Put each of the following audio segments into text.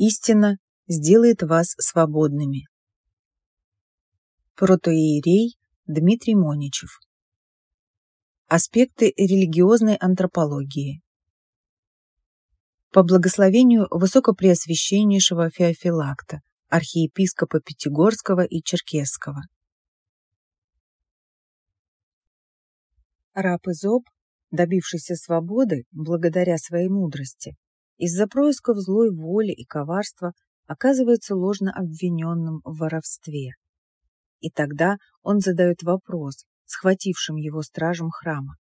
Истина сделает вас свободными. Протоиерей Дмитрий Моничев Аспекты религиозной антропологии По благословению Высокопреосвященнейшего Феофилакта, архиепископа Пятигорского и Черкесского. Раб Изоб, добившийся свободы благодаря своей мудрости, из-за происков злой воли и коварства оказывается ложно обвиненным в воровстве. И тогда он задает вопрос, схватившим его стражем храма.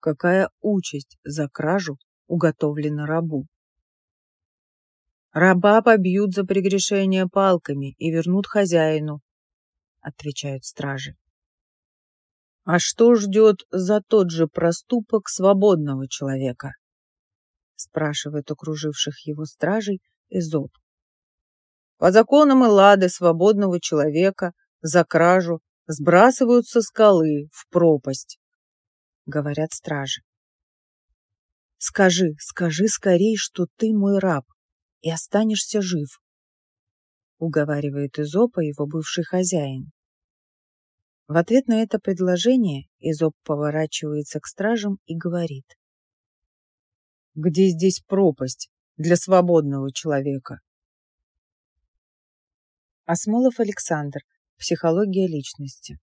Какая участь за кражу уготовлена рабу? Раба побьют за прегрешение палками и вернут хозяину, отвечают стражи. А что ждет за тот же проступок свободного человека? Спрашивает окруживших его стражей Эзоп. По законам Эллады свободного человека за кражу сбрасывают со скалы в пропасть, говорят стражи. Скажи, скажи скорей, что ты мой раб и останешься жив, уговаривает Изопа его бывший хозяин. В ответ на это предложение Изоп поворачивается к стражам и говорит. Где здесь пропасть для свободного человека? Осмолов Александр. Психология личности.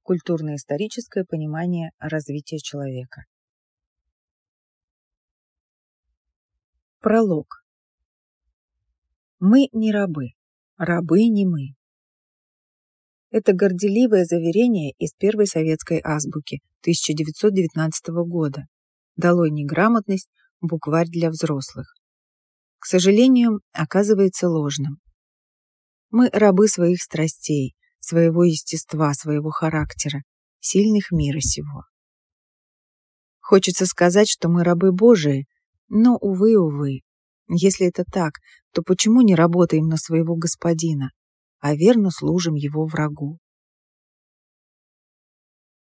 Культурно-историческое понимание развития человека. Пролог. Мы не рабы, рабы не мы. Это горделивое заверение из первой советской азбуки 1919 года. Долой неграмотность, букварь для взрослых. К сожалению, оказывается ложным. Мы рабы своих страстей, своего естества, своего характера, сильных мира сего. Хочется сказать, что мы рабы Божии, но, увы, увы, если это так, то почему не работаем на своего Господина, а верно служим его врагу?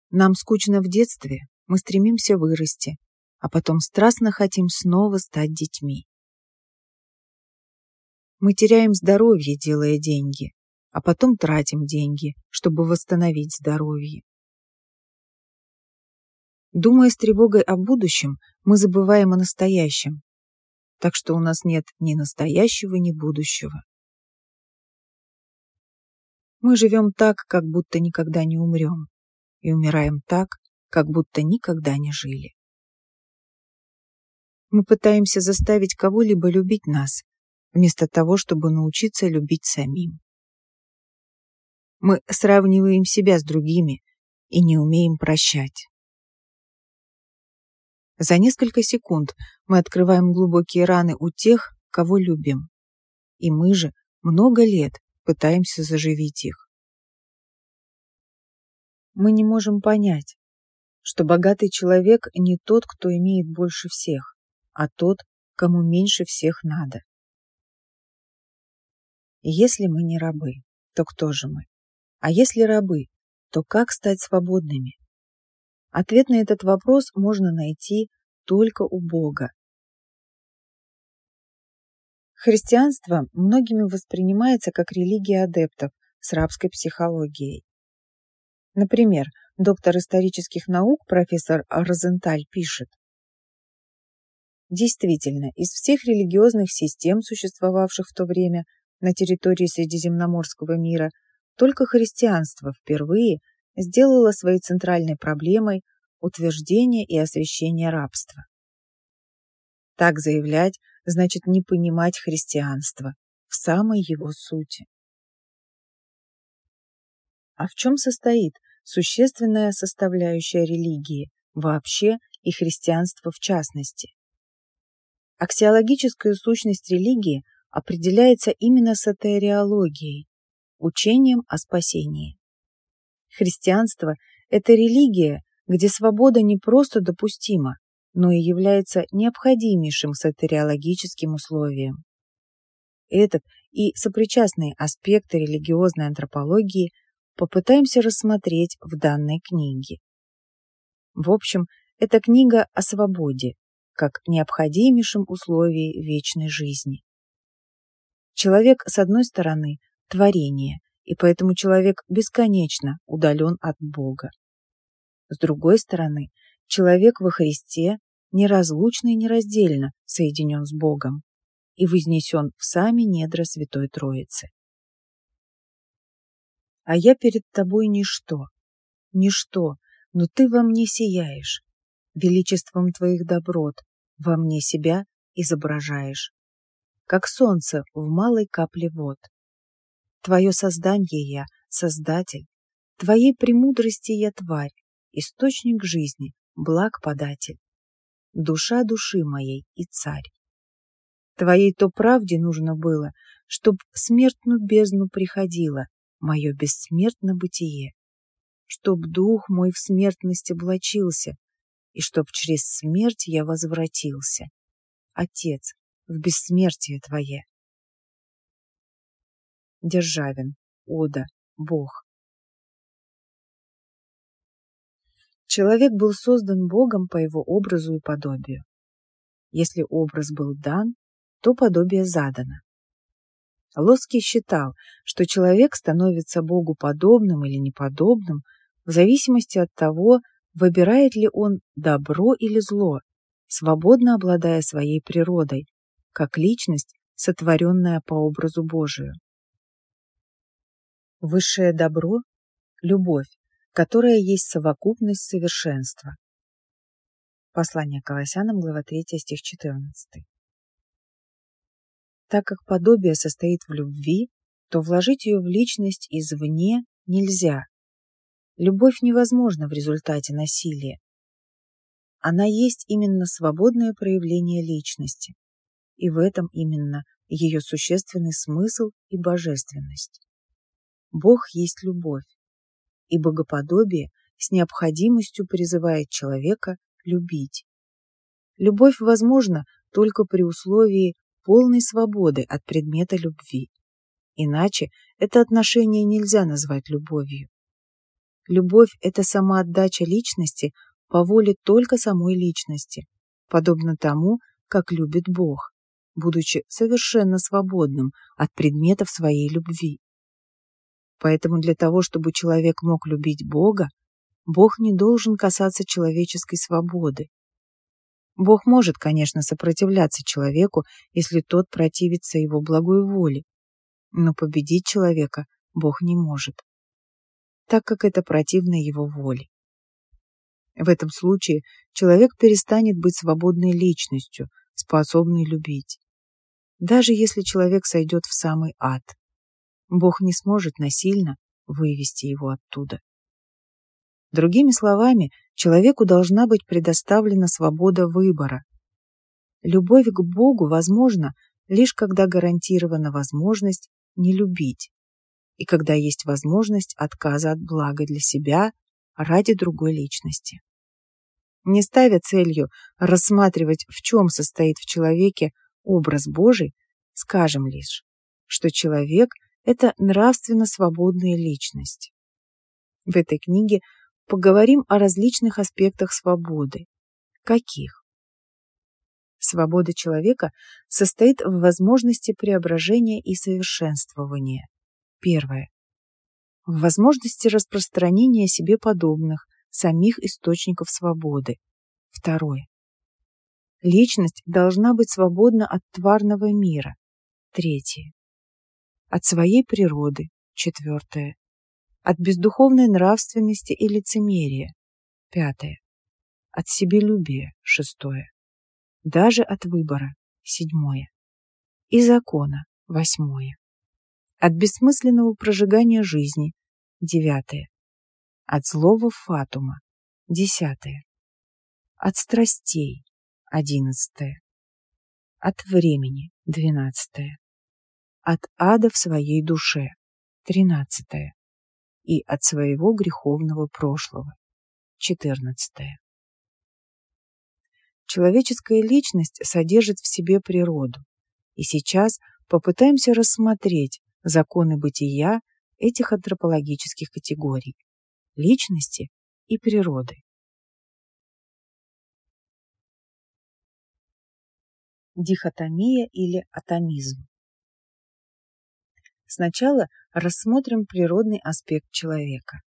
Нам скучно в детстве, мы стремимся вырасти, а потом страстно хотим снова стать детьми. Мы теряем здоровье, делая деньги, а потом тратим деньги, чтобы восстановить здоровье. Думая с тревогой о будущем, мы забываем о настоящем, так что у нас нет ни настоящего, ни будущего. Мы живем так, как будто никогда не умрем, и умираем так, как будто никогда не жили. Мы пытаемся заставить кого-либо любить нас, вместо того, чтобы научиться любить самим. Мы сравниваем себя с другими и не умеем прощать. За несколько секунд мы открываем глубокие раны у тех, кого любим. И мы же много лет пытаемся заживить их. Мы не можем понять, что богатый человек не тот, кто имеет больше всех а тот, кому меньше всех надо. Если мы не рабы, то кто же мы? А если рабы, то как стать свободными? Ответ на этот вопрос можно найти только у Бога. Христианство многими воспринимается как религия адептов с рабской психологией. Например, доктор исторических наук профессор Розенталь пишет, Действительно, из всех религиозных систем, существовавших в то время на территории Средиземноморского мира, только христианство впервые сделало своей центральной проблемой утверждение и освящение рабства. Так заявлять значит не понимать христианство в самой его сути. А в чем состоит существенная составляющая религии вообще и христианства в частности? Аксиологическая сущность религии определяется именно сатериологией, учением о спасении. Христианство – это религия, где свобода не просто допустима, но и является необходимейшим сатериологическим условием. Этот и сопричастные аспекты религиозной антропологии попытаемся рассмотреть в данной книге. В общем, это книга о свободе, как необходимейшем условии вечной жизни. Человек, с одной стороны, творение, и поэтому человек бесконечно удален от Бога. С другой стороны, человек во Христе неразлучно и нераздельно соединен с Богом и вознесен в сами недра Святой Троицы. А я перед тобой ничто, ничто, но ты во мне сияешь, величеством твоих доброт, во мне себя изображаешь, как солнце в малой капле вод. Твое создание я, Создатель, Твоей премудрости я тварь, источник жизни, благ податель, душа души моей и царь. Твоей то правде нужно было, чтоб смертную бездну приходило мое бессмертно бытие, чтоб дух мой в смертность облачился, и чтоб через смерть я возвратился. Отец, в бессмертие Твое. Державин. Ода. Бог. Человек был создан Богом по его образу и подобию. Если образ был дан, то подобие задано. Лоский считал, что человек становится Богу подобным или неподобным в зависимости от того, выбирает ли он добро или зло, свободно обладая своей природой, как личность, сотворенная по образу Божию. Высшее добро – любовь, которая есть совокупность совершенства. Послание Колоссянам, глава 3, стих 14. Так как подобие состоит в любви, то вложить ее в личность извне нельзя. Любовь невозможна в результате насилия. Она есть именно свободное проявление личности, и в этом именно ее существенный смысл и божественность. Бог есть любовь, и богоподобие с необходимостью призывает человека любить. Любовь возможна только при условии полной свободы от предмета любви. Иначе это отношение нельзя назвать любовью. Любовь – это самоотдача личности по воле только самой личности, подобно тому, как любит Бог, будучи совершенно свободным от предметов своей любви. Поэтому для того, чтобы человек мог любить Бога, Бог не должен касаться человеческой свободы, Бог может, конечно, сопротивляться человеку, если тот противится его благой воле, но победить человека Бог не может, так как это противно его воле. В этом случае человек перестанет быть свободной личностью, способной любить. Даже если человек сойдет в самый ад, Бог не сможет насильно вывести его оттуда. Другими словами, человеку должна быть предоставлена свобода выбора. Любовь к Богу возможна лишь когда гарантирована возможность не любить и когда есть возможность отказа от блага для себя ради другой личности. Не ставя целью рассматривать, в чем состоит в человеке образ Божий, скажем лишь, что человек – это нравственно свободная личность. В этой книге поговорим о различных аспектах свободы. Каких? Свобода человека состоит в возможности преображения и совершенствования. Первое. В возможности распространения себе подобных, самих источников свободы. Второе. Личность должна быть свободна от тварного мира. Третье. От своей природы. Четвертое от бездуховной нравственности и лицемерия. Пятое. От себелюбия. Шестое. Даже от выбора. Седьмое. И закона. Восьмое. От бессмысленного прожигания жизни. Девятое. От злого фатума. Десятое. От страстей. Одиннадцатое. От времени. Двенадцатое. От ада в своей душе. Тринадцатое и от своего греховного прошлого. 14. Человеческая личность содержит в себе природу, и сейчас попытаемся рассмотреть законы бытия этих антропологических категорий – личности и природы. Дихотомия или атомизм Сначала рассмотрим природный аспект человека.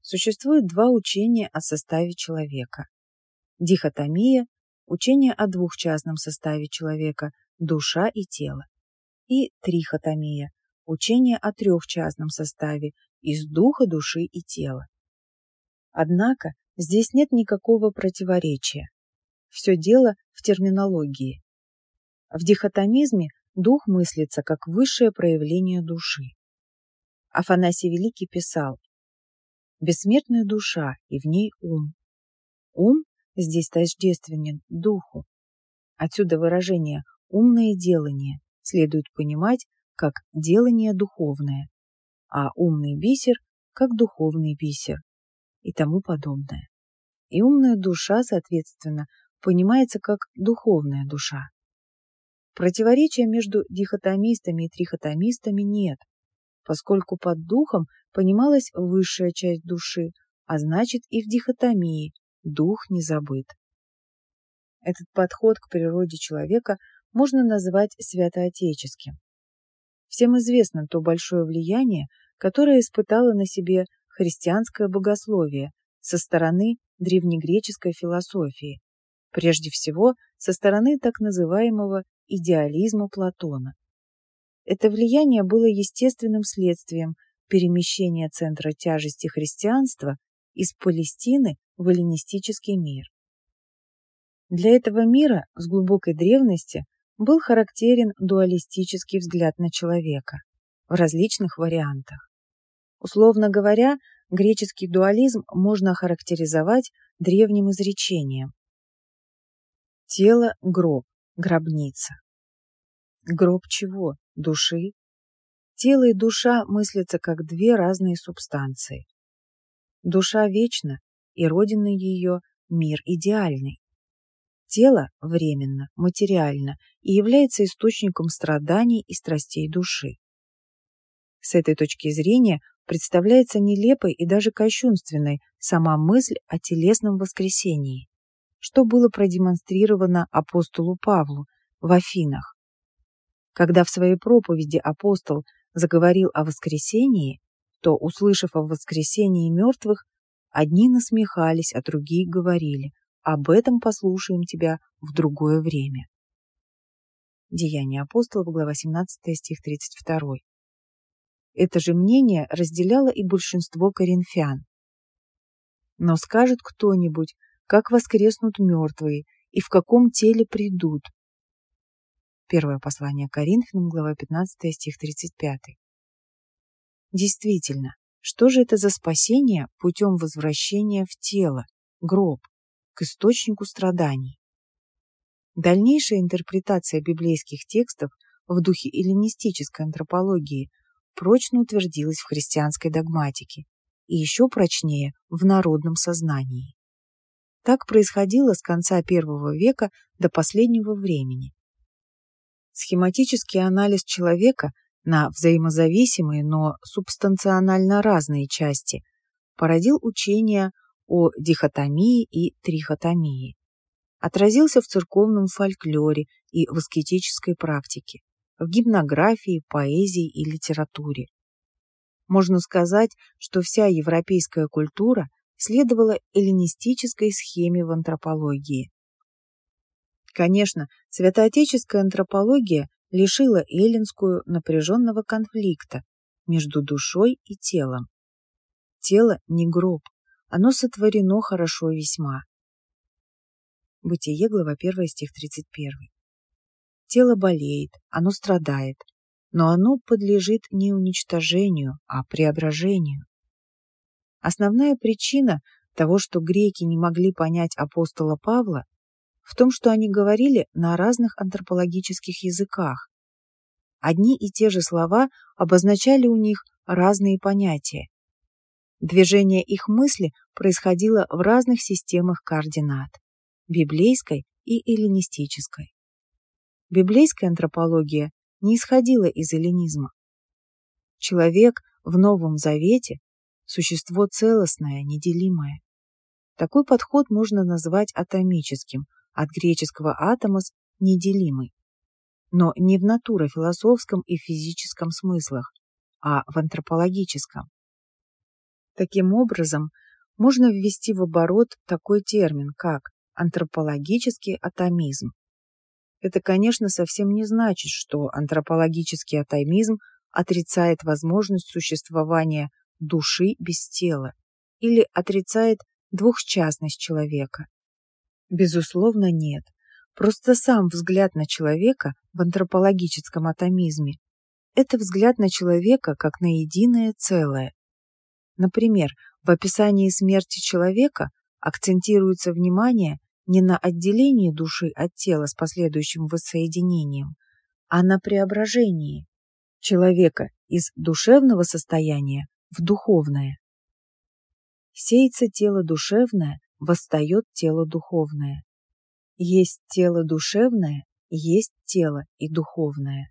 Существует два учения о составе человека. Дихотомия – учение о двухчастном составе человека, душа и тело. И трихотомия – учение о трехчастном составе, из духа, души и тела. Однако здесь нет никакого противоречия. Все дело в терминологии. В дихотомизме дух мыслится как высшее проявление души. Афанасий Великий писал «Бессмертная душа, и в ней ум. Ум здесь тождественен духу. Отсюда выражение «умное делание» следует понимать как делание духовное, а умный бисер как духовный бисер и тому подобное. И умная душа, соответственно, понимается как духовная душа. Противоречия между дихотомистами и трихотомистами нет, поскольку под духом понималась высшая часть души, а значит и в дихотомии дух не забыт. Этот подход к природе человека можно назвать святоотеческим. Всем известно то большое влияние, которое испытало на себе христианское богословие со стороны древнегреческой философии, прежде всего со стороны так называемого идеализма Платона. Это влияние было естественным следствием перемещения центра тяжести христианства из Палестины в эллинистический мир. Для этого мира с глубокой древности был характерен дуалистический взгляд на человека в различных вариантах. Условно говоря, греческий дуализм можно охарактеризовать древним изречением. Тело – гроб, гробница. Гроб чего? Души? Тело и душа мыслятся как две разные субстанции. Душа вечна, и родина ее – мир идеальный. Тело временно, материально и является источником страданий и страстей души. С этой точки зрения представляется нелепой и даже кощунственной сама мысль о телесном воскресении что было продемонстрировано апостолу Павлу в Афинах. Когда в своей проповеди апостол заговорил о воскресении, то, услышав о воскресении мертвых, одни насмехались, а другие говорили, об этом послушаем тебя в другое время. Деяния апостолов, глава 17, стих 32. Это же мнение разделяло и большинство коринфян. Но скажет кто-нибудь, как воскреснут мертвые и в каком теле придут. Первое послание Коринфянам, глава 15, стих 35. Действительно, что же это за спасение путем возвращения в тело, гроб, к источнику страданий? Дальнейшая интерпретация библейских текстов в духе эллинистической антропологии прочно утвердилась в христианской догматике и еще прочнее в народном сознании. Так происходило с конца первого века до последнего времени. Схематический анализ человека на взаимозависимые, но субстанционально разные части породил учение о дихотомии и трихотомии. Отразился в церковном фольклоре и в аскетической практике, в гимнографии, поэзии и литературе. Можно сказать, что вся европейская культура следовала эллинистической схеме в антропологии. Конечно, святоотеческая антропология лишила эллинскую напряженного конфликта между душой и телом. Тело не гроб, оно сотворено хорошо весьма. Бытие, глава 1, стих 31. Тело болеет, оно страдает, но оно подлежит не уничтожению, а преображению. Основная причина того, что греки не могли понять апостола Павла, в том, что они говорили на разных антропологических языках. Одни и те же слова обозначали у них разные понятия. Движение их мысли происходило в разных системах координат – библейской и эллинистической. Библейская антропология не исходила из эллинизма. Человек в Новом Завете существо целостное, неделимое. Такой подход можно назвать атомическим, от греческого «атомос» – неделимый. Но не в натурофилософском и физическом смыслах, а в антропологическом. Таким образом, можно ввести в оборот такой термин, как антропологический атомизм. Это, конечно, совсем не значит, что антропологический атомизм отрицает возможность существования души без тела или отрицает двухчастность человека. Безусловно, нет. Просто сам взгляд на человека в антропологическом атомизме – это взгляд на человека как на единое целое. Например, в описании смерти человека акцентируется внимание не на отделении души от тела с последующим воссоединением, а на преображении человека из душевного состояния в духовное. Сеется тело душевное, восстает тело духовное. Есть тело душевное, есть тело и духовное.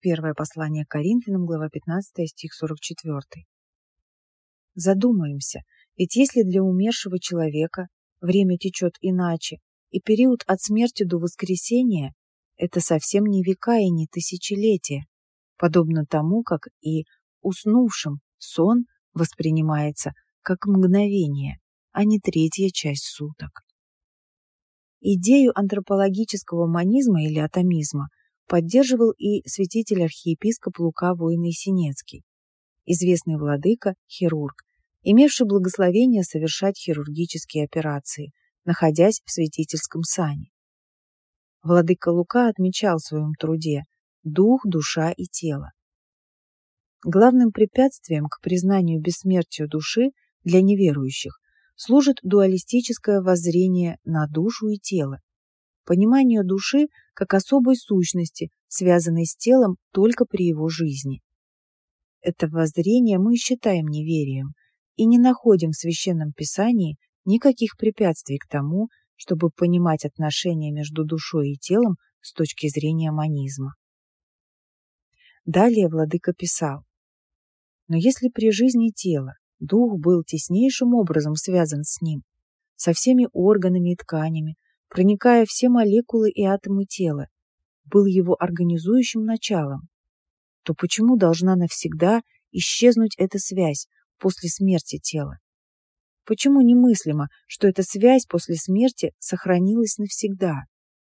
Первое послание Коринфянам, глава 15, стих 44. Задумаемся, ведь если для умершего человека время течет иначе, и период от смерти до воскресения – это совсем не века и не тысячелетия, подобно тому, как и уснувшим сон воспринимается как мгновение, а не третья часть суток. Идею антропологического манизма или атомизма поддерживал и святитель архиепископ Лука Воиный Синецкий, известный владыка, хирург, имевший благословение совершать хирургические операции, находясь в святительском сане. Владыка Лука отмечал в своем труде дух, душа и тело. Главным препятствием к признанию бессмертия души для неверующих служит дуалистическое воззрение на душу и тело, понимание души как особой сущности, связанной с телом только при его жизни. Это воззрение мы считаем неверием и не находим в Священном Писании никаких препятствий к тому, чтобы понимать отношения между душой и телом с точки зрения манизма. Далее владыка писал, «Но если при жизни тела дух был теснейшим образом связан с ним, со всеми органами и тканями, проникая все молекулы и атомы тела, был его организующим началом, то почему должна навсегда исчезнуть эта связь после смерти тела? Почему немыслимо, что эта связь после смерти сохранилась навсегда,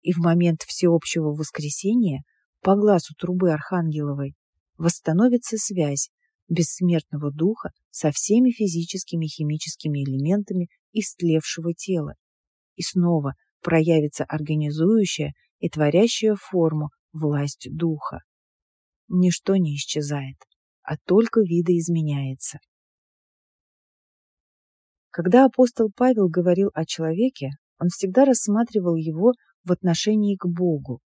и в момент всеобщего воскресения по глазу трубы Архангеловой восстановится связь бессмертного духа со всеми физическими и химическими элементами истлевшего тела, и снова проявится организующая и творящая форму власть духа. Ничто не исчезает, а только видоизменяется. Когда апостол Павел говорил о человеке, он всегда рассматривал его в отношении к Богу.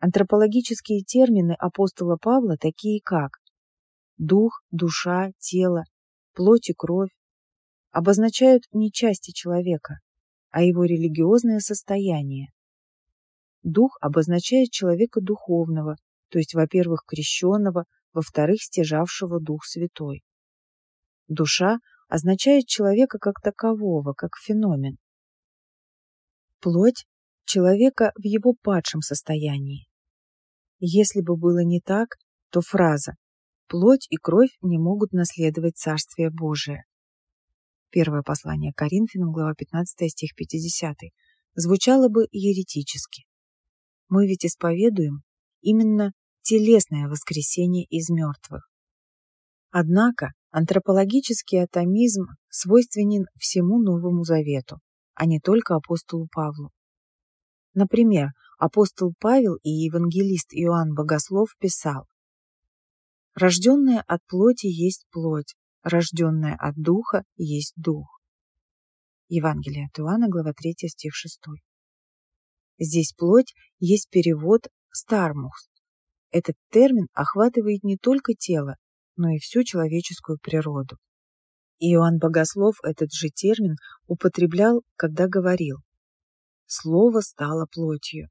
Антропологические термины апостола Павла такие как дух, душа, тело, плоть и кровь обозначают не части человека, а его религиозное состояние. Дух обозначает человека духовного, то есть, во-первых, крещенного, во-вторых, стяжавшего Дух Святой. Душа означает человека как такового, как феномен. Плоть – человека в его падшем состоянии. Если бы было не так, то фраза «плоть и кровь не могут наследовать Царствие Божие». Первое послание Коринфянам, глава 15, стих 50, звучало бы еретически. Мы ведь исповедуем именно телесное воскресение из мертвых. Однако антропологический атомизм свойственен всему Новому Завету, а не только апостолу Павлу. Например, апостол Павел и евангелист Иоанн Богослов писал «Рожденная от плоти есть плоть, рожденная от духа есть дух». Евангелие от Иоанна, глава 3, стих 6. Здесь плоть есть перевод «стармус». Этот термин охватывает не только тело, но и всю человеческую природу. Иоанн Богослов этот же термин употреблял, когда говорил «Слово стало плотью».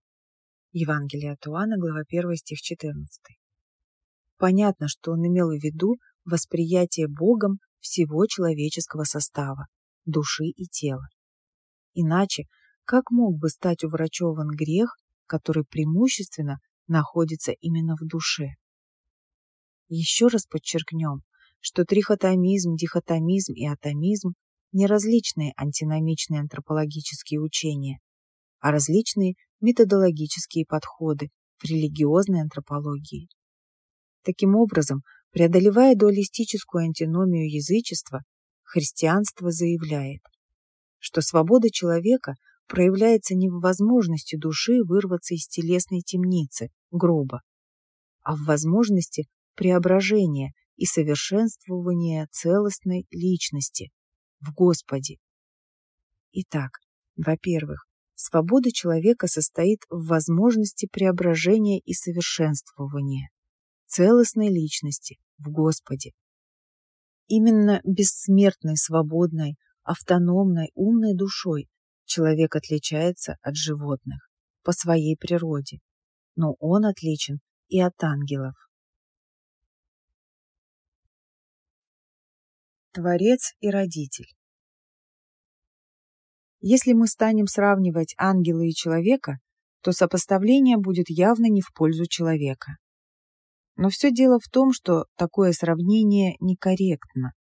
Евангелие от Иоанна, глава 1, стих 14. Понятно, что он имел в виду восприятие Богом всего человеческого состава, души и тела. Иначе, как мог бы стать уврачеван грех, который преимущественно находится именно в душе? Еще раз подчеркнем, что трихотомизм, дихотомизм и атомизм не различные антиномичные антропологические учения, а различные методологические подходы в религиозной антропологии. Таким образом, преодолевая дуалистическую антиномию язычества, христианство заявляет, что свобода человека проявляется не в возможности души вырваться из телесной темницы, гроба, а в возможности преображения и совершенствования целостной личности в Господе. Итак, во-первых, свобода человека состоит в возможности преображения и совершенствования целостной личности в Господе. Именно бессмертной, свободной, автономной, умной душой человек отличается от животных по своей природе, но он отличен и от ангелов. Творец и Родитель Если мы станем сравнивать ангела и человека, то сопоставление будет явно не в пользу человека. Но все дело в том, что такое сравнение некорректно.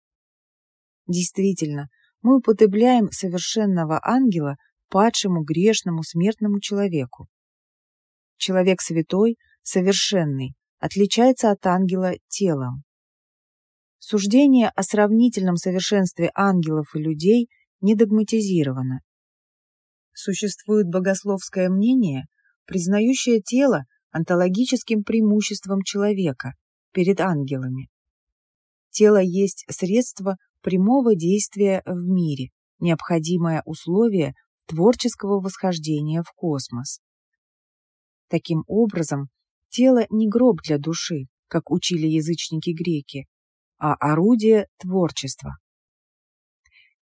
Действительно, мы употребляем совершенного ангела падшему, грешному, смертному человеку. Человек святой, совершенный, отличается от ангела телом. Суждение о сравнительном совершенстве ангелов и людей не догматизировано. Существует богословское мнение, признающее тело онтологическим преимуществом человека перед ангелами. Тело есть средство прямого действия в мире, необходимое условие творческого восхождения в космос. Таким образом, тело не гроб для души, как учили язычники-греки, а орудие творчества.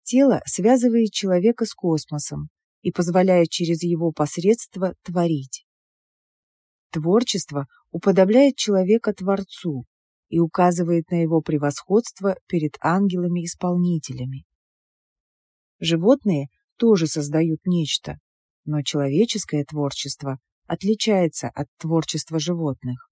Тело связывает человека с космосом и позволяет через его посредство творить. Творчество уподобляет человека Творцу и указывает на его превосходство перед ангелами-исполнителями. Животные тоже создают нечто, но человеческое творчество отличается от творчества животных.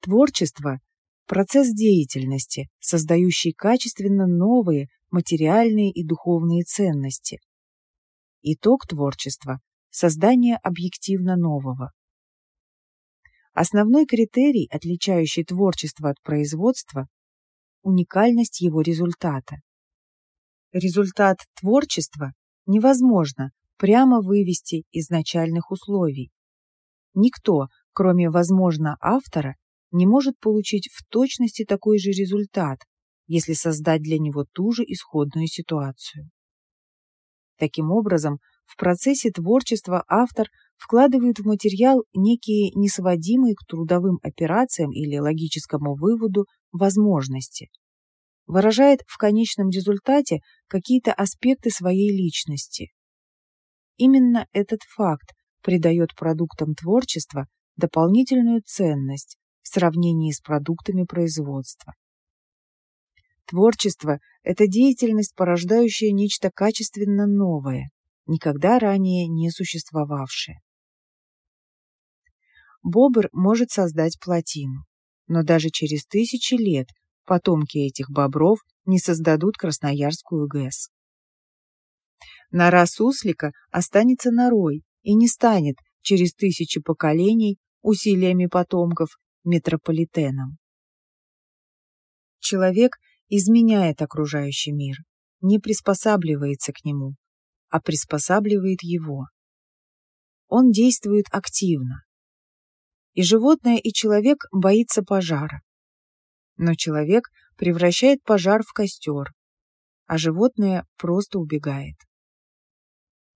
Творчество – процесс деятельности, создающий качественно новые материальные и духовные ценности. Итог творчества – создание объективно нового. Основной критерий, отличающий творчество от производства – уникальность его результата. Результат творчества невозможно прямо вывести из начальных условий. Никто, кроме, возможно, автора, не может получить в точности такой же результат, если создать для него ту же исходную ситуацию. Таким образом, в процессе творчества автор вкладывает в материал некие несводимые к трудовым операциям или логическому выводу возможности, выражает в конечном результате какие-то аспекты своей личности. Именно этот факт придает продуктам творчества дополнительную ценность в сравнении с продуктами производства. Творчество – это деятельность, порождающая нечто качественно новое, никогда ранее не существовавшее. Бобр может создать плотину, но даже через тысячи лет потомки этих бобров не создадут Красноярскую ГЭС. Нора суслика останется норой и не станет через тысячи поколений усилиями потомков метрополитеном. Человек изменяет окружающий мир, не приспосабливается к нему, а приспосабливает его. Он действует активно. И животное, и человек боится пожара. Но человек превращает пожар в костер, а животное просто убегает.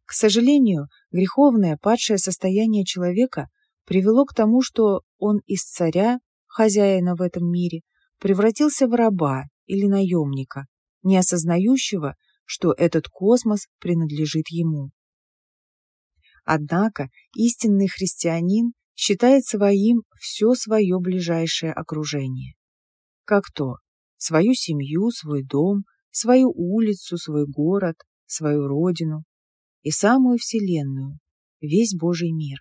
К сожалению, греховное падшее состояние человека привело к тому, что он из царя, хозяина в этом мире, превратился в раба или наемника, не осознающего, что этот космос принадлежит ему. Однако истинный христианин считает своим все свое ближайшее окружение. Как то свою семью, свой дом, свою улицу, свой город, свою родину и самую Вселенную, весь Божий мир.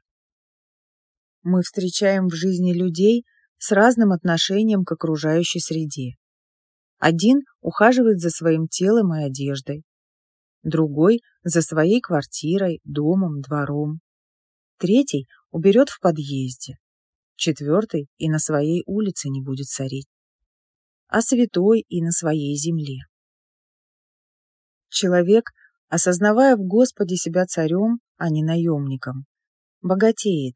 Мы встречаем в жизни людей с разным отношением к окружающей среде. Один ухаживает за своим телом и одеждой, другой – за своей квартирой, домом, двором, третий уберет в подъезде, четвертый и на своей улице не будет царить, а святой и на своей земле. Человек, осознавая в Господе себя царем, а не наемником, богатеет,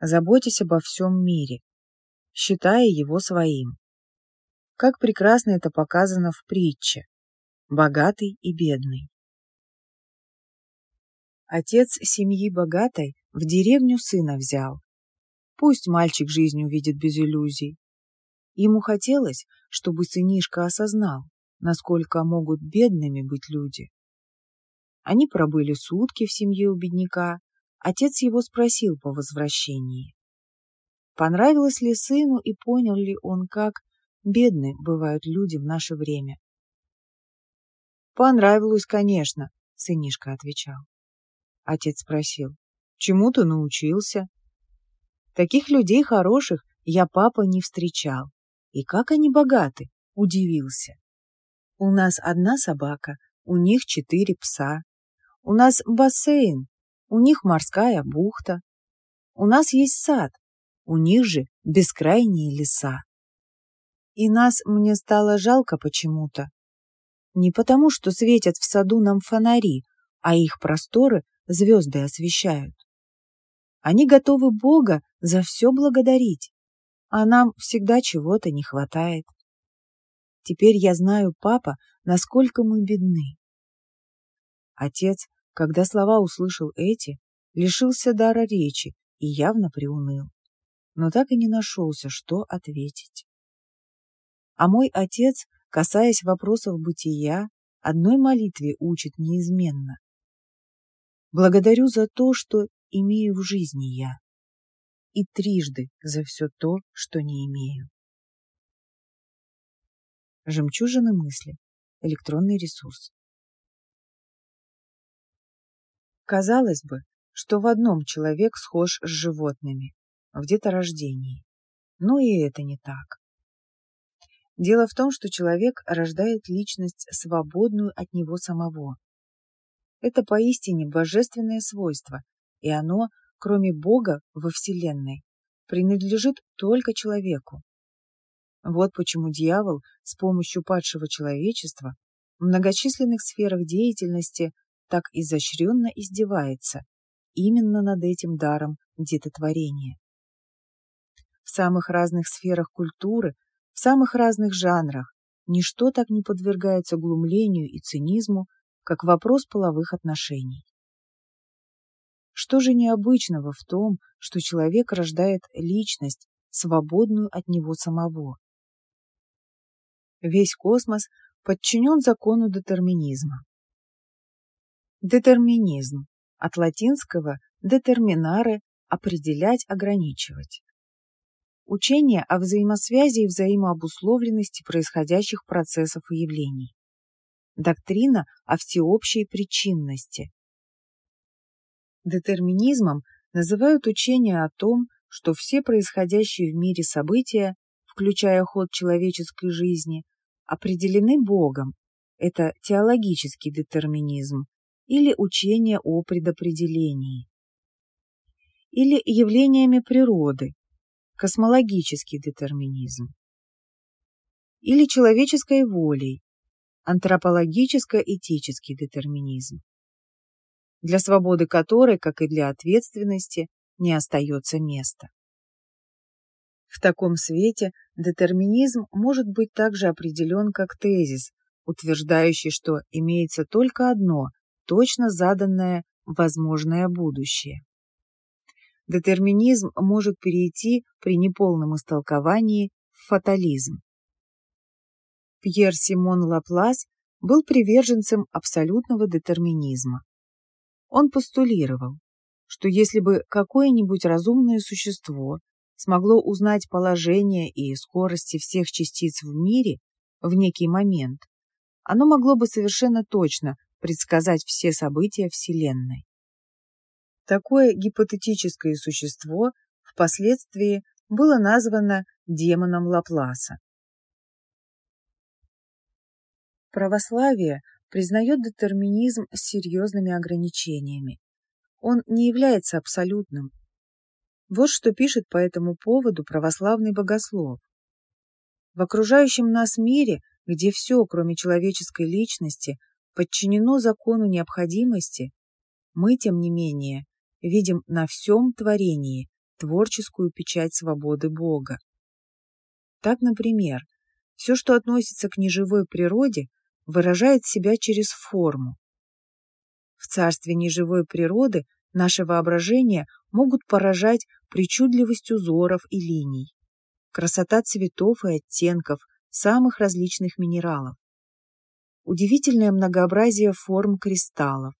заботясь обо всем мире, считая его своим. Как прекрасно это показано в притче «Богатый и бедный». Отец семьи богатой в деревню сына взял. Пусть мальчик жизнь увидит без иллюзий. Ему хотелось, чтобы сынишка осознал, насколько могут бедными быть люди. Они пробыли сутки в семье у бедняка. Отец его спросил по возвращении. Понравилось ли сыну и понял ли он, как бедны бывают люди в наше время? «Понравилось, конечно», — сынишка отвечал. Отец спросил, «Чему ты научился?» «Таких людей хороших я папа не встречал. И как они богаты!» — удивился. «У нас одна собака, у них четыре пса. У нас бассейн, у них морская бухта. У нас есть сад, у них же бескрайние леса. И нас мне стало жалко почему-то. Не потому, что светят в саду нам фонари, а их просторы звезды освещают. Они готовы Бога за все благодарить, а нам всегда чего-то не хватает. Теперь я знаю, папа, насколько мы бедны. Отец, когда слова услышал эти, лишился дара речи и явно приуныл но так и не нашелся, что ответить. А мой отец, касаясь вопросов бытия, одной молитве учит неизменно. Благодарю за то, что имею в жизни я, и трижды за все то, что не имею. Жемчужины мысли. Электронный ресурс. Казалось бы, что в одном человек схож с животными, в деторождении. Но и это не так. Дело в том, что человек рождает личность, свободную от него самого. Это поистине божественное свойство, и оно, кроме Бога во Вселенной, принадлежит только человеку. Вот почему дьявол с помощью падшего человечества в многочисленных сферах деятельности так изощренно издевается именно над этим даром детотворения в самых разных сферах культуры, в самых разных жанрах, ничто так не подвергается глумлению и цинизму, как вопрос половых отношений. Что же необычного в том, что человек рождает личность, свободную от него самого? Весь космос подчинен закону детерминизма. Детерминизм от латинского «детерминаре» – определять, ограничивать. Учение о взаимосвязи и взаимообусловленности происходящих процессов и явлений. Доктрина о всеобщей причинности. Детерминизмом называют учение о том, что все происходящие в мире события, включая ход человеческой жизни, определены Богом. Это теологический детерминизм или учение о предопределении. Или явлениями природы, космологический детерминизм, или человеческой волей, антропологическо-этический детерминизм, для свободы которой, как и для ответственности, не остается места. В таком свете детерминизм может быть также определен как тезис, утверждающий, что имеется только одно, точно заданное возможное будущее детерминизм может перейти при неполном истолковании в фатализм. Пьер Симон Лаплас был приверженцем абсолютного детерминизма. Он постулировал, что если бы какое-нибудь разумное существо смогло узнать положение и скорости всех частиц в мире в некий момент, оно могло бы совершенно точно предсказать все события Вселенной. Такое гипотетическое существо впоследствии было названо демоном Лапласа. Православие признает детерминизм с серьезными ограничениями. Он не является абсолютным. Вот что пишет по этому поводу православный богослов. В окружающем нас мире, где все, кроме человеческой личности, подчинено закону необходимости, мы, тем не менее, видим на всем творении творческую печать свободы Бога. Так, например, все, что относится к неживой природе, выражает себя через форму. В царстве неживой природы наше воображение могут поражать причудливость узоров и линий красота цветов и оттенков самых различных минералов, удивительное многообразие форм кристаллов,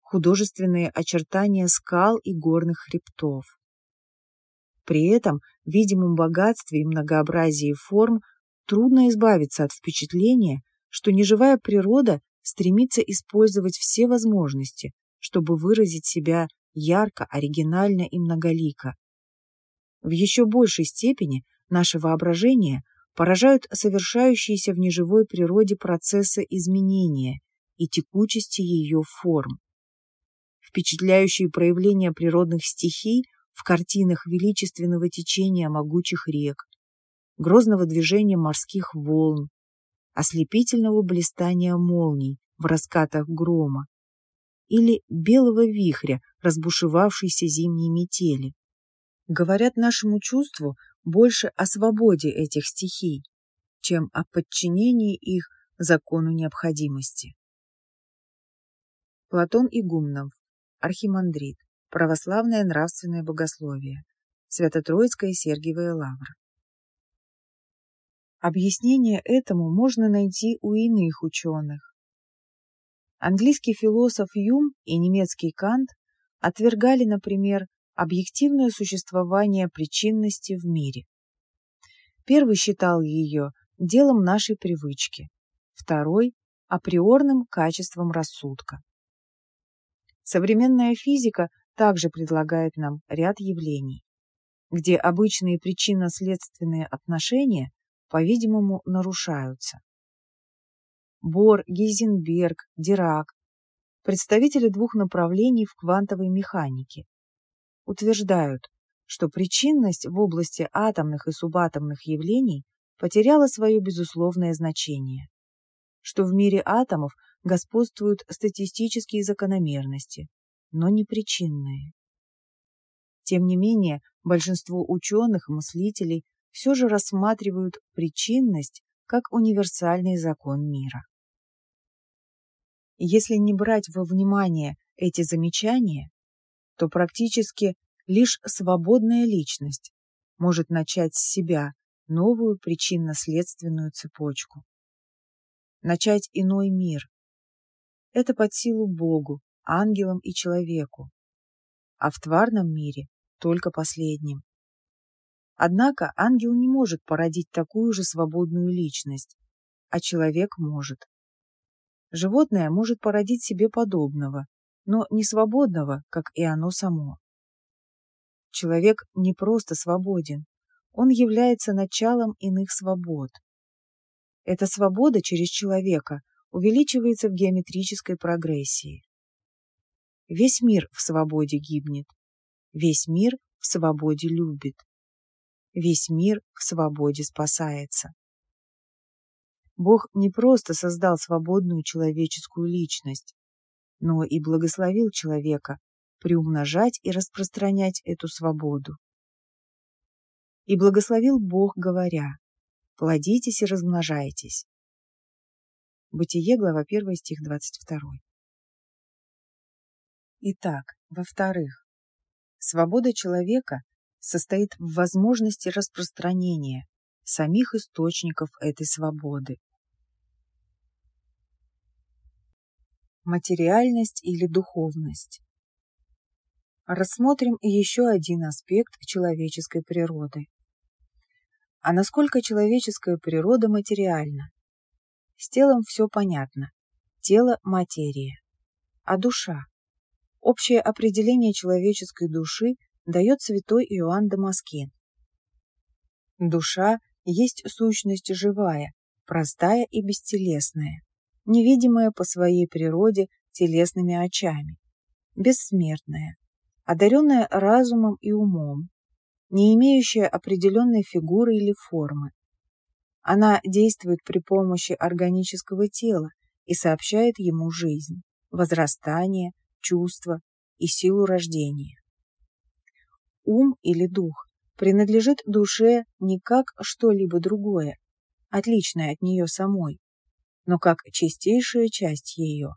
художественные очертания скал и горных хребтов. При этом видимом богатстве и многообразии форм трудно избавиться от впечатления, что неживая природа стремится использовать все возможности, чтобы выразить себя ярко, оригинально и многолико, в еще большей степени наше воображение поражают совершающиеся в неживой природе процессы изменения и текучести ее форм. Впечатляющие проявления природных стихий в картинах величественного течения могучих рек, грозного движения морских волн, ослепительного блистания молний в раскатах грома или белого вихря, разбушевавшейся зимней метели, говорят нашему чувству больше о свободе этих стихий, чем о подчинении их закону необходимости. Платон Игумнов, архимандрит, православное нравственное богословие, Свято-Троицкая Сергиевая лавра. Объяснение этому можно найти у иных ученых. Английский философ Юм и немецкий Кант отвергали, например, объективное существование причинности в мире. Первый считал ее делом нашей привычки, второй – априорным качеством рассудка. Современная физика также предлагает нам ряд явлений, где обычные причинно-следственные отношения, по-видимому, нарушаются. Бор, Гейзенберг, Дирак – представители двух направлений в квантовой механике, утверждают, что причинность в области атомных и субатомных явлений потеряла свое безусловное значение, что в мире атомов господствуют статистические закономерности, но не причинные. Тем не менее, большинство ученых мыслителей все же рассматривают причинность как универсальный закон мира. Если не брать во внимание эти замечания, то практически лишь свободная личность может начать с себя новую причинно-следственную цепочку. Начать иной мир. Это под силу Богу, ангелам и человеку, а в тварном мире только последним. Однако ангел не может породить такую же свободную личность, а человек может. Животное может породить себе подобного, но не свободного, как и оно само. Человек не просто свободен, он является началом иных свобод. Эта свобода через человека увеличивается в геометрической прогрессии. Весь мир в свободе гибнет, весь мир в свободе любит, весь мир в свободе спасается. Бог не просто создал свободную человеческую личность, но и благословил человека приумножать и распространять эту свободу. И благословил Бог, говоря, «Плодитесь и размножайтесь». Бытие, глава 1, стих 22. Итак, во-вторых, свобода человека состоит в возможности распространения самих источников этой свободы. материальность или духовность. Рассмотрим еще один аспект человеческой природы. А насколько человеческая природа материальна? С телом все понятно. Тело – материя. А душа? Общее определение человеческой души дает святой Иоанн Дамаскин. Душа есть сущность живая, простая и бестелесная, невидимая по своей природе телесными очами, бессмертная, одаренная разумом и умом, не имеющая определенной фигуры или формы. Она действует при помощи органического тела и сообщает ему жизнь, возрастание, чувства и силу рождения. Ум или дух принадлежит душе не как что-либо другое, отличное от нее самой, но как чистейшая часть ее.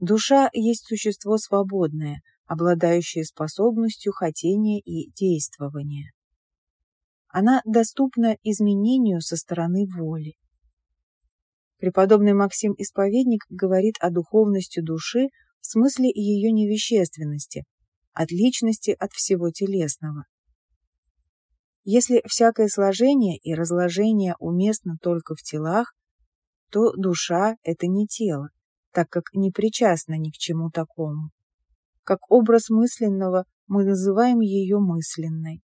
Душа есть существо свободное, обладающее способностью хотения и действования. Она доступна изменению со стороны воли. Преподобный Максим Исповедник говорит о духовности души в смысле ее невещественности, отличности от всего телесного. Если всякое сложение и разложение уместно только в телах, то душа – это не тело, так как не причастна ни к чему такому. Как образ мысленного мы называем ее мысленной.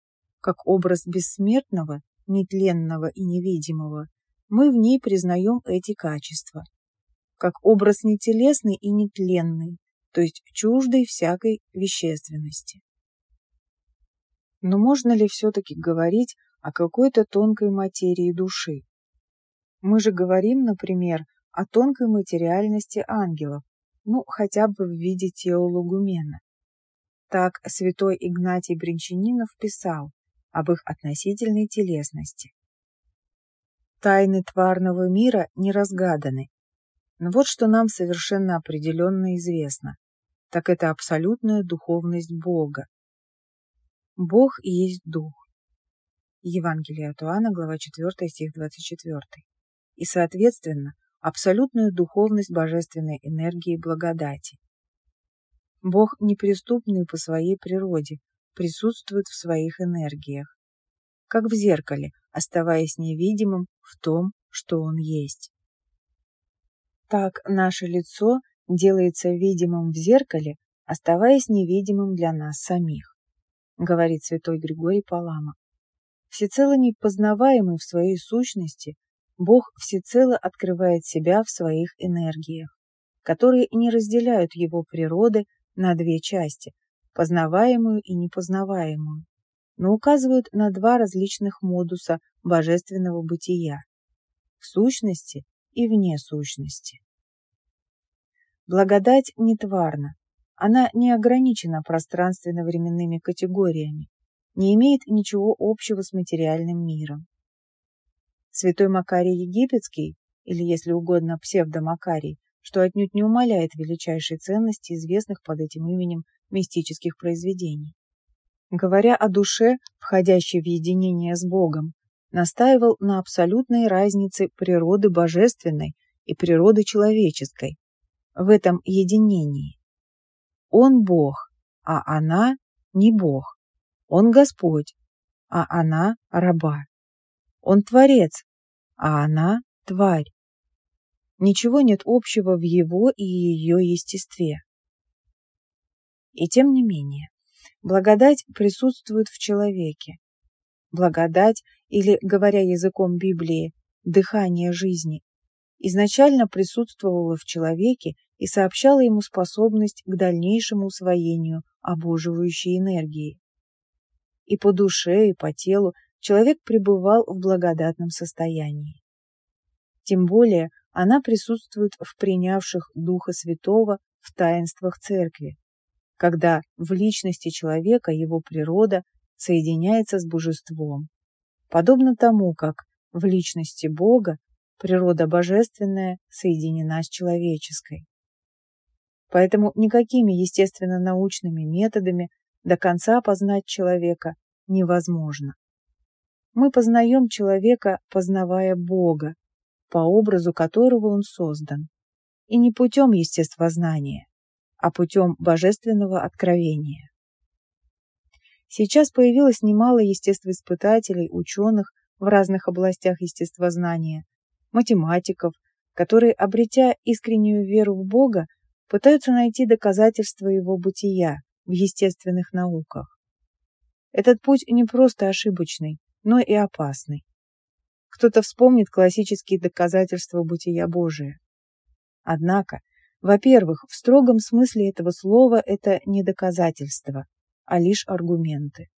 Как образ бессмертного, нетленного и невидимого, мы в ней признаем эти качества. Как образ нетелесный и нетленный, то есть чуждой всякой вещественности. Но можно ли все-таки говорить о какой-то тонкой материи души? Мы же говорим, например, о тонкой материальности ангелов, ну, хотя бы в виде теологумена. Так святой Игнатий Бринчанинов писал об их относительной телесности. Тайны тварного мира не разгаданы. Но вот что нам совершенно определенно известно. Так это абсолютная духовность Бога. Бог есть Дух. Евангелие от Иоанна, глава 4, стих 24. И, соответственно, абсолютную духовность божественной энергии и благодати. Бог неприступный по своей природе, присутствует в своих энергиях, как в зеркале, оставаясь невидимым в том, что Он есть. Так наше лицо делается видимым в зеркале, оставаясь невидимым для нас самих, говорит святой Григорий Палама. Всецело непознаваемый в своей сущности, Бог всецело открывает себя в своих энергиях, которые не разделяют его природы на две части – познаваемую и непознаваемую, но указывают на два различных модуса божественного бытия – в сущности и вне сущности. Благодать нетварна, она не ограничена пространственно-временными категориями, не имеет ничего общего с материальным миром. Святой Макарий Египетский, или, если угодно, псевдомакарий, что отнюдь не умаляет величайшей ценности известных под этим именем мистических произведений. Говоря о душе, входящей в единение с Богом, настаивал на абсолютной разнице природы божественной и природы человеческой, в этом единении. Он Бог, а она не Бог. Он Господь, а она раба. Он Творец, а она тварь. Ничего нет общего в его и ее естестве. И тем не менее, благодать присутствует в человеке. Благодать, или, говоря языком Библии, дыхание жизни, изначально присутствовала в человеке и сообщала ему способность к дальнейшему усвоению обоживающей энергии. И по душе, и по телу человек пребывал в благодатном состоянии. Тем более она присутствует в принявших Духа Святого в таинствах Церкви, когда в личности человека его природа соединяется с божеством, подобно тому, как в личности Бога природа божественная соединена с человеческой. Поэтому никакими естественно-научными методами до конца познать человека невозможно. Мы познаем человека, познавая Бога, по образу которого он создан, и не путем естествознания, а путем божественного откровения. Сейчас появилось немало естествоиспытателей, ученых в разных областях естествознания, математиков, которые, обретя искреннюю веру в Бога, пытаются найти доказательства его бытия в естественных науках. Этот путь не просто ошибочный, но и опасной. Кто-то вспомнит классические доказательства бытия Божия. Однако, во-первых, в строгом смысле этого слова это не доказательства, а лишь аргументы.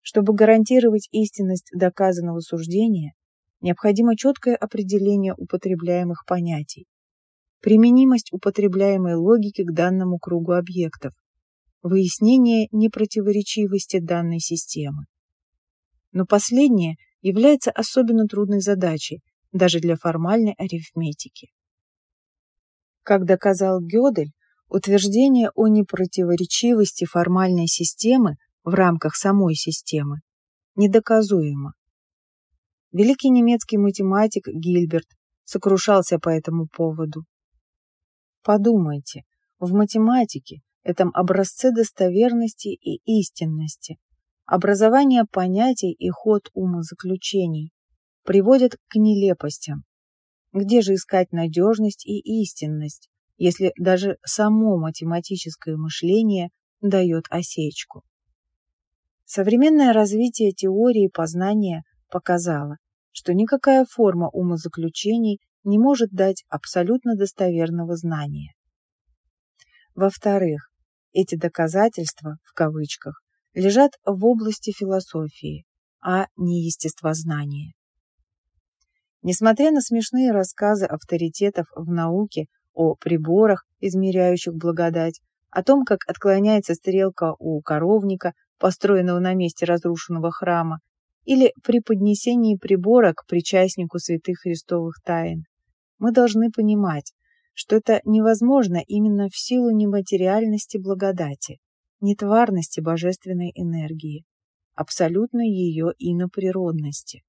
Чтобы гарантировать истинность доказанного суждения, необходимо четкое определение употребляемых понятий, применимость употребляемой логики к данному кругу объектов, выяснение непротиворечивости данной системы. Но последнее является особенно трудной задачей даже для формальной арифметики. Как доказал Гёдель, утверждение о непротиворечивости формальной системы в рамках самой системы недоказуемо. Великий немецкий математик Гильберт сокрушался по этому поводу. Подумайте, в математике, этом образце достоверности и истинности, образование понятий и ход умозаключений приводят к нелепостям. Где же искать надежность и истинность, если даже само математическое мышление дает осечку? Современное развитие теории познания показало, что никакая форма умозаключений не может дать абсолютно достоверного знания. Во-вторых, эти доказательства, в кавычках, лежат в области философии, а не естествознания. Несмотря на смешные рассказы авторитетов в науке о приборах, измеряющих благодать, о том, как отклоняется стрелка у коровника, построенного на месте разрушенного храма, или при поднесении прибора к причастнику святых христовых тайн, мы должны понимать, что это невозможно именно в силу нематериальности благодати, нетварности божественной энергии, абсолютной ее иноприродности.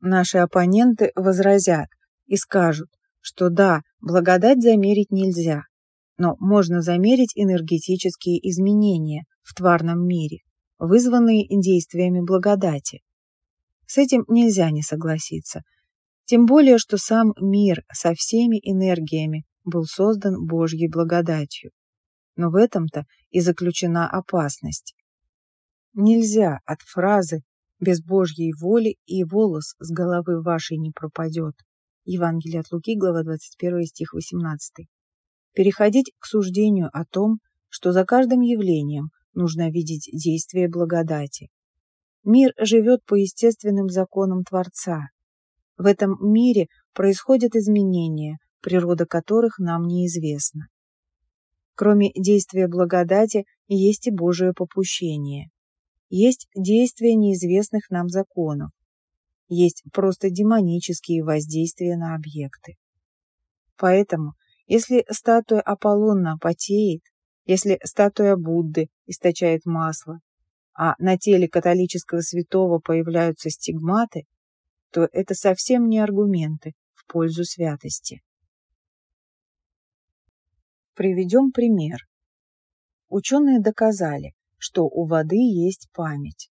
Наши оппоненты возразят и скажут, что да, благодать замерить нельзя, но можно замерить энергетические изменения в тварном мире, вызванные действиями благодати. С этим нельзя не согласиться, тем более, что сам мир со всеми энергиями был создан Божьей благодатью. Но в этом-то и заключена опасность. Нельзя от фразы «без Божьей воли и волос с головы вашей не пропадет» Евангелие от Луки, глава 21, стих 18. Переходить к суждению о том, что за каждым явлением нужно видеть действие благодати. Мир живет по естественным законам Творца. В этом мире происходят изменения, природа которых нам неизвестна. Кроме действия благодати, есть и Божие попущение. Есть действия неизвестных нам законов. Есть просто демонические воздействия на объекты. Поэтому, если статуя Аполлона потеет, если статуя Будды источает масло, а на теле католического святого появляются стигматы, то это совсем не аргументы в пользу святости. Приведем пример. Ученые доказали, что у воды есть память.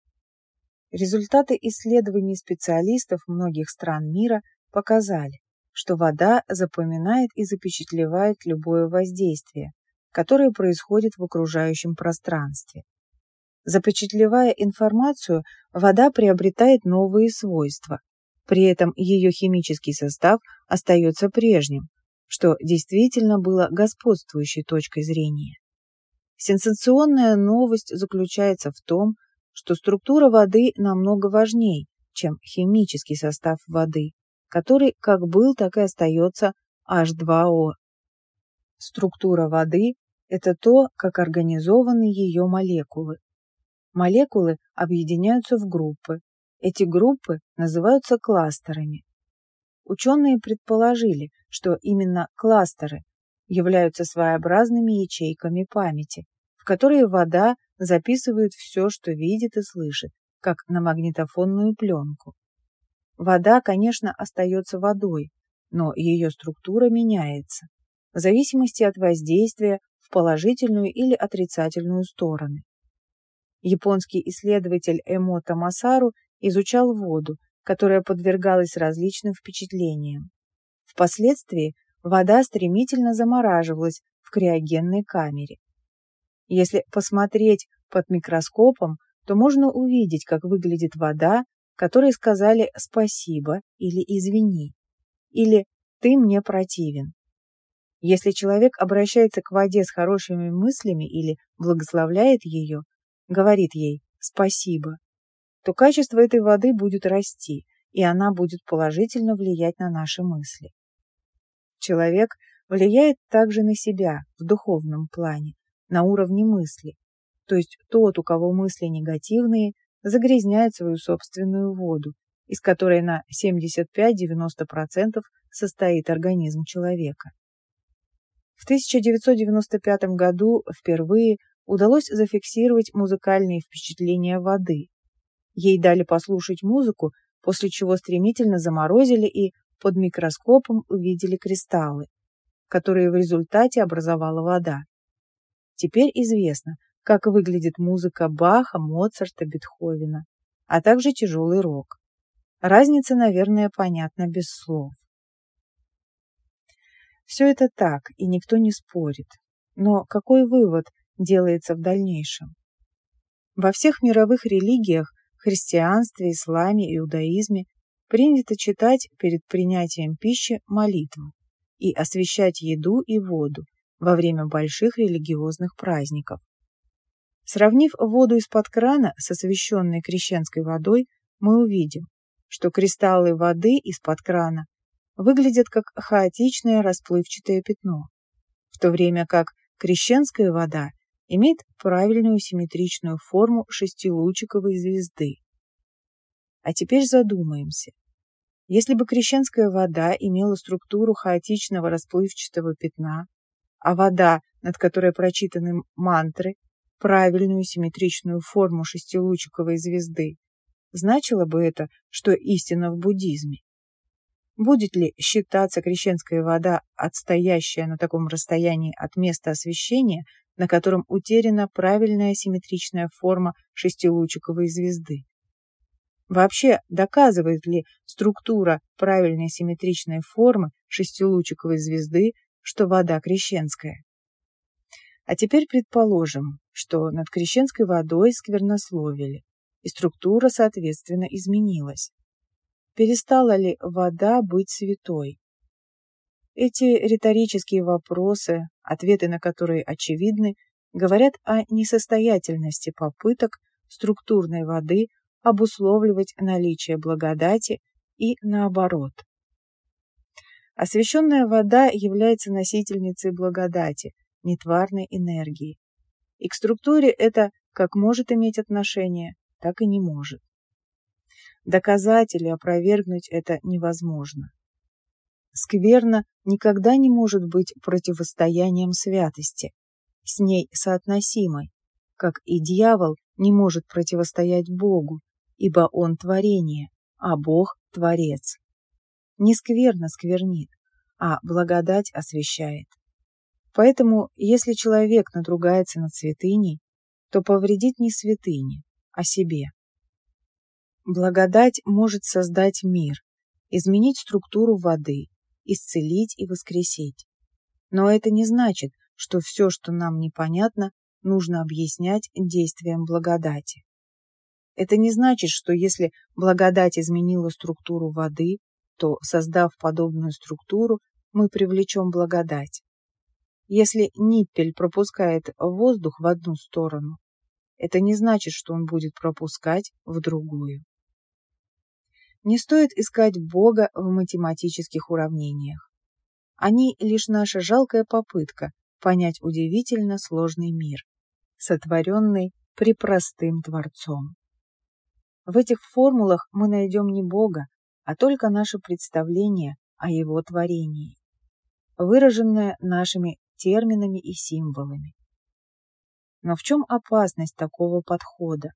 Результаты исследований специалистов многих стран мира показали, что вода запоминает и запечатлевает любое воздействие, которое происходит в окружающем пространстве. Запечатлевая информацию, вода приобретает новые свойства. При этом ее химический состав остается прежним, что действительно было господствующей точкой зрения. Сенсационная новость заключается в том, что структура воды намного важнее, чем химический состав воды, который как был, так и остается H2O. Структура воды это то, как организованы ее молекулы. Молекулы объединяются в группы. Эти группы называются кластерами. Ученые предположили, что именно кластеры являются своеобразными ячейками памяти, в которые вода записывает все, что видит и слышит, как на магнитофонную пленку. Вода, конечно, остается водой, но ее структура меняется в зависимости от воздействия в положительную или отрицательную стороны. Японский исследователь Эмо Тамасару изучал воду, которая подвергалась различным впечатлениям. Впоследствии вода стремительно замораживалась в криогенной камере. Если посмотреть под микроскопом, то можно увидеть, как выглядит вода, которой сказали «спасибо» или «извини», или «ты мне противен». Если человек обращается к воде с хорошими мыслями или благословляет ее, говорит ей «спасибо», то качество этой воды будет расти, и она будет положительно влиять на наши мысли. Человек влияет также на себя в духовном плане, на уровне мысли, то есть тот, у кого мысли негативные, загрязняет свою собственную воду, из которой на 75-90% состоит организм человека. В 1995 году впервые удалось зафиксировать музыкальные впечатления воды. Ей дали послушать музыку, после чего стремительно заморозили и под микроскопом увидели кристаллы, которые в результате образовала вода. Теперь известно, как выглядит музыка Баха, Моцарта, Бетховена, а также тяжелый рок. Разница, наверное, понятна без слов. Все это так, и никто не спорит. Но какой вывод делается в дальнейшем? Во всех мировых религиях, христианстве, исламе, иудаизме принято читать перед принятием пищи молитву и освещать еду и воду во время больших религиозных праздников. Сравнив воду из-под крана с освященной крещенской водой, мы увидим, что кристаллы воды из-под крана выглядят как хаотичное расплывчатое пятно, в то время как крещенская вода имеет правильную симметричную форму шестилучиковой звезды. А теперь задумаемся. Если бы крещенская вода имела структуру хаотичного расплывчатого пятна, а вода, над которой прочитаны мантры, правильную симметричную форму шестилучиковой звезды, значило бы это, что истина в буддизме. Будет ли считаться крещенская вода, отстоящая на таком расстоянии от места освещения, на котором утеряна правильная симметричная форма шестилучиковой звезды? Вообще, доказывает ли структура правильной симметричной формы шестилучиковой звезды, что вода крещенская? А теперь предположим, что над крещенской водой сквернословили, и структура, соответственно, изменилась перестала ли вода быть святой? Эти риторические вопросы, ответы на которые очевидны, говорят о несостоятельности попыток структурной воды обусловливать наличие благодати и наоборот. Освященная вода является носительницей благодати, нетварной энергии. И к структуре это как может иметь отношение, так и не может. Доказать или опровергнуть это невозможно. Скверно никогда не может быть противостоянием святости, с ней соотносимой, как и дьявол не может противостоять Богу, ибо он творение, а Бог – творец. Не скверно сквернит, а благодать освящает. Поэтому, если человек надругается над святыней, то повредит не святыне, а себе. Благодать может создать мир, изменить структуру воды, исцелить и воскресить. Но это не значит, что все, что нам непонятно, нужно объяснять действием благодати. Это не значит, что если благодать изменила структуру воды, то, создав подобную структуру, мы привлечем благодать. Если ниппель пропускает воздух в одну сторону, это не значит, что он будет пропускать в другую. Не стоит искать Бога в математических уравнениях. Они лишь наша жалкая попытка понять удивительно сложный мир, сотворенный препростым Творцом. В этих формулах мы найдем не Бога, а только наше представление о Его творении, выраженное нашими терминами и символами. Но в чем опасность такого подхода?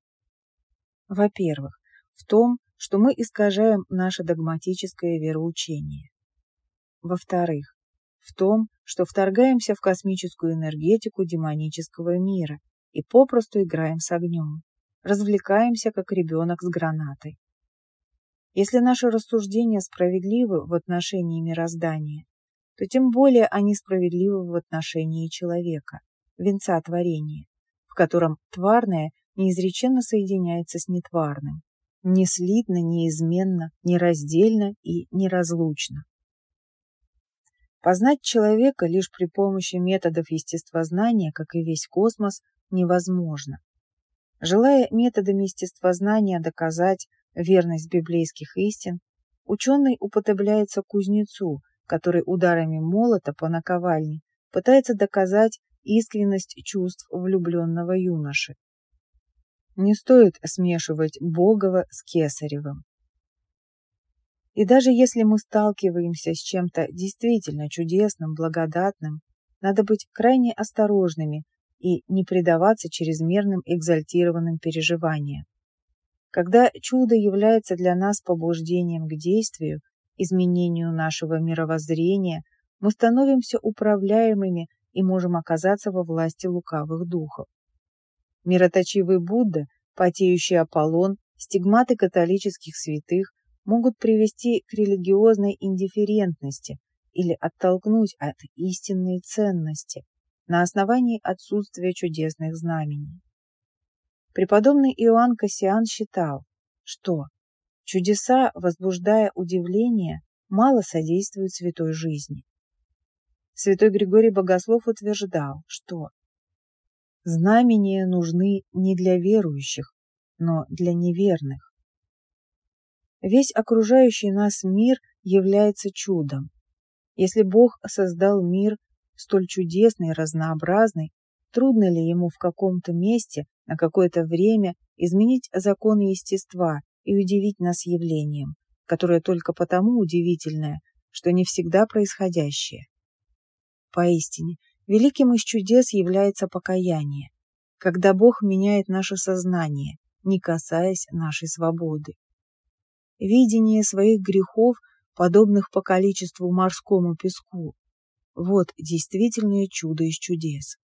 Во-первых, в том, что мы искажаем наше догматическое вероучение. Во-вторых, в том, что вторгаемся в космическую энергетику демонического мира и попросту играем с огнем, развлекаемся, как ребенок с гранатой. Если наши рассуждения справедливы в отношении мироздания, то тем более они справедливы в отношении человека, венца творения, в котором тварное неизреченно соединяется с нетварным, не слитно, неизменно, нераздельно и неразлучно. Познать человека лишь при помощи методов естествознания, как и весь космос, невозможно. Желая методами естествознания доказать верность библейских истин, ученый употребляется кузнецу, который ударами молота по наковальне пытается доказать искренность чувств влюбленного юноши. Не стоит смешивать Богова с Кесаревым. И даже если мы сталкиваемся с чем-то действительно чудесным, благодатным, надо быть крайне осторожными и не предаваться чрезмерным экзальтированным переживаниям. Когда чудо является для нас побуждением к действию, изменению нашего мировоззрения, мы становимся управляемыми и можем оказаться во власти лукавых духов. Мироточивый Будда, потеющий Аполлон, стигматы католических святых могут привести к религиозной индифферентности или оттолкнуть от истинной ценности на основании отсутствия чудесных знамений. Преподобный Иоанн Кассиан считал, что чудеса, возбуждая удивление, мало содействуют святой жизни. Святой Григорий Богослов утверждал, что знамения нужны не для верующих, но для неверных. Весь окружающий нас мир является чудом. Если Бог создал мир столь чудесный и разнообразный, трудно ли ему в каком-то месте на какое-то время изменить законы естества и удивить нас явлением, которое только потому удивительное, что не всегда происходящее. Поистине, великим из чудес является покаяние, когда Бог меняет наше сознание, не касаясь нашей свободы. Видение своих грехов, подобных по количеству морскому песку, вот действительное чудо из чудес.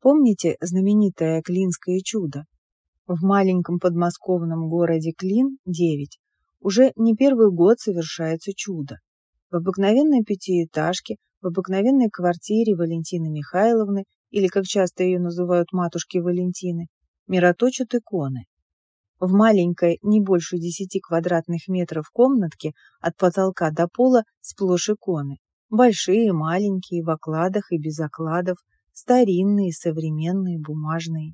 Помните знаменитое Клинское чудо? В маленьком подмосковном городе Клин, 9, уже не первый год совершается чудо. В обыкновенной пятиэтажке в обыкновенной квартире Валентины Михайловны, или, как часто ее называют матушки Валентины, мироточат иконы. В маленькой, не больше десяти квадратных метров комнатке от потолка до пола сплошь иконы. Большие, маленькие, в окладах и без окладов, старинные, современные, бумажные.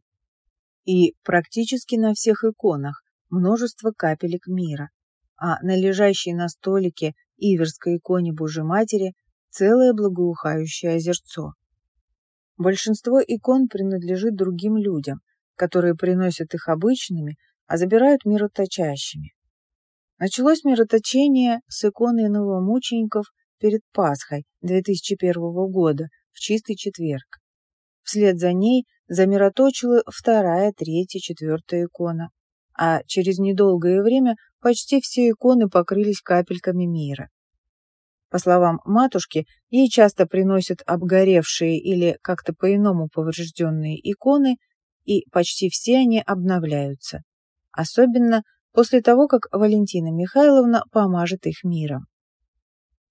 И практически на всех иконах множество капелек мира, а на лежащей на столике Иверской иконе Божьей Матери целое благоухающее озерцо. Большинство икон принадлежит другим людям, которые приносят их обычными, а забирают мироточащими. Началось мироточение с иконы новомучеников перед Пасхой 2001 года в чистый четверг. Вслед за ней замироточила вторая, третья, четвертая икона, а через недолгое время почти все иконы покрылись капельками мира. По словам матушки, ей часто приносят обгоревшие или как-то по-иному поврежденные иконы, и почти все они обновляются. Особенно после того, как Валентина Михайловна помажет их миром.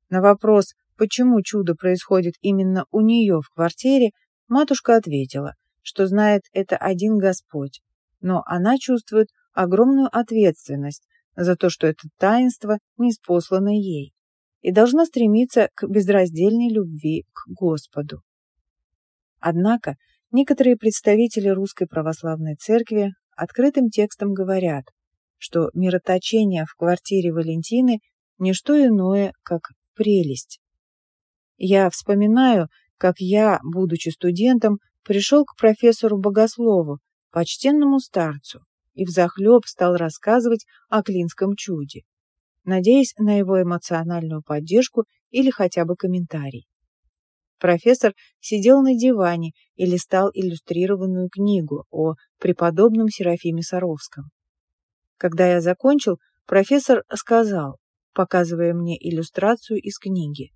На вопрос, почему чудо происходит именно у нее в квартире, матушка ответила, что знает это один Господь, но она чувствует огромную ответственность за то, что это таинство не спослано ей и должна стремиться к безраздельной любви к Господу. Однако некоторые представители Русской Православной Церкви открытым текстом говорят, что мироточение в квартире Валентины – не что иное, как прелесть. Я вспоминаю, как я, будучи студентом, пришел к профессору Богослову, почтенному старцу, и взахлеб стал рассказывать о Клинском чуде надеясь на его эмоциональную поддержку или хотя бы комментарий. Профессор сидел на диване и листал иллюстрированную книгу о преподобном Серафиме Саровском. Когда я закончил, профессор сказал, показывая мне иллюстрацию из книги.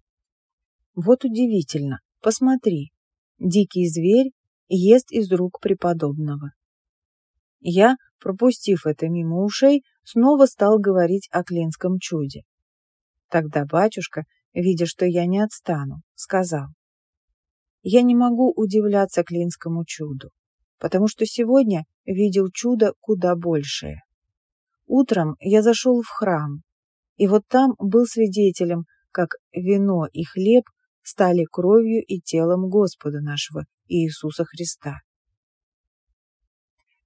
«Вот удивительно, посмотри, дикий зверь ест из рук преподобного». Я, пропустив это мимо ушей, снова стал говорить о клинском чуде. Тогда батюшка, видя, что я не отстану, сказал, «Я не могу удивляться клинскому чуду. потому что сегодня видел чудо куда большее. Утром я зашел в храм, и вот там был свидетелем, как вино и хлеб стали кровью и телом Господа нашего Иисуса Христа.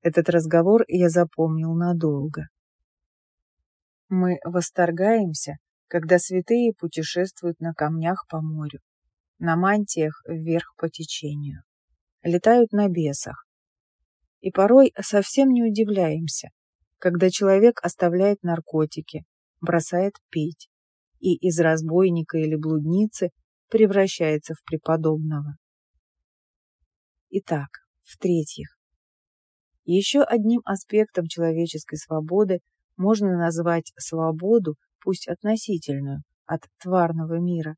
Этот разговор я запомнил надолго. Мы восторгаемся, когда святые путешествуют на камнях по морю, на мантиях вверх по течению, летают на бесах. И порой совсем не удивляемся, когда человек оставляет наркотики, бросает пить и из разбойника или блудницы превращается в преподобного. Итак, в-третьих, еще одним аспектом человеческой свободы можно назвать свободу, пусть относительную, от тварного мира,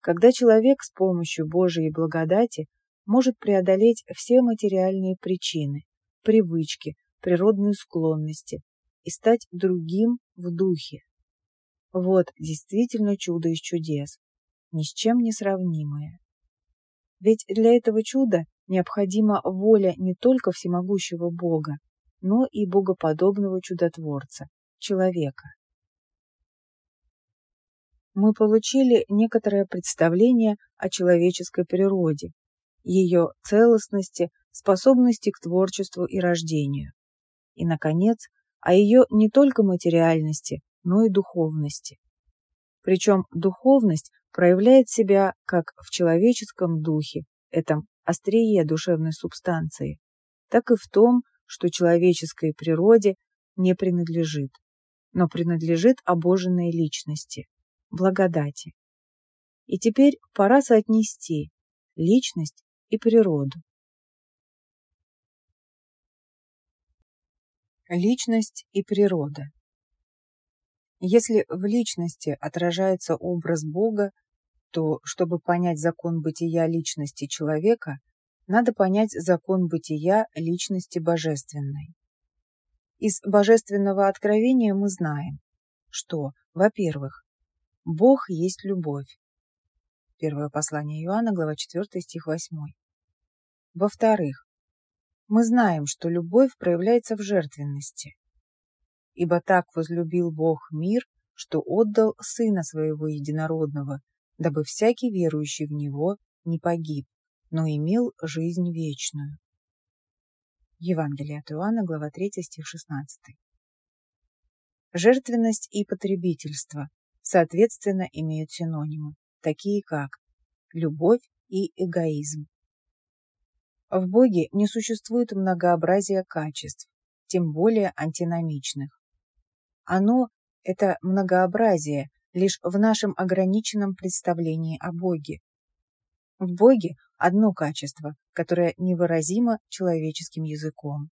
когда человек с помощью Божией благодати может преодолеть все материальные причины, привычки, природные склонности и стать другим в духе. Вот действительно чудо из чудес, ни с чем не сравнимое. Ведь для этого чуда необходима воля не только всемогущего Бога, но и богоподобного чудотворца, человека. Мы получили некоторое представление о человеческой природе, ее целостности, способности к творчеству и рождению. И, наконец, о ее не только материальности, но и духовности. Причем духовность проявляет себя как в человеческом духе, этом острие душевной субстанции, так и в том, что человеческой природе не принадлежит, но принадлежит обоженной личности, благодати. И теперь пора соотнести личность и природу. Личность и природа Если в личности отражается образ Бога, то, чтобы понять закон бытия личности человека, надо понять закон бытия личности божественной. Из божественного откровения мы знаем, что, во-первых, Бог есть любовь. Первое послание Иоанна, глава 4, стих 8. Во-вторых, мы знаем, что любовь проявляется в жертвенности. Ибо так возлюбил Бог мир, что отдал Сына Своего Единородного, дабы всякий верующий в Него не погиб, но имел жизнь вечную. Евангелие от Иоанна, глава 3, стих 16. Жертвенность и потребительство, соответственно, имеют синонимы, такие как любовь и эгоизм. В Боге не существует многообразия качеств, тем более антиномичных. Оно, это многообразие, лишь в нашем ограниченном представлении о Боге. В Боге одно качество, которое невыразимо человеческим языком.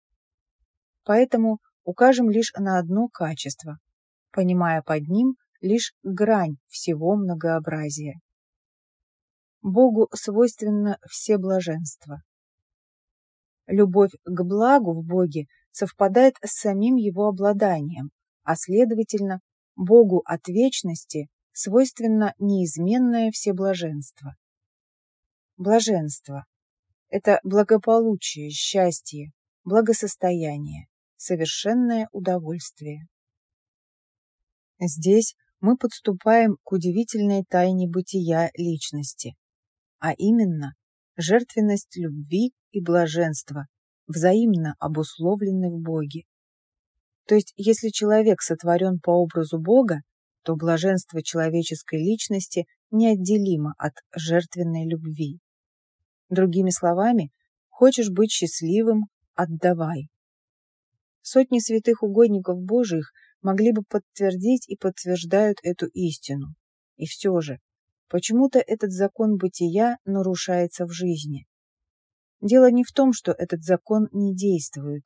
Поэтому укажем лишь на одно качество, понимая под ним лишь грань всего многообразия. Богу свойственно все блаженства. Любовь к благу в Боге совпадает с самим его обладанием, а следовательно, Богу от вечности свойственно неизменное всеблаженство. Блаженство – это благополучие, счастье, благосостояние, совершенное удовольствие. Здесь мы подступаем к удивительной тайне бытия личности, а именно жертвенность любви и блаженства, взаимно обусловлены в Боге. То есть, если человек сотворен по образу Бога, то блаженство человеческой личности неотделимо от жертвенной любви. Другими словами, хочешь быть счастливым – отдавай. Сотни святых угодников Божиих могли бы подтвердить и подтверждают эту истину. И все же, почему-то этот закон бытия нарушается в жизни. Дело не в том, что этот закон не действует.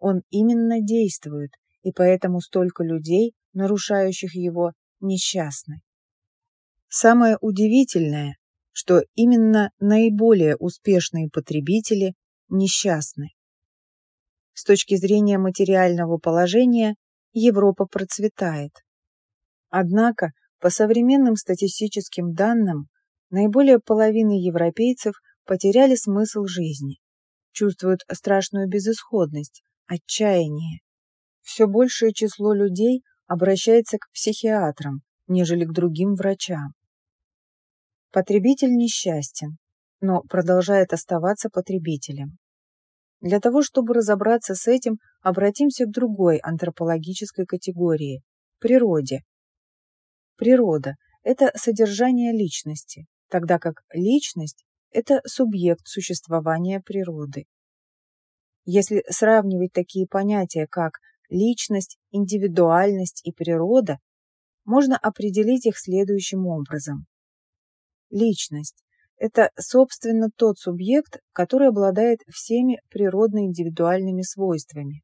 Он именно действует, и поэтому столько людей, нарушающих его, несчастны. Самое удивительное, что именно наиболее успешные потребители несчастны. С точки зрения материального положения Европа процветает. Однако, по современным статистическим данным, наиболее половины европейцев потеряли смысл жизни. чувствуют страшную безысходность, отчаяние. Все большее число людей обращается к психиатрам, нежели к другим врачам. Потребитель несчастен, но продолжает оставаться потребителем. Для того, чтобы разобраться с этим, обратимся к другой антропологической категории – природе. Природа – это содержание личности, тогда как личность – это субъект существования природы. Если сравнивать такие понятия, как личность, индивидуальность и природа, можно определить их следующим образом. Личность – это, собственно, тот субъект, который обладает всеми природно-индивидуальными свойствами.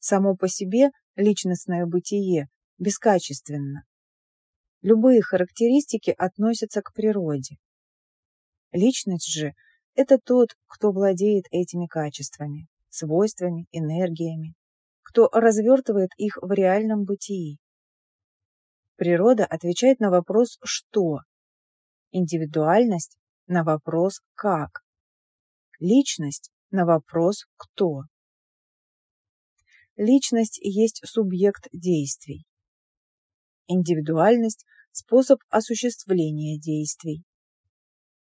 Само по себе личностное бытие бескачественно. Любые характеристики относятся к природе. Личность же – это тот, кто владеет этими качествами, свойствами, энергиями, кто развертывает их в реальном бытии. Природа отвечает на вопрос «что?», индивидуальность – на вопрос «как?», личность – на вопрос «кто?». Личность есть субъект действий. Индивидуальность – способ осуществления действий.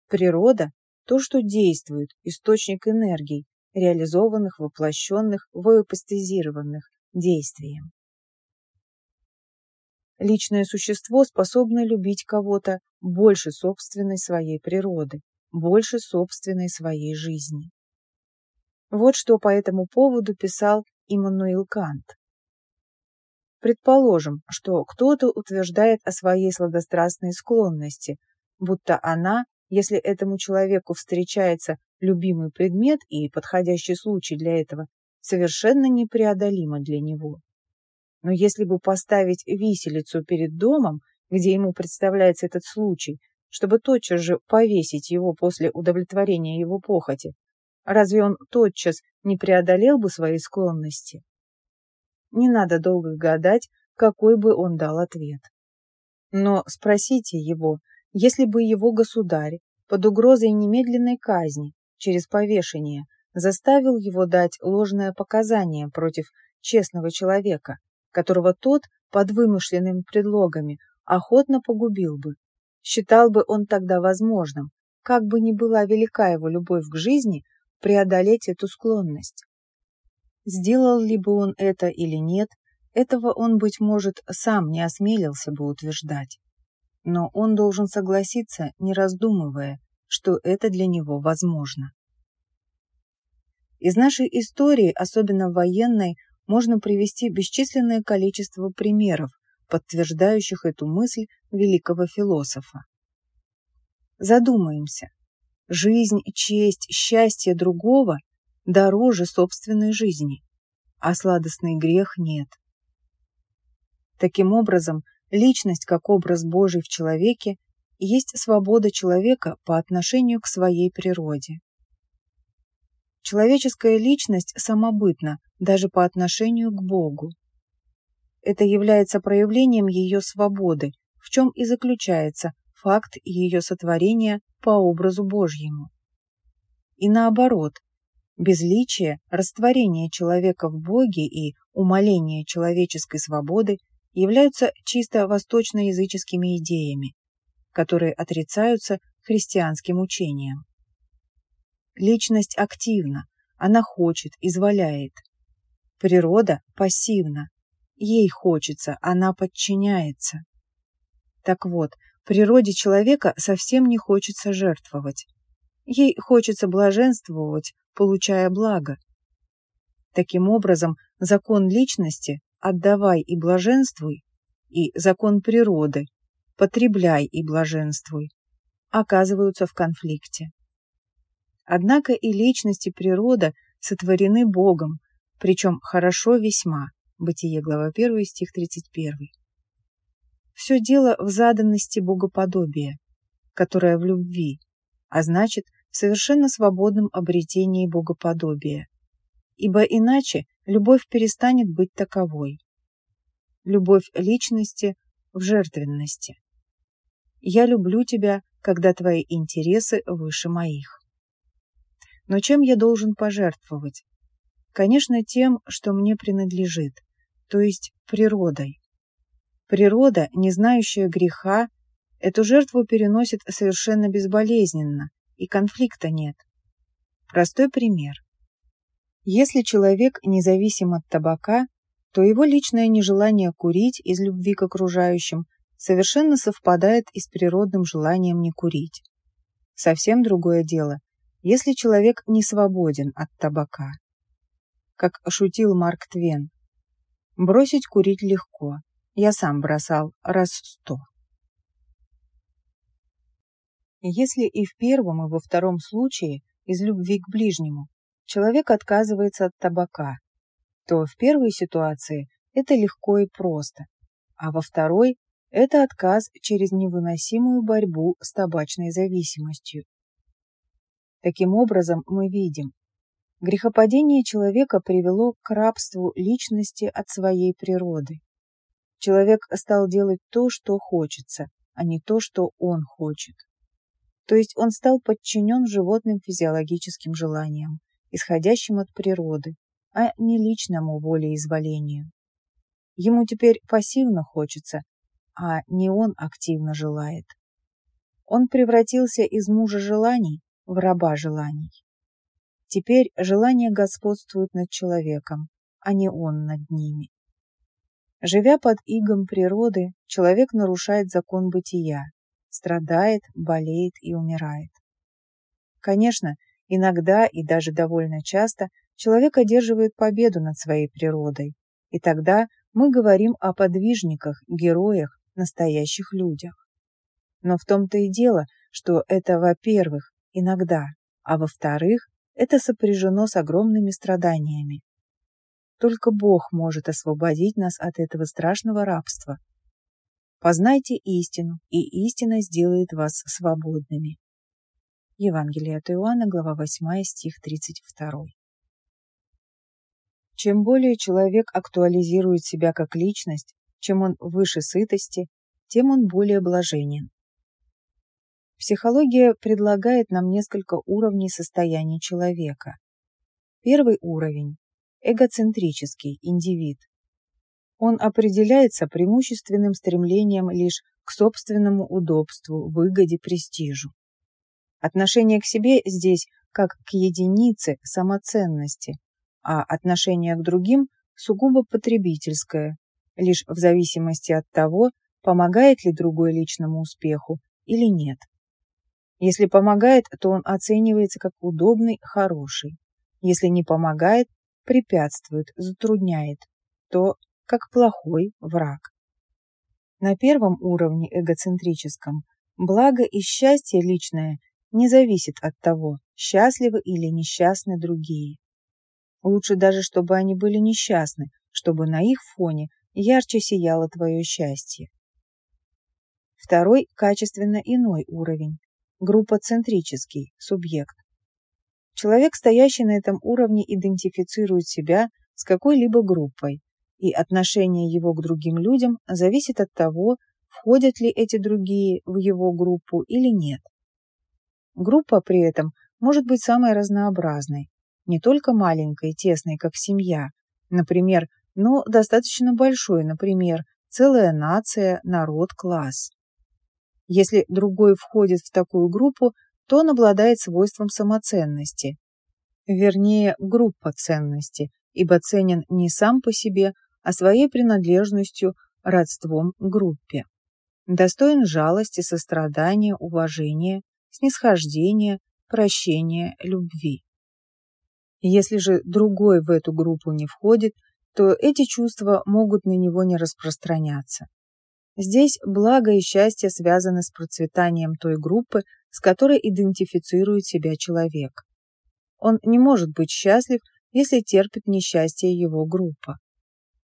Природа – то, что действует, источник энергий, реализованных, воплощенных, воепостезированных действием. Личное существо способно любить кого-то больше собственной своей природы, больше собственной своей жизни. Вот что по этому поводу писал Иммануил Кант. Предположим, что кто-то утверждает о своей сладострастной склонности, будто она, если этому человеку встречается любимый предмет и подходящий случай для этого, совершенно непреодолима для него. Но если бы поставить виселицу перед домом, где ему представляется этот случай, чтобы тотчас же повесить его после удовлетворения его похоти, разве он тотчас не преодолел бы свои склонности? Не надо долго гадать, какой бы он дал ответ. Но спросите его, если бы его государь под угрозой немедленной казни через повешение заставил его дать ложное показание против честного человека, которого тот под вымышленными предлогами охотно погубил бы. Считал бы он тогда возможным, как бы ни была велика его любовь к жизни, преодолеть эту склонность. Сделал ли бы он это или нет, этого он, быть может, сам не осмелился бы утверждать. Но он должен согласиться, не раздумывая, что это для него возможно. Из нашей истории, особенно военной, можно привести бесчисленное количество примеров, подтверждающих эту мысль великого философа. Задумаемся. Жизнь, честь, счастье другого дороже собственной жизни, а сладостный грех нет. Таким образом, личность как образ Божий в человеке есть свобода человека по отношению к своей природе. Человеческая личность самобытна даже по отношению к Богу. Это является проявлением ее свободы, в чем и заключается факт ее сотворения по образу Божьему. И наоборот, безличие, растворение человека в Боге и умаление человеческой свободы являются чисто восточноязыческими идеями, которые отрицаются христианским учением. Личность активна, она хочет, изволяет. Природа пассивна, ей хочется, она подчиняется. Так вот, природе человека совсем не хочется жертвовать. Ей хочется блаженствовать, получая благо. Таким образом, закон личности «отдавай и блаженствуй» и закон природы «потребляй и блаженствуй» оказываются в конфликте. Однако и личность, и природа сотворены Богом, причем хорошо весьма. Бытие, глава 1, стих 31. Все дело в заданности богоподобия, которое в любви, а значит, в совершенно свободном обретении богоподобия. Ибо иначе любовь перестанет быть таковой. Любовь личности в жертвенности. Я люблю тебя, когда твои интересы выше моих. Но чем я должен пожертвовать? Конечно, тем, что мне принадлежит, то есть природой. Природа, не знающая греха, эту жертву переносит совершенно безболезненно, и конфликта нет. Простой пример. Если человек независим от табака, то его личное нежелание курить из любви к окружающим совершенно совпадает и с природным желанием не курить. Совсем другое дело, если человек не свободен от табака. Как шутил Марк Твен, бросить курить легко, я сам бросал раз сто. Если и в первом, и во втором случае из любви к ближнему человек отказывается от табака, то в первой ситуации это легко и просто, а во второй – это отказ через невыносимую борьбу с табачной зависимостью. Таким образом, мы видим, грехопадение человека привело к рабству личности от своей природы. Человек стал делать то, что хочется, а не то, что он хочет. То есть он стал подчинен животным физиологическим желаниям, исходящим от природы, а не личному волеизволению. Ему теперь пассивно хочется, а не он активно желает. Он превратился из мужа желаний в раба желаний. Теперь желания господствуют над человеком, а не он над ними. Живя под игом природы, человек нарушает закон бытия, страдает, болеет и умирает. Конечно, иногда и даже довольно часто человек одерживает победу над своей природой, и тогда мы говорим о подвижниках, героях, настоящих людях. Но в том-то и дело, что это, во-первых, иногда, а во-вторых, это сопряжено с огромными страданиями. Только Бог может освободить нас от этого страшного рабства. Познайте истину, и истина сделает вас свободными. Евангелие от Иоанна, глава 8, стих 32. Чем более человек актуализирует себя как личность, чем он выше сытости, тем он более блаженен. Психология предлагает нам несколько уровней состояния человека. Первый уровень – эгоцентрический индивид. Он определяется преимущественным стремлением лишь к собственному удобству, выгоде, престижу. Отношение к себе здесь как к единице самоценности, а отношение к другим сугубо потребительское, лишь в зависимости от того, помогает ли другой личному успеху или нет. Если помогает, то он оценивается как удобный, хороший. Если не помогает, препятствует, затрудняет, то как плохой враг. На первом уровне эгоцентрическом благо и счастье личное не зависит от того, счастливы или несчастны другие. Лучше даже, чтобы они были несчастны, чтобы на их фоне ярче сияло твое счастье. Второй качественно иной уровень – группоцентрический, субъект. Человек, стоящий на этом уровне, идентифицирует себя с какой-либо группой, и отношение его к другим людям зависит от того, входят ли эти другие в его группу или нет. Группа при этом может быть самой разнообразной, не только маленькой, тесной, как семья, например, но достаточно большой, например, целая нация, народ, класс. Если другой входит в такую группу, то он обладает свойством самоценности, вернее, группа ценности, ибо ценен не сам по себе, а своей принадлежностью, родством к группе. Достоин жалости, сострадания, уважения, снисхождения, прощения, любви. Если же другой в эту группу не входит, то эти чувства могут на него не распространяться. Здесь благо и счастье связаны с процветанием той группы, с которой идентифицирует себя человек. Он не может быть счастлив, если терпит несчастье его группа.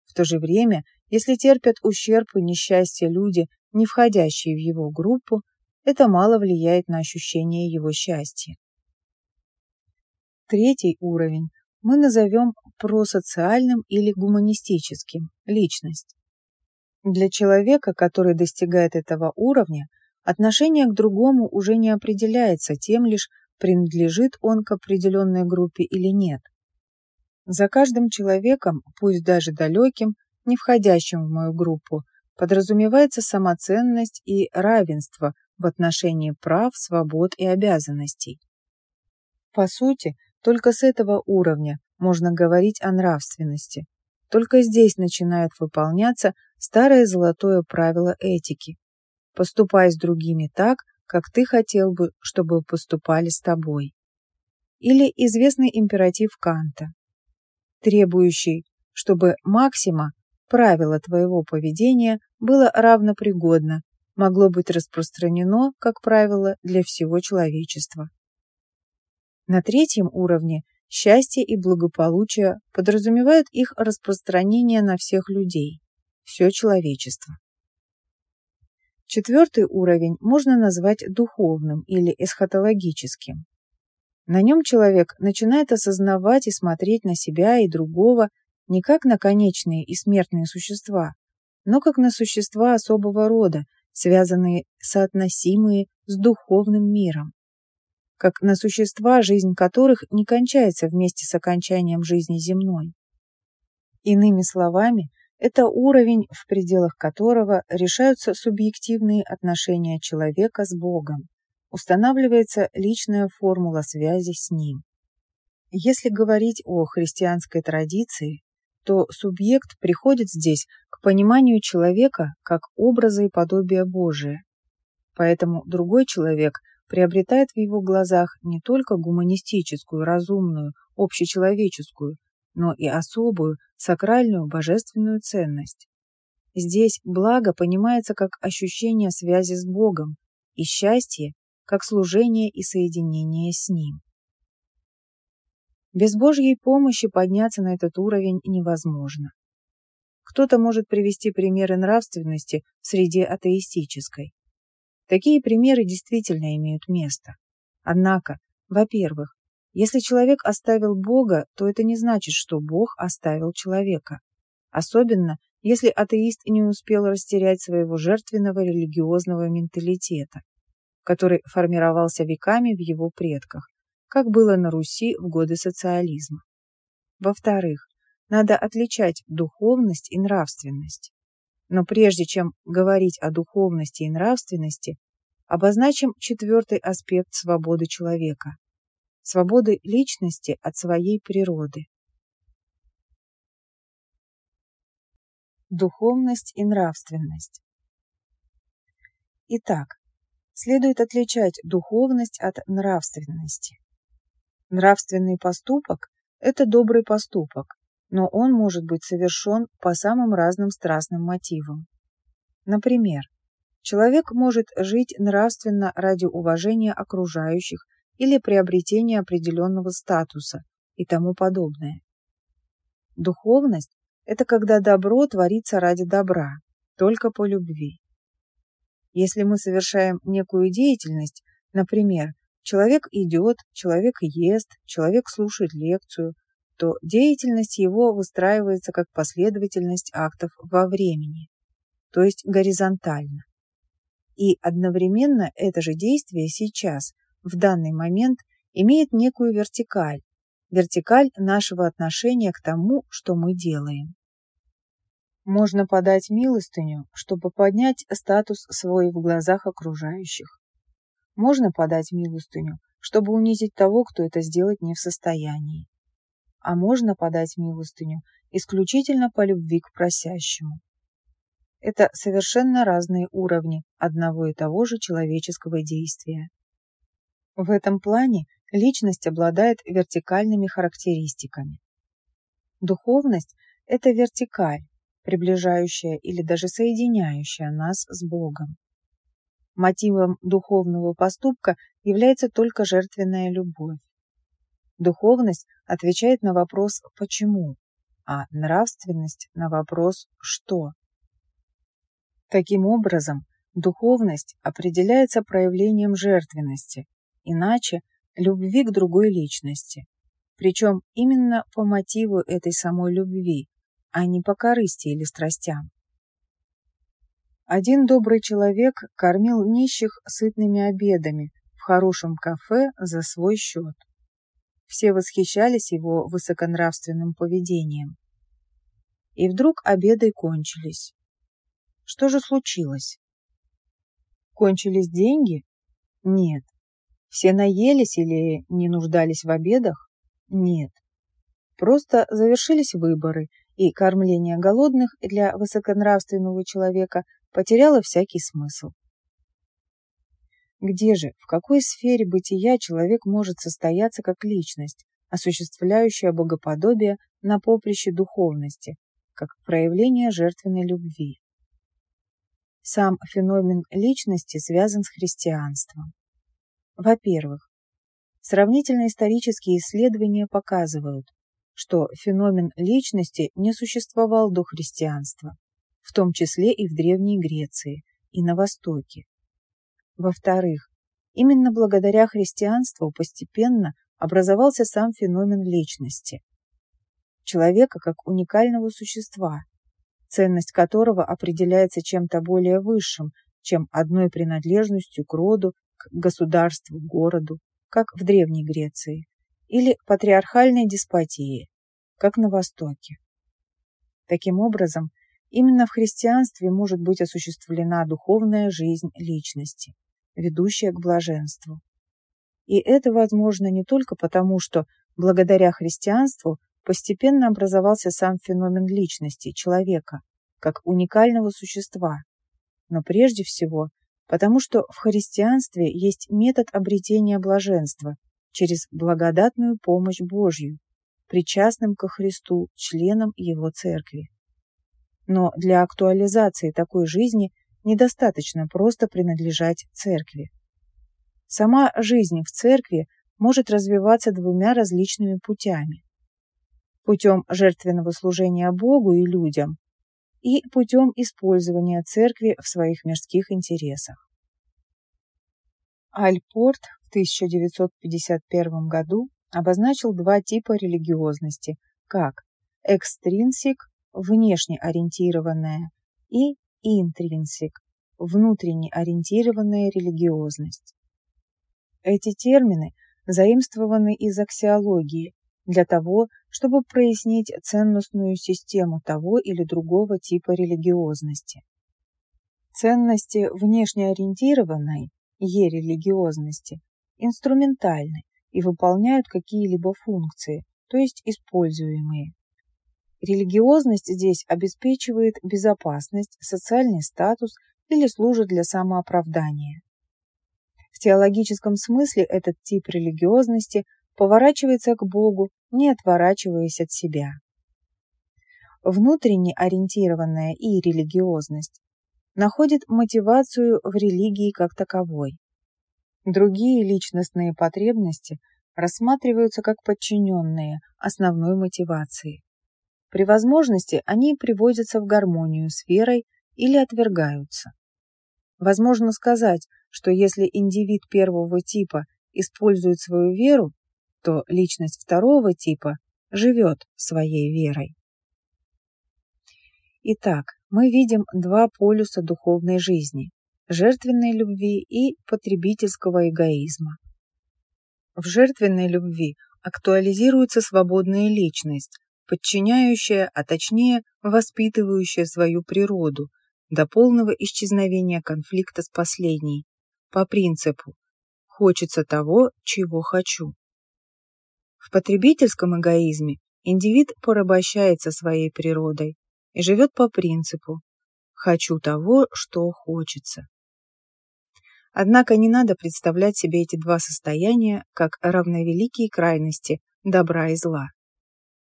В то же время, если терпят ущерб и несчастье люди, не входящие в его группу, это мало влияет на ощущение его счастья. Третий уровень мы назовем просоциальным или гуманистическим – личность. Для человека, который достигает этого уровня, отношение к другому уже не определяется тем лишь, принадлежит он к определенной группе или нет. За каждым человеком, пусть даже далеким, не входящим в мою группу, подразумевается самоценность и равенство в отношении прав, свобод и обязанностей. По сути, только с этого уровня можно говорить о нравственности. Только здесь начинает выполняться старое золотое правило этики. Поступай с другими так, как ты хотел бы, чтобы поступали с тобой. Или известный императив Канта, требующий, чтобы максима, правило твоего поведения, было равнопригодно, могло быть распространено, как правило, для всего человечества. На третьем уровне счастье и благополучие подразумевают их распространение на всех людей, все человечество. Четвертый уровень можно назвать духовным или эсхатологическим. На нем человек начинает осознавать и смотреть на себя и другого не как на конечные и смертные существа, но как на существа особого рода, связанные, соотносимые с духовным миром, как на существа, жизнь которых не кончается вместе с окончанием жизни земной. Иными словами, это уровень, в пределах которого решаются субъективные отношения человека с Богом, устанавливается личная формула связи с Ним. Если говорить о христианской традиции, то субъект приходит здесь к пониманию человека как образа и подобия Божия. Поэтому другой человек приобретает в его глазах не только гуманистическую, разумную, общечеловеческую, но и особую, сакральную, божественную ценность. Здесь благо понимается как ощущение связи с Богом и счастье как служение и соединение с Ним. Без Божьей помощи подняться на этот уровень невозможно. Кто-то может привести примеры нравственности в среде атеистической. Такие примеры действительно имеют место. Однако, во-первых, если человек оставил Бога, то это не значит, что Бог оставил человека. Особенно, если атеист не успел растерять своего жертвенного религиозного менталитета, который формировался веками в его предках, как было на Руси в годы социализма. Во-вторых, надо отличать духовность и нравственность. Но прежде чем говорить о духовности и нравственности, обозначим четвертый аспект свободы человека свободы личности от своей природы. Духовность и нравственность. Итак, следует отличать духовность от нравственности. Нравственный поступок – это добрый поступок, но он может быть совершен по самым разным страстным мотивам. Например, человек может жить нравственно ради уважения окружающих или приобретение определенного статуса и тому подобное. Духовность – это когда добро творится ради добра, только по любви. Если мы совершаем некую деятельность, например, человек идет, человек ест, человек слушает лекцию, то деятельность его выстраивается как последовательность актов во времени, то есть горизонтально. И одновременно это же действие сейчас в данный момент имеет некую вертикаль, вертикаль нашего отношения к тому, что мы делаем. Можно подать милостыню, чтобы поднять статус свой в глазах окружающих. Можно подать милостыню, чтобы унизить того, кто это сделать не в состоянии. А можно подать милостыню исключительно по любви к просящему. Это совершенно разные уровни одного и того же человеческого действия. В этом плане личность обладает вертикальными характеристиками. Духовность – это вертикаль, приближающая или даже соединяющая нас с Богом. Мотивом духовного поступка является только жертвенная любовь. Духовность отвечает на вопрос «почему?», а нравственность на вопрос «что?». Таким образом, духовность определяется проявлением жертвенности, иначе любви к другой личности. Причем именно по мотиву этой самой любви, а не по корысти или страстям. Один добрый человек кормил нищих сытными обедами, в хорошем кафе за свой счет. Все восхищались его высоконравственным поведением. И вдруг обеды кончились. Что же случилось? Кончились деньги? Нет. Все наелись или не нуждались в обедах? Нет. Просто завершились выборы, и кормление голодных для высоконравственного человека потеряло всякий смысл. Где же, в какой сфере бытия человек может состояться как личность, осуществляющая богоподобие на поприще духовности, как проявление жертвенной любви? Сам феномен личности связан с христианством. Во-первых, сравнительно-исторические исследования показывают, что феномен личности не существовал до христианства, в том числе и в Древней Греции, и на Востоке. Во-вторых, именно благодаря христианству постепенно образовался сам феномен личности. Человека как уникального существа, ценность которого определяется чем-то более высшим, чем одной принадлежностью к роду, к государству, городу, как в Древней Греции, или патриархальной деспотии, как на Востоке. Таким образом, именно в христианстве может быть осуществлена духовная жизнь личности, ведущая к блаженству. И это возможно не только потому, что благодаря христианству постепенно образовался сам феномен личности человека, как уникального существа, но прежде всего потому что в христианстве есть метод обретения блаженства через благодатную помощь Божью, причастным ко Христу, членам Его Церкви. Но для актуализации такой жизни недостаточно просто принадлежать Церкви. Сама жизнь в Церкви может развиваться двумя различными путями. Путем жертвенного служения Богу и людям и путем использования церкви в своих мирских интересах. Альпорт в 1951 году обозначил два типа религиозности, как экстринсик – внешне ориентированная и интринсик – внутренне ориентированная религиозность. Эти термины заимствованы из аксиологии для того, чтобы прояснить ценностную систему того или другого типа религиозности. Ценности внешне ориентированной, е-религиозности, инструментальны и выполняют какие-либо функции, то есть используемые. Религиозность здесь обеспечивает безопасность, социальный статус или служит для самооправдания. В теологическом смысле этот тип религиозности поворачивается к Богу, не отворачиваясь от себя. Внутренне ориентированная и религиозность находит мотивацию в религии как таковой. Другие личностные потребности рассматриваются как подчиненные основной мотивации. При возможности они приводятся в гармонию с верой или отвергаются. Возможно сказать, что если индивид первого типа использует свою веру, то личность второго типа живет своей верой. Итак, мы видим два полюса духовной жизни – жертвенной любви и потребительского эгоизма. В жертвенной любви актуализируется свободная личность, подчиняющая, а точнее воспитывающая свою природу до полного исчезновения конфликта с последней, по принципу «хочется того, чего хочу». В потребительском эгоизме индивид порабощается своей природой и живет по принципу «хочу того, что хочется». Однако не надо представлять себе эти два состояния как равновеликие крайности добра и зла.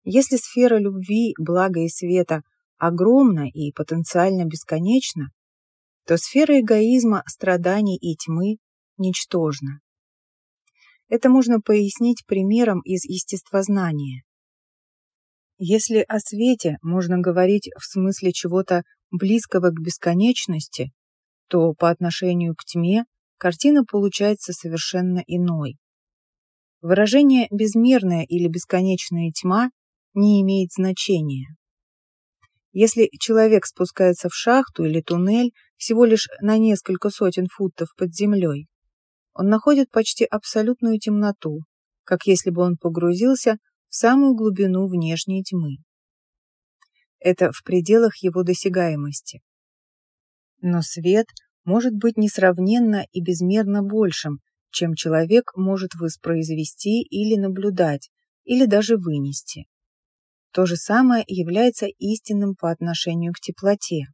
Если сфера любви, блага и света огромна и потенциально бесконечна, то сфера эгоизма, страданий и тьмы ничтожна. Это можно пояснить примером из естествознания. Если о свете можно говорить в смысле чего-то близкого к бесконечности, то по отношению к тьме картина получается совершенно иной. Выражение «безмерная» или «бесконечная тьма» не имеет значения. Если человек спускается в шахту или туннель всего лишь на несколько сотен футов под землей, он находит почти абсолютную темноту, как если бы он погрузился в самую глубину внешней тьмы. Это в пределах его досягаемости. Но свет может быть несравненно и безмерно большим, чем человек может воспроизвести или наблюдать, или даже вынести. То же самое является истинным по отношению к теплоте.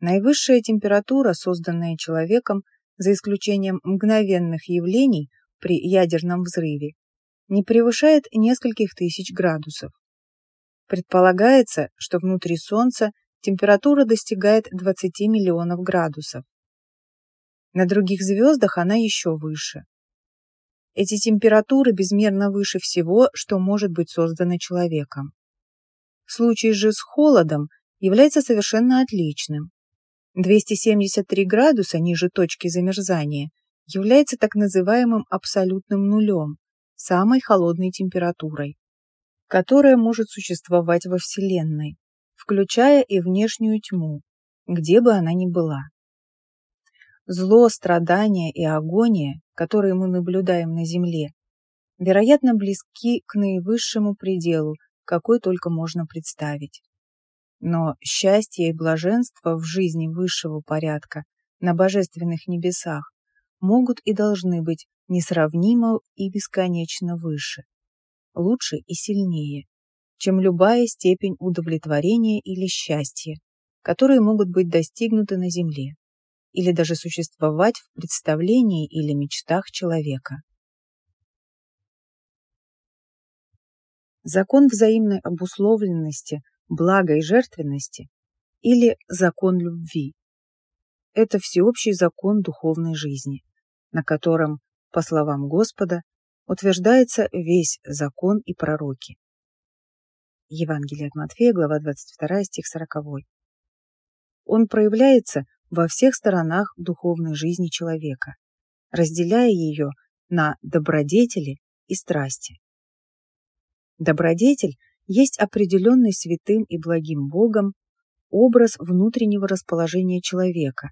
Наивысшая температура, созданная человеком, за исключением мгновенных явлений при ядерном взрыве, не превышает нескольких тысяч градусов. Предполагается, что внутри Солнца температура достигает 20 миллионов градусов. На других звездах она еще выше. Эти температуры безмерно выше всего, что может быть создано человеком. Случай же с холодом является совершенно отличным. 273 градуса ниже точки замерзания является так называемым абсолютным нулем, самой холодной температурой, которая может существовать во Вселенной, включая и внешнюю тьму, где бы она ни была. Зло, страдания и агония, которые мы наблюдаем на Земле, вероятно, близки к наивысшему пределу, какой только можно представить. Но счастье и блаженство в жизни высшего порядка на божественных небесах могут и должны быть несравнимо и бесконечно выше, лучше и сильнее, чем любая степень удовлетворения или счастья, которые могут быть достигнуты на Земле, или даже существовать в представлении или мечтах человека. Закон взаимной обусловленности блага и жертвенности или закон любви. Это всеобщий закон духовной жизни, на котором, по словам Господа, утверждается весь закон и пророки. Евангелие от Матфея, глава 22, стих 40. Он проявляется во всех сторонах духовной жизни человека, разделяя ее на добродетели и страсти. Добродетель есть определенный святым и благим Богом образ внутреннего расположения человека,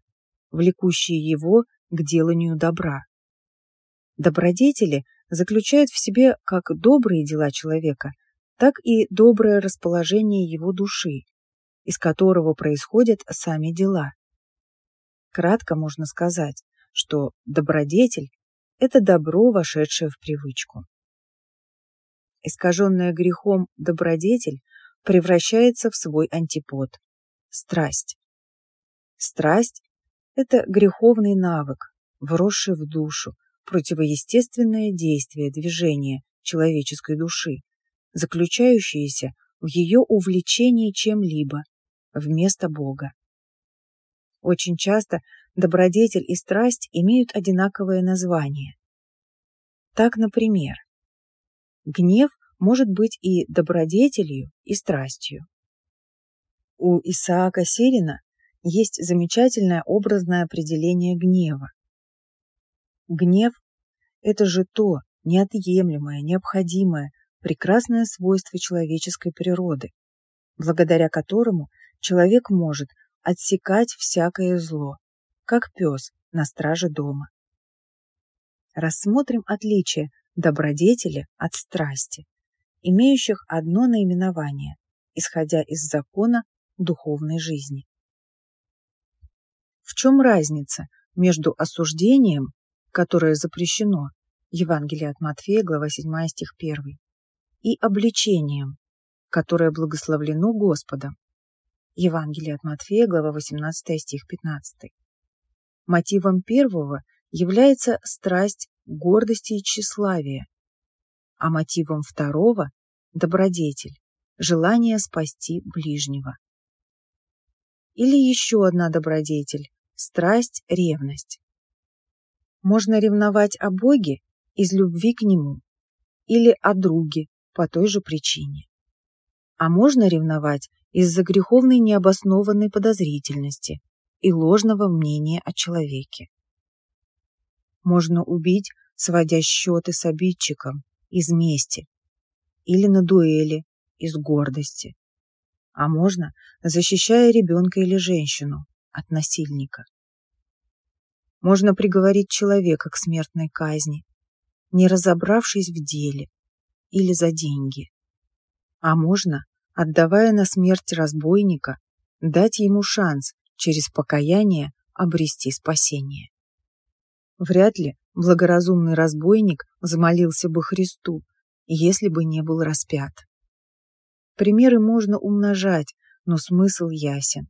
влекущий его к деланию добра. Добродетели заключают в себе как добрые дела человека, так и доброе расположение его души, из которого происходят сами дела. Кратко можно сказать, что добродетель – это добро, вошедшее в привычку искаженная грехом добродетель превращается в свой антипод – страсть. Страсть – это греховный навык, вросший в душу, противоестественное действие движения человеческой души, заключающееся в ее увлечении чем-либо вместо Бога. Очень часто добродетель и страсть имеют одинаковое название. Так, например, Гнев может быть и добродетелью, и страстью. У Исаака Серина есть замечательное образное определение гнева. Гнев – это же то неотъемлемое, необходимое, прекрасное свойство человеческой природы, благодаря которому человек может отсекать всякое зло, как пес на страже дома. Рассмотрим отличие добродетели от страсти, имеющих одно наименование, исходя из закона духовной жизни. В чем разница между осуждением, которое запрещено, Евангелие от Матфея, глава 7, стих 1, и обличением, которое благословлено Господом, Евангелие от Матфея, глава 18, стих 15. Мотивом первого является страсть гордости и тщеславия, а мотивом второго – добродетель, желание спасти ближнего. Или еще одна добродетель – страсть, ревность. Можно ревновать о Боге из любви к Нему или о друге по той же причине. А можно ревновать из-за греховной необоснованной подозрительности и ложного мнения о человеке. Можно убить, сводя счеты с обидчиком, из мести. Или на дуэли, из гордости. А можно, защищая ребенка или женщину от насильника. Можно приговорить человека к смертной казни, не разобравшись в деле или за деньги. А можно, отдавая на смерть разбойника, дать ему шанс через покаяние обрести спасение. Вряд ли благоразумный разбойник замолился бы Христу, если бы не был распят. Примеры можно умножать, но смысл ясен.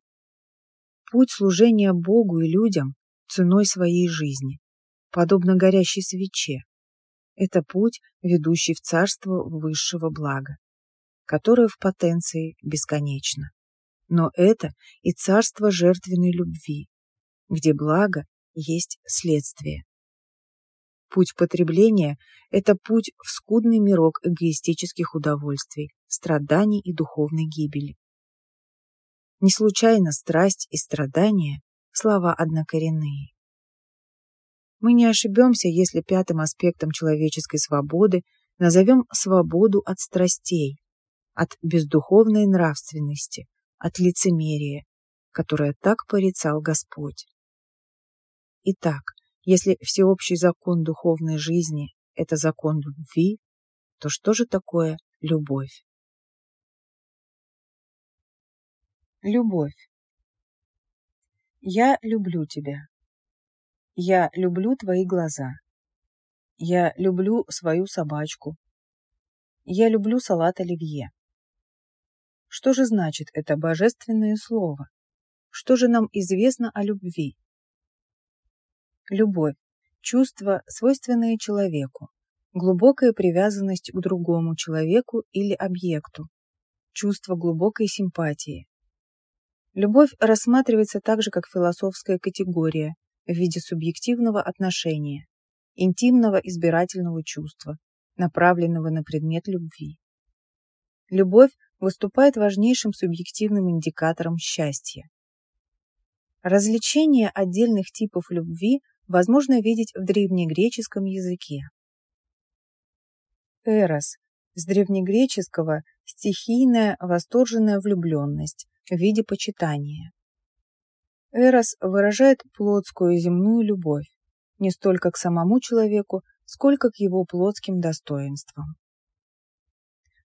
Путь служения Богу и людям ценой своей жизни, подобно горящей свече. Это путь, ведущий в царство высшего блага, которое в потенции бесконечно. Но это и царство жертвенной любви, где благо есть следствие. Путь потребления – это путь в скудный мирок эгоистических удовольствий, страданий и духовной гибели. Не случайно страсть и страдания – слова однокоренные. Мы не ошибемся, если пятым аспектом человеческой свободы назовем свободу от страстей, от бездуховной нравственности, от лицемерия, которое так порицал Господь. Итак, если всеобщий закон духовной жизни – это закон любви, то что же такое любовь? Любовь. Я люблю тебя. Я люблю твои глаза. Я люблю свою собачку. Я люблю салат оливье. Что же значит это божественное слово? Что же нам известно о любви? Любовь – чувство, свойственное человеку, глубокая привязанность к другому человеку или объекту, чувство глубокой симпатии. Любовь рассматривается также как философская категория в виде субъективного отношения, интимного избирательного чувства, направленного на предмет любви. Любовь выступает важнейшим субъективным индикатором счастья. Развлечение отдельных типов любви возможно видеть в древнегреческом языке. Эрос с древнегреческого стихийная восторженная влюбленность в виде почитания. Эрос выражает плотскую земную любовь не столько к самому человеку, сколько к его плотским достоинствам.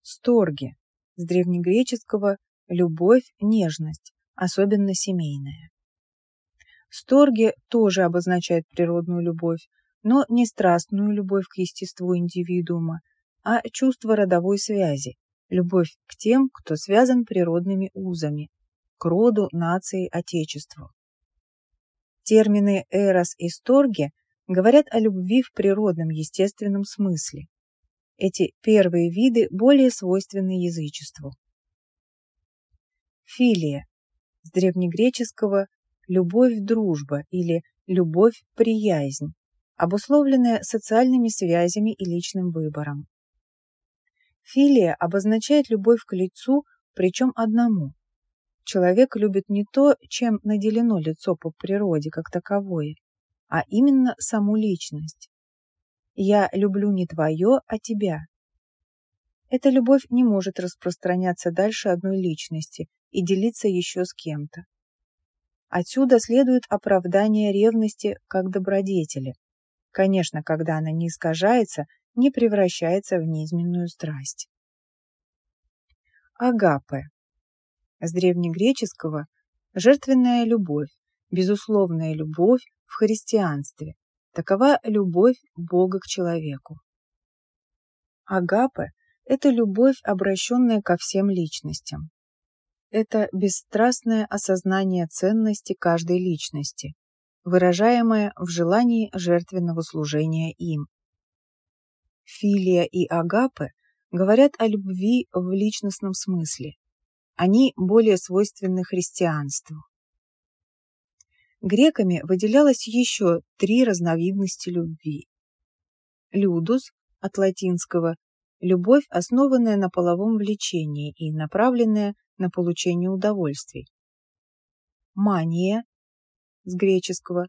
Сторги с древнегреческого любовь, нежность, особенно семейная. Сторги тоже обозначает природную любовь, но не страстную любовь к естеству индивидуума, а чувство родовой связи, любовь к тем, кто связан природными узами, к роду, нации, отечеству. Термины «эрос» и «сторги» говорят о любви в природном естественном смысле. Эти первые виды более свойственны язычеству. Филия с древнегреческого любовь-дружба или любовь-приязнь, обусловленная социальными связями и личным выбором. Филия обозначает любовь к лицу, причем одному. Человек любит не то, чем наделено лицо по природе как таковое, а именно саму личность. «Я люблю не твое, а тебя». Эта любовь не может распространяться дальше одной личности и делиться еще с кем-то. Отсюда следует оправдание ревности как добродетели. Конечно, когда она не искажается, не превращается в низменную страсть. Агапе. С древнегреческого жертвенная любовь, безусловная любовь в христианстве. Такова любовь Бога к человеку. Агапе – это любовь, обращенная ко всем личностям. Это бесстрастное осознание ценности каждой личности, выражаемое в желании жертвенного служения им. Филия и Агапе говорят о любви в личностном смысле. Они более свойственны христианству. Греками выделялось еще три разновидности любви. Людус, от латинского, любовь, основанная на половом влечении и направленная на получение удовольствий. Мания с греческого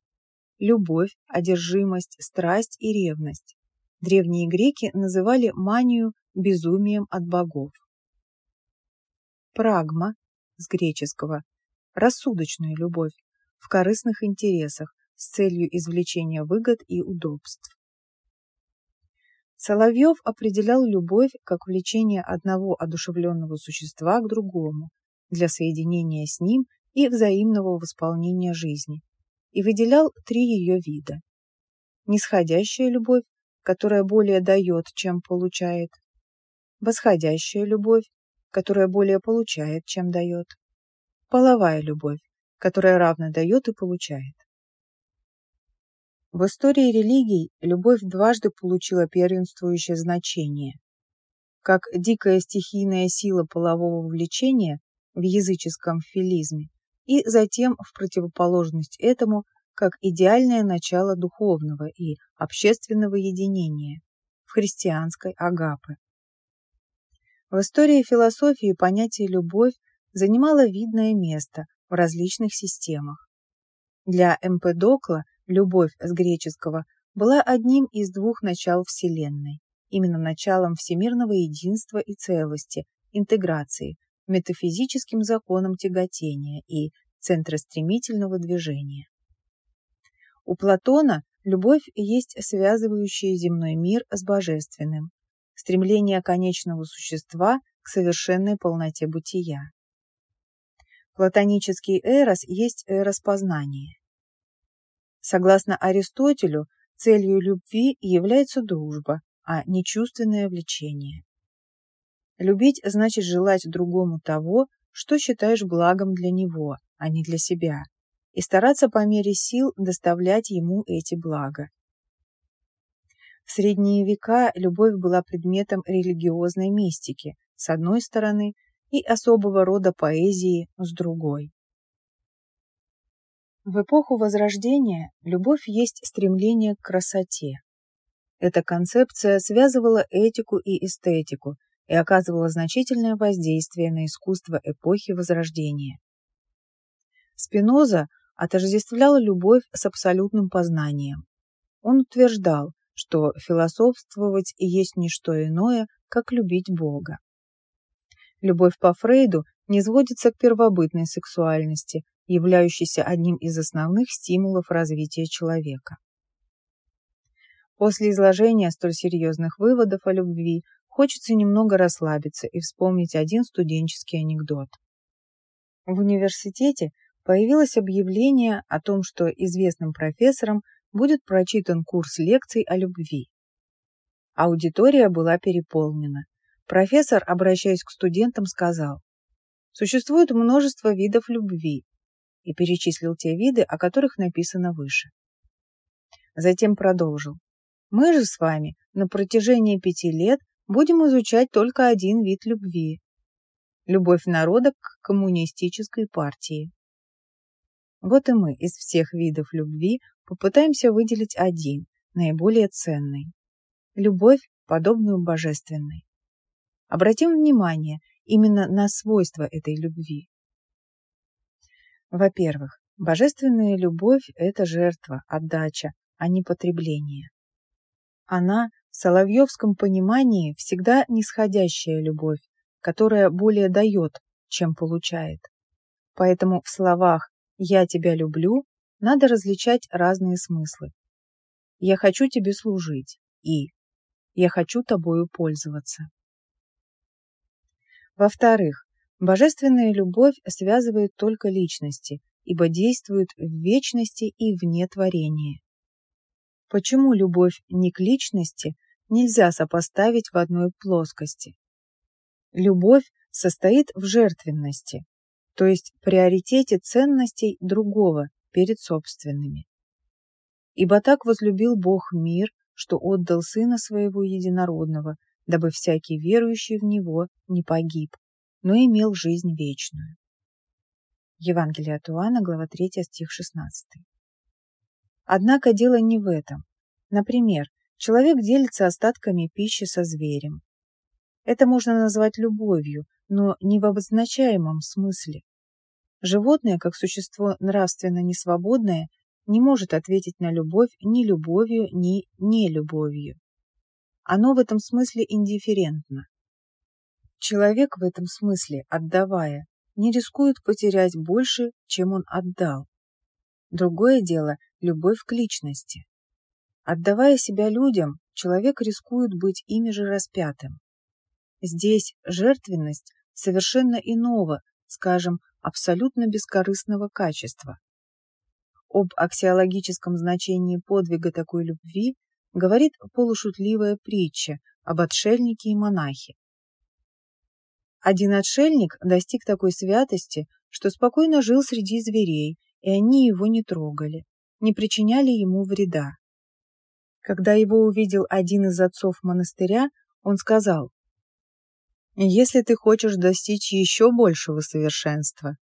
любовь, одержимость, страсть и ревность. Древние греки называли манию безумием от богов. Прагма с греческого рассудочную любовь в корыстных интересах, с целью извлечения выгод и удобств. Соловьев определял любовь как влечение одного одушевленного существа к другому для соединения с ним и взаимного восполнения жизни, и выделял три ее вида. Нисходящая любовь, которая более дает, чем получает. Восходящая любовь, которая более получает, чем дает. Половая любовь, которая равно дает и получает. В истории религий любовь дважды получила первенствующее значение. Как дикая стихийная сила полового влечения в языческом филизме, и затем в противоположность этому как идеальное начало духовного и общественного единения в христианской агапы. В истории философии понятие «любовь» занимало видное место в различных системах. Для Эмпедокла Любовь с греческого была одним из двух начал Вселенной, именно началом всемирного единства и целости, интеграции, метафизическим законом тяготения и центростремительного движения. У Платона любовь есть связывающая земной мир с божественным, стремление конечного существа к совершенной полноте бытия. Платонический эрос есть эрос познания. Согласно Аристотелю, целью любви является дружба, а не чувственное влечение. Любить значит желать другому того, что считаешь благом для него, а не для себя, и стараться по мере сил доставлять ему эти блага. В средние века любовь была предметом религиозной мистики, с одной стороны, и особого рода поэзии с другой. В эпоху Возрождения любовь есть стремление к красоте. Эта концепция связывала этику и эстетику и оказывала значительное воздействие на искусство эпохи Возрождения. Спиноза отождествлял любовь с абсолютным познанием. Он утверждал, что философствовать есть не что иное, как любить Бога. Любовь по Фрейду не сводится к первобытной сексуальности, являющейся одним из основных стимулов развития человека. После изложения столь серьезных выводов о любви хочется немного расслабиться и вспомнить один студенческий анекдот. В университете появилось объявление о том, что известным профессором будет прочитан курс лекций о любви. Аудитория была переполнена. Профессор, обращаясь к студентам, сказал, «Существует множество видов любви, и перечислил те виды, о которых написано выше. Затем продолжил. Мы же с вами на протяжении пяти лет будем изучать только один вид любви – любовь народа к коммунистической партии. Вот и мы из всех видов любви попытаемся выделить один, наиболее ценный – любовь, подобную божественной. Обратим внимание именно на свойства этой любви. Во-первых, божественная любовь – это жертва, отдача, а не потребление. Она в соловьевском понимании всегда нисходящая любовь, которая более дает, чем получает. Поэтому в словах «я тебя люблю» надо различать разные смыслы. «Я хочу тебе служить» и «я хочу тобою пользоваться». Во-вторых, Божественная любовь связывает только личности, ибо действует в вечности и вне творения. Почему любовь не к личности нельзя сопоставить в одной плоскости? Любовь состоит в жертвенности, то есть приоритете ценностей другого перед собственными. Ибо так возлюбил Бог мир, что отдал Сына Своего Единородного, дабы всякий верующий в Него не погиб, но имел жизнь вечную. Евангелие от Иоанна, глава 3, стих 16. Однако дело не в этом. Например, человек делится остатками пищи со зверем. Это можно назвать любовью, но не в обозначаемом смысле. Животное, как существо нравственно несвободное, не может ответить на любовь ни любовью, ни нелюбовью. Оно в этом смысле индифферентно. Человек в этом смысле, отдавая, не рискует потерять больше, чем он отдал. Другое дело – любовь к личности. Отдавая себя людям, человек рискует быть ими же распятым. Здесь жертвенность совершенно иного, скажем, абсолютно бескорыстного качества. Об аксиологическом значении подвига такой любви говорит полушутливая притча об отшельнике и монахе. Один отшельник достиг такой святости, что спокойно жил среди зверей, и они его не трогали, не причиняли ему вреда. Когда его увидел один из отцов монастыря, он сказал, «Если ты хочешь достичь еще большего совершенства,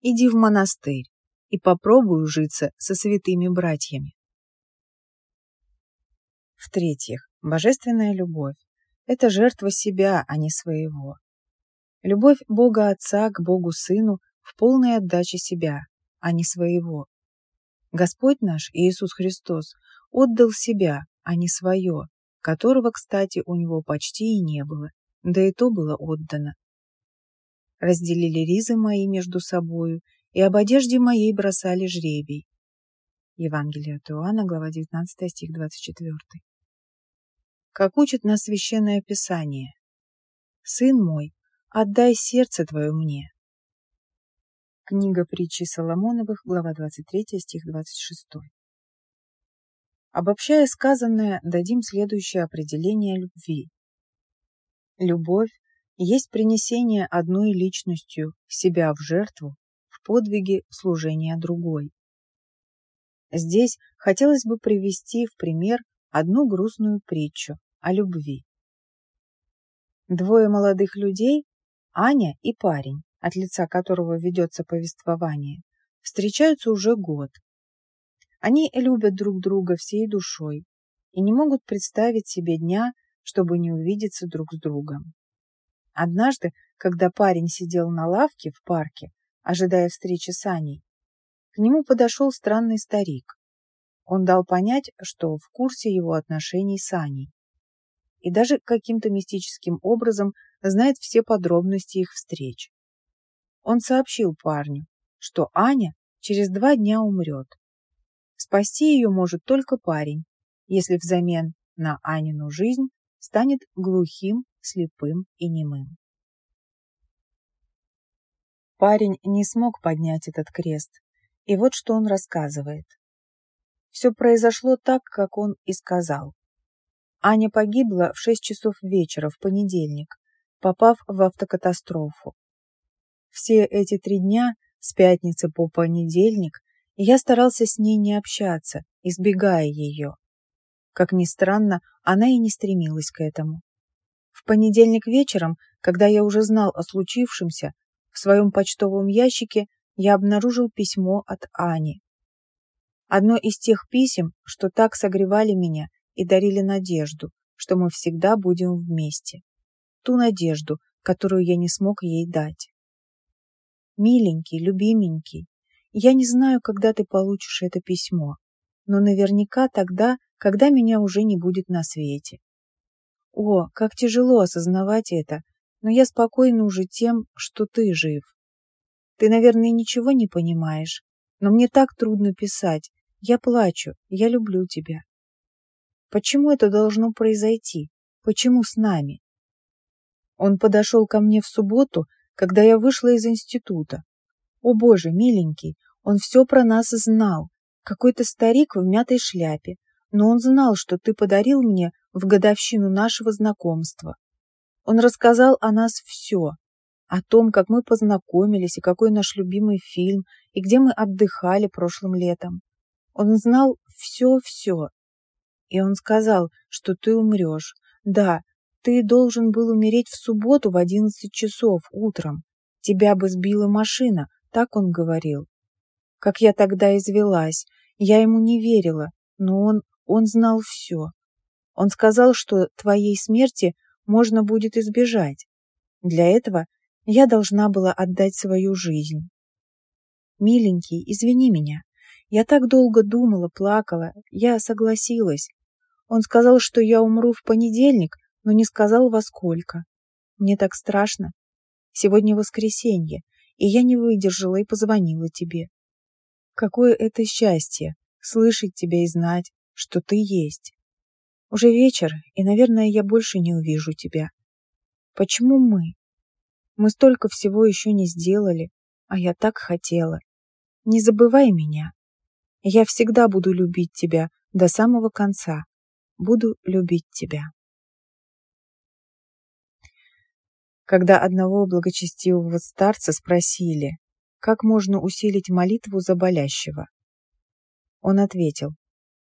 иди в монастырь и попробуй ужиться со святыми братьями». В-третьих, божественная любовь – это жертва себя, а не своего. Любовь Бога Отца к Богу Сыну в полной отдаче себя, а не своего. Господь наш Иисус Христос отдал себя, а не свое, которого, кстати, у него почти и не было, да и то было отдано. Разделили ризы мои между собою, и об одежде моей бросали жребий. Евангелие от Иоанна, глава 19, стих 24 как учит нас Священное Писание. «Сын мой, отдай сердце твое мне». Книга притчи Соломоновых, глава 23, стих 26. Обобщая сказанное, дадим следующее определение любви. Любовь есть принесение одной личностью себя в жертву в подвиге служения другой. Здесь хотелось бы привести в пример одну грустную притчу о любви. Двое молодых людей, Аня и парень, от лица которого ведется повествование, встречаются уже год. Они любят друг друга всей душой и не могут представить себе дня, чтобы не увидеться друг с другом. Однажды, когда парень сидел на лавке в парке, ожидая встречи с Аней, к нему подошел странный старик. Он дал понять, что в курсе его отношений с Аней. И даже каким-то мистическим образом знает все подробности их встреч. Он сообщил парню, что Аня через два дня умрет. Спасти ее может только парень, если взамен на Анину жизнь станет глухим, слепым и немым. Парень не смог поднять этот крест, и вот что он рассказывает. Все произошло так, как он и сказал. Аня погибла в 6 часов вечера в понедельник, попав в автокатастрофу. Все эти три дня, с пятницы по понедельник, я старался с ней не общаться, избегая ее. Как ни странно, она и не стремилась к этому. В понедельник вечером, когда я уже знал о случившемся, в своем почтовом ящике я обнаружил письмо от Ани. Одно из тех писем, что так согревали меня и дарили надежду, что мы всегда будем вместе. Ту надежду, которую я не смог ей дать. Миленький, любименький, я не знаю, когда ты получишь это письмо, но наверняка тогда, когда меня уже не будет на свете. О, как тяжело осознавать это, но я спокойна уже тем, что ты жив. Ты, наверное, ничего не понимаешь, но мне так трудно писать, я плачу, я люблю тебя. Почему это должно произойти? Почему с нами? Он подошел ко мне в субботу, когда я вышла из института. О боже, миленький, он все про нас знал. Какой-то старик в мятой шляпе, но он знал, что ты подарил мне в годовщину нашего знакомства. Он рассказал о нас все, о том, как мы познакомились и какой наш любимый фильм, и где мы отдыхали прошлым летом. Он знал все-все. И он сказал, что ты умрешь. Да, ты должен был умереть в субботу в одиннадцать часов утром. Тебя бы сбила машина, так он говорил. Как я тогда извелась, я ему не верила, но он, он знал все. Он сказал, что твоей смерти можно будет избежать. Для этого я должна была отдать свою жизнь. Миленький, извини меня. Я так долго думала, плакала, я согласилась. Он сказал, что я умру в понедельник, но не сказал во сколько. Мне так страшно. Сегодня воскресенье, и я не выдержала и позвонила тебе. Какое это счастье слышать тебя и знать, что ты есть. Уже вечер, и, наверное, я больше не увижу тебя. Почему мы? Мы столько всего еще не сделали, а я так хотела. Не забывай меня. Я всегда буду любить тебя до самого конца. Буду любить тебя. Когда одного благочестивого старца спросили, как можно усилить молитву за болящего, он ответил,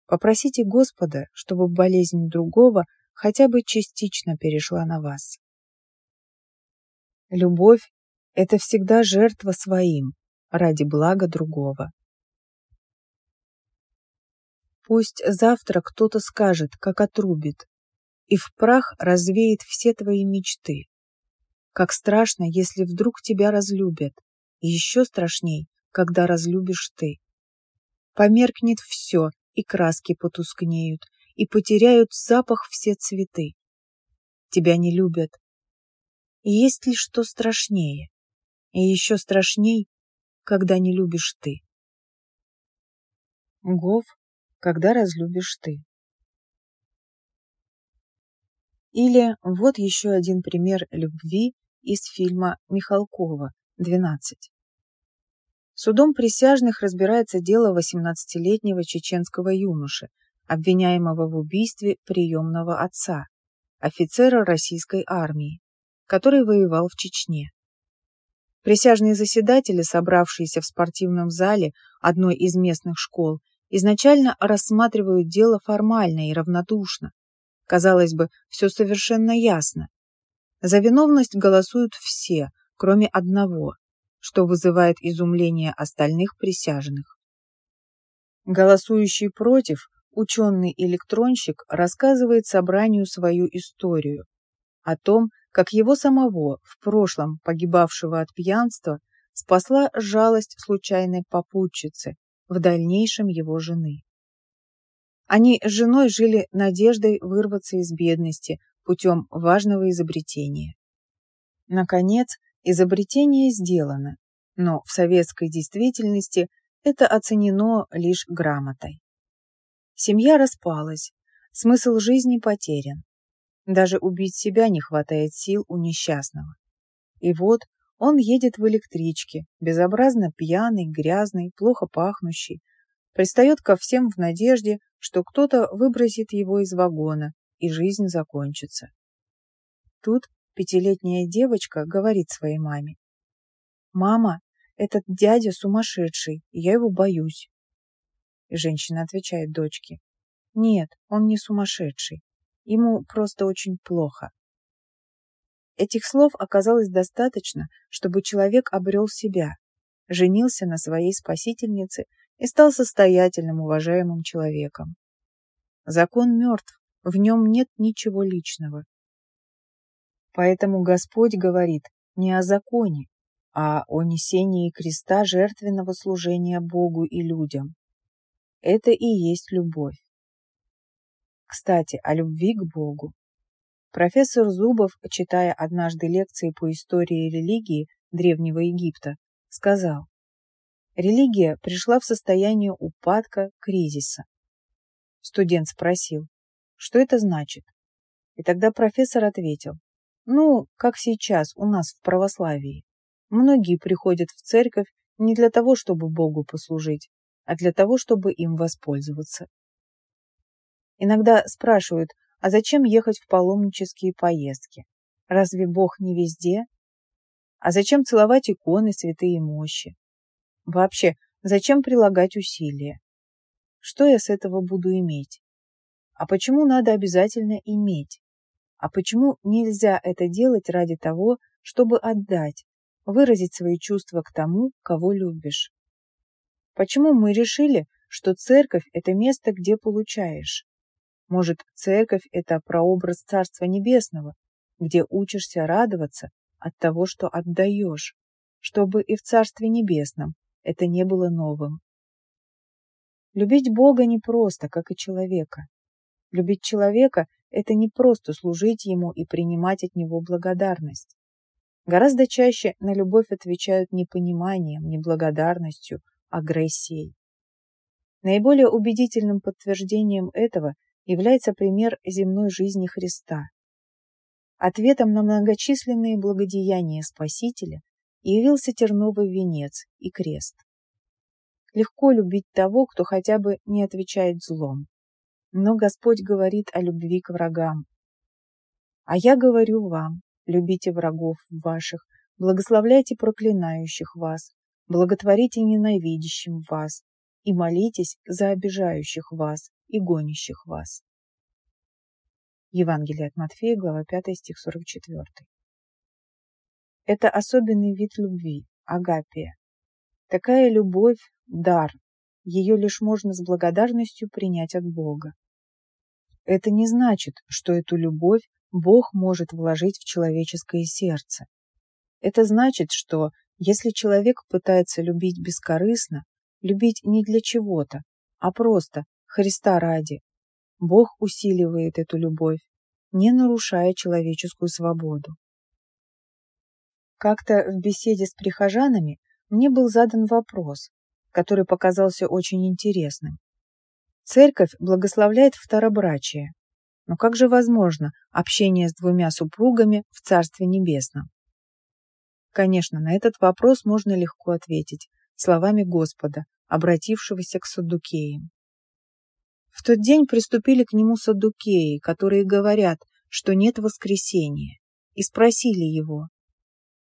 попросите Господа, чтобы болезнь другого хотя бы частично перешла на вас. Любовь – это всегда жертва своим ради блага другого. Пусть завтра кто-то скажет, как отрубит, и в прах развеет все твои мечты. Как страшно, если вдруг тебя разлюбят, и еще страшней, когда разлюбишь ты. Померкнет все, и краски потускнеют, и потеряют запах все цветы. Тебя не любят, есть ли что страшнее? И еще страшней, когда не любишь ты. Гов, когда разлюбишь ты. Или вот еще один пример любви из фильма Михалкова «12». Судом присяжных разбирается дело 18-летнего чеченского юноши, обвиняемого в убийстве приемного отца, офицера российской армии, который воевал в Чечне. Присяжные заседатели, собравшиеся в спортивном зале одной из местных школ, изначально рассматривают дело формально и равнодушно. Казалось бы, все совершенно ясно. За виновность голосуют все, кроме одного, что вызывает изумление остальных присяжных. Голосующий против, ученый-электронщик рассказывает собранию свою историю о том, как его самого, в прошлом погибавшего от пьянства, спасла жалость случайной попутчицы, в дальнейшем его жены. Они с женой жили надеждой вырваться из бедности путем важного изобретения. Наконец, изобретение сделано, но в советской действительности это оценено лишь грамотой. Семья распалась, смысл жизни потерян. Даже убить себя не хватает сил у несчастного. И вот он едет в электричке, безобразно пьяный, грязный, плохо пахнущий, пристает ко всем в надежде, что кто-то выбросит его из вагона, и жизнь закончится. Тут пятилетняя девочка говорит своей маме. «Мама, этот дядя сумасшедший, я его боюсь». Женщина отвечает дочке. «Нет, он не сумасшедший. Ему просто очень плохо. Этих слов оказалось достаточно, чтобы человек обрел себя, женился на своей спасительнице и стал состоятельным, уважаемым человеком. Закон мертв, в нем нет ничего личного. Поэтому Господь говорит не о законе, а о несении креста жертвенного служения Богу и людям. Это и есть любовь. Кстати, о любви к Богу. Профессор Зубов, читая однажды лекции по истории религии Древнего Египта, сказал, религия пришла в состояние упадка, кризиса. Студент спросил, что это значит? И тогда профессор ответил, ну, как сейчас у нас в православии. Многие приходят в церковь не для того, чтобы Богу послужить, а для того, чтобы им воспользоваться. Иногда спрашивают, а зачем ехать в паломнические поездки? Разве Бог не везде? А зачем целовать иконы, святые мощи? Вообще, зачем прилагать усилия? Что я с этого буду иметь? А почему надо обязательно иметь? А почему нельзя это делать ради того, чтобы отдать, выразить свои чувства к тому, кого любишь? Почему мы решили, что церковь – это место, где получаешь? Может, церковь – это прообраз Царства Небесного, где учишься радоваться от того, что отдаешь, чтобы и в Царстве Небесном это не было новым. Любить Бога не просто, как и человека. Любить человека – это не просто служить Ему и принимать от Него благодарность. Гораздо чаще на любовь отвечают не пониманием, не благодарностью, агрессией. Наиболее убедительным подтверждением этого является пример земной жизни Христа. Ответом на многочисленные благодеяния Спасителя явился терновый венец и крест. Легко любить того, кто хотя бы не отвечает злом. Но Господь говорит о любви к врагам. «А я говорю вам, любите врагов ваших, благословляйте проклинающих вас, благотворите ненавидящим вас и молитесь за обижающих вас и гонящих вас». Евангелие от Матфея, глава 5, стих 44. Это особенный вид любви, агапия. Такая любовь – дар, ее лишь можно с благодарностью принять от Бога. Это не значит, что эту любовь Бог может вложить в человеческое сердце. Это значит, что если человек пытается любить бескорыстно, любить не для чего-то, а просто Христа ради, Бог усиливает эту любовь, не нарушая человеческую свободу. Как-то в беседе с прихожанами мне был задан вопрос, который показался очень интересным. Церковь благословляет второбрачие. Но как же возможно общение с двумя супругами в Царстве Небесном? Конечно, на этот вопрос можно легко ответить словами Господа, обратившегося к Саддукеям. В тот день приступили к нему Саддукеи, которые говорят, что нет воскресения, и спросили его,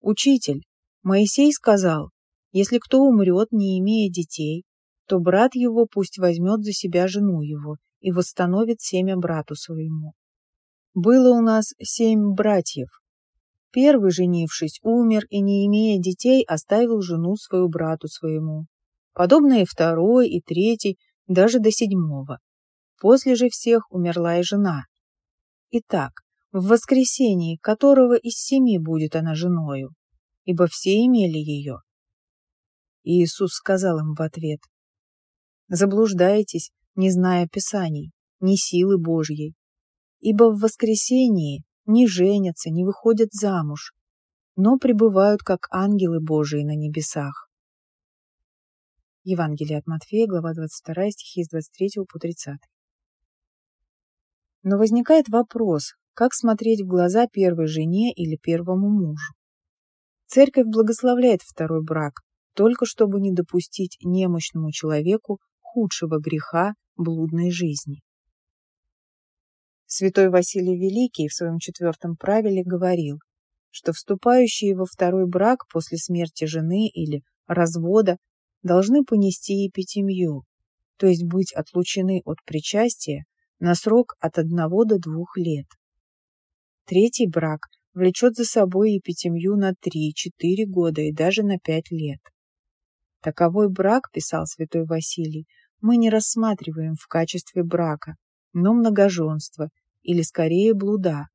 «Учитель, Моисей сказал, если кто умрет, не имея детей, то брат его пусть возьмет за себя жену его и восстановит семя брату своему. Было у нас семь братьев. Первый, женившись, умер и, не имея детей, оставил жену свою брату своему. Подобное и второй, и третий, даже до седьмого. После же всех умерла и жена. Итак, в воскресении которого из семи будет она женою, ибо все имели ее. И Иисус сказал им в ответ, «Заблуждаетесь, не зная Писаний, ни силы Божьей, ибо в воскресении не женятся, не выходят замуж, но пребывают как ангелы Божии на небесах». Евангелие от Матфея, глава 22, стихи с 23 по 30. Но возникает вопрос, как смотреть в глаза первой жене или первому мужу. Церковь благословляет второй брак, только чтобы не допустить немощному человеку худшего греха блудной жизни. Святой Василий Великий в своем четвертом правиле говорил, что вступающие во второй брак после смерти жены или развода должны понести епитемью, то есть быть отлучены от причастия на срок от одного до двух лет. Третий брак влечет за собой епитемью на 3-4 года и даже на 5 лет. Таковой брак, писал святой Василий, мы не рассматриваем в качестве брака, но многоженство или скорее блуда,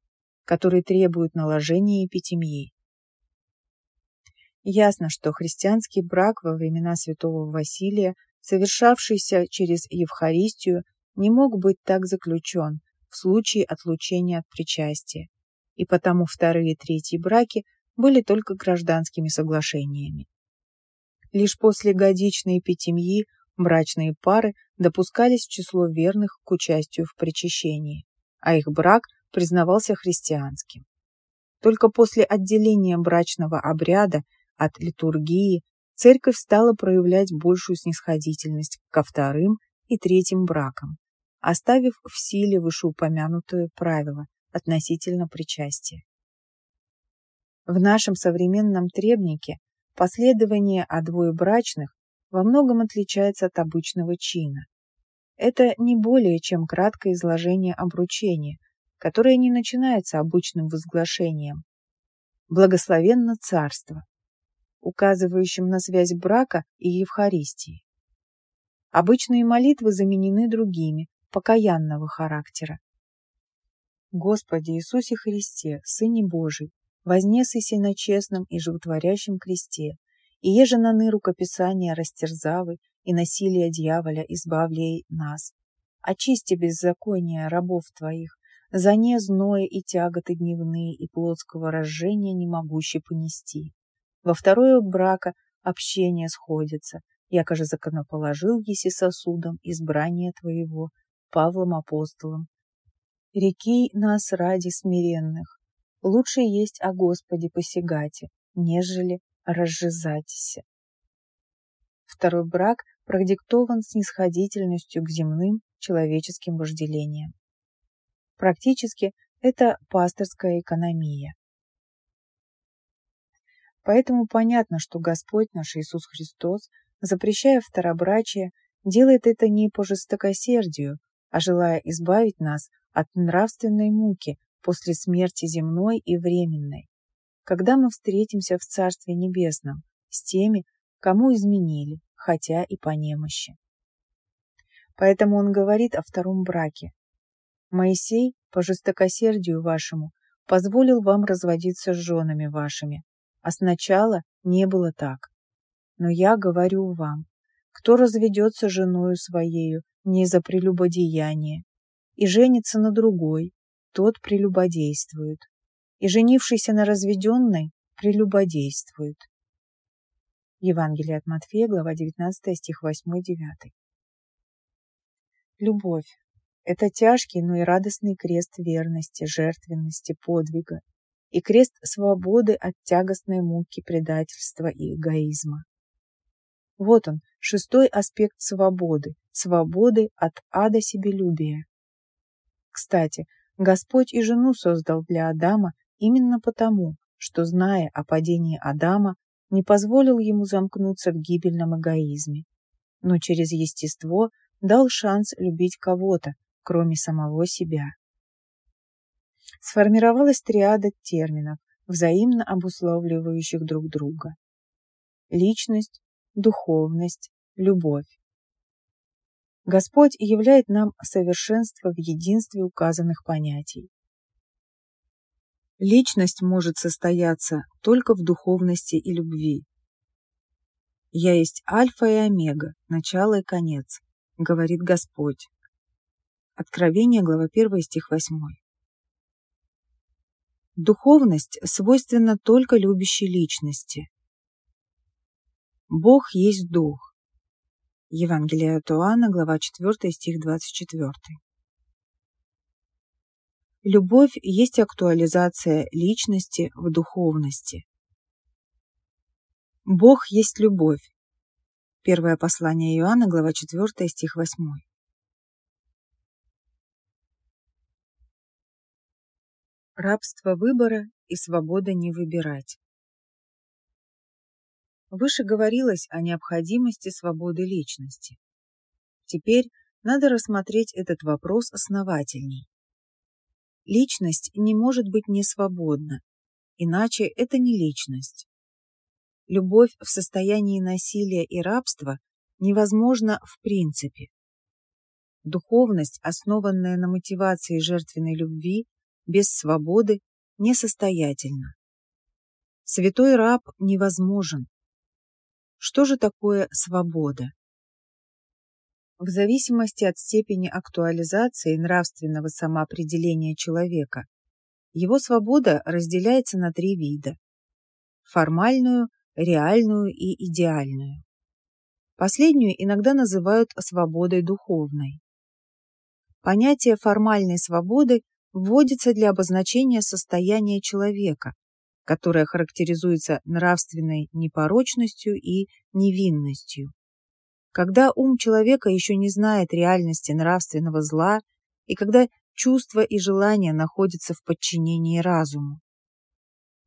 который требует наложения епитемьи. Ясно, что христианский брак во времена святого Василия, совершавшийся через Евхаристию, не мог быть так заключен в случае отлучения от причастия, и потому вторые и третьи браки были только гражданскими соглашениями. Лишь после годичной эпитемьи брачные пары допускались в число верных к участию в причащении, а их брак признавался христианским. Только после отделения брачного обряда от литургии церковь стала проявлять большую снисходительность ко вторым и третьим бракам, оставив в силе вышеупомянутые правила относительно причастия. В нашем современном требнике последование о двоебрачных во многом отличается от обычного чина. Это не более чем краткое изложение обручения, которое не начинается обычным возглашением. Благословенно царство, указывающим на связь брака и Евхаристии. Обычные молитвы заменены другими, покаянного характера. Господи Иисусе Христе, Сыне Божий, вознесыся на честном и животворящем кресте, и еже наны рукописания растерзавы, и насилие дьяволя избавляй нас. Очисти беззакония рабов Твоих, за не зное и тяготы дневные и плотского разжения не могущий понести. Во второе брака общение сходится, яко же законоположил еси сосудом избрание Твоего, Павлом Апостолом. Реки нас ради смиренных. Лучше есть о Господе посягате, нежели разжизатися. Второй брак продиктован снисходительностью к земным человеческим вожделениям. Практически это пасторская экономия. Поэтому понятно, что Господь наш Иисус Христос, запрещая второбрачие, делает это не по жестокосердию, а желая избавить нас от нравственной муки после смерти земной и временной, когда мы встретимся в Царстве Небесном с теми, кому изменили, хотя и по немощи. Поэтому он говорит о втором браке. Моисей, по жестокосердию вашему, позволил вам разводиться с женами вашими, а сначала не было так. Но я говорю вам, кто разведется женою своею не за прелюбодеяние и женится на другой, тот прелюбодействует, и женившийся на разведенной прелюбодействует. Евангелие от Матфея, глава 19, стих 8-9. Любовь – это тяжкий, но и радостный крест верности, жертвенности, подвига, и крест свободы от тягостной муки предательства и эгоизма. Вот он, шестой аспект свободы, свободы от ада себелюбия. Кстати, Господь и жену создал для Адама именно потому, что, зная о падении Адама, не позволил ему замкнуться в гибельном эгоизме, но через естество дал шанс любить кого-то, кроме самого себя сформировалась триада терминов, взаимно обусловливающих друг друга. Личность, духовность, любовь. Господь являет нам совершенство в единстве указанных понятий. Личность может состояться только в духовности и любви. «Я есть альфа и омега, начало и конец», — говорит Господь. Откровение, глава 1, стих 8. Духовность свойственна только любящей личности. Бог есть Дух. Евангелие от Иоанна, глава 4, стих 24. Любовь есть актуализация личности в духовности. Бог есть любовь. Первое послание Иоанна, глава 4, стих 8. Рабство выбора и свобода не выбирать. Выше говорилось о необходимости свободы личности. Теперь надо рассмотреть этот вопрос основательней. Личность не может быть несвободна, иначе это не личность. Любовь в состоянии насилия и рабства невозможна в принципе. Духовность, основанная на мотивации жертвенной любви, без свободы несостоятельно. Святой раб невозможен. Что же такое свобода? В зависимости от степени актуализации нравственного самоопределения человека, его свобода разделяется на три вида – формальную, реальную и идеальную. Последнюю иногда называют свободой духовной. Понятие формальной свободы вводится для обозначения состояния человека, которое характеризуется нравственной непорочностью и невинностью. Когда ум человека еще не знает реальности нравственного зла и когда чувства и желания находятся в подчинении разуму.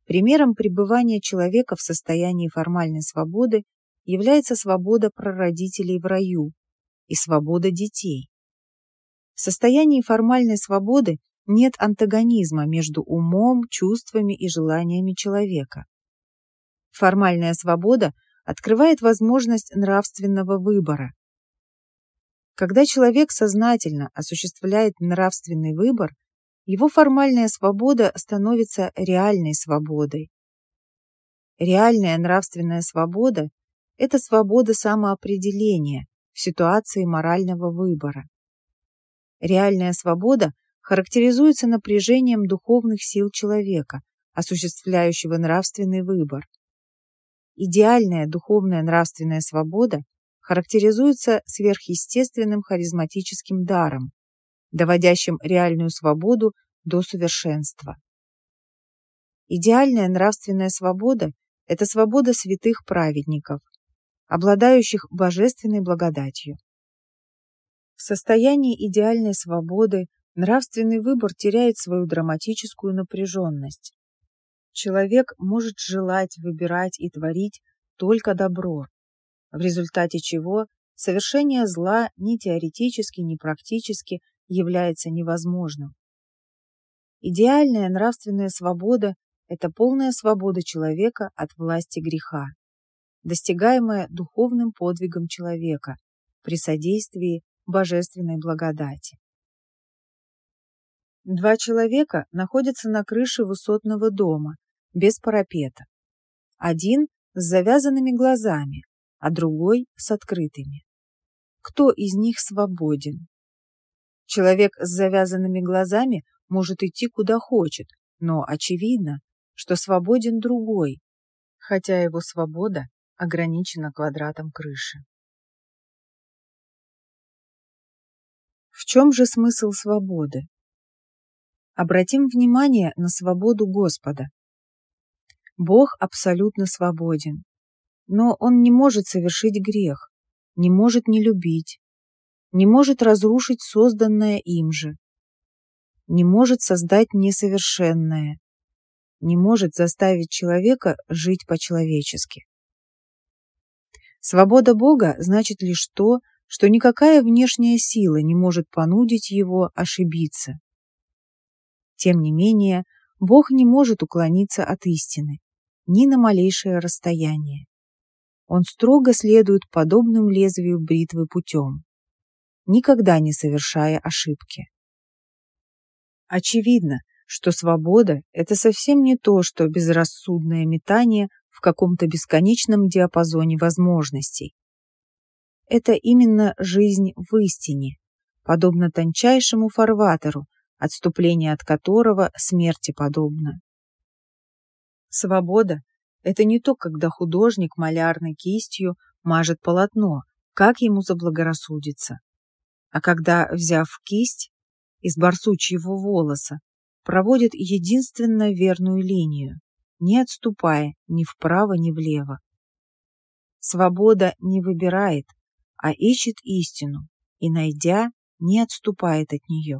Примером пребывания человека в состоянии формальной свободы является свобода прародителей в раю и свобода детей. В состоянии формальной свободы нет антагонизма между умом, чувствами и желаниями человека. Формальная свобода открывает возможность нравственного выбора. Когда человек сознательно осуществляет нравственный выбор, его формальная свобода становится реальной свободой. Реальная нравственная свобода – это свобода самоопределения в ситуации морального выбора. Реальная свобода – характеризуется напряжением духовных сил человека, осуществляющего нравственный выбор. Идеальная духовная нравственная свобода характеризуется сверхъестественным харизматическим даром, доводящим реальную свободу до совершенства. Идеальная нравственная свобода – это свобода святых праведников, обладающих божественной благодатью. В состоянии идеальной свободы нравственный выбор теряет свою драматическую напряженность. Человек может желать, выбирать и творить только добро, в результате чего совершение зла ни теоретически, ни практически является невозможным. Идеальная нравственная свобода – это полная свобода человека от власти греха, достигаемая духовным подвигом человека при содействии божественной благодати. Два человека находятся на крыше высотного дома, без парапета. Один с завязанными глазами, а другой с открытыми. Кто из них свободен? Человек с завязанными глазами может идти куда хочет, но очевидно, что свободен другой, хотя его свобода ограничена квадратом крыши. В чем же смысл свободы? Обратим внимание на свободу Господа. Бог абсолютно свободен, но Он не может совершить грех, не может не любить, не может разрушить созданное им же, не может создать несовершенное, не может заставить человека жить по-человечески. Свобода Бога значит лишь то, что никакая внешняя сила не может понудить его ошибиться. Тем не менее, Бог не может уклониться от истины ни на малейшее расстояние. Он строго следует подобным лезвию бритвы путем, никогда не совершая ошибки. Очевидно, что свобода – это совсем не то, что безрассудное метание в каком-то бесконечном диапазоне возможностей, это именно жизнь в истине, подобно тончайшему фарватеру, отступление от которого смерти подобно. Свобода – это не то, когда художник малярной кистью мажет полотно, как ему заблагорассудится, а когда, взяв кисть из барсучьего волоса, проводит единственно верную линию, не отступая ни вправо, ни влево. Свобода не выбирает, а ищет истину и, найдя, не отступает от нее.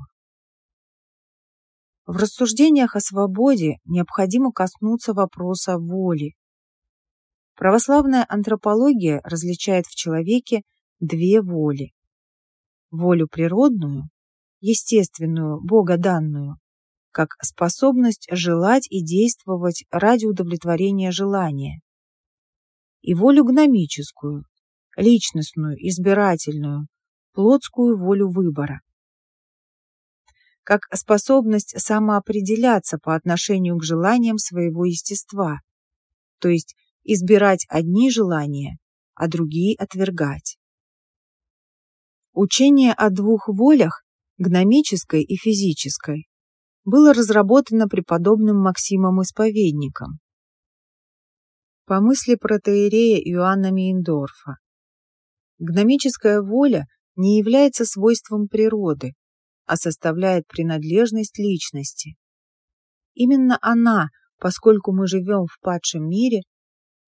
В рассуждениях о свободе необходимо коснуться вопроса воли. Православная антропология различает в человеке две воли. Волю природную, естественную, богоданную, как способность желать и действовать ради удовлетворения желания, и волю гномическую, личностную, избирательную, плотскую волю выбора. Как способность самоопределяться по отношению к желаниям своего естества, то есть избирать одни желания, а другие отвергать. Учение о двух волях, гномической и физической, было разработано преподобным Максимом Исповедником. По мысли протеерея Иоанна Мейндорфа, Гномическая воля не является свойством природы, а составляет принадлежность личности. Именно она, поскольку мы живем в падшем мире,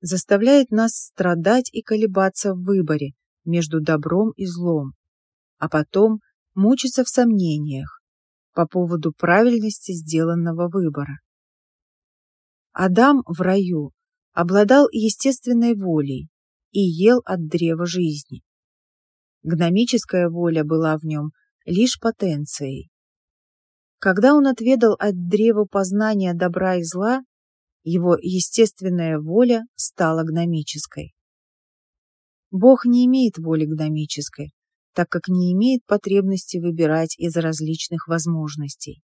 заставляет нас страдать и колебаться в выборе между добром и злом, а потом мучиться в сомнениях по поводу правильности сделанного выбора. Адам в раю обладал естественной волей, и ел от древа жизни. Гномическая воля была в нем лишь потенцией. Когда он отведал от древа познания добра и зла, его естественная воля стала гномической. Бог не имеет воли гномической, так как не имеет потребности выбирать из различных возможностей.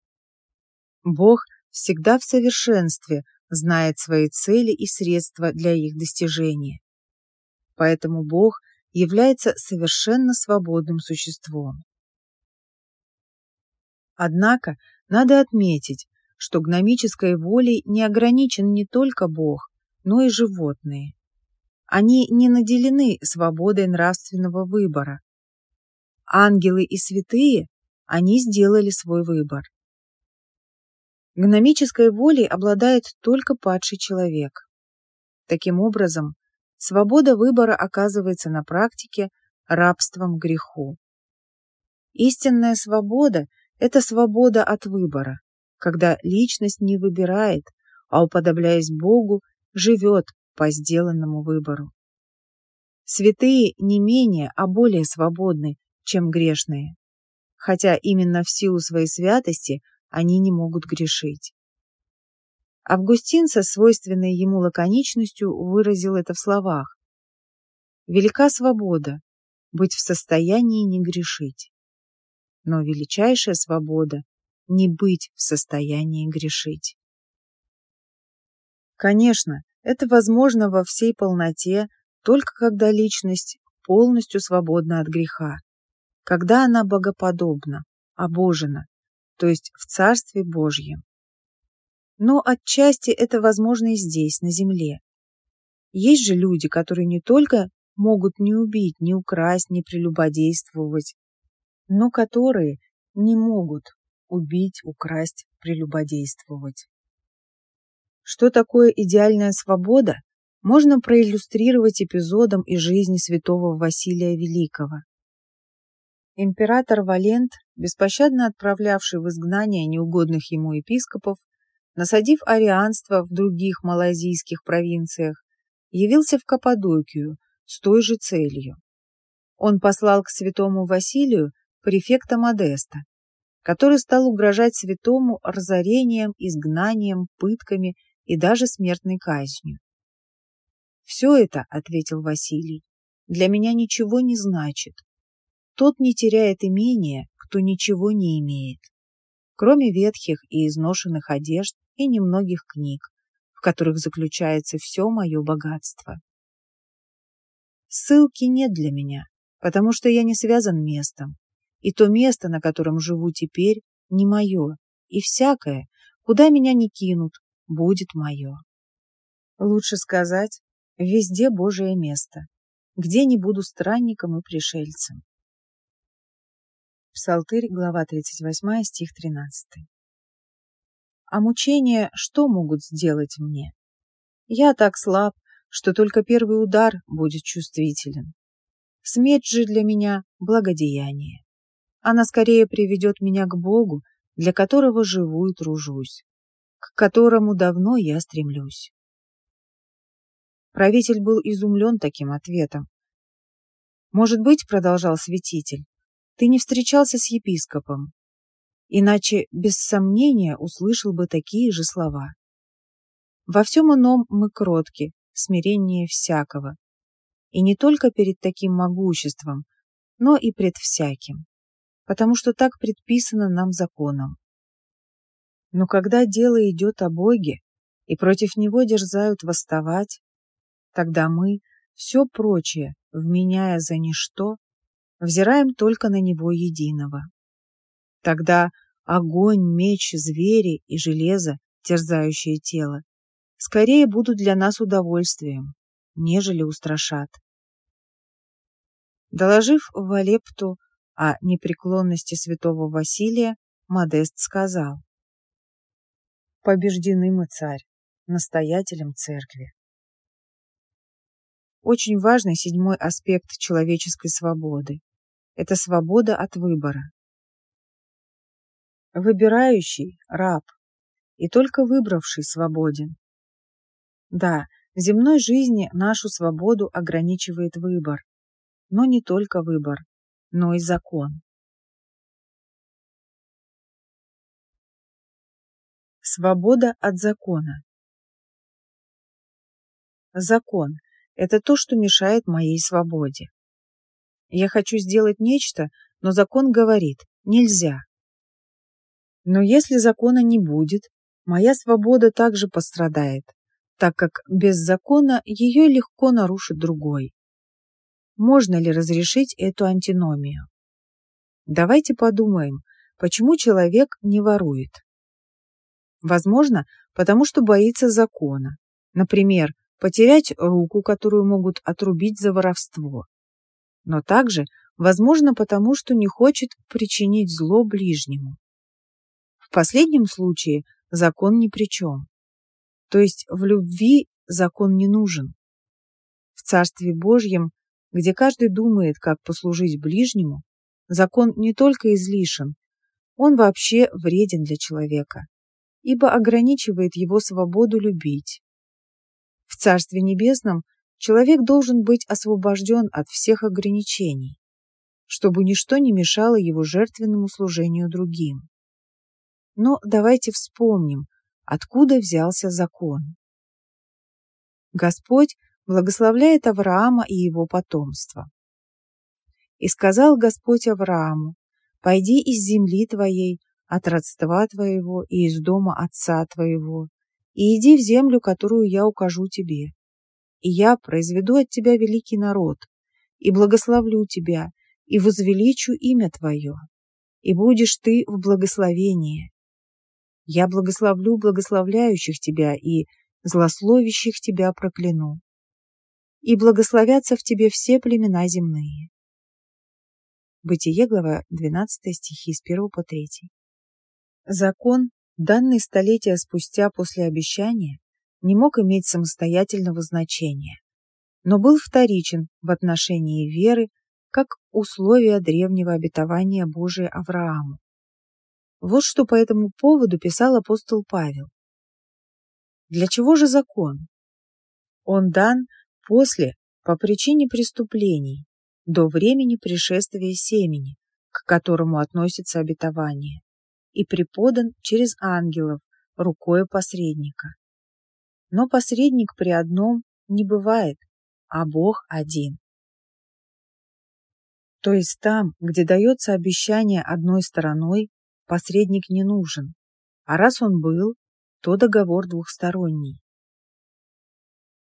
Бог всегда в совершенстве знает свои цели и средства для их достижения поэтому Бог является совершенно свободным существом. Однако надо отметить, что гномической волей не ограничен не только Бог, но и животные. Они не наделены свободой нравственного выбора. Ангелы и святые, они сделали свой выбор. Гномической волей обладает только падший человек. Таким образом, свобода выбора оказывается на практике рабством греху. Истинная свобода – это свобода от выбора, когда личность не выбирает, а, уподобляясь Богу, живет по сделанному выбору. Святые не менее, а более свободны, чем грешные, хотя именно в силу своей святости они не могут грешить. Августин со свойственной ему лаконичностью выразил это в словах. «Велика свобода – быть в состоянии не грешить, но величайшая свобода – не быть в состоянии грешить». Конечно, это возможно во всей полноте, только когда личность полностью свободна от греха, когда она богоподобна, обожена, то есть в Царстве Божьем. Но отчасти это возможно и здесь, на земле. Есть же люди, которые не только могут не убить, не украсть, не прелюбодействовать, но которые не могут убить, украсть, прелюбодействовать. Что такое идеальная свобода, можно проиллюстрировать эпизодом из жизни святого Василия Великого. Император Валент, беспощадно отправлявший в изгнание неугодных ему епископов, насадив арианство в других малайзийских провинциях, явился в Каппадокию с той же целью. Он послал к святому Василию префекта Модеста, который стал угрожать святому разорением, изгнанием, пытками и даже смертной казнью. «Все это, — ответил Василий, — для меня ничего не значит. Тот не теряет имения, кто ничего не имеет, кроме ветхих и изношенных одежд и немногих книг, в которых заключается все мое богатство. Ссылки нет для меня, потому что я не связан местом, и то место, на котором живу теперь, не мое, и всякое, куда меня не кинут, будет мое. Лучше сказать, везде Божие место, где не буду странником и пришельцем. Псалтырь, глава 38, стих 13. А мучения что могут сделать мне? Я так слаб, что только первый удар будет чувствителен. Смерть же для меня – благодеяние. Она скорее приведет меня к Богу, для которого живу и тружусь к которому давно я стремлюсь. Правитель был изумлен таким ответом. «Может быть, — продолжал святитель, — ты не встречался с епископом, иначе без сомнения услышал бы такие же слова. Во всем ином мы кротки, смирение всякого, и не только перед таким могуществом, но и пред всяким, потому что так предписано нам законом. Но когда дело идет о Боге, и против Него дерзают восставать, тогда мы, все прочее, вменяя за ничто, взираем только на Него единого. Тогда огонь, меч, звери и железо, терзающие тело, скорее будут для нас удовольствием, нежели устрашат. Доложив Валепту о непреклонности святого Василия, Модест сказал, побеждены мы, царь, настоятелем церкви. Очень важный седьмой аспект человеческой свободы – это свобода от выбора. Выбирающий – раб, и только выбравший свободен. Да, в земной жизни нашу свободу ограничивает выбор, но не только выбор, но и закон. Свобода от закона. Закон – это то, что мешает моей свободе. Я хочу сделать нечто, но закон говорит – нельзя. Но если закона не будет, моя свобода также пострадает, так как без закона ее легко нарушит другой. Можно ли разрешить эту антиномию? Давайте подумаем, почему человек не ворует. Возможно, потому что боится закона. Например, потерять руку, которую могут отрубить за воровство. Но также возможно потому, что не хочет причинить зло ближнему. В последнем случае закон ни при чем. То есть в любви закон не нужен. В Царстве Божьем, где каждый думает, как послужить ближнему, закон не только излишен, он вообще вреден для человека, ибо ограничивает его свободу любить. В Царстве Небесном человек должен быть освобожден от всех ограничений, чтобы ничто не мешало его жертвенному служению другим. Но давайте вспомним, откуда взялся закон. Господь благословляет Авраама и его потомство. «И сказал Господь Аврааму, «Пойди из земли твоей, от родства твоего и из дома отца твоего, и иди в землю, которую я укажу тебе. И я произведу от тебя великий народ, и благословлю тебя, и возвеличу имя твое, и будешь ты в благословении. Я благословлю благословляющих тебя и злословящих тебя прокляну. И благословятся в тебе все племена земные. Бытие, глава 12 стихи с 1 по 3. Закон, данный столетия спустя после обещания, не мог иметь самостоятельного значения, но был вторичен в отношении веры как условие древнего обетования Божия Аврааму. Вот что по этому поводу писал апостол Павел. Для чего же закон? Он дан после, по причине преступлений, до времени пришествия семени, к которому относится обетование, и преподан через ангелов рукой посредника. Но посредник при одном не бывает, а Бог один. То есть там, где дается обещание одной стороной, посредник не нужен, а раз он был, то договор двухсторонний.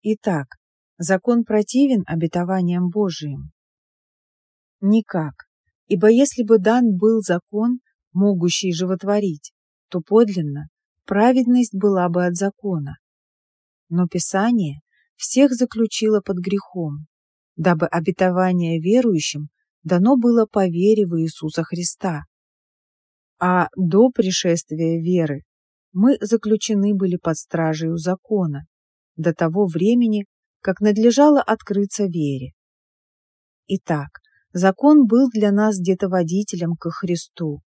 Итак, закон противен обетованиям Божиим? Никак, ибо если бы дан был закон, могущий животворить, то подлинно праведность была бы от закона. Но Писание всех заключило под грехом, дабы обетование верующим дано было по вере в Иисуса Христа. А до пришествия веры мы заключены были под стражей закона до того времени, как надлежало открыться вере. Итак, закон был для нас где-то водителем ко Христу,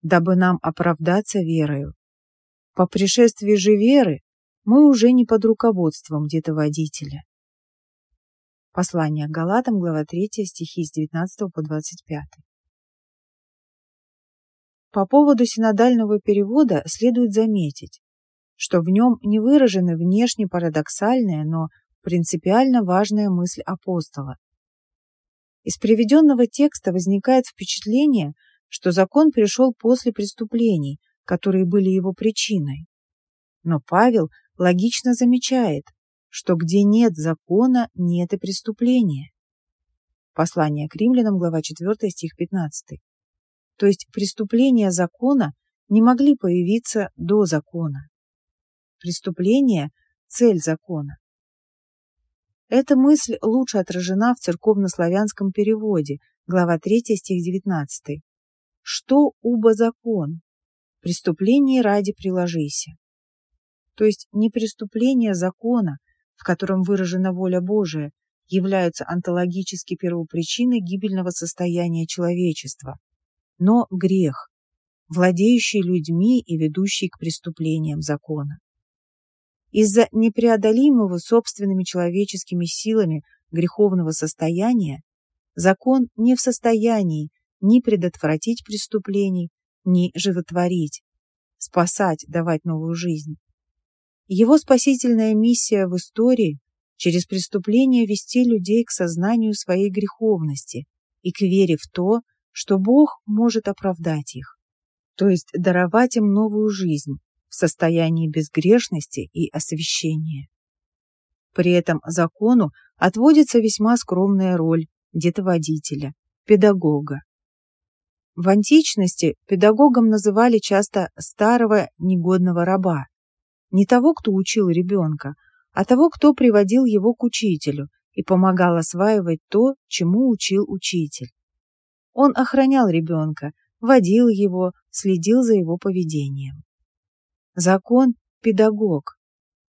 дабы нам оправдаться верою. По пришествии же веры мы уже не под руководством где-то водителя. Послание к Галатам, глава 3, стихи с 19 по 25. По поводу синодального перевода следует заметить, что в нем не выражена внешне парадоксальная, но принципиально важная мысль апостола. Из приведенного текста возникает впечатление, что закон пришел после преступлений, которые были его причиной. Но Павел логично замечает, что где нет закона, нет и преступления. Послание к римлянам, глава 4, стих 15 то есть преступления закона не могли появиться до закона. Преступление – цель закона. Эта мысль лучше отражена в церковнославянском переводе, глава 3, стих 19. «Что уба закон? Преступление ради приложися». То есть не преступление закона, в котором выражена воля Божия, являются онтологически первопричиной гибельного состояния человечества, но грех, владеющий людьми и ведущий к преступлениям закона. Из-за непреодолимого собственными человеческими силами греховного состояния закон не в состоянии ни предотвратить преступлений, ни животворить, спасать, давать новую жизнь. Его спасительная миссия в истории через преступления вести людей к сознанию своей греховности и к вере в то, что Бог может оправдать их, то есть даровать им новую жизнь в состоянии безгрешности и освящения. При этом закону отводится весьма скромная роль детоводителя, педагога. В античности педагогом называли часто старого негодного раба, не того, кто учил ребенка, а того, кто приводил его к учителю и помогал осваивать то, чему учил учитель. Он охранял ребенка, водил его, следил за его поведением. Закон – педагог,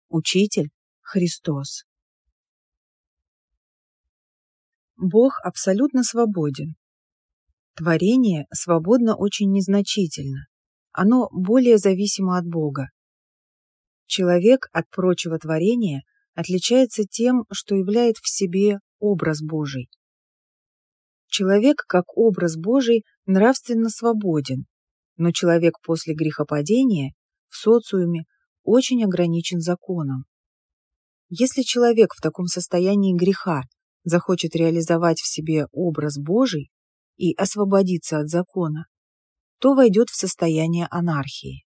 учитель – Христос. Бог абсолютно свободен. Творение свободно очень незначительно. Оно более зависимо от Бога. Человек от прочего творения отличается тем, что являет в себе образ Божий. Человек, как образ Божий, нравственно свободен, но человек после грехопадения в социуме очень ограничен законом. Если человек в таком состоянии греха захочет реализовать в себе образ Божий и освободиться от закона, то войдет в состояние анархии.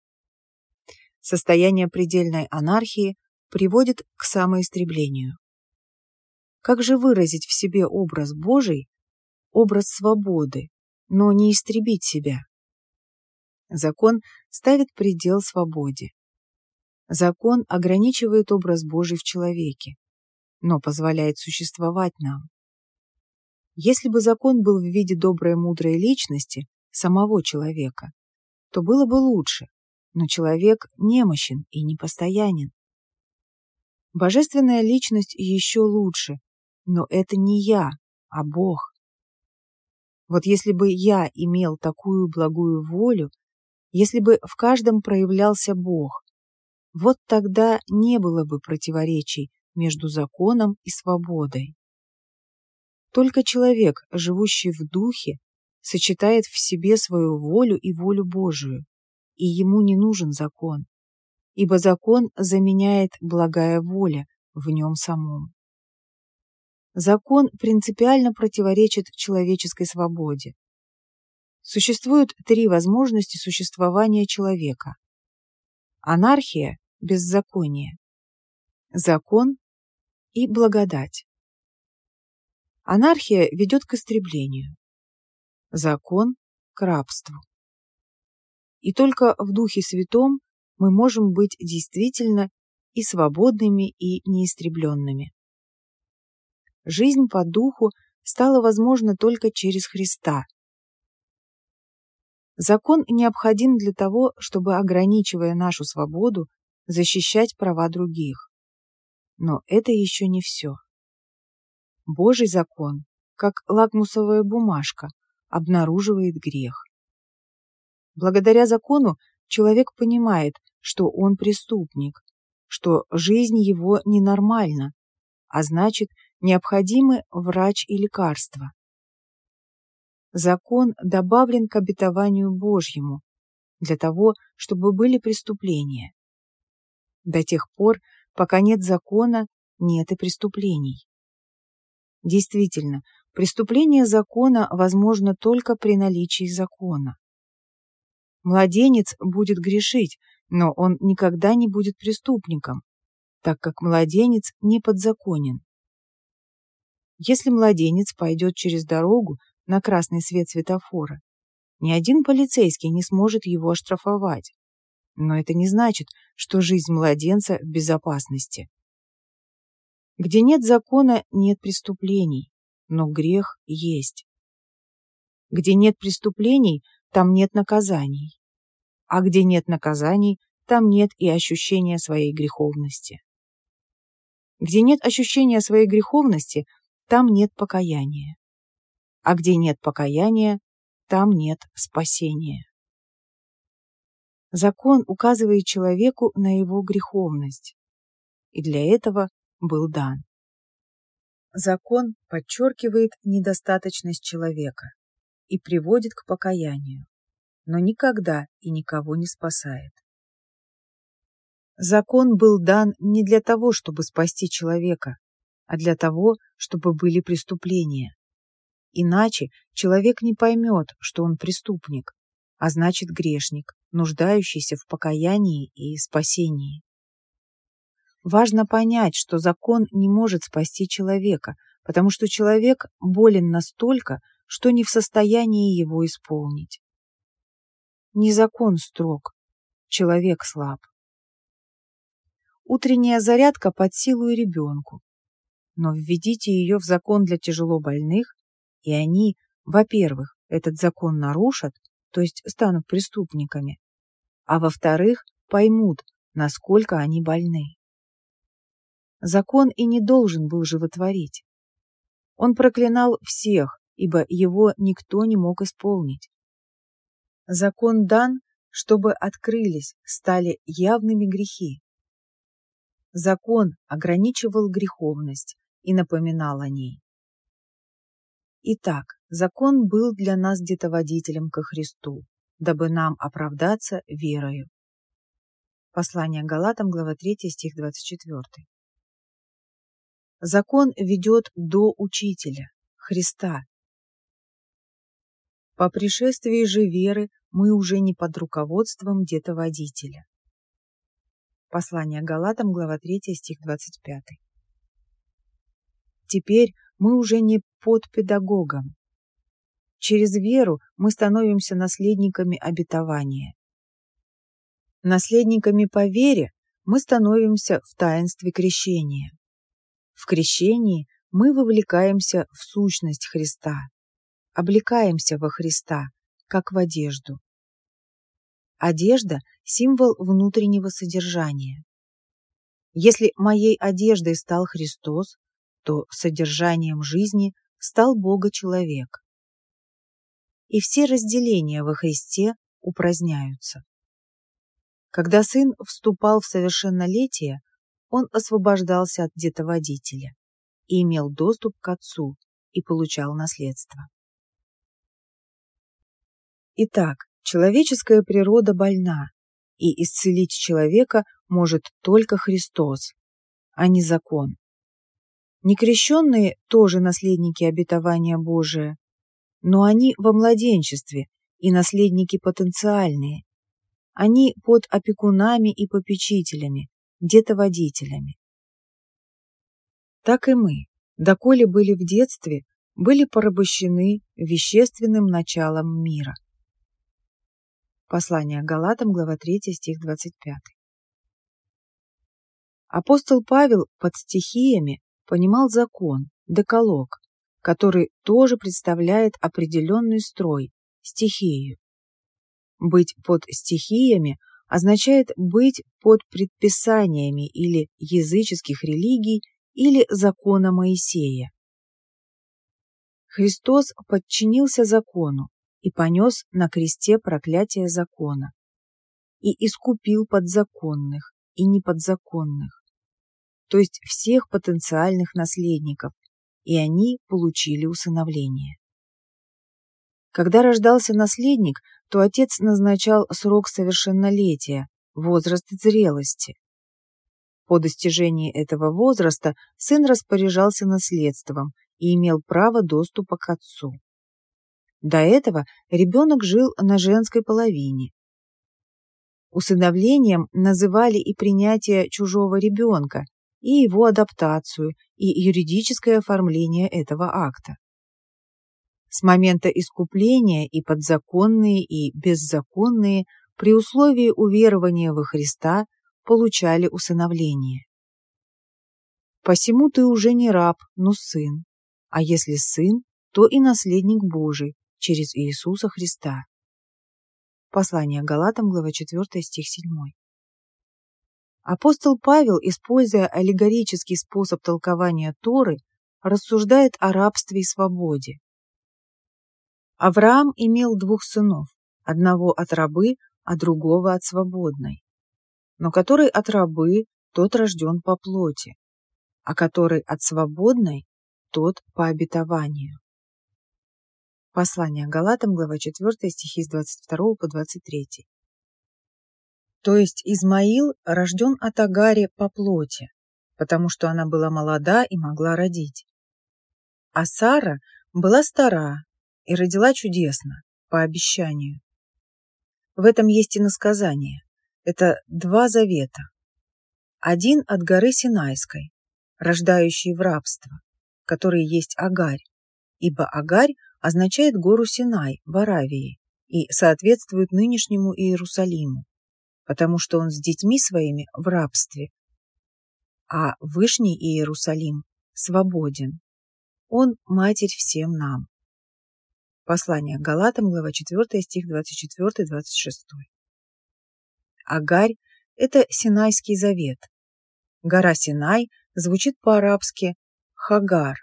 Состояние предельной анархии приводит к самоистреблению. Как же выразить в себе образ Божий, образ свободы, но не истребить себя? Закон ставит предел свободе. Закон ограничивает образ Божий в человеке, но позволяет существовать нам. Если бы закон был в виде доброй мудрой личности самого человека, то было бы лучше, но человек немощен и непостоянен. Божественная личность еще лучше, но это не я, а Бог. Вот если бы я имел такую благую волю, если бы в каждом проявлялся Бог, вот тогда не было бы противоречий между законом и свободой. Только человек, живущий в духе, сочетает в себе свою волю и волю Божию, и ему не нужен закон, ибо закон заменяет благая воля в нем самом. Закон принципиально противоречит человеческой свободе. Существуют три возможности существования человека. Анархия – беззаконие, закон и благодать. Анархия ведет к истреблению, закон – к рабству. И только в Духе Святом мы можем быть действительно и свободными, и неистребленными. Жизнь по Духу стала возможна только через Христа. Закон необходим для того, чтобы, ограничивая нашу свободу, защищать права других. Но это еще не все. Божий закон, как лакмусовая бумажка, обнаруживает грех. Благодаря закону человек понимает, что он преступник, что жизнь его ненормальна, а значит, необходимы врач и лекарства. Закон добавлен к обетованию Божьему для того, чтобы были преступления. До тех пор, пока нет закона, нет и преступлений. Действительно, преступление закона возможно только при наличии закона. Младенец будет грешить, но он никогда не будет преступником, так как младенец не подзаконен. Если младенец пойдет через дорогу на красный свет светофора, ни один полицейский не сможет его оштрафовать. Но это не значит, что жизнь младенца в безопасности. Где нет закона, нет преступлений, но грех есть. Где нет преступлений, там нет наказаний. А где нет наказаний, там нет и ощущения своей греховности. Где нет ощущения своей греховности, там нет покаяния. А где нет покаяния, там нет спасения. Закон указывает человеку на его греховность, и для этого был дан. Закон подчеркивает недостаточность человека и приводит к покаянию, но никогда и никого не спасает. Закон был дан не для того, чтобы спасти человека, а для того, чтобы были преступления. Иначе человек не поймет, что он преступник, а значит грешник, нуждающийся в покаянии и спасении. Важно понять, что закон не может спасти человека, потому что человек болен настолько, что не в состоянии его исполнить. Не закон строг, человек слаб. Утренняя зарядка под силу и ребенку. Но введите ее в закон для тяжело больных, и они, во-первых, этот закон нарушат, то есть станут преступниками, а во-вторых, поймут, насколько они больны. Закон и не должен был животворить. Он проклинал всех, ибо его никто не мог исполнить. Закон дан, чтобы открылись, стали явными грехи. Закон ограничивал греховность и напоминал о ней. Итак, закон был для нас детоводителем ко Христу, дабы нам оправдаться верою. Послание Галатам, глава 3, стих 24. Закон ведет до Учителя, Христа. По пришествии же веры мы уже не под руководством детоводителя. Послание Галатам, глава 3, стих 25. Теперь мы уже не под педагогом. Через веру мы становимся наследниками обетования. Наследниками по вере мы становимся в таинстве крещения. В крещении мы вовлекаемся в сущность Христа, облекаемся во Христа, как в одежду. Одежда – символ внутреннего содержания. Если моей одеждой стал Христос, то содержанием жизни стал Бога-человек. И все разделения во Христе упраздняются. Когда сын вступал в совершеннолетие, он освобождался от детоводителя и имел доступ к отцу и получал наследство. Итак, человеческая природа больна, и исцелить человека может только Христос, а не закон. Некрещенные тоже наследники обетования Божия, но они во младенчестве и наследники потенциальные, они под опекунами и попечителями, детоводителями. Так и мы, доколе были в детстве, были порабощены вещественным началом мира. Послание Галатам, глава 3, стих 25. Апостол Павел под стихиями понимал закон, деколог, который тоже представляет определенный строй, стихию. Быть под стихиями означает быть под предписаниями или языческих религий, или закона Моисея. Христос подчинился закону и понес на кресте проклятие закона, и искупил подзаконных и неподзаконных, то есть всех потенциальных наследников, и они получили усыновление. Когда рождался наследник, то отец назначал срок совершеннолетия, возраст зрелости. По достижении этого возраста сын распоряжался наследством и имел право доступа к отцу. До этого ребенок жил на женской половине. Усыновлением называли и принятие чужого ребенка, и его адаптацию, и юридическое оформление этого акта. С момента искупления и подзаконные, и беззаконные при условии уверования во Христа получали усыновление. Посему ты уже не раб, но сын, а если сын, то и наследник Божий через Иисуса Христа. Послание Галатам, глава 4, стих 7. Апостол Павел, используя аллегорический способ толкования Торы, рассуждает о рабстве и свободе. Авраам имел двух сынов, одного от рабы, а другого от свободной. Но который от рабы, тот рожден по плоти, а который от свободной, тот по обетованию. Послание Галатам, глава 4, стихи с 22 по 23. То есть Измаил рожден от Агари по плоти, потому что она была молода и могла родить. А Сара была стара и родила чудесно, по обещанию. В этом есть и насказание. Это два завета. Один от горы Синайской, рождающий в рабство, который есть Агарь, ибо Агарь означает гору Синай в Аравии и соответствует нынешнему Иерусалиму, потому что он с детьми своими в рабстве, а Вышний Иерусалим свободен. Он матерь всем нам. Послание Галатам, глава 4, стих 24-26. Агарь – это Синайский завет. Гора Синай звучит по-арабски Хагар.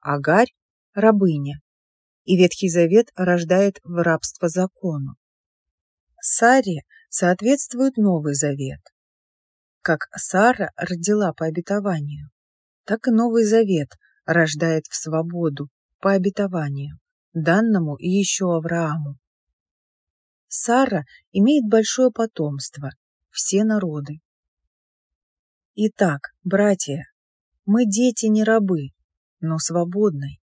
Агарь – рабыня. И Ветхий Завет рождает в рабство закону. Саре соответствует Новый Завет. Как Сара родила по обетованию, так и Новый Завет рождает в свободу по обетованию, данному и еще Аврааму. Сара имеет большое потомство, все народы. Итак, братья, мы дети не рабы, но свободны.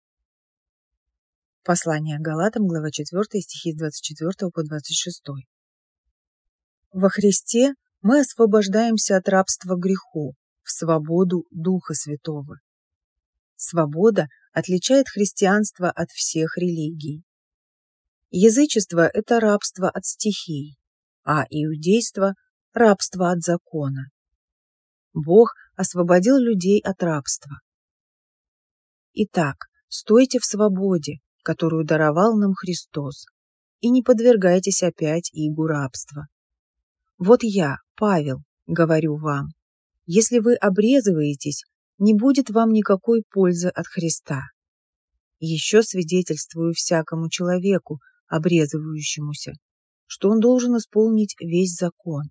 Послание Галатам, глава 4, стихи с 24 по 26. Во Христе мы освобождаемся от рабства греху в свободу Духа Святого. Свобода отличает христианство от всех религий. Язычество – это рабство от стихий, а иудейство – рабство от закона. Бог освободил людей от рабства. Итак, стойте в свободе, которую даровал нам Христос, и не подвергайтесь опять игу рабства. Вот я, Павел, говорю вам, если вы обрезываетесь, не будет вам никакой пользы от Христа. Еще свидетельствую всякому человеку, обрезывающемуся, что он должен исполнить весь закон.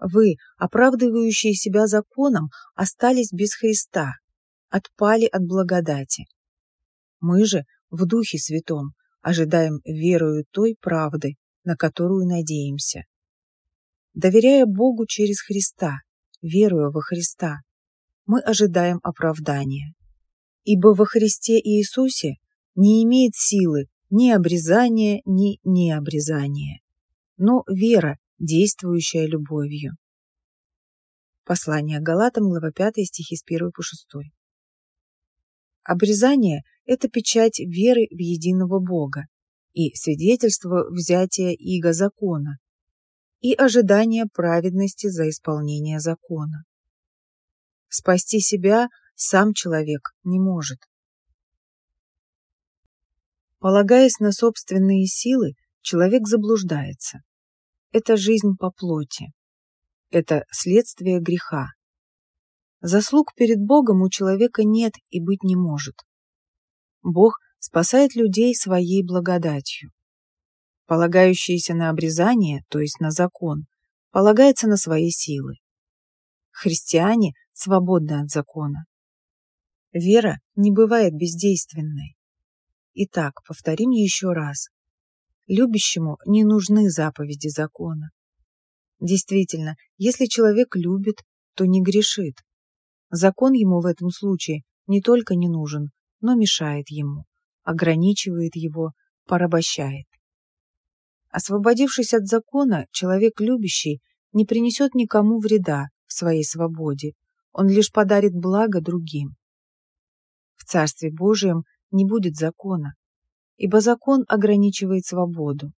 Вы, оправдывающие себя законом, остались без Христа, отпали от благодати. Мы же в Духе Святом ожидаем верою той правды, на которую надеемся. Доверяя Богу через Христа, веруя во Христа, мы ожидаем оправдания. Ибо во Христе Иисусе не имеет силы ни обрезания, ни необрезания, но вера, действующая любовью. Послание Галатам, глава 5, стихи с 1 по 6. Обрезание – это печать веры в единого Бога и свидетельство взятия иго закона и ожидание праведности за исполнение закона. Спасти себя сам человек не может. Полагаясь на собственные силы, человек заблуждается. Это жизнь по плоти. Это следствие греха. Заслуг перед Богом у человека нет и быть не может. Бог спасает людей своей благодатью. Полагающийся на обрезание, то есть на закон, полагается на свои силы. Христиане свободны от закона. Вера не бывает бездейственной. Итак, повторим еще раз. Любящему не нужны заповеди закона. Действительно, если человек любит, то не грешит. Закон ему в этом случае не только не нужен, но мешает ему, ограничивает его, порабощает. Освободившись от закона, человек любящий не принесет никому вреда в своей свободе, он лишь подарит благо другим. В Царстве Божием не будет закона, ибо закон ограничивает свободу.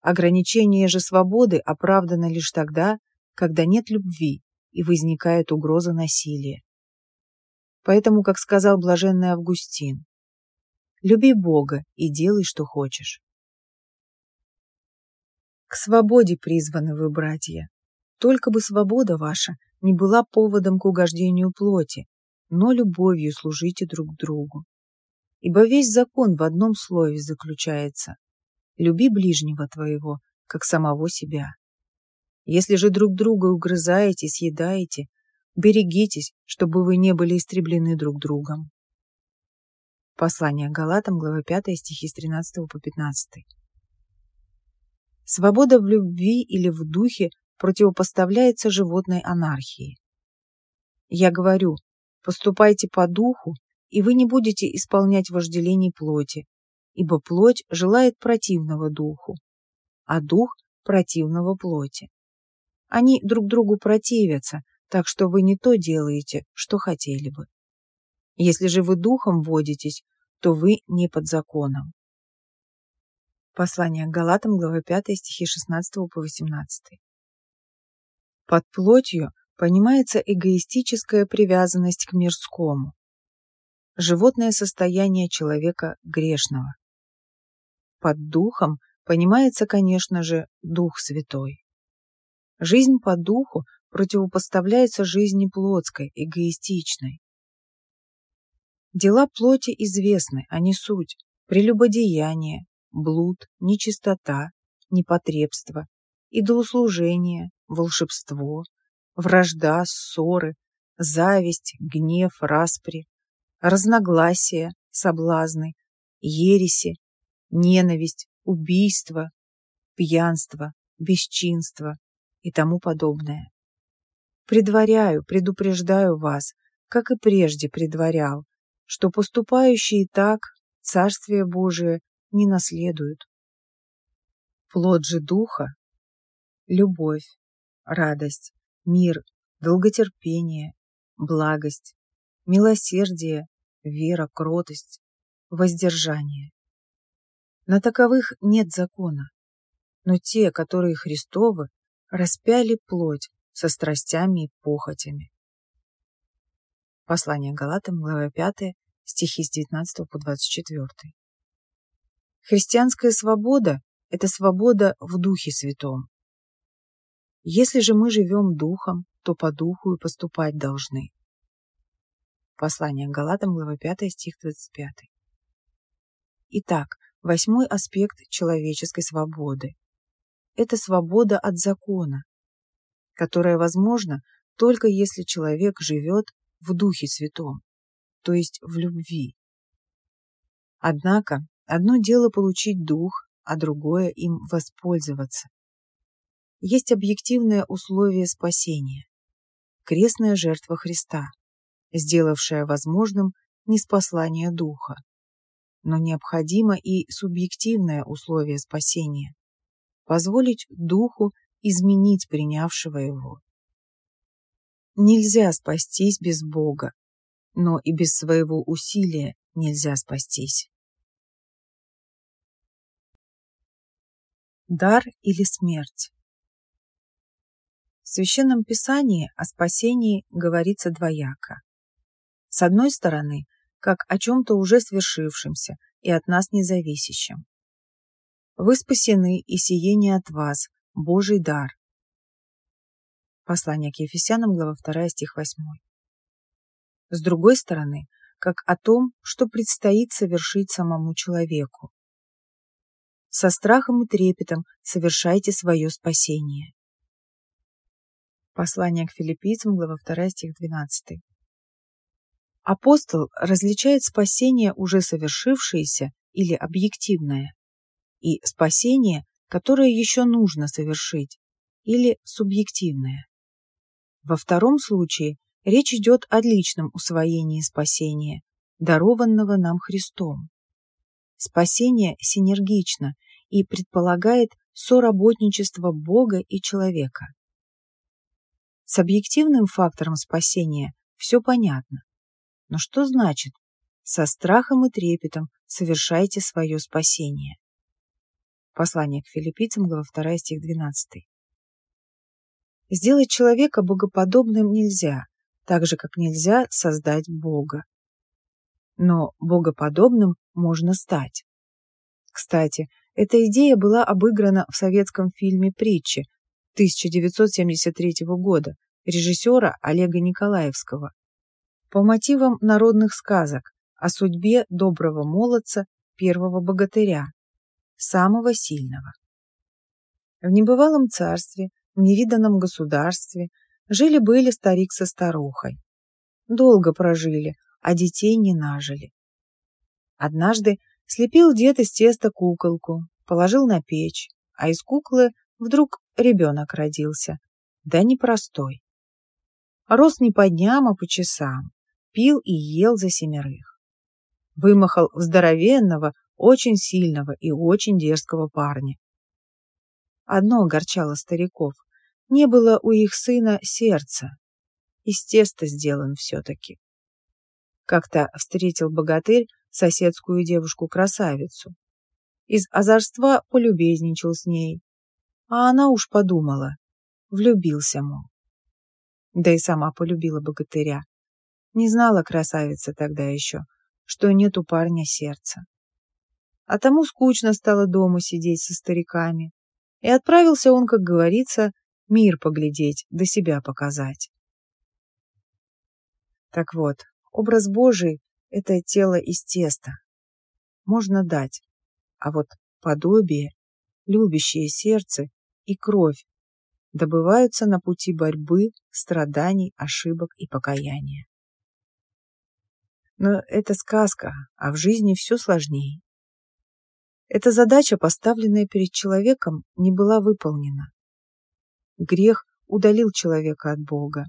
Ограничение же свободы оправдано лишь тогда, когда нет любви и возникает угроза насилия. Поэтому, как сказал блаженный Августин, «Люби Бога и делай, что хочешь». К свободе призваны вы, братья. Только бы свобода ваша не была поводом к угождению плоти, но любовью служите друг другу. Ибо весь закон в одном слове заключается «люби ближнего твоего, как самого себя». Если же друг друга угрызаете, съедаете, берегитесь, чтобы вы не были истреблены друг другом. Послание Галатам, глава 5, стихи с 13 по 15. Свобода в любви или в духе противопоставляется животной анархии. Я говорю, поступайте по духу, и вы не будете исполнять вожделений плоти, ибо плоть желает противного духу, а дух противного плоти. Они друг другу противятся, так что вы не то делаете, что хотели бы. Если же вы духом водитесь, то вы не под законом. Послание к Галатам, глава 5, стихи 16 по 18. Под плотью понимается эгоистическая привязанность к мирскому, животное состояние человека грешного. Под духом понимается, конечно же, Дух Святой. Жизнь по духу противопоставляется жизни плотской, эгоистичной. Дела плоти известны, а не суть. Прелюбодеяние, блуд, нечистота, непотребство, идолослужение, волшебство, вражда, ссоры, зависть, гнев, распри, разногласия, соблазны, ереси, ненависть, убийство, пьянство, бесчинство и тому подобное. Предваряю, предупреждаю вас, как и прежде предварял, что поступающие так Царствие Божие не наследуют. Плод же Духа – любовь, радость, мир, долготерпение, благость, милосердие, вера, кротость, воздержание. На таковых нет закона, но те, которые Христовы, распяли плоть со страстями и похотями. Послание Галатам, глава 5, стихи с 19 по 24. Христианская свобода – это свобода в Духе Святом. Если же мы живем Духом, то по Духу и поступать должны. Послание Галатам, глава 5, стих 25. Итак, восьмой аспект человеческой свободы – это свобода от закона, которая возможна только если человек живет в Духе Святом, то есть в любви. Однако, одно дело получить Дух, а другое им воспользоваться. Есть объективное условие спасения – крестная жертва Христа – сделавшая возможным неспослание духа. Но необходимо и субъективное условие спасения – позволить духу изменить принявшего его. Нельзя спастись без Бога, но и без своего усилия нельзя спастись. Дар или смерть В Священном Писании о спасении говорится двояко. С одной стороны, как о чем-то уже свершившемся и от нас независящем. Вы спасены, и сие не от вас, Божий дар. Послание к Ефесянам, глава 2, стих 8. С другой стороны, как о том, что предстоит совершить самому человеку. Со страхом и трепетом совершайте свое спасение. Послание к филиппийцам, глава 2, стих 12. Апостол различает спасение, уже совершившееся или объективное, и спасение, которое еще нужно совершить, или субъективное. Во втором случае речь идет о личном усвоении спасения, дарованного нам Христом. Спасение синергично и предполагает соработничество Бога и человека. С объективным фактором спасения все понятно. Но что значит «со страхом и трепетом совершайте свое спасение»? Послание к филиппийцам, глава 2, стих 12. Сделать человека богоподобным нельзя, так же, как нельзя создать Бога. Но богоподобным можно стать. Кстати, эта идея была обыграна в советском фильме «Притчи» 1973 года режиссера Олега Николаевского по мотивам народных сказок о судьбе доброго молодца, первого богатыря, самого сильного. В небывалом царстве, в невиданном государстве жили-были старик со старухой. Долго прожили, а детей не нажили. Однажды слепил дед из теста куколку, положил на печь, а из куклы вдруг ребенок родился, да непростой. Рос не по дням, а по часам пил и ел за семерых. Вымахал в здоровенного, очень сильного и очень дерзкого парня. Одно огорчало стариков. Не было у их сына сердца. Из теста сделан все-таки. Как-то встретил богатырь соседскую девушку-красавицу. Из озорства полюбезничал с ней. А она уж подумала. Влюбился, мол. да и сама полюбила богатыря. Не знала красавица тогда еще, что нет у парня сердца. А тому скучно стало дома сидеть со стариками. И отправился он, как говорится, мир поглядеть, да себя показать. Так вот, образ Божий — это тело из теста. Можно дать, а вот подобие, любящее сердце и кровь добываются на пути борьбы, страданий, ошибок и покаяния. Но это сказка, а в жизни все сложнее. Эта задача, поставленная перед человеком, не была выполнена. Грех удалил человека от Бога.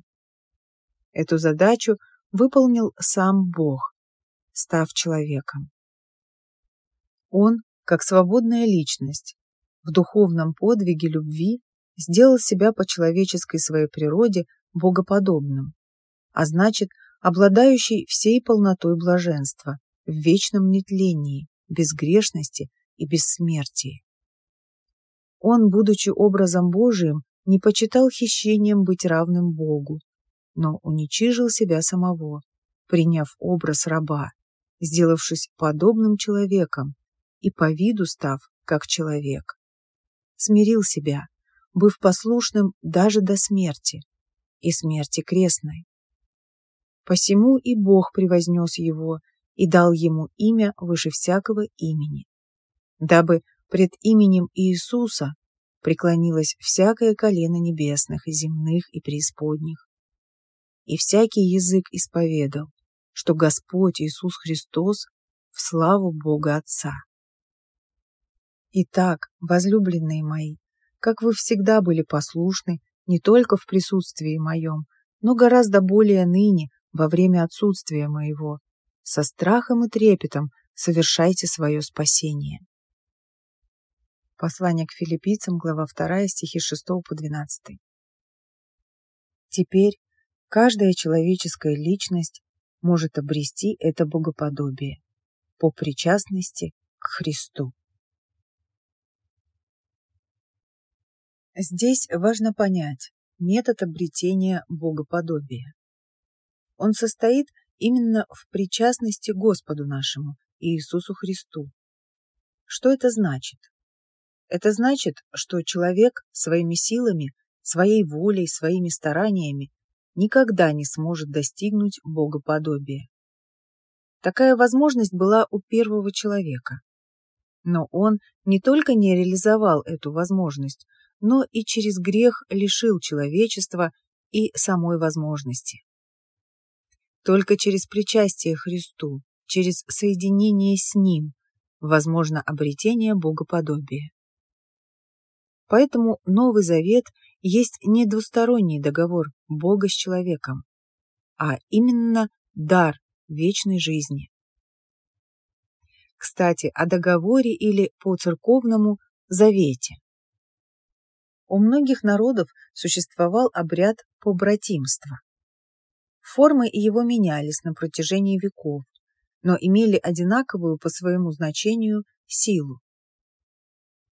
Эту задачу выполнил сам Бог, став человеком. Он, как свободная личность, в духовном подвиге любви сделал себя по человеческой своей природе богоподобным, а значит, обладающий всей полнотой блаженства, в вечном нетлении, безгрешности и бессмертии. Он, будучи образом Божиим, не почитал хищением быть равным Богу, но уничижил себя самого, приняв образ раба, сделавшись подобным человеком и по виду став как человек. Смирил себя, быв послушным даже до смерти, и смерти крестной. Посему и Бог превознес его и дал ему имя выше всякого имени, дабы пред именем Иисуса преклонилось всякое колено небесных и земных и преисподних, и всякий язык исповедал, что Господь Иисус Христос в славу Бога Отца. Итак, возлюбленные мои, как вы всегда были послушны не только в присутствии моем, но гораздо более ныне, во время отсутствия моего, со страхом и трепетом совершайте свое спасение. Послание к филиппийцам, глава 2, стихи 6 по 12. Теперь каждая человеческая личность может обрести это богоподобие по причастности к Христу. Здесь важно понять метод обретения богоподобия. Он состоит именно в причастности Господу нашему, Иисусу Христу. Что это значит? Это значит, что человек своими силами, своей волей, своими стараниями никогда не сможет достигнуть богоподобия. Такая возможность была у первого человека. Но он не только не реализовал эту возможность, но и через грех лишил человечества и самой возможности. Только через причастие Христу, через соединение с Ним, возможно обретение богоподобия. Поэтому Новый Завет есть не двусторонний договор Бога с человеком, а именно дар вечной жизни. Кстати, о договоре или по церковному завете. У многих народов существовал обряд побратимства. Формы его менялись на протяжении веков, но имели одинаковую по своему значению силу.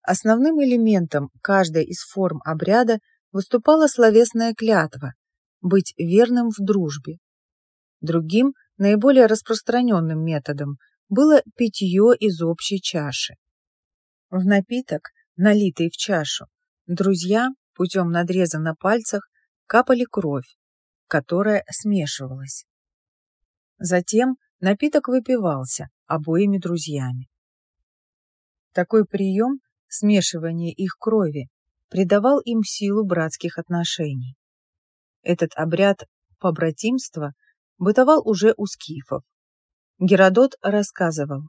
Основным элементом каждой из форм обряда выступала словесная клятва быть верным в дружбе. Другим, наиболее распространенным методом было питье из общей чаши. В напиток, налитый в чашу, друзья путем надреза на пальцах капали кровь, которая смешивалась. Затем напиток выпивался обоими друзьями. Такой прием, смешивание их крови, придавал им силу братских отношений. Этот обряд побратимства бытовал уже у скифов. Геродот рассказывал,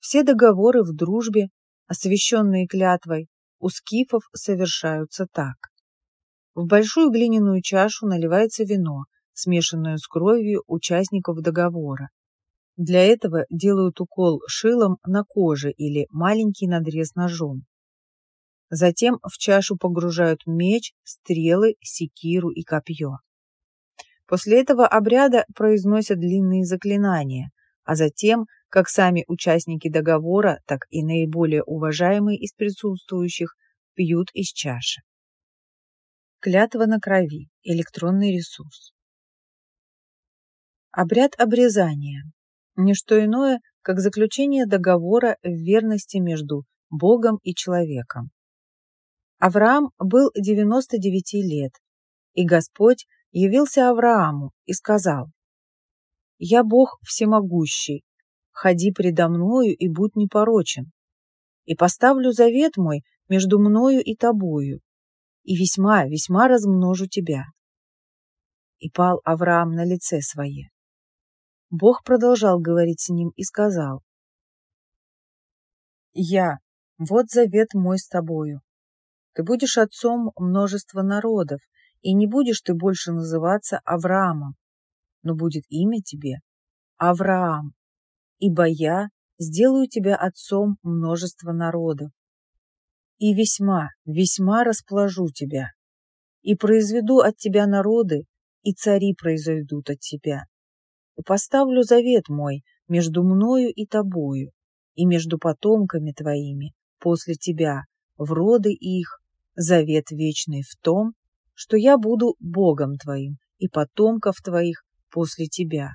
все договоры в дружбе, освященные клятвой, у скифов совершаются так. В большую глиняную чашу наливается вино, смешанное с кровью участников договора. Для этого делают укол шилом на коже или маленький надрез ножом. Затем в чашу погружают меч, стрелы, секиру и копье. После этого обряда произносят длинные заклинания, а затем, как сами участники договора, так и наиболее уважаемые из присутствующих, пьют из чаши. Клятва на крови. Электронный ресурс. Обряд обрезания. Не что иное, как заключение договора в верности между Богом и человеком. Авраам был 99 лет, и Господь явился Аврааму и сказал, «Я Бог всемогущий, ходи предо мною и будь непорочен, и поставлю завет мой между мною и тобою, и весьма, весьма размножу тебя». И пал Авраам на лице свое. Бог продолжал говорить с ним и сказал, «Я, вот завет мой с тобою. Ты будешь отцом множества народов, и не будешь ты больше называться Авраамом, но будет имя тебе Авраам, ибо я сделаю тебя отцом множества народов. И весьма, весьма расположу тебя, и произведу от тебя народы, и цари произойдут от тебя и поставлю завет мой между мною и тобою, и между потомками твоими после тебя, в роды их, завет вечный в том, что я буду Богом твоим и потомков твоих после тебя.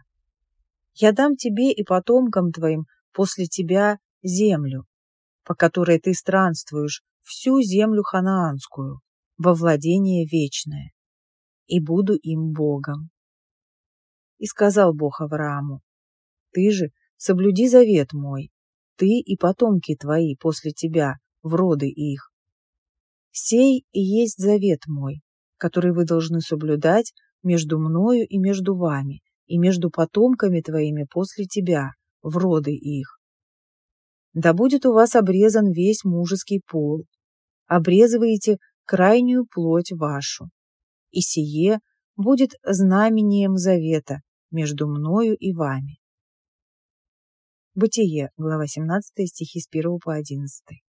Я дам тебе и потомкам твоим после тебя землю, по которой ты странствуешь, всю землю ханаанскую, во владение вечное, и буду им Богом. И сказал Бог Аврааму, «Ты же соблюди завет мой, ты и потомки твои после тебя, в роды их. Сей и есть завет мой, который вы должны соблюдать между мною и между вами, и между потомками твоими после тебя, в роды их. Да будет у вас обрезан весь мужеский пол, обрезываете крайнюю плоть вашу, и сие будет знамением завета, между мною и вами. Бытие, глава 17, стихи с 1 по 11.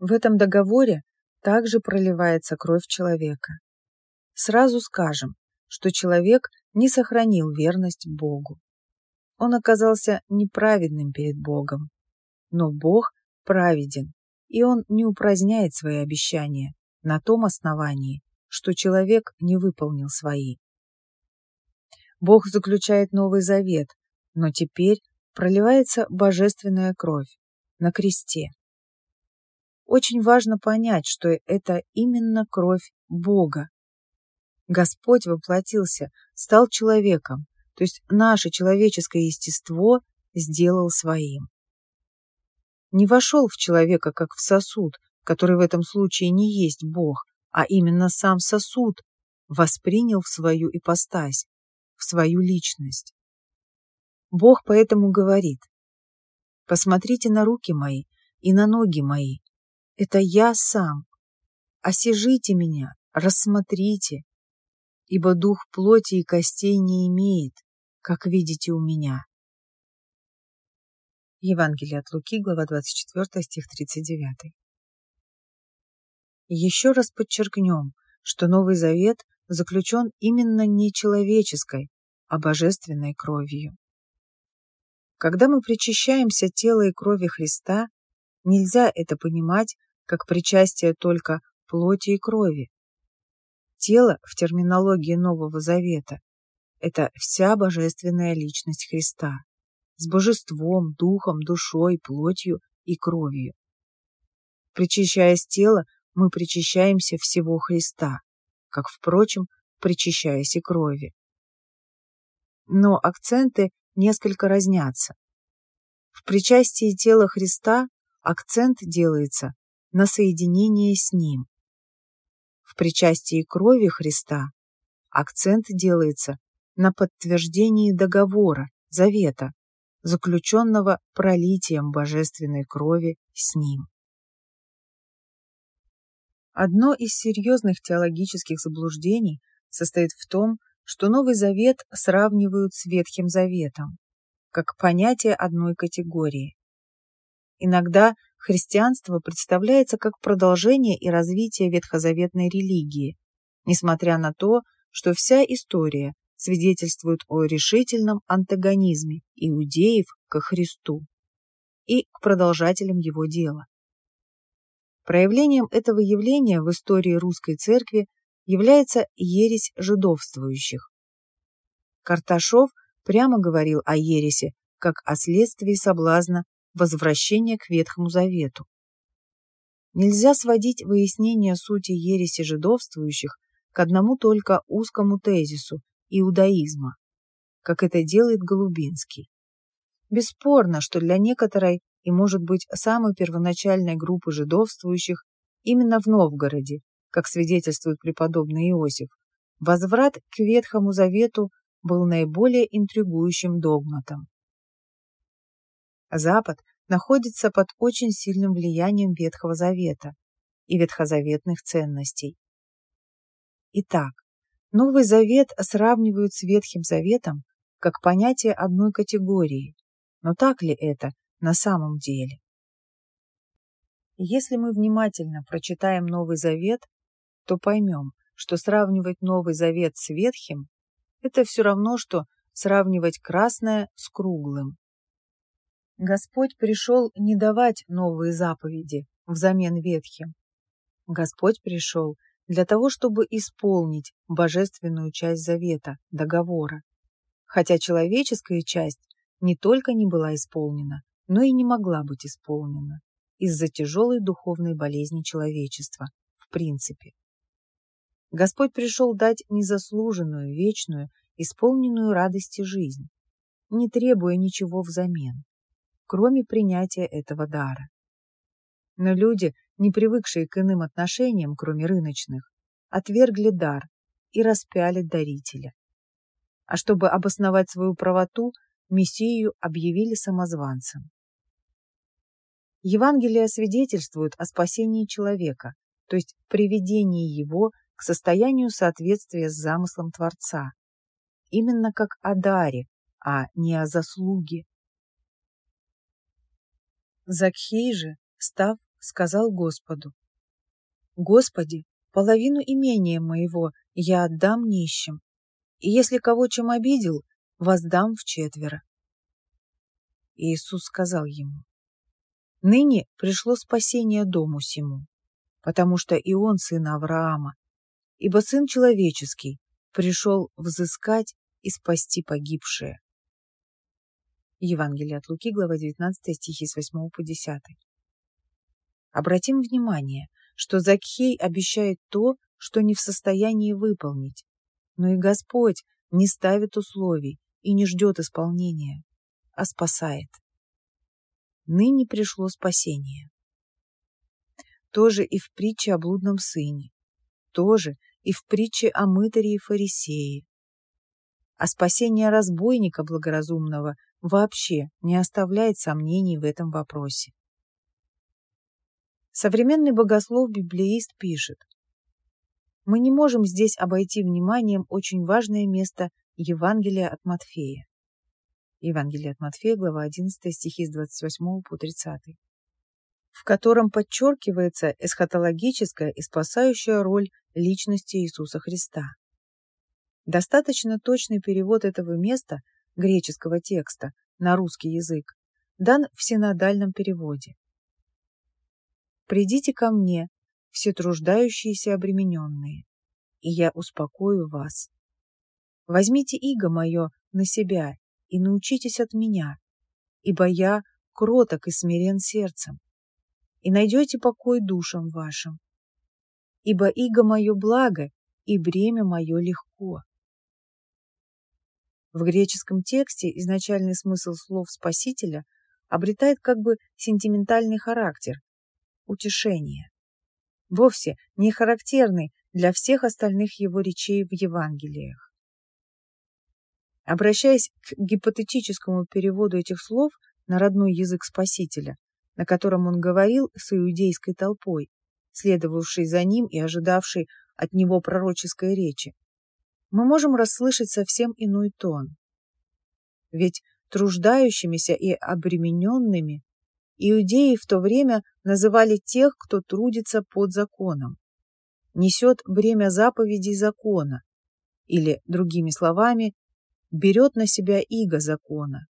В этом договоре также проливается кровь человека. Сразу скажем, что человек не сохранил верность Богу. Он оказался неправедным перед Богом. Но Бог праведен, и Он не упраздняет свои обещания на том основании, что человек не выполнил свои. Бог заключает Новый Завет, но теперь проливается божественная кровь на кресте. Очень важно понять, что это именно кровь Бога. Господь воплотился, стал человеком, то есть наше человеческое естество сделал своим. Не вошел в человека как в сосуд, который в этом случае не есть Бог, а именно сам сосуд воспринял в свою ипостась, в свою личность. Бог поэтому говорит, «Посмотрите на руки мои и на ноги мои. Это я сам. Осижите меня, рассмотрите, ибо дух плоти и костей не имеет, как видите у меня». Евангелие от Луки, глава 24, стих 39. Еще раз подчеркнем, что Новый Завет заключен именно не человеческой, а божественной кровью. Когда мы причащаемся тела и крови Христа, нельзя это понимать как причастие только плоти и крови. Тело в терминологии Нового Завета – это вся божественная личность Христа с божеством, духом, душой, плотью и кровью. Причащаясь тело, мы причащаемся всего Христа, как, впрочем, причащаясь и крови. Но акценты несколько разнятся. В причастии тела Христа акцент делается на соединение с Ним. В причастии крови Христа акцент делается на подтверждении договора, завета, заключенного пролитием божественной крови с Ним. Одно из серьезных теологических заблуждений состоит в том, что Новый Завет сравнивают с Ветхим Заветом, как понятие одной категории. Иногда христианство представляется как продолжение и развитие ветхозаветной религии, несмотря на то, что вся история свидетельствует о решительном антагонизме иудеев ко Христу и к продолжателям его дела. Проявлением этого явления в истории русской церкви является ересь жидовствующих. Карташов прямо говорил о ересе как о следствии соблазна возвращения к Ветхому Завету. Нельзя сводить выяснение сути ереси жидовствующих к одному только узкому тезису иудаизма, как это делает Голубинский. Бесспорно, что для некоторой и, может быть, самой первоначальной группы жидовствующих именно в Новгороде, как свидетельствует преподобный Иосиф, возврат к Ветхому Завету был наиболее интригующим догматом. Запад находится под очень сильным влиянием Ветхого Завета и ветхозаветных ценностей. Итак, Новый Завет сравнивают с Ветхим Заветом как понятие одной категории, но так ли это на самом деле? Если мы внимательно прочитаем Новый Завет, то поймем, что сравнивать Новый Завет с Ветхим – это все равно, что сравнивать красное с круглым. Господь пришел не давать новые заповеди взамен ветхим. Господь пришел для того, чтобы исполнить божественную часть завета, договора. Хотя человеческая часть не только не была исполнена, но и не могла быть исполнена из-за тяжелой духовной болезни человечества, в принципе. Господь пришел дать незаслуженную, вечную, исполненную радости жизнь, не требуя ничего взамен кроме принятия этого дара. Но люди, не привыкшие к иным отношениям, кроме рыночных, отвергли дар и распяли дарителя. А чтобы обосновать свою правоту, Мессию объявили самозванцем. Евангелие свидетельствует о спасении человека, то есть приведении его к состоянию соответствия с замыслом Творца, именно как о даре, а не о заслуге. Закхей же, став, сказал Господу, «Господи, половину имения моего я отдам нищим, и если кого чем обидел, воздам в четверо». Иисус сказал ему, «Ныне пришло спасение дому сему, потому что и он сын Авраама, ибо сын человеческий пришел взыскать и спасти погибшее. Евангелие от Луки, глава 19, стихи с 8 по 10. Обратим внимание, что Закхей обещает то, что не в состоянии выполнить. Но и Господь не ставит условий и не ждет исполнения, а спасает. Ныне пришло спасение. Тоже и в притче о блудном сыне, тоже и в притче о мытаре и фарисее. А спасение разбойника благоразумного вообще не оставляет сомнений в этом вопросе. Современный богослов-библеист пишет, мы не можем здесь обойти вниманием очень важное место Евангелия от Матфея. Евангелие от Матфея, глава 11, стихи с 28 по 30, в котором подчеркивается эсхатологическая и спасающая роль личности Иисуса Христа. Достаточно точный перевод этого места греческого текста на русский язык дан в синодальном переводе. «Придите ко мне, все труждающиеся обремененные, и я успокою вас. Возьмите иго мое на себя и научитесь от меня, ибо я кроток и смирен сердцем, и найдете покой душам вашим. Ибо иго мое благо, и бремя мое легко. В греческом тексте изначальный смысл слов Спасителя обретает как бы сентиментальный характер – утешение, вовсе не характерный для всех остальных его речей в Евангелиях. Обращаясь к гипотетическому переводу этих слов на родной язык Спасителя, на котором он говорил с иудейской толпой, следовавшей за ним и ожидавшей от него пророческой речи, мы можем расслышать совсем иной тон. Ведь труждающимися и обремененными иудеи в то время называли тех, кто трудится под законом, несет бремя заповедей закона, или, другими словами, берет на себя иго закона.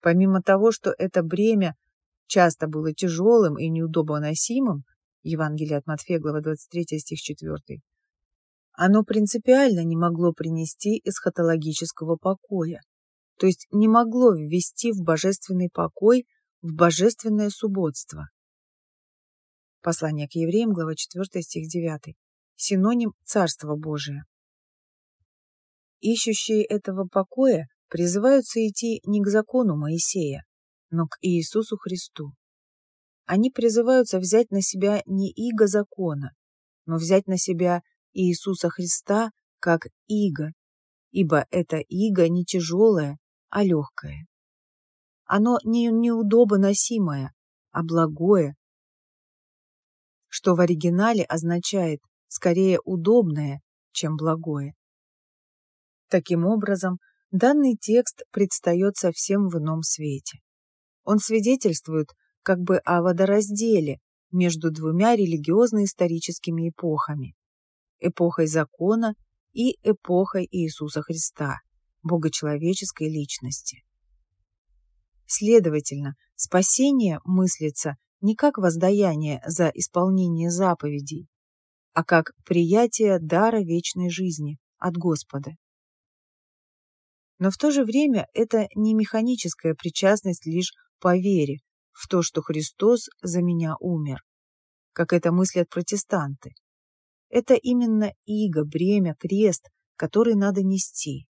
Помимо того, что это бремя часто было тяжелым и неудобоносимым, Евангелие от Матфея, глава 23, стих 4. Оно принципиально не могло принести эсхатологического покоя, то есть не могло ввести в божественный покой, в божественное субботство. Послание к евреям, глава 4, стих 9. Синоним Царства Божия. Ищущие этого покоя призываются идти не к закону Моисея, но к Иисусу Христу. Они призываются взять на себя не иго закона, но взять на себя Иисуса Христа как иго, ибо это иго не тяжелое, а легкое. Оно не неудобно носимое, а благое, что в оригинале означает скорее удобное, чем благое. Таким образом, данный текст предстает совсем в ином свете. Он свидетельствует как бы о водоразделе между двумя религиозно-историческими эпохами – эпохой закона и эпохой Иисуса Христа, богочеловеческой личности. Следовательно, спасение мыслится не как воздаяние за исполнение заповедей, а как приятие дара вечной жизни от Господа. Но в то же время это не механическая причастность лишь по вере в то, что Христос за меня умер, как это мыслят протестанты. Это именно иго, бремя, крест, который надо нести.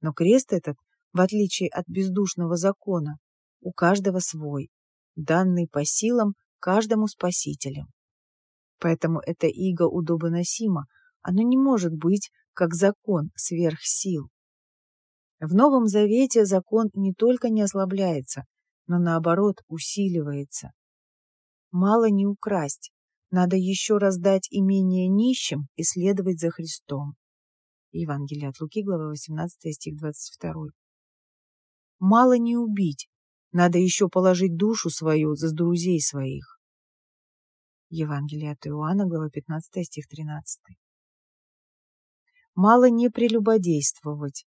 Но крест этот, в отличие от бездушного закона, у каждого свой, данный по силам каждому спасителем. Поэтому это иго удобоносимо, оно не может быть как закон сверх сил. В Новом Завете закон не только не ослабляется, но наоборот усиливается. Мало не украсть, надо еще раздать имение нищим и следовать за Христом. Евангелие от Луки, глава 18, стих 22. Мало не убить, надо еще положить душу свою за друзей своих. Евангелие от Иоанна, глава 15, стих 13. Мало не прелюбодействовать,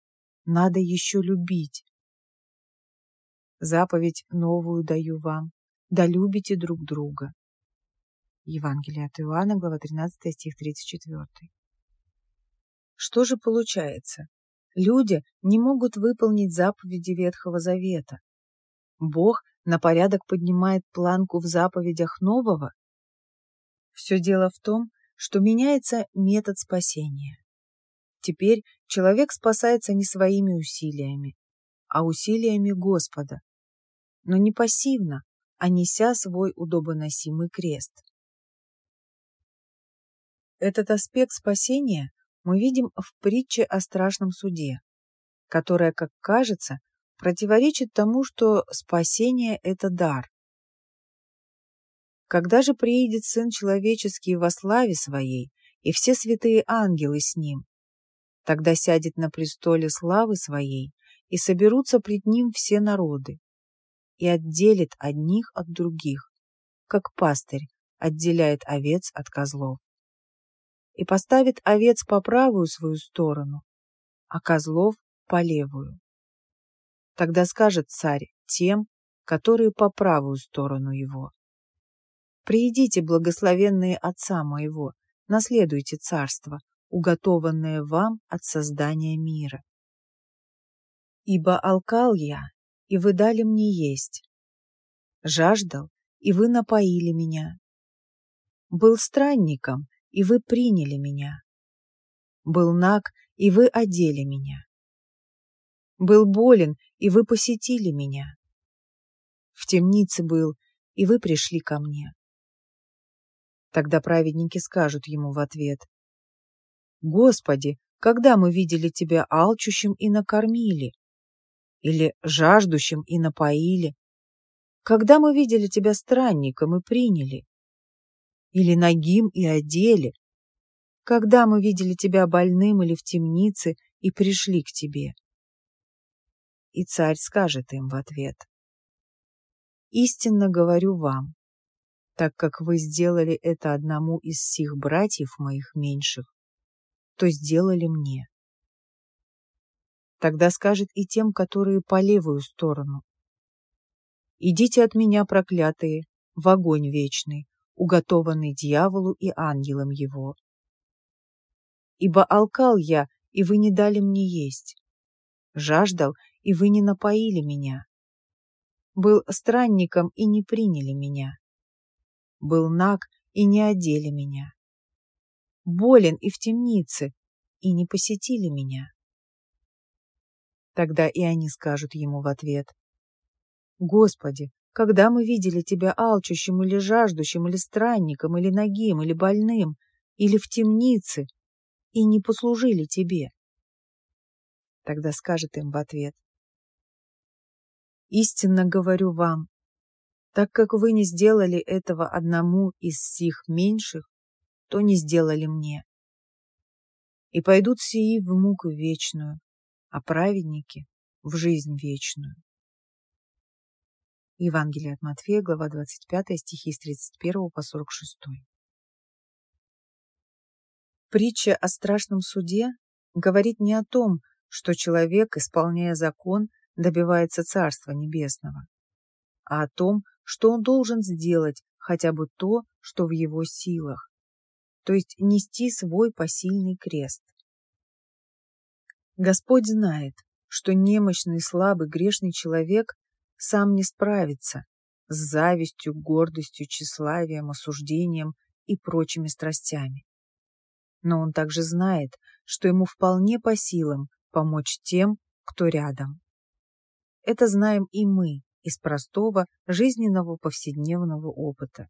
надо еще любить. Заповедь новую даю вам, да любите друг друга. Евангелие от Иоанна, глава 13, стих 34. Что же получается? Люди не могут выполнить заповеди Ветхого Завета. Бог на порядок поднимает планку в заповедях Нового? Все дело в том, что меняется метод спасения. Теперь человек спасается не своими усилиями, а усилиями Господа, но не пассивно, а неся свой удобоносимый крест. Этот аспект спасения мы видим в притче о страшном суде, которая, как кажется, противоречит тому, что спасение – это дар. Когда же приедет Сын Человеческий во славе Своей, и все святые ангелы с Ним, Тогда сядет на престоле славы своей, и соберутся пред ним все народы, и отделит одних от других, как пастырь отделяет овец от козлов. И поставит овец по правую свою сторону, а козлов по левую. Тогда скажет царь тем, которые по правую сторону его. Приидите, благословенные отца моего, наследуйте царство, уготованное вам от создания мира. Ибо алкал я, и вы дали мне есть, жаждал, и вы напоили меня, был странником, и вы приняли меня, был наг, и вы одели меня, был болен, и вы посетили меня, в темнице был, и вы пришли ко мне. Тогда праведники скажут ему в ответ, Господи, когда мы видели Тебя алчущим и накормили? Или жаждущим и напоили? Когда мы видели Тебя странником и приняли? Или нагим и одели? Когда мы видели Тебя больным или в темнице и пришли к Тебе? И царь скажет им в ответ. Истинно говорю вам, так как вы сделали это одному из сих братьев моих меньших, то сделали мне. Тогда скажет и тем, которые по левую сторону. «Идите от меня, проклятые, в огонь вечный, уготованный дьяволу и ангелам его. Ибо алкал я, и вы не дали мне есть, жаждал, и вы не напоили меня, был странником, и не приняли меня, был наг, и не одели меня, болен и в темнице, и не посетили меня. Тогда и они скажут ему в ответ, «Господи, когда мы видели Тебя алчущим или жаждущим, или странником, или нагим, или больным, или в темнице, и не послужили Тебе?» Тогда скажет им в ответ, «Истинно говорю вам, так как вы не сделали этого одному из сих меньших, то не сделали мне. И пойдут сии в муку вечную, а праведники — в жизнь вечную. Евангелие от Матфея, глава 25, стихи с 31 по 46. Притча о страшном суде говорит не о том, что человек, исполняя закон, добивается Царства Небесного, а о том, что он должен сделать хотя бы то, что в его силах, то есть нести свой посильный крест. Господь знает, что немощный, слабый, грешный человек сам не справится с завистью, гордостью, тщеславием, осуждением и прочими страстями. Но он также знает, что ему вполне по силам помочь тем, кто рядом. Это знаем и мы из простого жизненного повседневного опыта.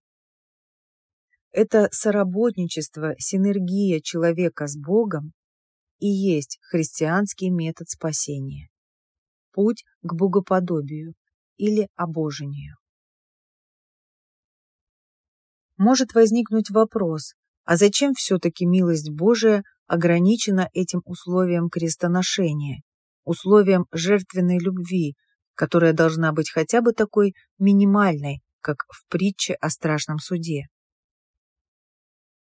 Это соработничество, синергия человека с Богом и есть христианский метод спасения. Путь к богоподобию, или обожению. Может возникнуть вопрос, а зачем все-таки милость Божия ограничена этим условием крестоношения, условием жертвенной любви, которая должна быть хотя бы такой минимальной, как в притче о страшном суде?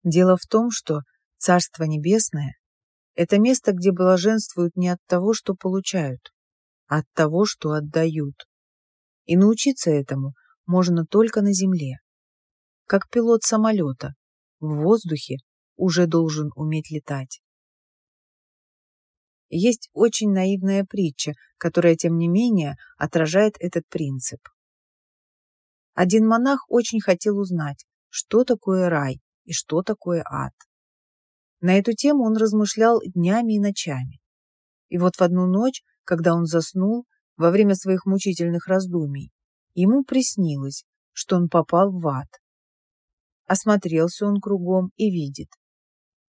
Дело в том, что Царство Небесное – это место, где блаженствуют не от того, что получают, а от того, что отдают. И научиться этому можно только на земле. Как пилот самолета, в воздухе уже должен уметь летать. Есть очень наивная притча, которая, тем не менее, отражает этот принцип. Один монах очень хотел узнать, что такое рай и что такое ад. На эту тему он размышлял днями и ночами. И вот в одну ночь, когда он заснул, во время своих мучительных раздумий, ему приснилось, что он попал в ад. Осмотрелся он кругом и видит.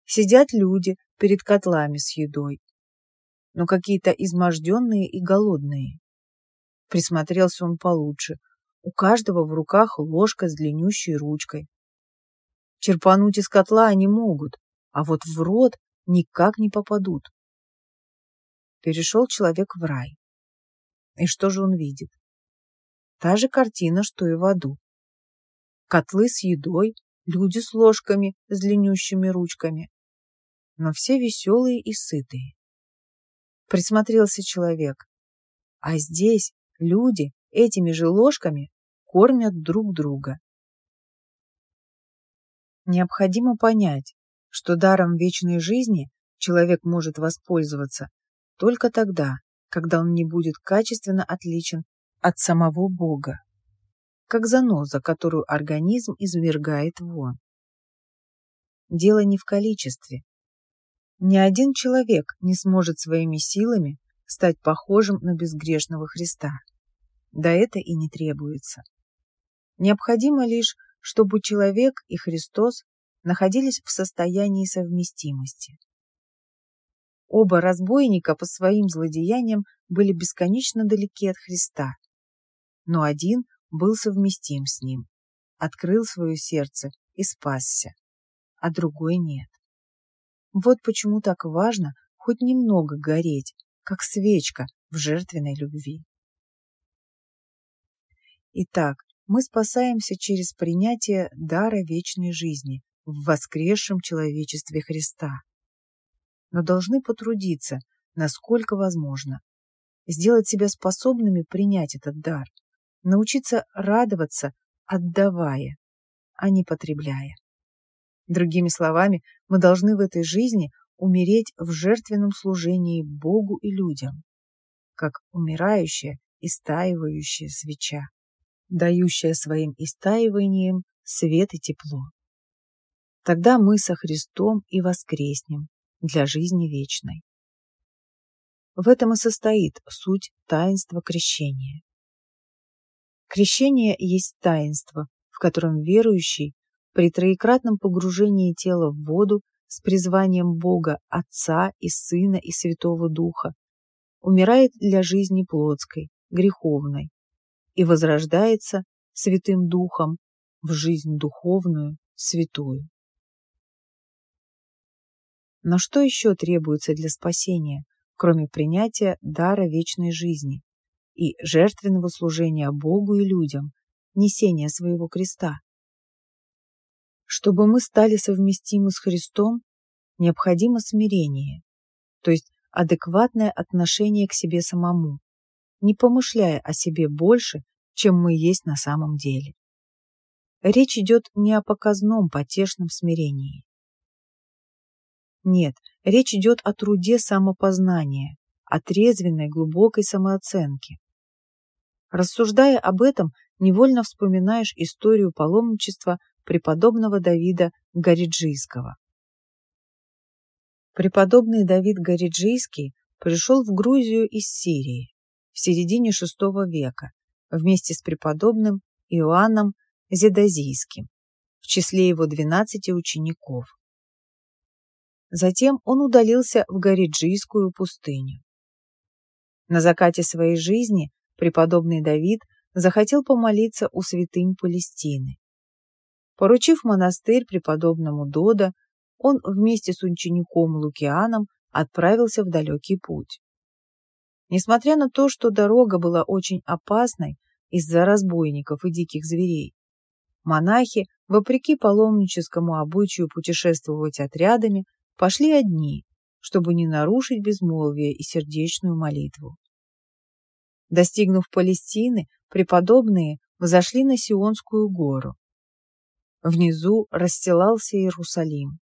Сидят люди перед котлами с едой, но какие-то изможденные и голодные. Присмотрелся он получше. У каждого в руках ложка с длиннющей ручкой. Черпануть из котла они могут, а вот в рот никак не попадут. Перешел человек в рай. И что же он видит? Та же картина, что и в аду. Котлы с едой, люди с ложками, с длиннющими ручками. Но все веселые и сытые. Присмотрелся человек. А здесь люди этими же ложками кормят друг друга. Необходимо понять, что даром вечной жизни человек может воспользоваться только тогда, когда он не будет качественно отличен от самого Бога, как заноза, которую организм извергает вон. Дело не в количестве. Ни один человек не сможет своими силами стать похожим на безгрешного Христа. Да это и не требуется. Необходимо лишь, чтобы человек и Христос находились в состоянии совместимости. Оба разбойника по своим злодеяниям были бесконечно далеки от Христа, но один был совместим с ним, открыл свое сердце и спасся, а другой нет. Вот почему так важно хоть немного гореть, как свечка в жертвенной любви. Итак, мы спасаемся через принятие дара вечной жизни в воскресшем человечестве Христа но должны потрудиться, насколько возможно, сделать себя способными принять этот дар, научиться радоваться, отдавая, а не потребляя. Другими словами, мы должны в этой жизни умереть в жертвенном служении Богу и людям, как умирающая, истаивающая свеча, дающая своим истаиванием свет и тепло. Тогда мы со Христом и воскреснем для жизни вечной. В этом и состоит суть таинства крещения. Крещение есть таинство, в котором верующий при троекратном погружении тела в воду с призванием Бога Отца и Сына и Святого Духа умирает для жизни плотской, греховной и возрождается Святым Духом в жизнь духовную, святую. Но что еще требуется для спасения, кроме принятия дара вечной жизни и жертвенного служения Богу и людям, несения своего креста? Чтобы мы стали совместимы с Христом, необходимо смирение, то есть адекватное отношение к себе самому, не помышляя о себе больше, чем мы есть на самом деле. Речь идет не о показном потешном смирении. Нет, речь идет о труде самопознания, о трезвенной глубокой самооценке. Рассуждая об этом, невольно вспоминаешь историю паломничества преподобного Давида Гориджийского. Преподобный Давид Гориджийский пришел в Грузию из Сирии в середине VI века вместе с преподобным Иоанном Зедозийским в числе его двенадцати учеников. Затем он удалился в Гориджийскую пустыню. На закате своей жизни преподобный Давид захотел помолиться у святынь Палестины. Поручив монастырь преподобному Дода, он вместе с учеником Лукианом отправился в далекий путь. Несмотря на то, что дорога была очень опасной из-за разбойников и диких зверей, монахи, вопреки паломническому обычаю путешествовать отрядами, пошли одни, чтобы не нарушить безмолвие и сердечную молитву. Достигнув Палестины, преподобные взошли на Сионскую гору. Внизу расстилался Иерусалим.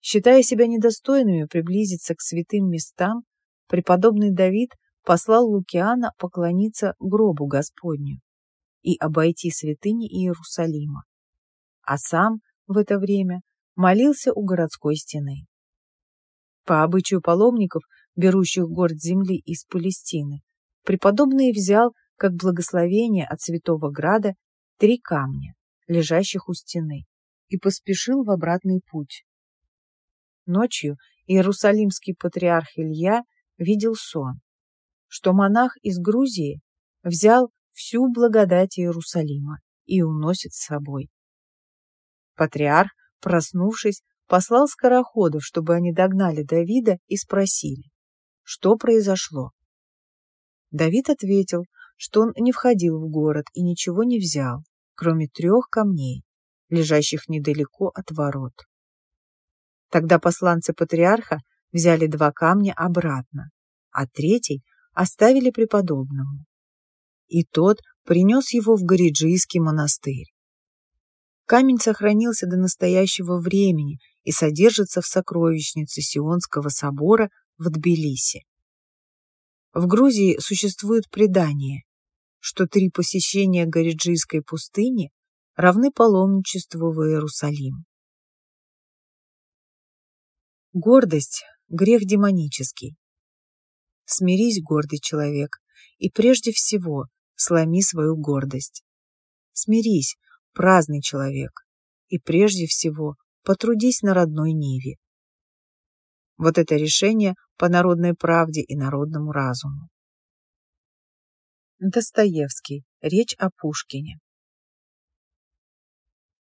Считая себя недостойными приблизиться к святым местам, преподобный Давид послал Лукиана поклониться гробу Господню и обойти святыни Иерусалима, а сам в это время молился у городской стены. По обычаю паломников, берущих город земли из Палестины, преподобный взял как благословение от Святого Града три камня, лежащих у стены, и поспешил в обратный путь. Ночью иерусалимский патриарх Илья видел сон, что монах из Грузии взял всю благодать Иерусалима и уносит с собой. Патриарх, проснувшись, послал скороходов, чтобы они догнали Давида и спросили, что произошло. Давид ответил, что он не входил в город и ничего не взял, кроме трех камней, лежащих недалеко от ворот. Тогда посланцы патриарха взяли два камня обратно, а третий оставили преподобному. И тот принес его в Гориджийский монастырь. Камень сохранился до настоящего времени и содержится в сокровищнице Сионского собора в Тбилиси. В Грузии существует предание, что три посещения Гориджийской пустыни равны паломничеству в Иерусалим. Гордость – грех демонический. Смирись, гордый человек, и прежде всего сломи свою гордость. Смирись, праздный человек, и прежде всего потрудись на родной Ниве. Вот это решение по народной правде и народному разуму. Достоевский. Речь о Пушкине.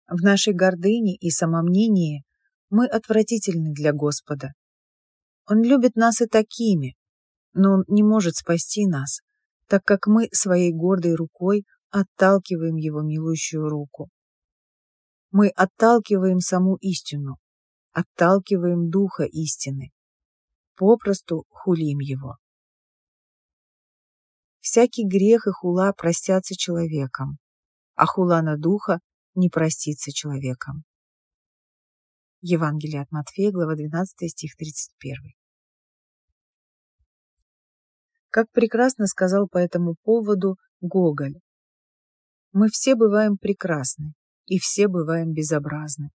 В нашей гордыне и самомнении мы отвратительны для Господа. Он любит нас и такими, но Он не может спасти нас, так как мы своей гордой рукой отталкиваем Его милующую руку. Мы отталкиваем саму истину, отталкиваем Духа истины, попросту хулим Его всякий грех и хула простятся человеком, а хула на духа не простится человеком. Евангелие от Матфея, глава 12, стих 31. Как прекрасно сказал по этому поводу Гоголь. Мы все бываем прекрасны, и все бываем безобразны.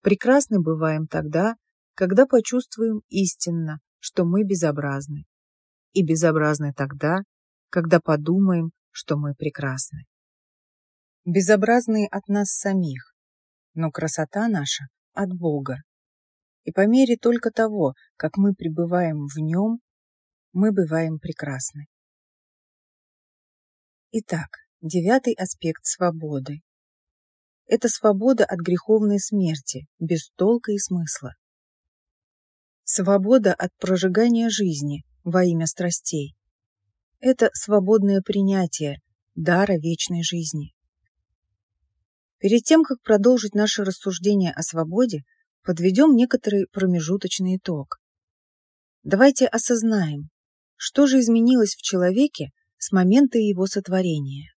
Прекрасны бываем тогда, когда почувствуем истинно, что мы безобразны, и безобразны тогда, когда подумаем, что мы прекрасны. Безобразны от нас самих, но красота наша от Бога. И по мере только того, как мы пребываем в нем, мы бываем прекрасны. Итак, девятый аспект свободы. Это свобода от греховной смерти, без толка и смысла. Свобода от прожигания жизни во имя страстей. Это свободное принятие дара вечной жизни. Перед тем, как продолжить наше рассуждение о свободе, подведем некоторый промежуточный итог. Давайте осознаем, что же изменилось в человеке с момента его сотворения.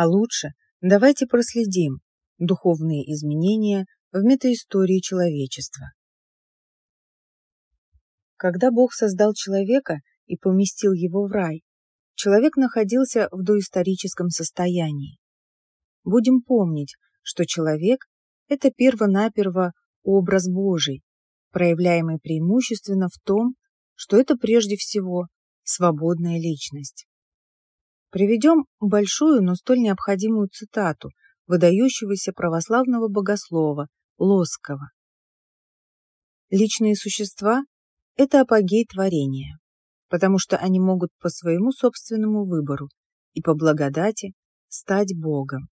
А лучше давайте проследим духовные изменения в метаистории человечества. Когда Бог создал человека и поместил его в рай, человек находился в доисторическом состоянии. Будем помнить, что человек – это перво-наперво образ Божий, проявляемый преимущественно в том, что это прежде всего свободная личность. Приведем большую, но столь необходимую цитату выдающегося православного богослова Лоскова. Личные существа – это апогей творения, потому что они могут по своему собственному выбору и по благодати стать Богом.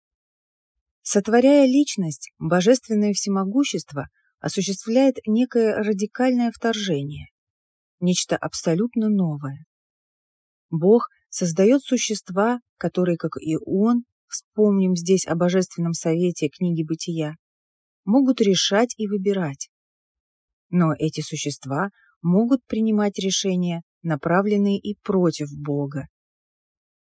Сотворяя личность, божественное всемогущество осуществляет некое радикальное вторжение, нечто абсолютно новое. Бог создает существа, которые, как и Он, вспомним здесь о Божественном Совете книги Бытия, могут решать и выбирать. Но эти существа могут принимать решения, направленные и против Бога.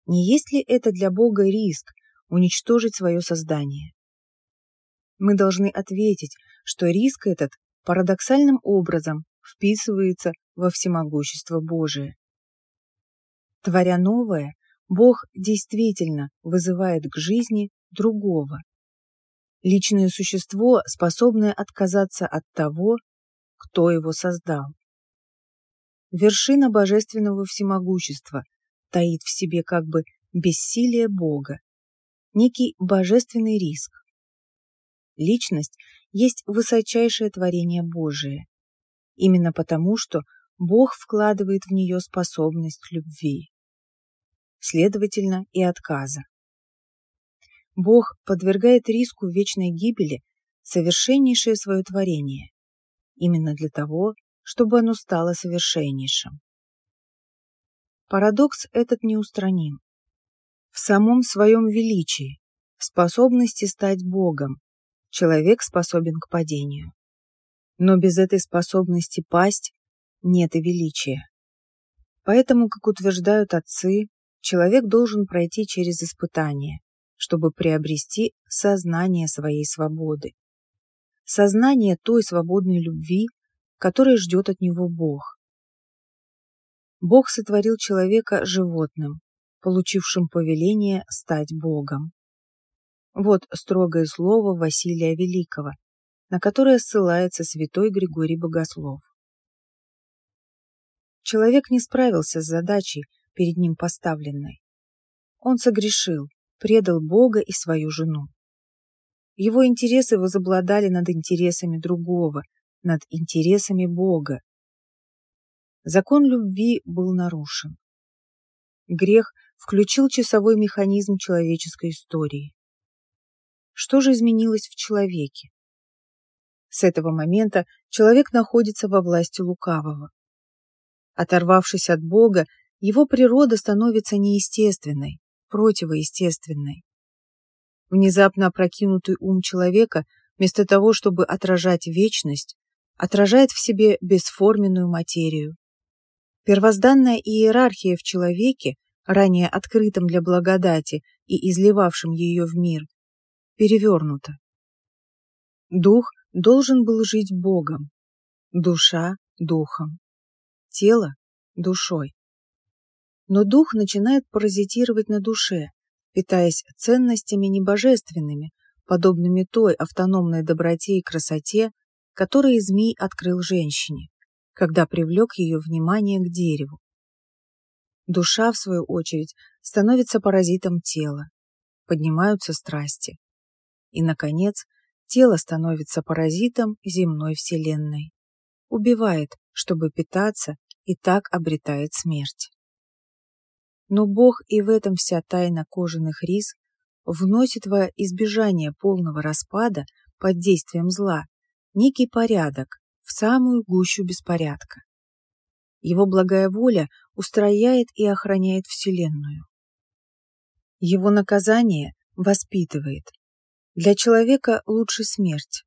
Не есть ли это для Бога риск уничтожить свое создание? Мы должны ответить, что риск этот парадоксальным образом вписывается во всемогущество Божие. Творя новое, Бог действительно вызывает к жизни другого. Личное существо, способное отказаться от того, кто его создал. Вершина божественного всемогущества таит в себе как бы бессилие Бога, некий божественный риск. Личность есть высочайшее творение Божие, именно потому, что Бог вкладывает в нее способность любви следовательно и отказа. Бог подвергает риску вечной гибели совершеннейшее свое творение, именно для того, чтобы оно стало совершеннейшим. Парадокс этот неустраним. В самом своем величии, в способности стать Богом, человек способен к падению. Но без этой способности пасть нет и величия. Поэтому, как утверждают отцы, человек должен пройти через испытание, чтобы приобрести сознание своей свободы. Сознание той свободной любви, которая ждет от него Бог. Бог сотворил человека животным, получившим повеление стать Богом. Вот строгое слово Василия Великого, на которое ссылается святой Григорий Богослов. Человек не справился с задачей, перед ним поставленной. Он согрешил, предал Бога и свою жену. Его интересы возобладали над интересами другого, над интересами Бога. Закон любви был нарушен. Грех включил часовой механизм человеческой истории. Что же изменилось в человеке? С этого момента человек находится во власти лукавого. Оторвавшись от Бога его природа становится неестественной, противоестественной. Внезапно опрокинутый ум человека, вместо того, чтобы отражать вечность, отражает в себе бесформенную материю. Первозданная иерархия в человеке, ранее открытом для благодати и изливавшем ее в мир, перевернуто. Дух должен был жить Богом, душа – духом, тело – душой. Но дух начинает паразитировать на душе, питаясь ценностями небожественными, подобными той автономной доброте и красоте, которые змей открыл женщине, когда привлек ее внимание к дереву. Душа, в свою очередь, становится паразитом тела, поднимаются страсти. И, наконец, тело становится паразитом земной вселенной. Убивает, чтобы питаться, и так обретает смерть. Но Бог и в этом вся тайна кожаных рис вносит во избежание полного распада под действием зла некий порядок в самую гущу беспорядка. Его благая воля устрояет и охраняет Вселенную. Его наказание воспитывает. Для человека лучше смерть,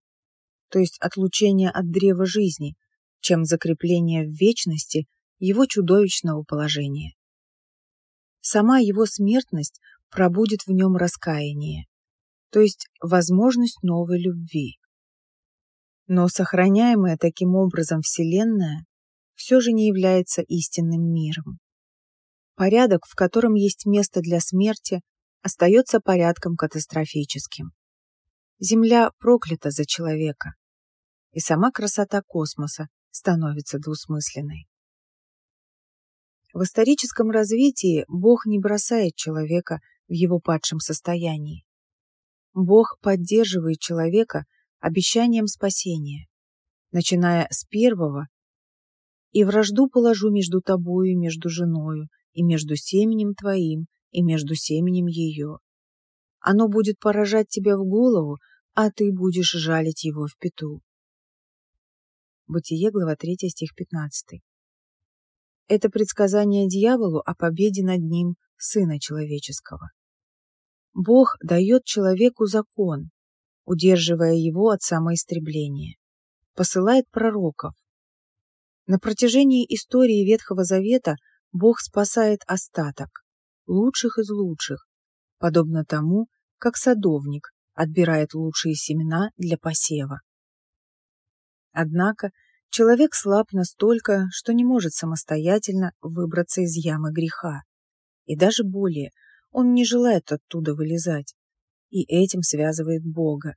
то есть отлучение от древа жизни, чем закрепление в вечности его чудовищного положения. Сама его смертность пробудет в нем раскаяние, то есть возможность новой любви. Но сохраняемая таким образом Вселенная все же не является истинным миром. Порядок, в котором есть место для смерти, остается порядком катастрофическим. Земля проклята за человека, и сама красота космоса становится двусмысленной. В историческом развитии Бог не бросает человека в его падшем состоянии. Бог поддерживает человека обещанием спасения, начиная с первого «И вражду положу между тобою и между женою, и между семенем твоим, и между семенем ее. Оно будет поражать тебя в голову, а ты будешь жалить его в пету». Бытие, глава 3, стих 15. Это предсказание дьяволу о победе над ним, Сына Человеческого. Бог дает человеку закон, удерживая его от самоистребления. Посылает пророков. На протяжении истории Ветхого Завета Бог спасает остаток, лучших из лучших, подобно тому, как садовник отбирает лучшие семена для посева. Однако Человек слаб настолько, что не может самостоятельно выбраться из ямы греха. И даже более, он не желает оттуда вылезать. И этим связывает Бога,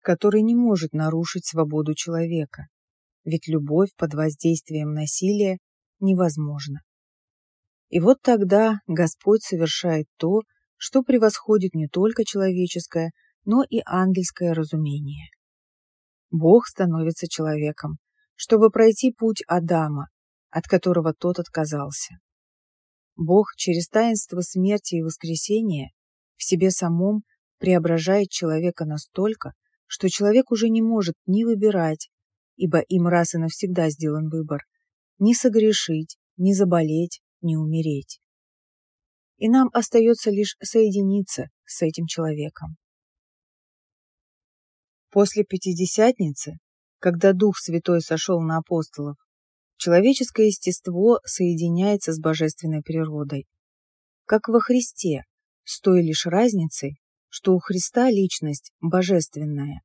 который не может нарушить свободу человека. Ведь любовь под воздействием насилия невозможна. И вот тогда Господь совершает то, что превосходит не только человеческое, но и ангельское разумение. Бог становится человеком, чтобы пройти путь Адама, от которого тот отказался. Бог через таинство смерти и воскресения в себе самом преображает человека настолько, что человек уже не может ни выбирать, ибо им раз и навсегда сделан выбор, ни согрешить, ни заболеть, ни умереть. И нам остается лишь соединиться с этим человеком. После Пятидесятницы когда Дух Святой сошел на апостолов, человеческое естество соединяется с божественной природой. Как во Христе, с той лишь разницей, что у Христа личность божественная,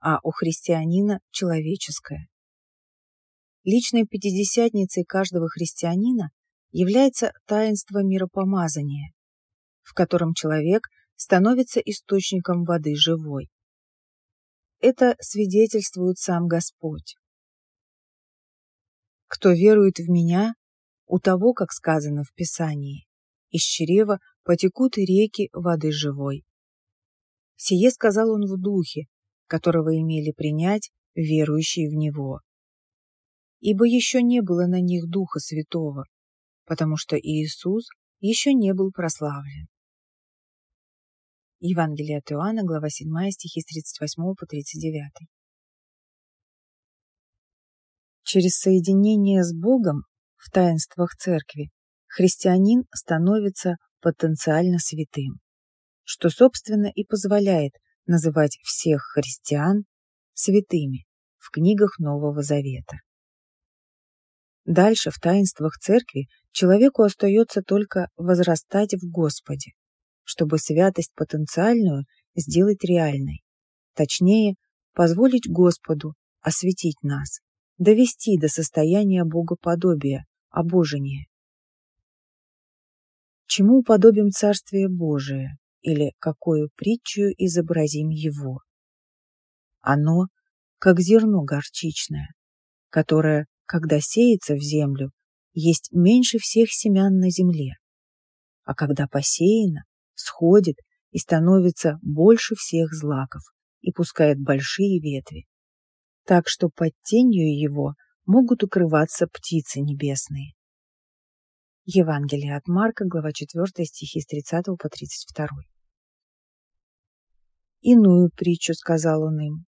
а у христианина человеческая. Личной пятидесятницей каждого христианина является таинство миропомазания, в котором человек становится источником воды живой. Это свидетельствует сам Господь. Кто верует в меня, у того, как сказано в Писании, из чрева потекут реки воды живой. Сие сказал он в духе, которого имели принять верующие в него. Ибо еще не было на них Духа Святого, потому что Иисус еще не был прославлен. Евангелие от Иоанна, глава 7, стихи с 38 по 39. Через соединение с Богом в таинствах Церкви христианин становится потенциально святым, что, собственно, и позволяет называть всех христиан святыми в книгах Нового Завета. Дальше в таинствах Церкви человеку остается только возрастать в Господе, чтобы святость потенциальную сделать реальной. Точнее, позволить Господу осветить нас, довести до состояния богоподобия, обожения. Чему уподобим Царствие Божие или какую притчу изобразим его? Оно, как зерно горчичное, которое, когда сеется в землю, есть меньше всех семян на земле, а когда посеяно, всходит и становится больше всех злаков и пускает большие ветви, так что под тенью его могут укрываться птицы небесные. Евангелие от Марка, глава 4, стихи с 30 по 32. Иную притчу сказал он им.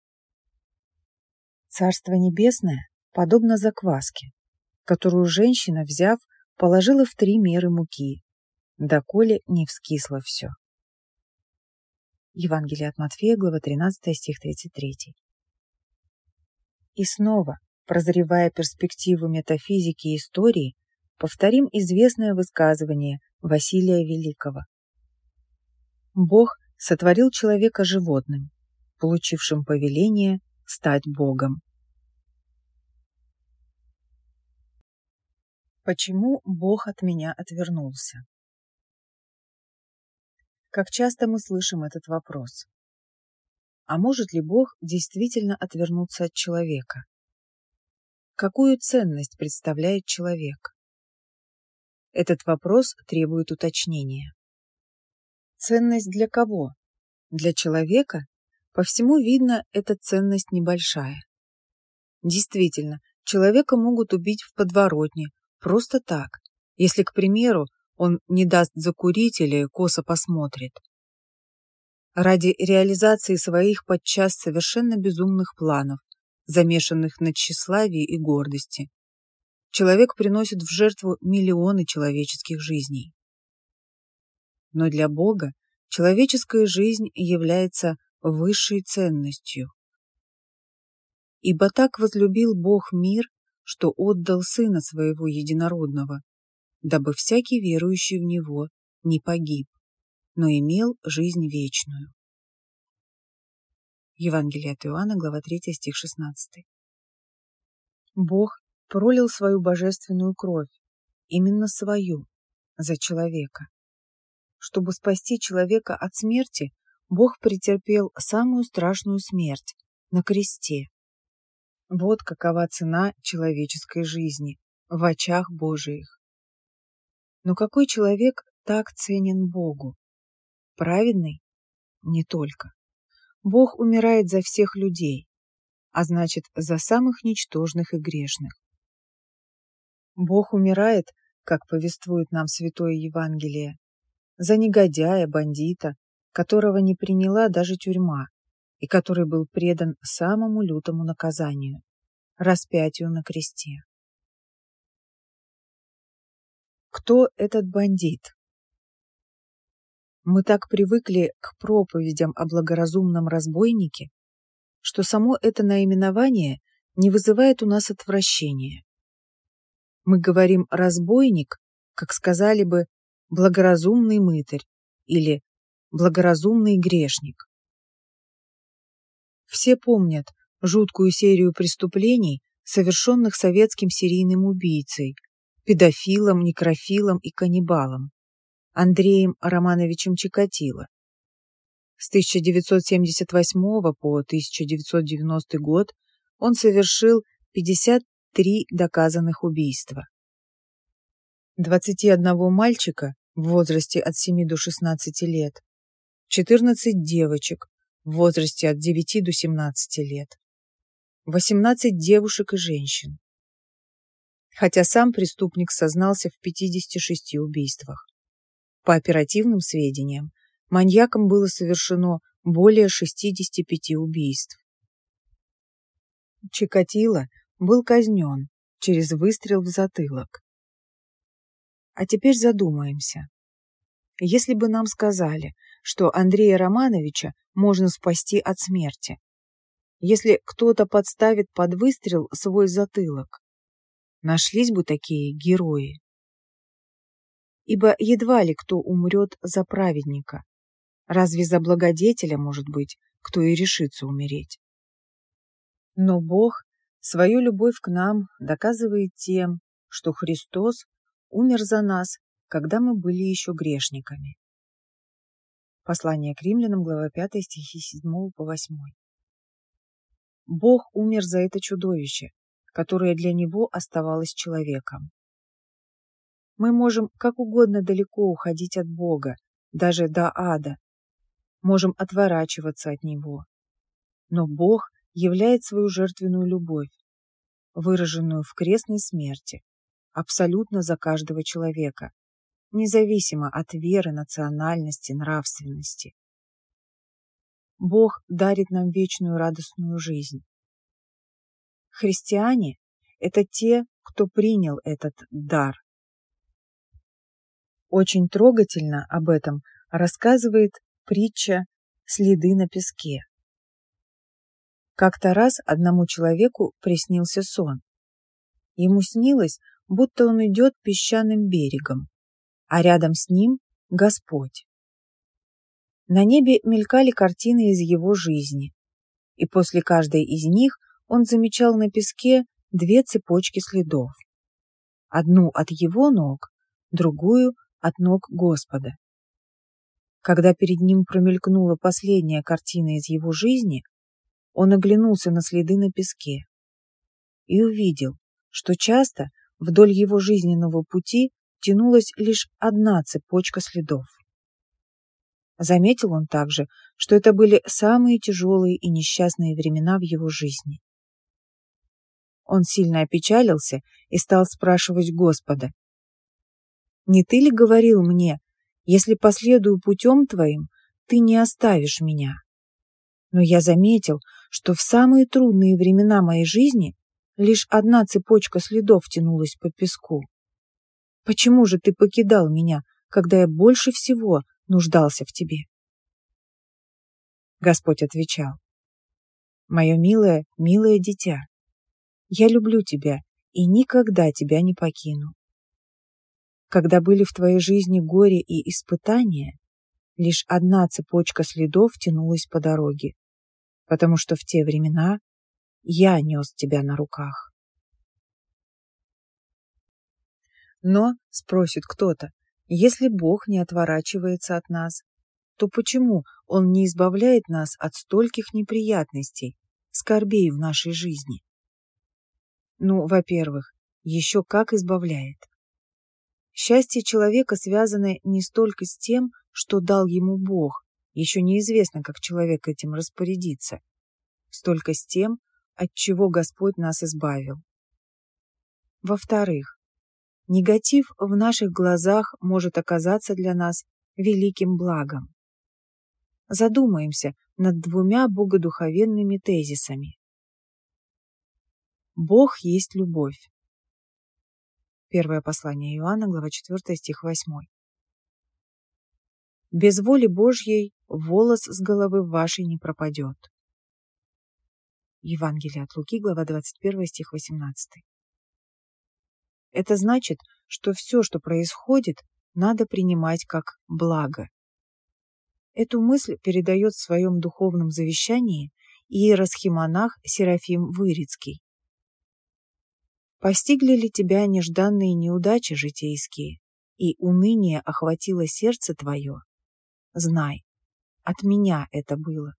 Царство небесное подобно закваске, которую женщина, взяв, положила в три меры муки, доколе не вскисло все. Евангелие от Матфея, глава 13, стих 33. И снова, прозревая перспективу метафизики и истории, повторим известное высказывание Василия Великого. Бог сотворил человека животным, получившим повеление стать Богом. Почему Бог от меня отвернулся? Как часто мы слышим этот вопрос. А может ли Бог действительно отвернуться от человека? Какую ценность представляет человек? Этот вопрос требует уточнения. Ценность для кого? Для человека? По всему видно, эта ценность небольшая. Действительно, человека могут убить в подворотне, просто так, если, к примеру, он не даст закурить или косо посмотрит ради реализации своих подчас совершенно безумных планов, замешанных на тщеславии и гордости. Человек приносит в жертву миллионы человеческих жизней. Но для Бога человеческая жизнь является высшей ценностью. Ибо так возлюбил Бог мир, что отдал Сына Своего Единородного, дабы всякий верующий в Него не погиб, но имел жизнь вечную. Евангелие от Иоанна, глава 3, стих 16. Бог пролил свою божественную кровь, именно свою, за человека. Чтобы спасти человека от смерти, Бог претерпел самую страшную смерть на кресте. Вот какова цена человеческой жизни в очах Божиих. Но какой человек так ценен Богу? Праведный? Не только. Бог умирает за всех людей, а значит, за самых ничтожных и грешных. Бог умирает, как повествует нам Святое Евангелие, за негодяя, бандита, которого не приняла даже тюрьма и который был предан самому лютому наказанию – распятию на кресте. Кто этот бандит? Мы так привыкли к проповедям о благоразумном разбойнике, что само это наименование не вызывает у нас отвращения. Мы говорим «разбойник», как сказали бы «благоразумный мытарь» или «благоразумный грешник». Все помнят жуткую серию преступлений, совершенных советским серийным убийцей, педофилом, некрофилом и каннибалом. Андреем Романовичем Чикатило. С 1978 по 1990 год он совершил 53 доказанных убийства. 21 мальчика в возрасте от 7 до 16 лет, 14 девочек в возрасте от 9 до 17 лет, 18 девушек и женщин. Хотя сам преступник сознался в 56 убийствах. По оперативным сведениям, маньяком было совершено более 65 убийств. Чикатило был казнен через выстрел в затылок. А теперь задумаемся. Если бы нам сказали, что Андрея Романовича можно спасти от смерти, если кто-то подставит под выстрел свой затылок, нашлись бы такие герои ибо едва ли кто умрет за праведника. Разве за благодетеля, может быть, кто и решится умереть? Но Бог свою любовь к нам доказывает тем, что Христос умер за нас, когда мы были еще грешниками. Послание к римлянам, глава 5, стихи 7 по 8. Бог умер за это чудовище, которое для него оставалось человеком. Мы можем как угодно далеко уходить от Бога, даже до ада, можем отворачиваться от Него. Но Бог являет свою жертвенную любовь, выраженную в крестной смерти, абсолютно за каждого человека, независимо от веры, национальности, нравственности. Бог дарит нам вечную радостную жизнь. Христиане – это те, кто принял этот дар. Очень трогательно об этом рассказывает притча «Следы на песке». Как-то раз одному человеку приснился сон. Ему снилось, будто он идет песчаным берегом, а рядом с ним Господь. На небе мелькали картины из его жизни, и после каждой из них он замечал на песке две цепочки следов. Одну от его ног, другую от ног Господа. Когда перед ним промелькнула последняя картина из его жизни, он оглянулся на следы на песке и увидел, что часто вдоль его жизненного пути тянулась лишь одна цепочка следов. Заметил он также, что это были самые тяжелые и несчастные времена в его жизни. Он сильно опечалился и стал спрашивать Господа, «Не ты ли говорил мне, если последую путем твоим, ты не оставишь меня?» Но я заметил, что в самые трудные времена моей жизни лишь одна цепочка следов тянулась по песку. Почему же ты покидал меня, когда я больше всего нуждался в тебе? Господь отвечал, «Мое милое, милое дитя, я люблю тебя и никогда тебя не покину. Когда были в твоей жизни горе и испытания, лишь одна цепочка следов тянулась по дороге, потому что в те времена я нес тебя на руках. Но, спросит кто-то, если Бог не отворачивается от нас, то почему Он не избавляет нас от стольких неприятностей, скорбей в нашей жизни? Ну, во-первых, еще как избавляет. Счастье человека связано не столько с тем, что дал ему Бог, еще неизвестно, как человек этим распорядится, столько с тем, от чего Господь нас избавил. Во-вторых, негатив в наших глазах может оказаться для нас великим благом. Задумаемся над двумя богодуховенными тезисами. Бог есть любовь. Первое послание Иоанна, глава 4, стих 8. Без воли Божьей волос с головы вашей не пропадет. Евангелие от Луки, глава 21, стих 18. Это значит, что все, что происходит, надо принимать как благо. Эту мысль передает в своем духовном завещании иеросхимонах Серафим Вырицкий. Постигли ли тебя нежданные неудачи житейские, и уныние охватило сердце твое? Знай, от меня это было.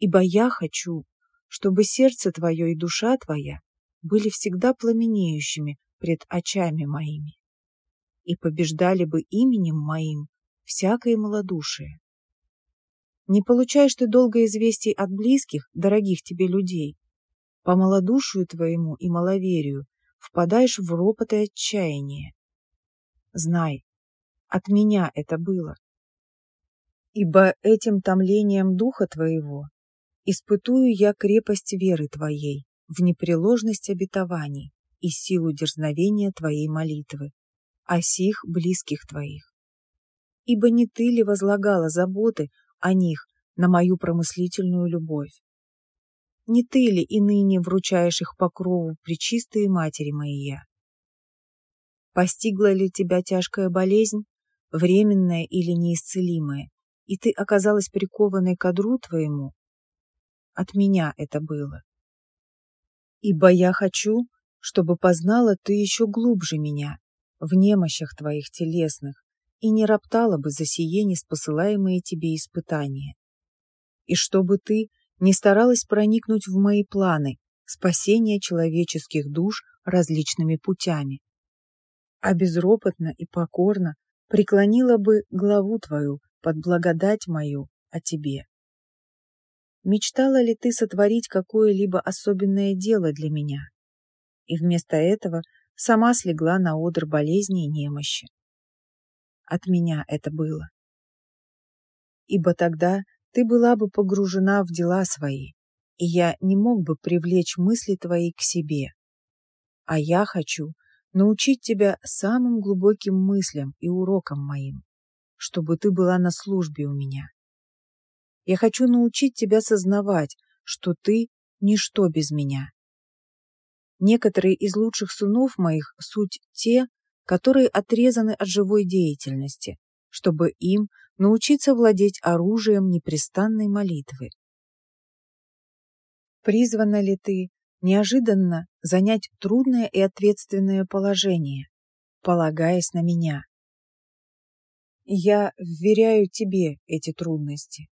Ибо я хочу, чтобы сердце твое и душа твоя были всегда пламенеющими пред очами моими и побеждали бы именем моим всякое малодушие. Не получаешь ты долго известий от близких, дорогих тебе людей, по малодушию твоему и маловерию впадаешь в ропот и отчаяние. Знай, от меня это было. Ибо этим томлением духа твоего испытую я крепость веры твоей в непреложность обетований и силу дерзновения твоей молитвы, о сих близких твоих. Ибо не ты ли возлагала заботы о них на мою промыслительную любовь? Не ты ли и ныне вручаешь их покрову причистые матери моей Постигла ли тебя тяжкая болезнь, временная или неисцелимая, и ты оказалась прикованной к одру твоему, от меня это было. Ибо я хочу, чтобы познала ты еще глубже меня, в немощах твоих телесных, и не роптала бы за сие неспосылаемые тебе испытания. И чтобы ты не старалась проникнуть в мои планы спасения человеческих душ различными путями, а безропотно и покорно преклонила бы главу твою под благодать мою о тебе. Мечтала ли ты сотворить какое-либо особенное дело для меня? И вместо этого сама слегла на одр болезни и немощи. От меня это было. Ибо тогда ты была бы погружена в дела свои, и я не мог бы привлечь мысли твои к себе. А я хочу научить тебя самым глубоким мыслям и урокам моим, чтобы ты была на службе у меня. Я хочу научить тебя сознавать, что ты — ничто без меня. Некоторые из лучших сынов моих — суть те, которые отрезаны от живой деятельности, чтобы им научиться владеть оружием непрестанной молитвы. Призвана ли ты неожиданно занять трудное и ответственное положение, полагаясь на меня? Я вверяю тебе эти трудности,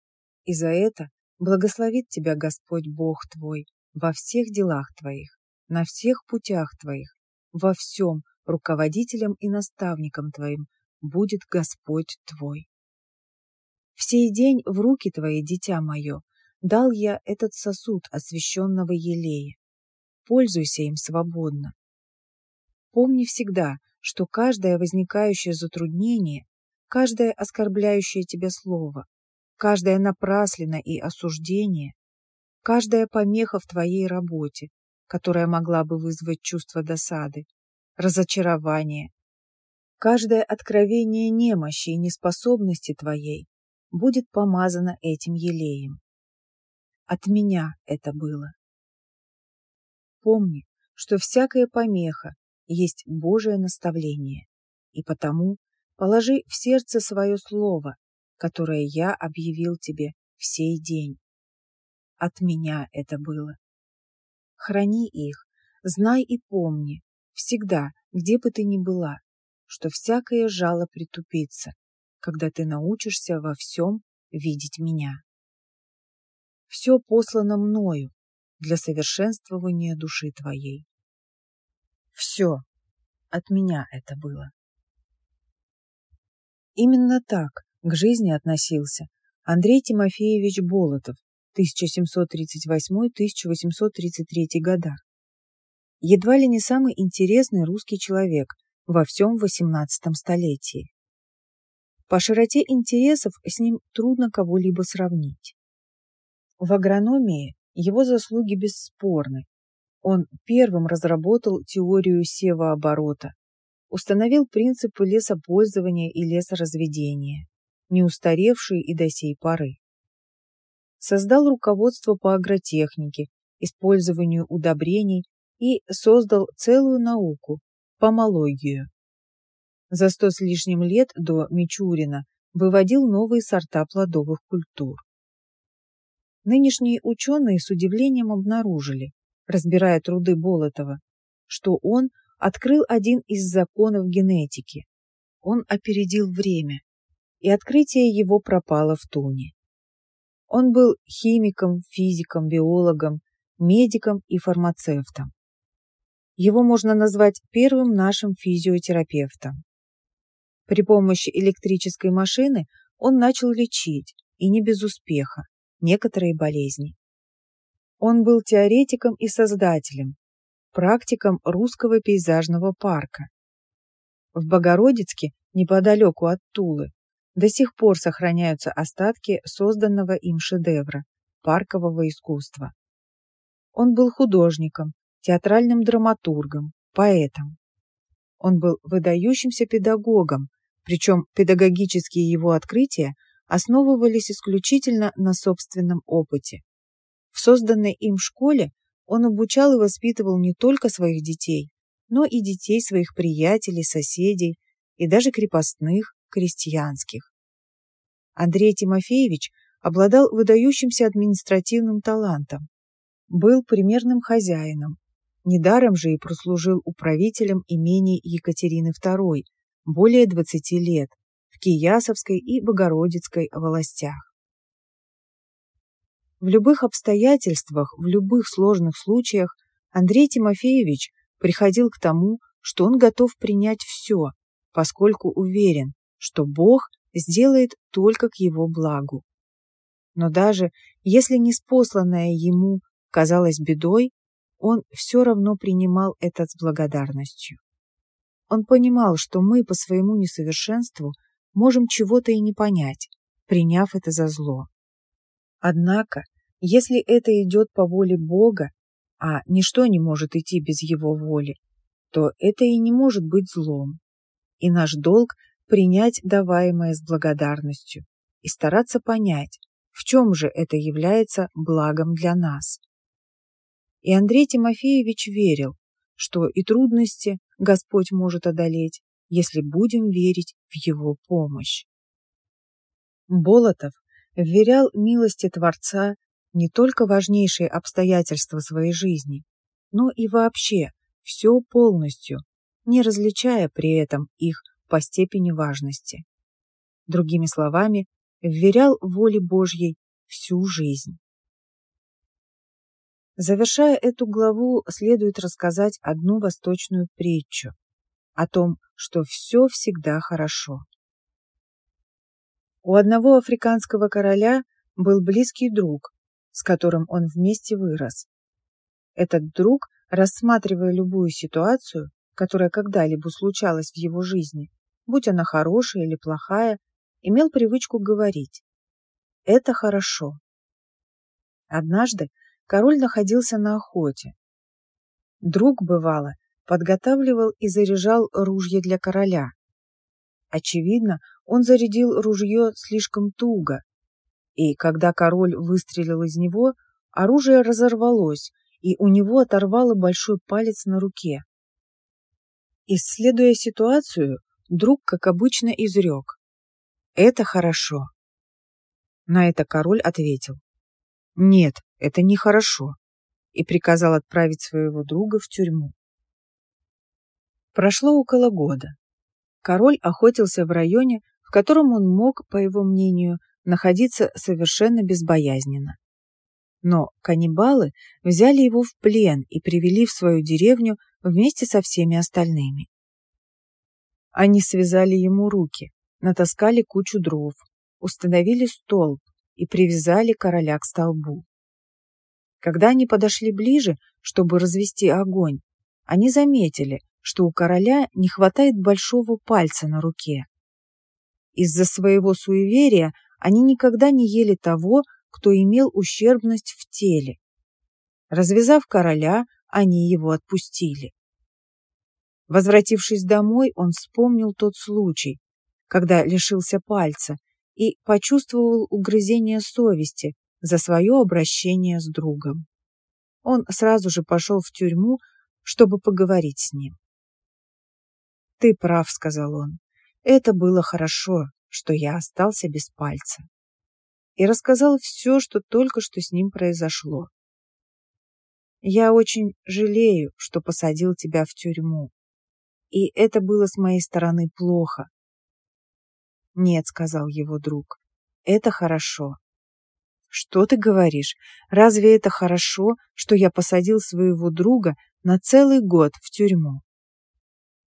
и за это благословит тебя Господь Бог твой во всех делах твоих, на всех путях твоих, во всем руководителем и наставником твоим будет Господь твой. Сей день в руки твои, дитя мое, дал я этот сосуд освященного елея. Пользуйся им свободно. Помни всегда, что каждое возникающее затруднение, каждое оскорбляющее тебя слово, каждая напраслина и осуждение, каждая помеха в твоей работе, которая могла бы вызвать чувство досады, разочарования, каждое откровение немощи и неспособности твоей будет помазано этим елеем. От меня это было. Помни, что всякая помеха есть Божие наставление, и потому положи в сердце свое слово, которое я объявил тебе в сей день. От меня это было. Храни их, знай и помни, всегда, где бы ты ни была, что всякое жало притупится, когда ты научишься во всем видеть меня. Все послано мною для совершенствования души твоей. Все от меня это было. Именно так к жизни относился Андрей Тимофеевич Болотов 1738-1833 года. Едва ли не самый интересный русский человек во всем XVIII столетии. По широте интересов с ним трудно кого-либо сравнить. В агрономии его заслуги бесспорны. Он первым разработал теорию севооборота, установил принципы лесопользования и лесоразведения, не устаревшие и до сей поры. Создал руководство по агротехнике, использованию удобрений и создал целую науку – помологию. За сто с лишним лет до Мичурина выводил новые сорта плодовых культур. Нынешние ученые с удивлением обнаружили, разбирая труды Болотова, что он открыл один из законов генетики. Он опередил время и открытие его пропало в туне. Он был химиком, физиком, биологом, медиком и фармацевтом. Его можно назвать первым нашим физиотерапевтом. При помощи электрической машины он начал лечить, и не без успеха, некоторые болезни. Он был теоретиком и создателем, практиком русского пейзажного парка. В Богородицке, неподалеку от Тулы, до сих пор сохраняются остатки созданного им шедевра паркового искусства. Он был художником, театральным драматургом, поэтом. Он был выдающимся педагогом, причем педагогические его открытия основывались исключительно на собственном опыте. В созданной им школе он обучал и воспитывал не только своих детей, но и детей своих приятелей, соседей и даже крепостных, крестьянских. Андрей Тимофеевич обладал выдающимся административным талантом, был примерным хозяином, недаром же и прослужил управителем имений Екатерины II более 20 лет в Киясовской и Богородицкой властях. В любых обстоятельствах, в любых сложных случаях Андрей Тимофеевич приходил к тому, что он готов принять все, поскольку уверен, что Бог сделает только к его благу. Но даже если неспосланное ему казалось бедой, он все равно принимал это с благодарностью. Он понимал, что мы по своему несовершенству можем чего-то и не понять, приняв это за зло. Однако если это идет по воле Бога, а ничто не может идти без Его воли, то это и не может быть злом. И наш долг – принять даваемое с благодарностью и стараться понять, в чем же это является благом для нас. И Андрей Тимофеевич верил, что и трудности Господь может одолеть, если будем верить в Его помощь. Болотов вверял милости Творца не только важнейшие обстоятельства своей жизни, но и вообще все полностью, не различая при этом их по степени важности. Другими словами, вверял воле Божьей всю жизнь. Завершая эту главу, следует рассказать одну восточную притчу о том, что все всегда хорошо. У одного африканского короля был близкий друг, с которым он вместе вырос. Этот друг, рассматривая любую ситуацию, которая когда-либо случалась в его жизни, будь она хорошая или плохая, имел привычку говорить «это хорошо». Однажды король находился на охоте. Друг, бывало, подготавливал и заряжал ружье для короля. Очевидно, он зарядил ружье слишком туго, и когда король выстрелил из него, оружие разорвалось, и у него оторвало большой палец на руке. Исследуя ситуацию, друг, как обычно, изрек. «Это хорошо». На это король ответил. «Нет, это нехорошо», и приказал отправить своего друга в тюрьму. Прошло около года. Король охотился в районе, в котором он мог, по его мнению, находиться совершенно безбоязненно. Но каннибалы взяли его в плен и привели в свою деревню вместе со всеми остальными. Они связали ему руки, натаскали кучу дров, установили столб и привязали короля к столбу. Когда они подошли ближе, чтобы развести огонь, они заметили, что у короля не хватает большого пальца на руке. Из-за своего суеверия они никогда не ели того, кто имел ущербность в теле. Развязав короля, они его отпустили. Возвратившись домой, он вспомнил тот случай, когда лишился пальца, и почувствовал угрызение совести за свое обращение с другом. Он сразу же пошел в тюрьму, чтобы поговорить с ним. «Ты прав», — сказал он. «Это было хорошо, что я остался без пальца. И рассказал все, что только что с ним произошло. Я очень жалею, что посадил тебя в тюрьму. И это было с моей стороны плохо. Нет, сказал его друг, это хорошо. Что ты говоришь? Разве это хорошо, что я посадил своего друга на целый год в тюрьму?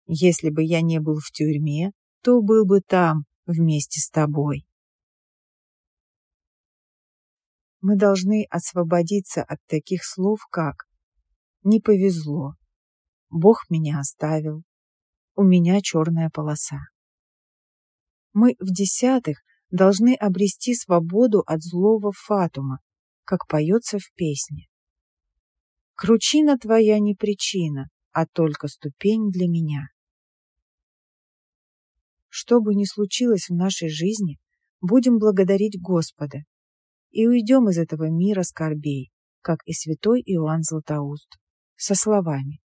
Если бы я не был в тюрьме, то был бы там, вместе с тобой. Мы должны освободиться от таких слов, как «не повезло», «Бог меня оставил», «у меня черная полоса». Мы в десятых должны обрести свободу от злого фатума, как поется в песне. Кручина твоя не причина, а только ступень для меня. Что бы ни случилось в нашей жизни, будем благодарить Господа и уйдем из этого мира скорбей, как и святой Иоанн Златоуст, со словами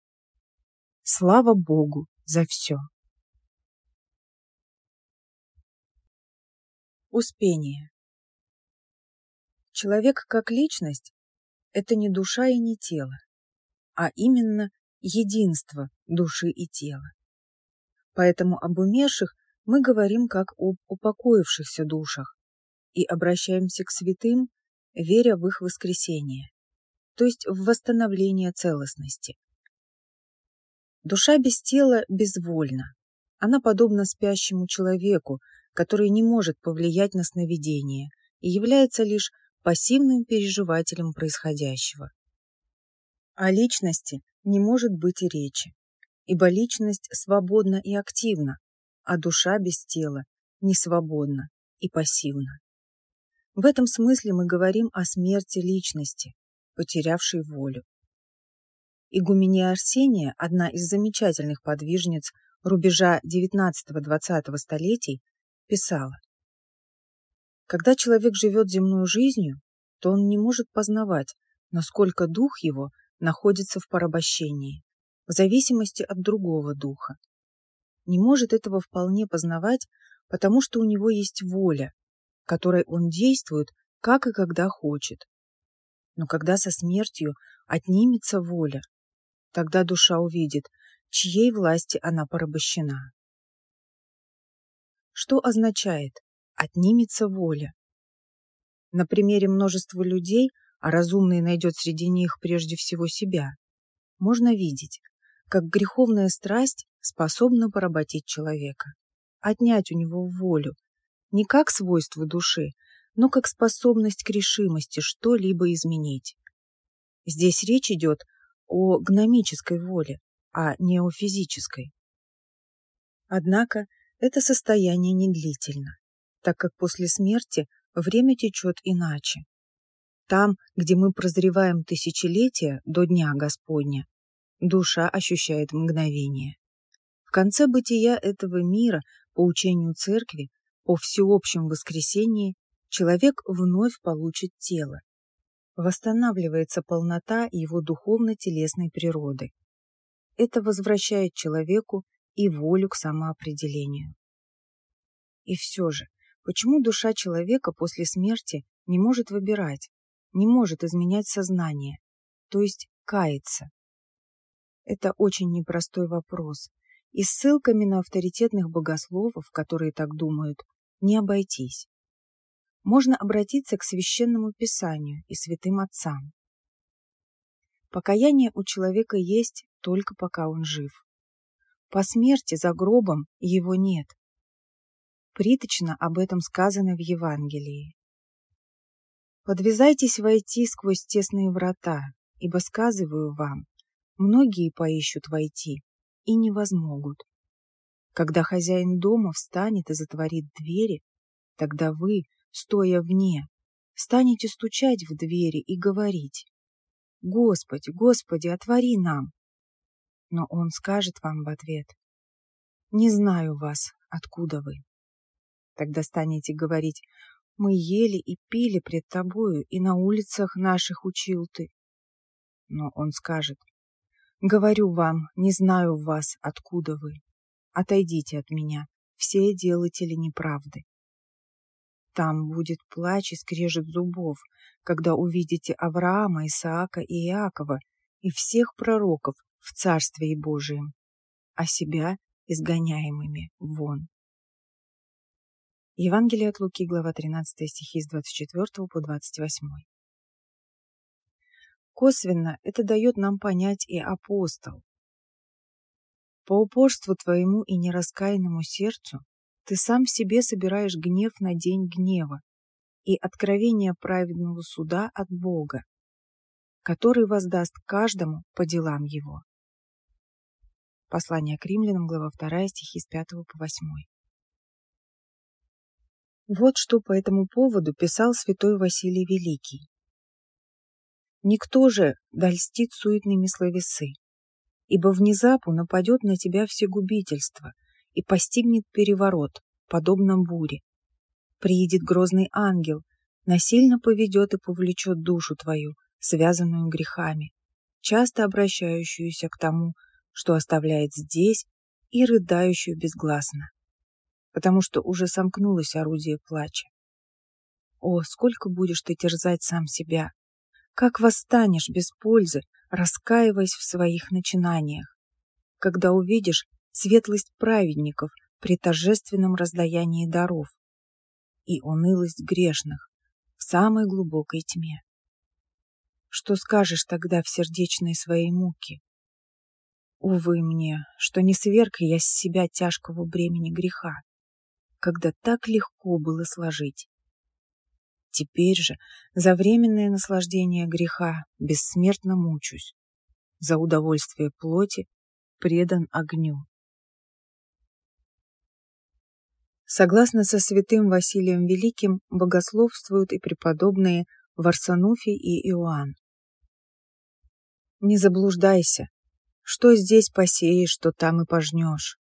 «Слава Богу за все!» Успение. Человек как личность – это не душа и не тело, а именно единство души и тела. Поэтому об умерших мы говорим как об упокоившихся душах и обращаемся к святым, веря в их воскресение, то есть в восстановление целостности. Душа без тела безвольна. Она подобна спящему человеку, который не может повлиять на сновидение и является лишь пассивным переживателем происходящего. О личности не может быть и речи, ибо личность свободна и активна, а душа без тела не свободна и пассивна. В этом смысле мы говорим о смерти личности, потерявшей волю. Игумения Арсения, одна из замечательных подвижниц рубежа XIX-XX столетий, писала. Когда человек живет земной жизнью, то он не может познавать, насколько дух его находится в порабощении, в зависимости от другого духа. Не может этого вполне познавать, потому что у него есть воля, которой он действует, как и когда хочет. Но когда со смертью отнимется воля, тогда душа увидит, чьей власти она порабощена. Что означает «отнимется воля»? На примере множества людей, а разумный найдет среди них прежде всего себя, можно видеть, как греховная страсть способна поработить человека, отнять у него волю, не как свойство души, но как способность к решимости что-либо изменить. Здесь речь идет о гномической воле, а не о физической. Однако это состояние недлительно, так как после смерти время течет иначе. Там, где мы прозреваем тысячелетия до Дня Господня, душа ощущает мгновение. В конце бытия этого мира, по учению Церкви, по всеобщем воскресении, человек вновь получит тело. Восстанавливается полнота его духовно-телесной природы. Это возвращает человеку и волю к самоопределению. И все же, почему душа человека после смерти не может выбирать, не может изменять сознание, то есть каяться? Это очень непростой вопрос, и ссылками на авторитетных богословов, которые так думают, не обойтись. Можно обратиться к священному писанию и святым отцам. Покаяние у человека есть только пока он жив. По смерти за гробом его нет. Приточно об этом сказано в Евангелии. Подвязайтесь войти сквозь тесные врата, ибо сказываю вам, многие поищут войти и не возмогут. Когда хозяин дома встанет и затворит двери, тогда вы, стоя вне, станете стучать в двери и говорить «Господи, Господи, отвори нам!» Но он скажет вам в ответ «Не знаю вас, откуда вы». Тогда станете говорить «Мы ели и пили пред тобою, и на улицах наших учил ты». Но он скажет «Говорю вам, не знаю вас, откуда вы. Отойдите от меня, все делатели неправды». Там будет плач и скрежет зубов, когда увидите Авраама, Исаака и Иакова и всех пророков, в Царстве Божием, а себя изгоняемыми вон. Евангелие от Луки, глава 13, стихи с 24 по 28. Косвенно это дает нам понять и апостол. По упорству твоему и нераскаянному сердцу ты сам себе собираешь гнев на день гнева и откровение праведного суда от Бога, который воздаст каждому по делам его. Послание к римлянам, глава 2, стихи с 5 по 8. Вот что по этому поводу писал святой Василий Великий. «Никто же дольстит суетными словесы, ибо внезапу нападет на тебя всегубительство и постигнет переворот, подобно буре. Приедет грозный ангел, насильно поведет и повлечет душу твою, связанную грехами, часто обращающуюся к тому, что оставляет здесь и рыдающую безгласно, потому что уже сомкнулось орудие плача. О, сколько будешь ты терзать сам себя! Как восстанешь без пользы, раскаиваясь в своих начинаниях, когда увидишь светлость праведников при торжественном раздаянии даров и унылость грешных в самой глубокой тьме. Что скажешь тогда в сердечной своей муке? Увы мне, что не сверг я с себя тяжкого бремени греха, когда так легко было сложить. Теперь же за временное наслаждение греха бессмертно мучусь, за удовольствие плоти предан огню. Согласно со святым Василием Великим, богословствуют и преподобные Варсануфий и Иоанн. Не заблуждайся, что здесь посеешь, что там и пожнешь.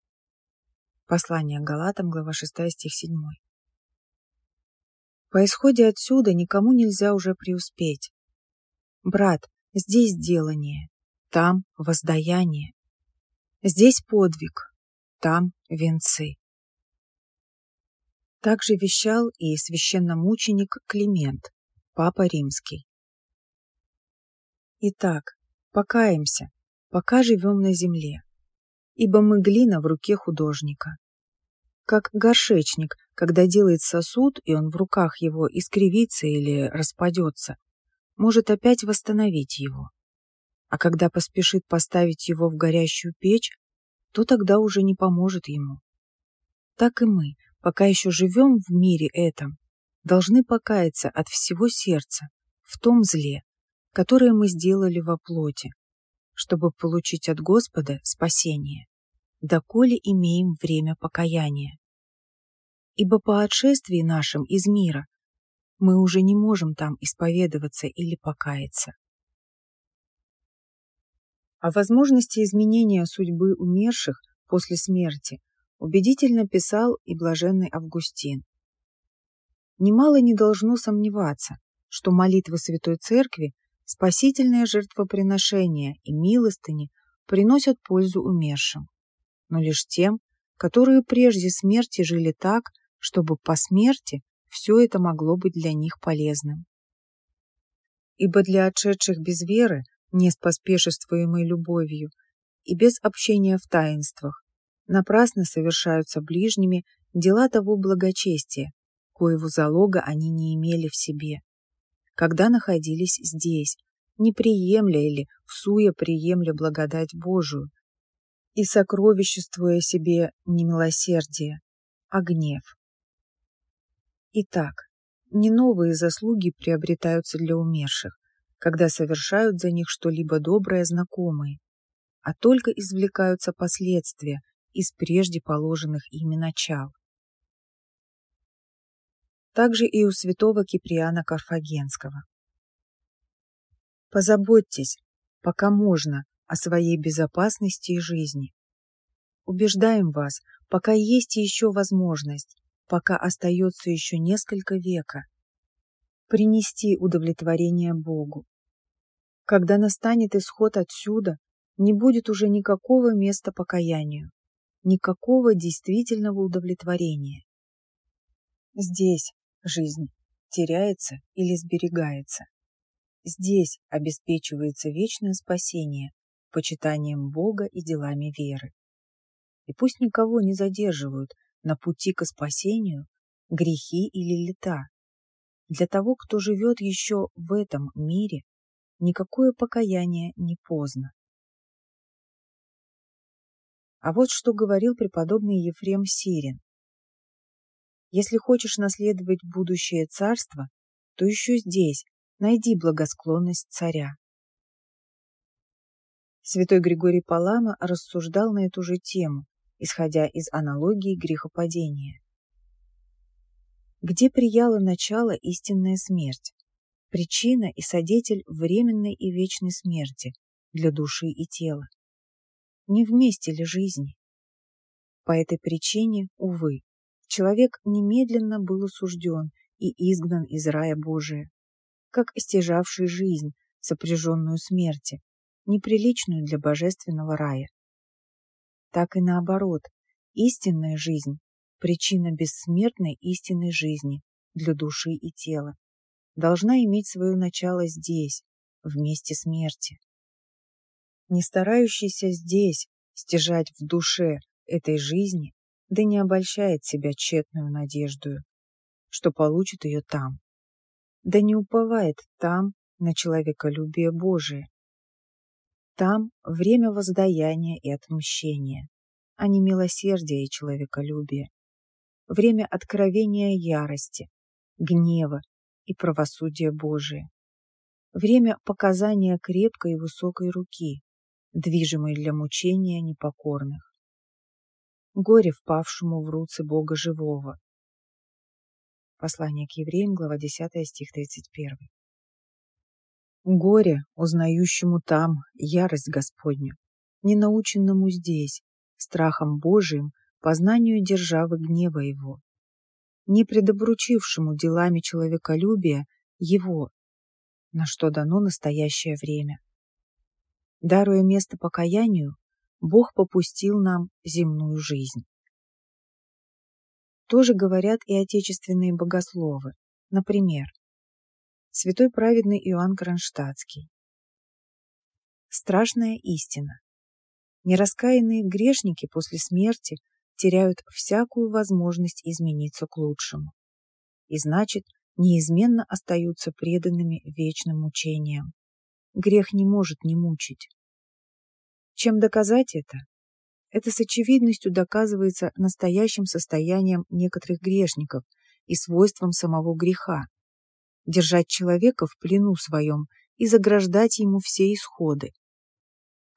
Послание Галатам, глава 6, стих 7. По исходе отсюда никому нельзя уже преуспеть. Брат, здесь делание, там воздаяние. Здесь подвиг, там венцы. Также вещал и священномученик Климент, папа римский. Итак, покаемся, пока живем на земле, ибо мы глина в руке художника. Как горшечник, когда делает сосуд, и он в руках его искривится или распадется, может опять восстановить его. А когда поспешит поставить его в горящую печь, то тогда уже не поможет ему. Так и мы, пока еще живем в мире этом, должны покаяться от всего сердца в том зле, которое мы сделали во плоти, чтобы получить от Господа спасение, доколе имеем время покаяния. Ибо по отшествии нашим из мира мы уже не можем там исповедоваться или покаяться. О возможности изменения судьбы умерших после смерти убедительно писал и блаженный Августин. Немало не должно сомневаться, что молитвы Святой Церкви, спасительное жертвоприношение и милостыни приносят пользу умершим, но лишь тем, которые прежде смерти жили так, чтобы по смерти все это могло быть для них полезным. Ибо для отшедших без веры, не споспешествуемой любовью и без общения в таинствах, Напрасно совершаются ближними дела того благочестия, коего залога они не имели в себе. Когда находились здесь, не или всуя приемля благодать Божию, и сокровиществуя себе не милосердие, а гнев. Итак, не новые заслуги приобретаются для умерших, когда совершают за них что-либо доброе знакомые, а только извлекаются последствия, из прежде положенных ими начал. Также и у святого Киприана Карфагенского. Позаботьтесь, пока можно, о своей безопасности и жизни. Убеждаем вас, пока есть еще возможность, пока остается еще несколько века, принести удовлетворение Богу. Когда настанет исход отсюда, не будет уже никакого места покаянию никакого действительного удовлетворения. Здесь жизнь теряется или сберегается. Здесь обеспечивается вечное спасение почитанием Бога и делами веры. И пусть никого не задерживают на пути к спасению грехи или лета. Для того, кто живет еще в этом мире, никакое покаяние не поздно. А вот что говорил преподобный Ефрем Сирин. Если хочешь наследовать будущее царство, то еще здесь найди благосклонность царя. Святой Григорий Палама рассуждал на эту же тему, исходя из аналогии грехопадения. Где прияла начало истинная смерть, причина и содетель временной и вечной смерти для души и тела? не вместе ли жизни. По этой причине, увы, человек немедленно был осужден и изгнан из рая Божия, как стяжавший жизнь, сопряженную смерти, неприличную для божественного рая. Так и наоборот, истинная жизнь – причина бессмертной истинной жизни для души и тела, должна иметь свое начало здесь, в месте смерти. Не старающийся здесь стяжать в душе этой жизни, да не обольщает себя тщетную надеждою, что получит ее там, да не уповает там на человеколюбие Божие. Там время воздаяния и отмщения, а не милосердия и человеколюбия, время откровения ярости, гнева и правосудия Божия, время показания крепкой и высокой руки, движимой для мучения непокорных. Горе впавшему в руцы Бога живого. Послание к евреям, глава 10, стих 31. Горе, узнающему там ярость Господню, ненаученному здесь, страхом Божиим, познанию державы гнева Его, не предобручившему делами человеколюбия Его, на что дано настоящее время. Даруя место покаянию, Бог попустил нам земную жизнь. Тоже говорят и отечественные богословы. Например, святой праведный Иоанн Кронштадтский. Страшная истина. Нераскаянные грешники после смерти теряют всякую возможность измениться к лучшему. И значит, неизменно остаются преданными вечным мучениям. Грех не может не мучить. Чем доказать это? Это с очевидностью доказывается настоящим состоянием некоторых грешников и свойством самого греха. Держать человека в плену своем и заграждать ему все исходы.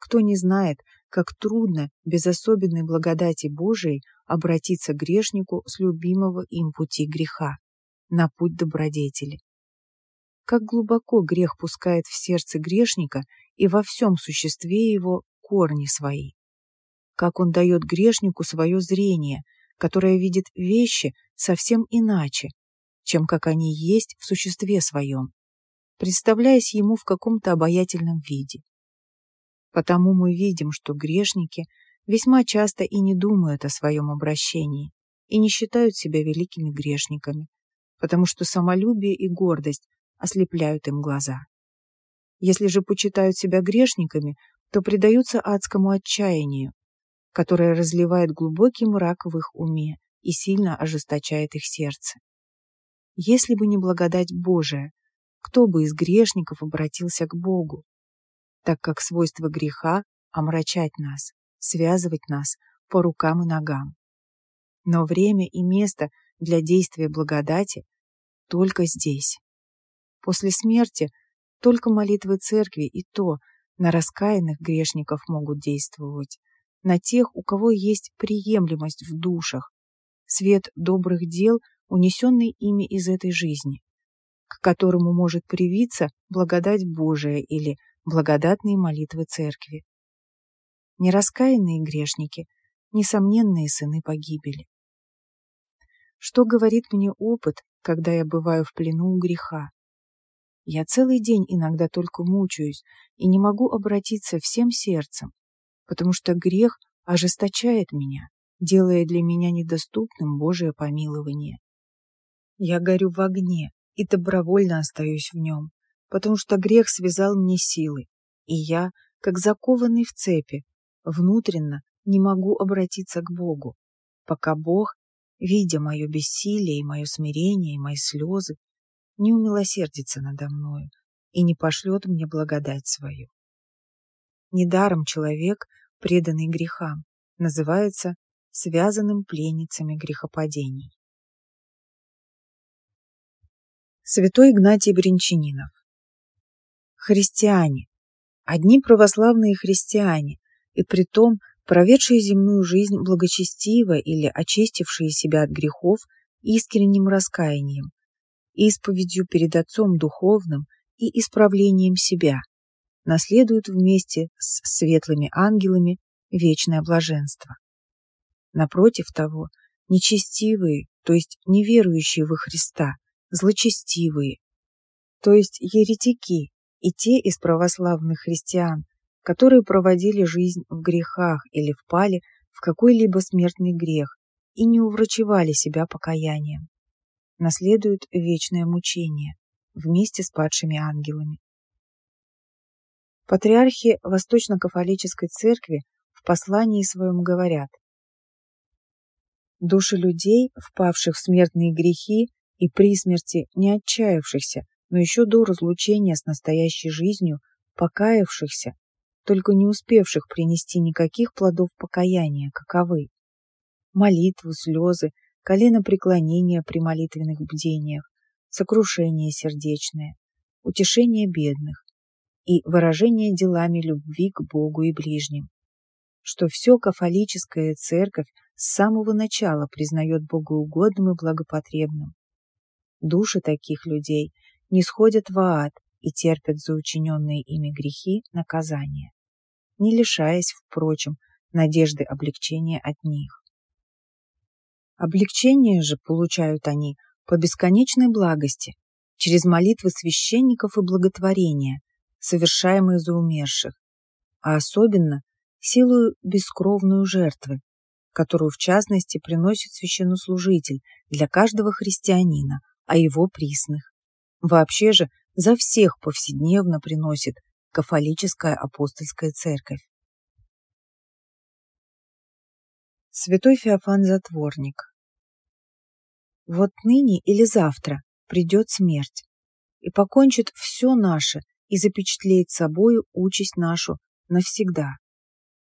Кто не знает, как трудно без особенной благодати Божией обратиться грешнику с любимого им пути греха на путь добродетели. Как глубоко грех пускает в сердце грешника и во всем существе его корни свои. Как он дает грешнику свое зрение, которое видит вещи совсем иначе, чем как они есть в существе своем, представляясь ему в каком-то обаятельном виде. Потому мы видим, что грешники весьма часто и не думают о своем обращении и не считают себя великими грешниками, потому что самолюбие и гордость ослепляют им глаза. Если же почитают себя грешниками, то предаются адскому отчаянию, которое разливает глубокий мрак в их уме и сильно ожесточает их сердце. Если бы не благодать Божия, кто бы из грешников обратился к Богу? так как свойство греха — омрачать нас, связывать нас по рукам и ногам. Но время и место для действия благодати только здесь. После смерти только молитвы церкви и то на раскаянных грешников могут действовать, на тех, у кого есть приемлемость в душах, свет добрых дел, унесенный ими из этой жизни, к которому может привиться благодать Божия или благодатные молитвы церкви. Нераскаянные грешники — несомненные сыны погибели. Что говорит мне опыт, когда я бываю в плену у греха? Я целый день иногда только мучаюсь и не могу обратиться всем сердцем, потому что грех ожесточает меня, делая для меня недоступным Божие помилование. Я горю в огне и добровольно остаюсь в нем, потому что грех связал мне силы, и я, как закованный в цепи, внутренно не могу обратиться к Богу, пока Бог, видя мое бессилие и мое смирение и мои слезы, не умилосердится надо мною и не пошлет мне благодать свою. Недаром человек, преданный грехам, называется связанным пленницами грехопадений. Святой Игнатий Бринчанинов христиане, одни православные христиане, и притом проведшие земную жизнь благочестиво или очистившие себя от грехов искренним раскаянием, исповедью перед Отцом Духовным и исправлением себя, наследуют вместе с светлыми ангелами вечное блаженство. Напротив того, нечестивые, то есть неверующие во Христа, злочестивые, то есть еретики, и те из православных христиан, которые проводили жизнь в грехах или впали в какой-либо смертный грех и не уврачевали себя покаянием. Наследуют вечное мучение вместе с падшими ангелами. Патриархи Восточно-кафолической церкви в послании своем говорят Души людей, впавших в смертные грехи и при смерти не отчаявшихся, но еще до разлучения с настоящей жизнью, покаявшихся, только не успевших принести никаких плодов покаяния, каковы молитву, слезы, коленопреклонение при молитвенных бдениях, сокрушение сердечное, утешение бедных и выражение делами любви к Богу и ближним, что все кафолическая церковь с самого начала признает богоугодным и благопотребным. Души таких людей не сходят в ад и терпят за учиненные ими грехи наказание, не лишаясь, впрочем, надежды облегчения от них. Облегчение же получают они по бесконечной благости, через молитвы священников и благотворения, совершаемые за умерших, а особенно силою бескровную жертвы, которую в частности приносит священнослужитель для каждого христианина, а его присных. Вообще же за всех повседневно приносит кафолическая апостольская церковь. Святой Феофан Затворник вот ныне или завтра придет смерть и покончит все наше и запечатлеет собою участь нашу навсегда.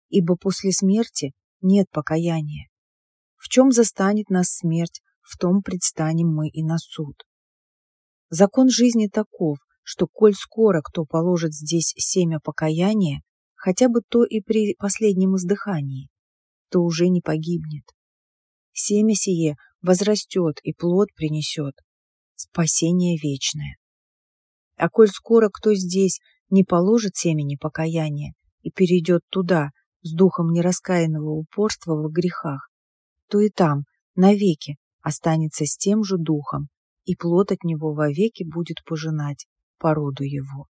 Ибо после смерти нет покаяния. В чем застанет нас смерть, в том предстанем мы и на суд. Закон жизни таков, что коль скоро кто положит здесь семя покаяния, хотя бы то и при последнем издыхании, то уже не погибнет. Семя сие возрастет и плод принесет. Спасение вечное. А коль скоро кто здесь не положит семени покаяния и перейдет туда с духом нераскаянного упорства во грехах, то и там навеки останется с тем же духом, и плод от него вовеки будет пожинать породу его.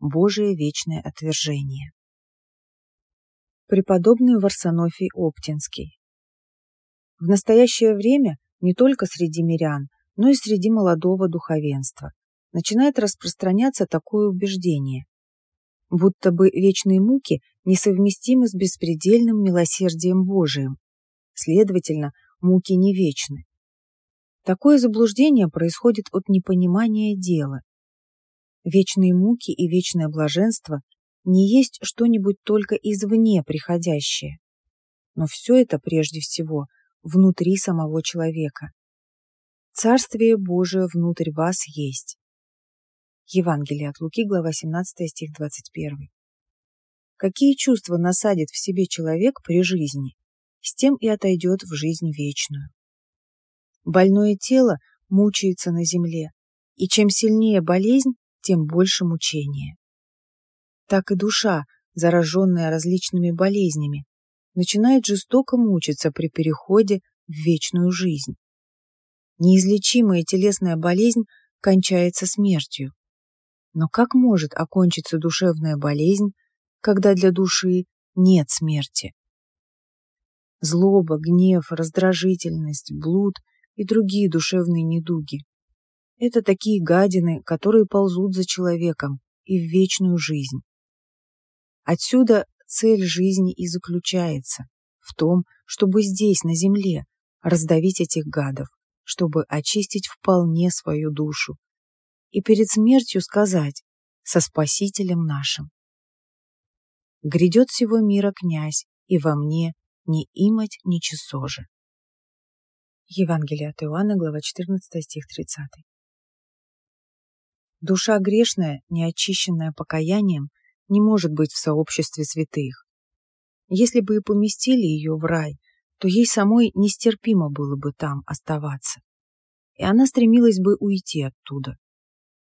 Божие вечное отвержение. Преподобный Варсонофий Оптинский в настоящее время не только среди мирян, но и среди молодого духовенства начинает распространяться такое убеждение, будто бы вечные муки несовместимы с беспредельным милосердием Божиим, следовательно, муки не вечны. Такое заблуждение происходит от непонимания дела. Вечные муки и вечное блаженство не есть что-нибудь только извне приходящее. Но все это прежде всего внутри самого человека. Царствие Божие внутрь вас есть. Евангелие от Луки, глава 17, стих 21. Какие чувства насадит в себе человек при жизни, с тем и отойдет в жизнь вечную. Больное тело мучается на земле, и чем сильнее болезнь, тем больше мучения. Так и душа, зараженная различными болезнями, начинает жестоко мучиться при переходе в вечную жизнь. Неизлечимая телесная болезнь кончается смертью. Но как может окончиться душевная болезнь, когда для души нет смерти? Злоба, гнев, раздражительность, блуд и другие душевные недуги – это такие гадины, которые ползут за человеком и в вечную жизнь. Отсюда цель жизни и заключается в том, чтобы здесь, на земле, раздавить этих гадов, чтобы очистить вполне свою душу и перед смертью сказать со Спасителем нашим. Грядет всего мира князь, и во мне не имать ни часоже. Евангелие от Иоанна, глава 14, стих 30. Душа грешная, неочищенная покаянием, не может быть в сообществе святых. Если бы и поместили ее в рай, то ей самой нестерпимо было бы там оставаться. И она стремилась бы уйти оттуда.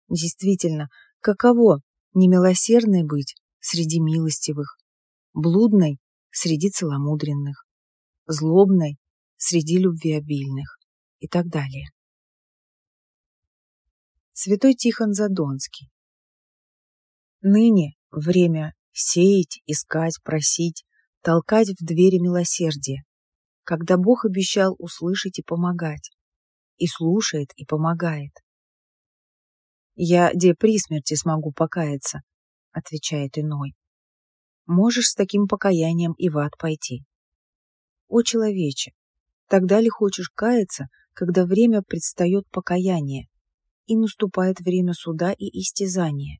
Действительно, каково немилосердной быть среди милостивых, блудной среди целомудренных, злобной среди любвеобильных и так далее. Святой Тихон Задонский Ныне Время сеять, искать, просить, толкать в двери милосердия, когда Бог обещал услышать и помогать. и слушает, и помогает. «Я где при смерти смогу покаяться», — отвечает иной. «Можешь с таким покаянием и в ад пойти». «О, человече, тогда ли хочешь каяться, когда время предстает покаяние, и наступает время суда и истязания?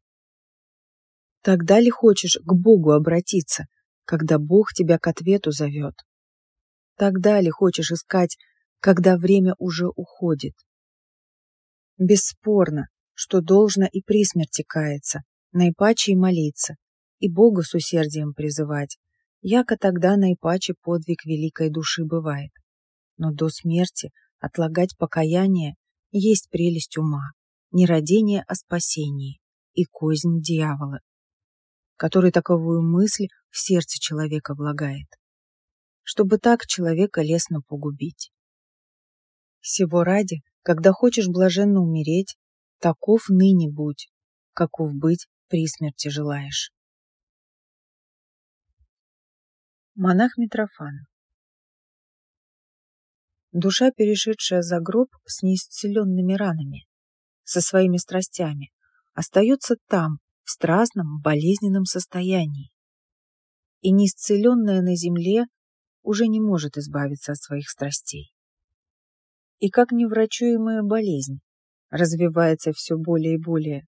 Тогда ли хочешь к Богу обратиться, когда Бог тебя к ответу зовет? Тогда ли хочешь искать, когда время уже уходит? Бесспорно, что должно и при смерти каяться, наипаче и молиться, и Бога с усердием призывать, яко тогда наипаче подвиг великой души бывает. Но до смерти отлагать покаяние есть прелесть ума, не родение о спасении и кознь дьявола, который таковую мысль в сердце человека влагает чтобы так человека лестно погубить. Всего ради, когда хочешь блаженно умереть, таков ныне будь, каков быть при смерти желаешь. Монах Митрофан Душа, перешедшая за гроб с неисцеленными ранами, со своими страстями, остается там, в страстном, болезненном состоянии. И неисцеленная на земле уже не может избавиться от своих страстей. И как неврачуемая болезнь развивается все более и более,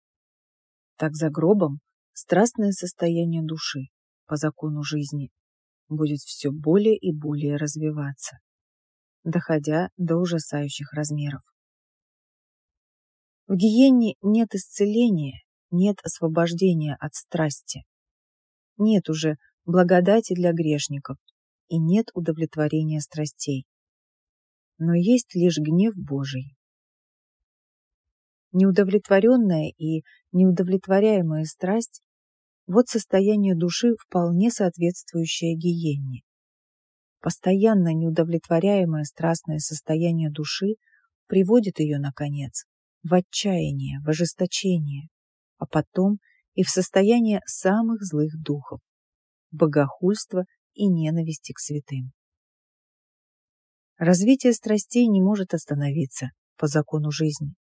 так за гробом страстное состояние души по закону жизни будет все более и более развиваться, доходя до ужасающих размеров. В гиене нет исцеления, нет освобождения от страсти, нет уже благодати для грешников, и нет удовлетворения страстей. Но есть лишь гнев Божий. Неудовлетворенная и неудовлетворяемая страсть – вот состояние души, вполне соответствующее гиене. Постоянно неудовлетворяемое страстное состояние души приводит ее, наконец, в отчаяние, в ожесточение, а потом и в состояние самых злых духов – богохульства и ненависти к святым. Развитие страстей не может остановиться по закону жизни.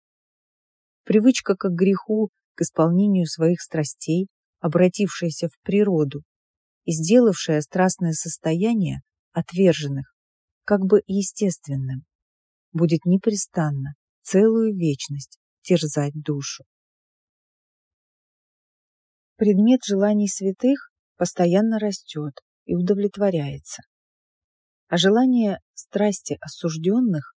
Привычка к греху, к исполнению своих страстей, обратившаяся в природу и сделавшая страстное состояние отверженных как бы естественным, будет непрестанно, целую вечность терзать душу. Предмет желаний святых постоянно растет, и удовлетворяется. А желания страсти осужденных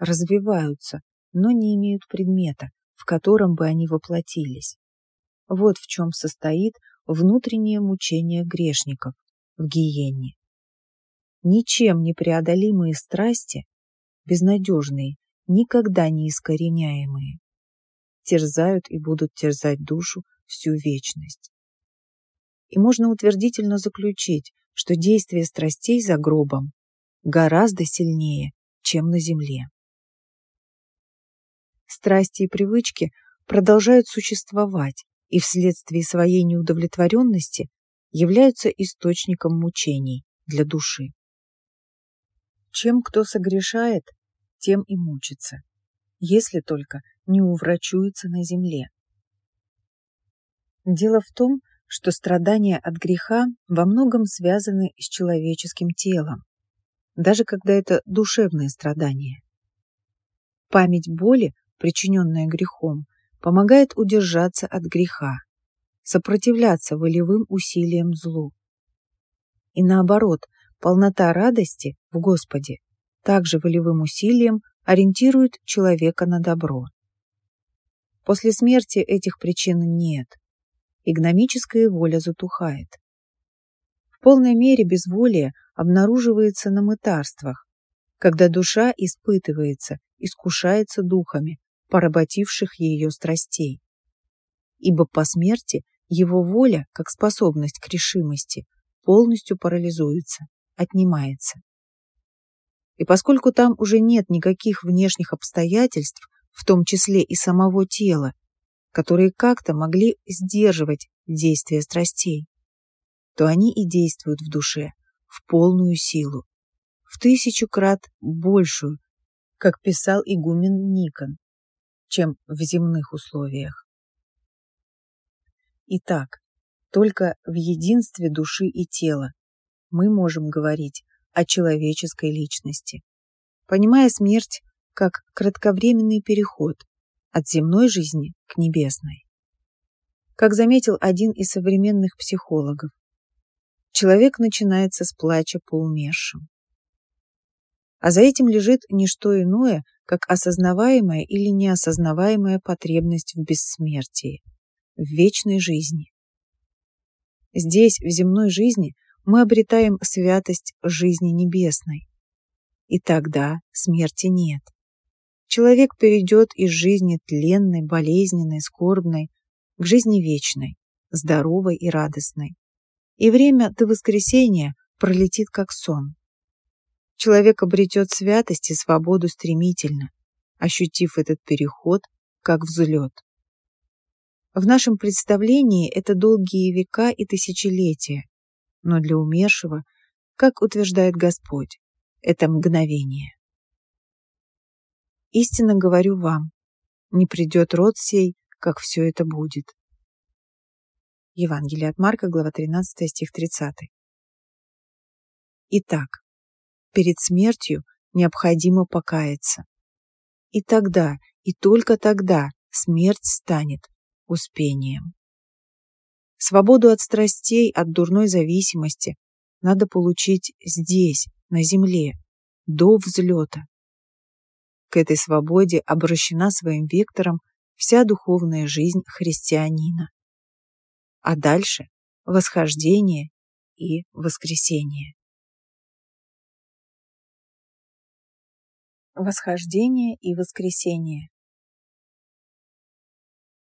развиваются, но не имеют предмета, в котором бы они воплотились. Вот в чем состоит внутреннее мучение грешников в гиене. Ничем не преодолимые страсти, безнадежные, никогда не искореняемые, терзают и будут терзать душу всю вечность. И можно утвердительно заключить, что действие страстей за гробом гораздо сильнее, чем на земле. Страсти и привычки продолжают существовать и вследствие своей неудовлетворенности являются источником мучений для души. Чем кто согрешает, тем и мучится, если только не уврачуется на земле. Дело в том, что страдания от греха во многом связаны с человеческим телом, даже когда это душевные страдания. Память боли, причиненная грехом, помогает удержаться от греха, сопротивляться волевым усилиям злу. И наоборот, полнота радости в Господе также волевым усилием ориентирует человека на добро. После смерти этих причин нет, и гномическая воля затухает. В полной мере безволие обнаруживается на мытарствах, когда душа испытывается, искушается духами, поработивших ее страстей. Ибо по смерти его воля, как способность к решимости, полностью парализуется, отнимается. И поскольку там уже нет никаких внешних обстоятельств, в том числе и самого тела, которые как-то могли сдерживать действия страстей, то они и действуют в душе в полную силу, в тысячу крат большую, как писал игумен Никон, чем в земных условиях. Итак, только в единстве души и тела мы можем говорить о человеческой личности, понимая смерть как кратковременный переход от земной жизни к небесной. Как заметил один из современных психологов, человек начинается с плача по умершим. А за этим лежит не что иное, как осознаваемая или неосознаваемая потребность в бессмертии, в вечной жизни. Здесь, в земной жизни, мы обретаем святость жизни небесной. И тогда смерти нет. Человек перейдет из жизни тленной, болезненной, скорбной к жизни вечной, здоровой и радостной. И время до воскресения пролетит как сон. Человек обретет святость и свободу стремительно, ощутив этот переход как взлет. В нашем представлении это долгие века и тысячелетия, но для умершего, как утверждает Господь, это мгновение. Истинно говорю вам, не придет род сей, как все это будет. Евангелие от Марка, глава 13, стих 30. Итак, перед смертью необходимо покаяться. И тогда, и только тогда смерть станет успением. Свободу от страстей, от дурной зависимости надо получить здесь, на земле, до взлета. К этой свободе обращена своим вектором вся духовная жизнь христианина. А дальше восхождение и воскресение. Восхождение и воскресение.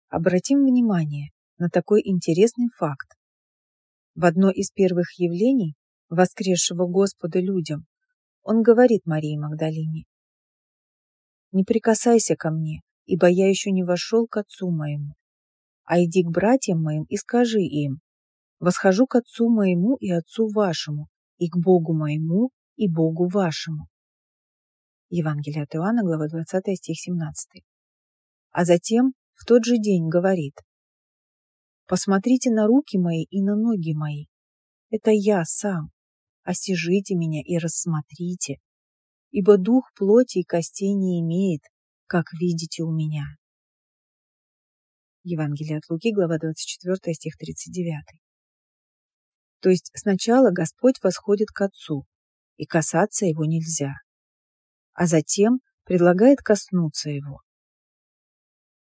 Обратим внимание на такой интересный факт. В одно из первых явлений воскресшего Господа людям он говорит Марии Магдалине, «Не прикасайся ко мне, ибо я еще не вошел к отцу моему, а иди к братьям моим и скажи им, восхожу к отцу моему и отцу вашему, и к Богу моему и Богу вашему». Евангелие от Иоанна, глава 20, стих 17. А затем в тот же день говорит «Посмотрите на руки мои и на ноги мои. Это я сам. Осижите меня и рассмотрите, ибо дух плоти и костей не имеет, как видите у меня». Евангелие от Луки, глава 24, стих 39. То есть сначала Господь восходит к Отцу, и касаться Его нельзя, а затем предлагает коснуться Его.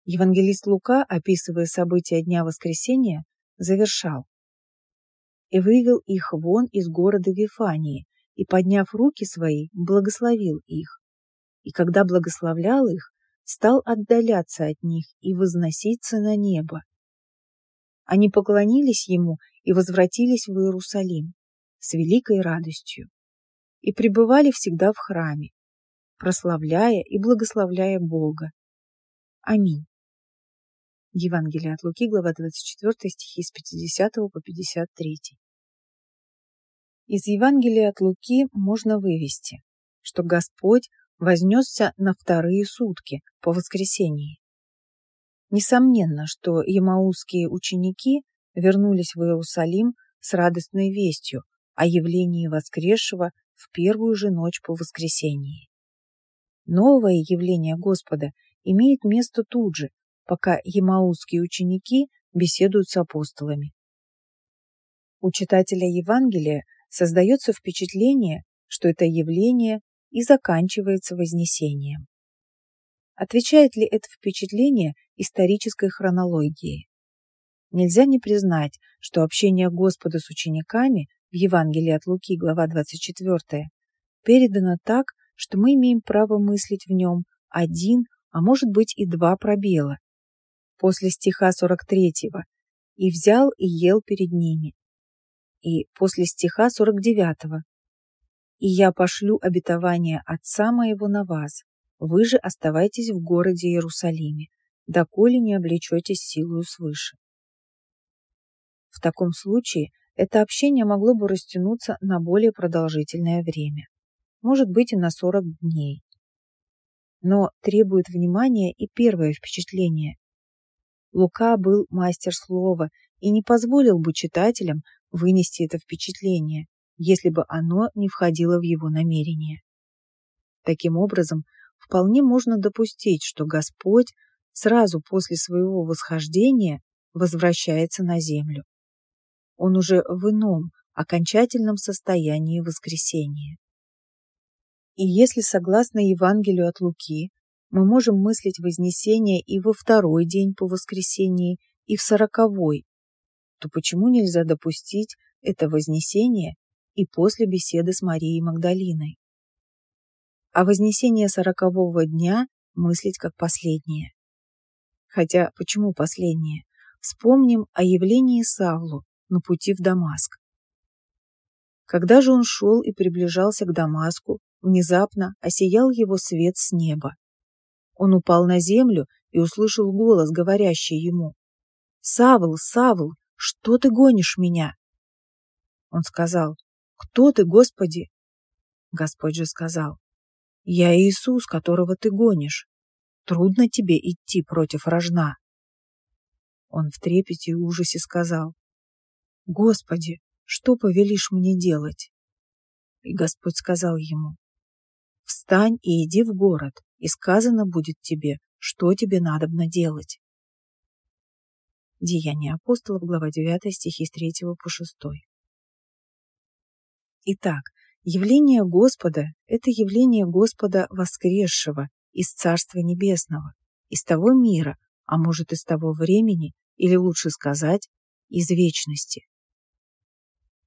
Евангелист Лука, описывая события Дня Воскресения, завершал. «И вывел их вон из города Вифании, и, подняв руки свои, благословил их. И когда благословлял их, стал отдаляться от них и возноситься на небо. Они поклонились ему и возвратились в Иерусалим с великой радостью и пребывали всегда в храме, прославляя и благословляя Бога. Аминь. Евангелие от Луки, глава 24, стихи с 50 по 53. Из Евангелия от Луки можно вывести, что Господь вознесся на вторые сутки по воскресении. Несомненно, что ямаузские ученики вернулись в Иерусалим с радостной вестью о явлении воскресшего в первую же ночь по воскресении. Новое явление Господа имеет место тут же, пока ямаузские ученики беседуют с апостолами. У читателя Евангелия создается впечатление, что это явление и заканчивается Вознесением. Отвечает ли это впечатление исторической хронологии? Нельзя не признать, что общение Господа с учениками в Евангелии от Луки, глава 24, передано так, что мы имеем право мыслить в нем один, а может быть и два пробела, после стиха 43-го, и взял и ел перед ними. И после стиха 49-го, и я пошлю обетование Отца моего на вас, вы же оставайтесь в городе Иерусалиме, доколе не облечетесь силою свыше. В таком случае это общение могло бы растянуться на более продолжительное время, может быть и на 40 дней. но требует внимания и первое впечатление. Лука был мастер слова и не позволил бы читателям вынести это впечатление, если бы оно не входило в его намерение. Таким образом, вполне можно допустить, что Господь сразу после своего восхождения возвращается на землю. Он уже в ином, окончательном состоянии воскресения. И если, согласно Евангелию от Луки, мы можем мыслить вознесение и во второй день по воскресении, и в сороковой, то почему нельзя допустить это вознесение и после беседы с Марией Магдалиной? А вознесение сорокового дня мыслить как последнее. Хотя почему последнее? Вспомним о явлении Савлу на пути в Дамаск. Когда же он шел и приближался к Дамаску, внезапно осиял его свет с неба. Он упал на землю и услышал голос, говорящий ему, «Савл, Савл, что ты гонишь меня?» Он сказал, «Кто ты, Господи?» Господь же сказал, «Я Иисус, которого ты гонишь. Трудно тебе идти против рожна». Он в трепете и ужасе сказал, «Господи, что повелишь мне делать?» И Господь сказал ему, «Встань и иди в город, и сказано будет тебе, что тебе надобно делать». Деяния апостолов, глава 9, стихи с 3 по 6. Итак, явление Господа – это явление Господа воскресшего из Царства Небесного, из того мира, а может из того времени, или лучше сказать, из вечности.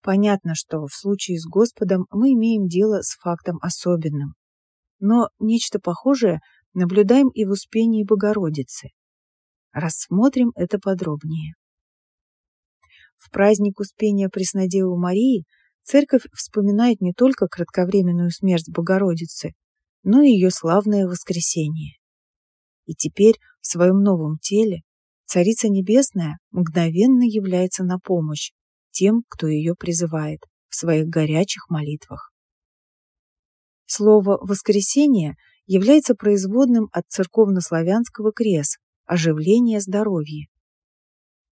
Понятно, что в случае с Господом мы имеем дело с фактом особенным. Но нечто похожее наблюдаем и в Успении Богородицы. Рассмотрим это подробнее. В праздник Успения Преснодевы Марии церковь вспоминает не только кратковременную смерть Богородицы, но и ее славное воскресение. И теперь в своем новом теле Царица Небесная мгновенно является на помощь тем, кто ее призывает в своих горячих молитвах. Слово «воскресение» является производным от церковнославянского крес оживление здоровья.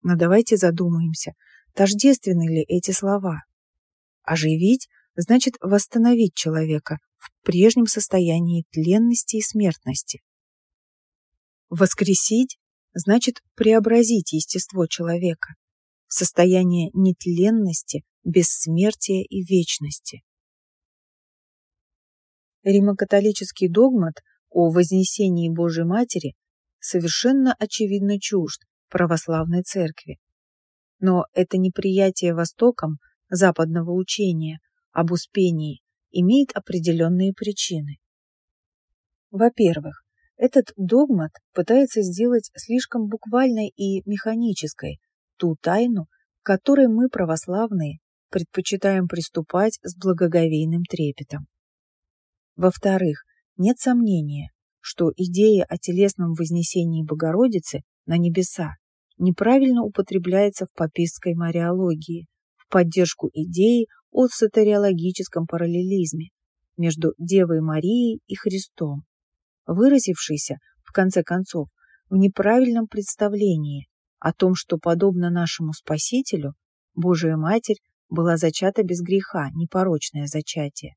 Но давайте задумаемся, тождественны ли эти слова. Оживить значит восстановить человека в прежнем состоянии тленности и смертности. Воскресить значит преобразить естество человека в состояние нетленности, бессмертия и вечности. Римокатолический догмат о вознесении Божьей Матери совершенно очевидно чужд православной церкви. Но это неприятие Востоком западного учения об успении имеет определенные причины. Во-первых, этот догмат пытается сделать слишком буквальной и механической ту тайну, которой мы, православные, предпочитаем приступать с благоговейным трепетом. Во-вторых, нет сомнения, что идея о телесном вознесении Богородицы на небеса неправильно употребляется в папистской мариологии в поддержку идеи о сатериологическом параллелизме между Девой Марией и Христом, выразившейся, в конце концов, в неправильном представлении о том, что, подобно нашему Спасителю, Божия Матерь была зачата без греха, непорочное зачатие,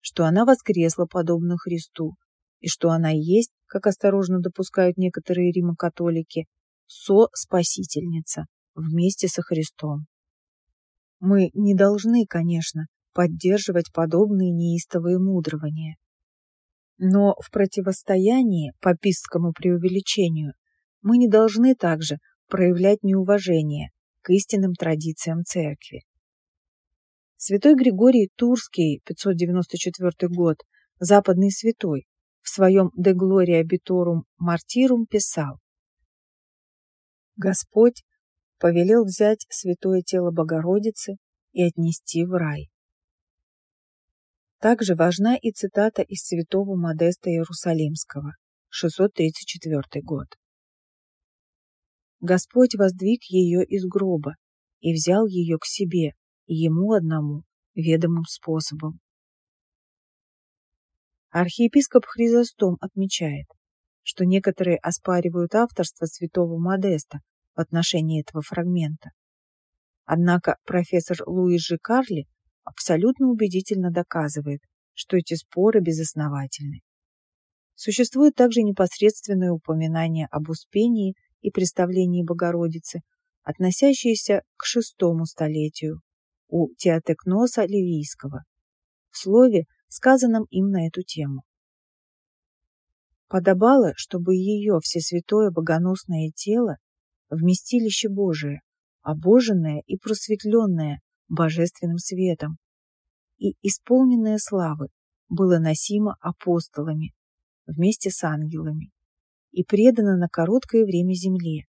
что она воскресла подобно Христу, и что она есть, как осторожно допускают некоторые римокатолики, со-спасительница вместе со Христом. Мы не должны, конечно, поддерживать подобные неистовые мудрования. Но в противостоянии папистскому преувеличению мы не должны также проявлять неуважение к истинным традициям церкви. Святой Григорий Турский, 594 год, западный святой, в своем «De Gloria Bitorum Martyrum» писал «Господь повелел взять святое тело Богородицы и отнести в рай». Также важна и цитата из святого Модеста Иерусалимского, 634 год. Господь воздвиг ее из гроба и взял ее к себе, ему одному, ведомым способом. Архиепископ Хризостом отмечает, что некоторые оспаривают авторство святого Модеста в отношении этого фрагмента. Однако профессор Луиджи Карли абсолютно убедительно доказывает, что эти споры безосновательны. Существует также непосредственное упоминание об Успении и представлении Богородицы, относящиеся к шестому столетию у Теотекноса Ливийского, в слове, сказанном им на эту тему. Подобало, чтобы ее всесвятое богоносное тело, вместилище Божие, обоженное и просветленное божественным светом и исполненное славы, было носимо апостолами вместе с ангелами и предано на короткое время земле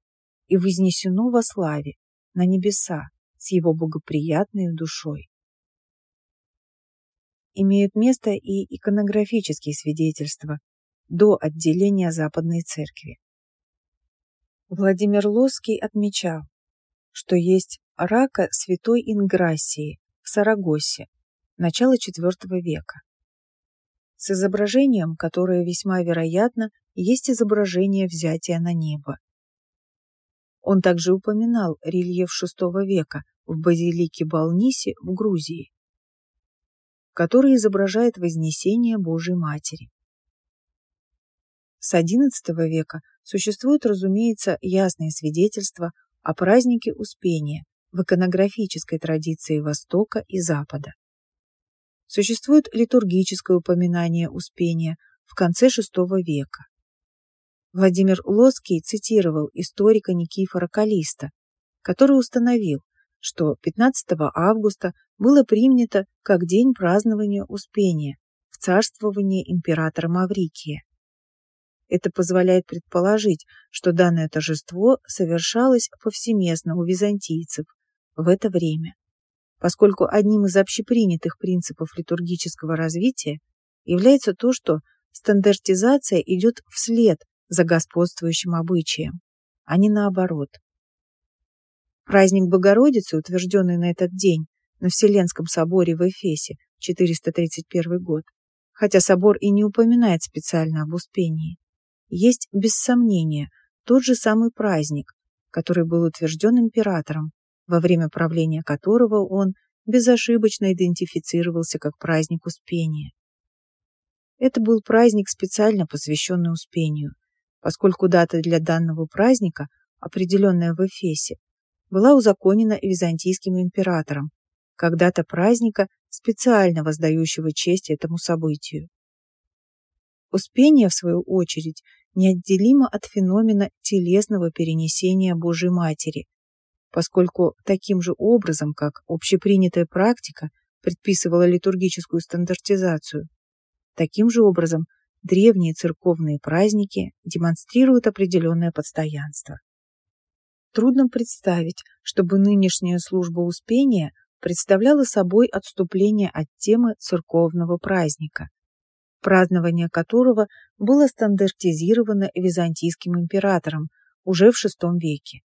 и вознесено во славе на небеса с его благоприятной душой. Имеют место и иконографические свидетельства до отделения Западной Церкви. Владимир Лосский отмечал, что есть рака святой Инграссии в Сарагосе, начала IV века. С изображением, которое весьма вероятно, есть изображение взятия на небо. Он также упоминал рельеф VI века в базилике Балниси в Грузии, который изображает Вознесение Божьей Матери. С XI века существуют, разумеется, ясные свидетельства о празднике Успения в иконографической традиции Востока и Запада. Существует литургическое упоминание Успения в конце VI века. Владимир Лоский цитировал историка Никифора Калиста, который установил, что 15 августа было принято как день празднования Успения в царствовании императора Маврикия. Это позволяет предположить, что данное торжество совершалось повсеместно у византийцев в это время, поскольку одним из общепринятых принципов литургического развития является то, что стандартизация идет вслед за господствующим обычаем, а не наоборот. Праздник Богородицы, утвержденный на этот день на Вселенском соборе в Эфесе 431 год, хотя собор и не упоминает специально об Успении, есть без сомнения тот же самый праздник, который был утвержден императором, во время правления которого он безошибочно идентифицировался как праздник Успения. Это был праздник, специально посвященный Успению, поскольку дата для данного праздника, определенная в Эфесе, была узаконена византийским императором, как дата праздника, специально воздающего честь этому событию. Успение, в свою очередь, неотделимо от феномена телесного перенесения Божьей Матери, поскольку таким же образом, как общепринятая практика предписывала литургическую стандартизацию, таким же образом древние церковные праздники демонстрируют определенное постоянство. Трудно представить, чтобы нынешняя служба Успения представляла собой отступление от темы церковного праздника, празднование которого было стандартизировано византийским императором уже в VI веке.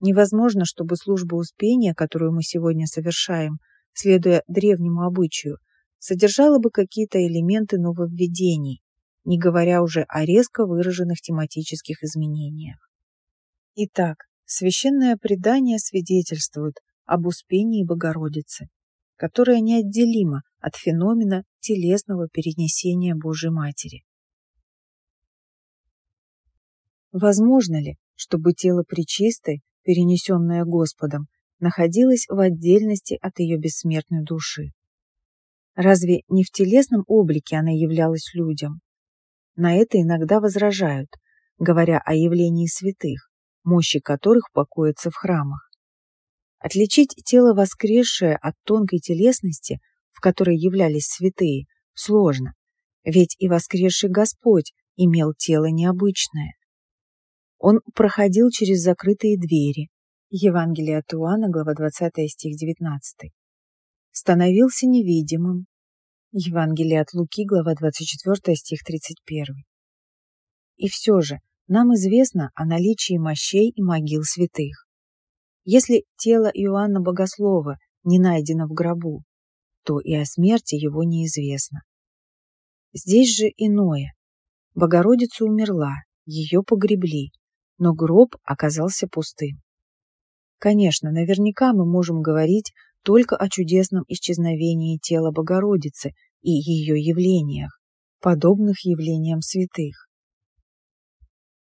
Невозможно, чтобы служба Успения, которую мы сегодня совершаем, следуя древнему обычаю, содержала бы какие-то элементы нововведений, не говоря уже о резко выраженных тематических изменениях. Итак, священное предание свидетельствует об Успении Богородицы, которая неотделима от феномена телесного перенесения Божьей Матери. Возможно ли, чтобы тело Пречистой, перенесенное Господом, находилось в отдельности от ее бессмертной души? Разве не в телесном облике она являлась людям? На это иногда возражают, говоря о явлении святых, мощи которых покоятся в храмах. Отличить тело воскресшее от тонкой телесности, в которой являлись святые, сложно, ведь и воскресший Господь имел тело необычное. Он проходил через закрытые двери. Евангелие от Иоанна, глава 20, стих 19. Становился невидимым. Евангелие от Луки, глава 24, стих 31. И все же нам известно о наличии мощей и могил святых. Если тело Иоанна Богослова не найдено в гробу, то и о смерти его неизвестно. Здесь же иное. Богородица умерла, ее погребли, но гроб оказался пустым. Конечно, наверняка мы можем говорить только о чудесном исчезновении тела Богородицы и ее явлениях, подобных явлениям святых.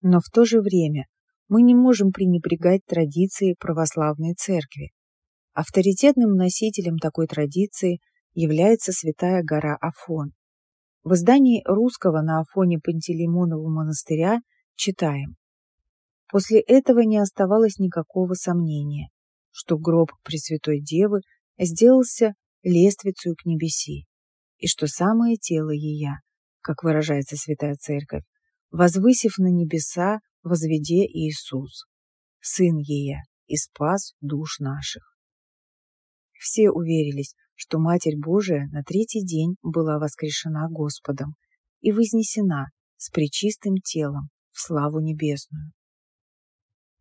Но в то же время мы не можем пренебрегать традиции православной церкви. Авторитетным носителем такой традиции является святая гора Афон. В издании русского на Афоне Пантелеймонова монастыря читаем. После этого не оставалось никакого сомнения, что гроб Пресвятой Девы сделался лествицей к небеси, и что самое тело ее, как выражается Святая Церковь, возвысив на небеса, возведе Иисус, Сын Ея, и спас душ наших. Все уверились, что Матерь Божия на третий день была воскрешена Господом и вознесена с пречистым телом в славу небесную.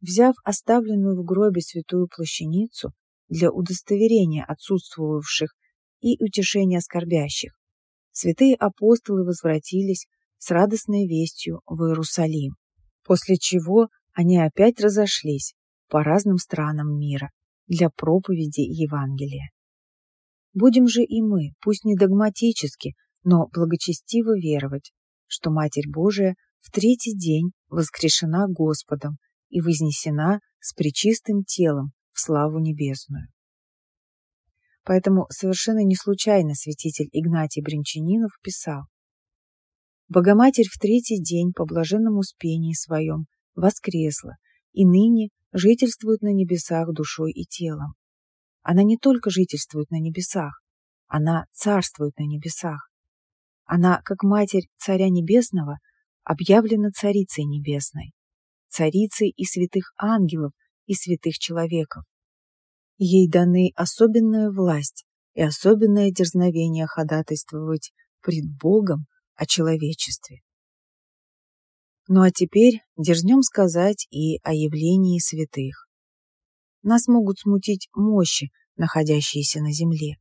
Взяв оставленную в гробе святую плащаницу для удостоверения отсутствовавших и утешения скорбящих, святые апостолы возвратились с радостной вестью в Иерусалим, после чего они опять разошлись по разным странам мира для проповеди Евангелия. Будем же и мы, пусть не догматически, но благочестиво веровать, что Матерь Божия в третий день воскрешена Господом и вознесена с пречистым телом в славу небесную. Поэтому совершенно не случайно святитель Игнатий Бринчанинов писал «Богоматерь в третий день по блаженном успении своем воскресла и ныне жительствует на небесах душой и телом. Она не только жительствует на небесах, она царствует на небесах. Она, как Матерь Царя Небесного, объявлена Царицей Небесной, Царицей и святых ангелов, и святых человеков. Ей даны особенная власть и особенное дерзновение ходатайствовать пред Богом о человечестве. Ну а теперь дерзнем сказать и о явлении святых. Нас могут смутить мощи, находящиеся на земле.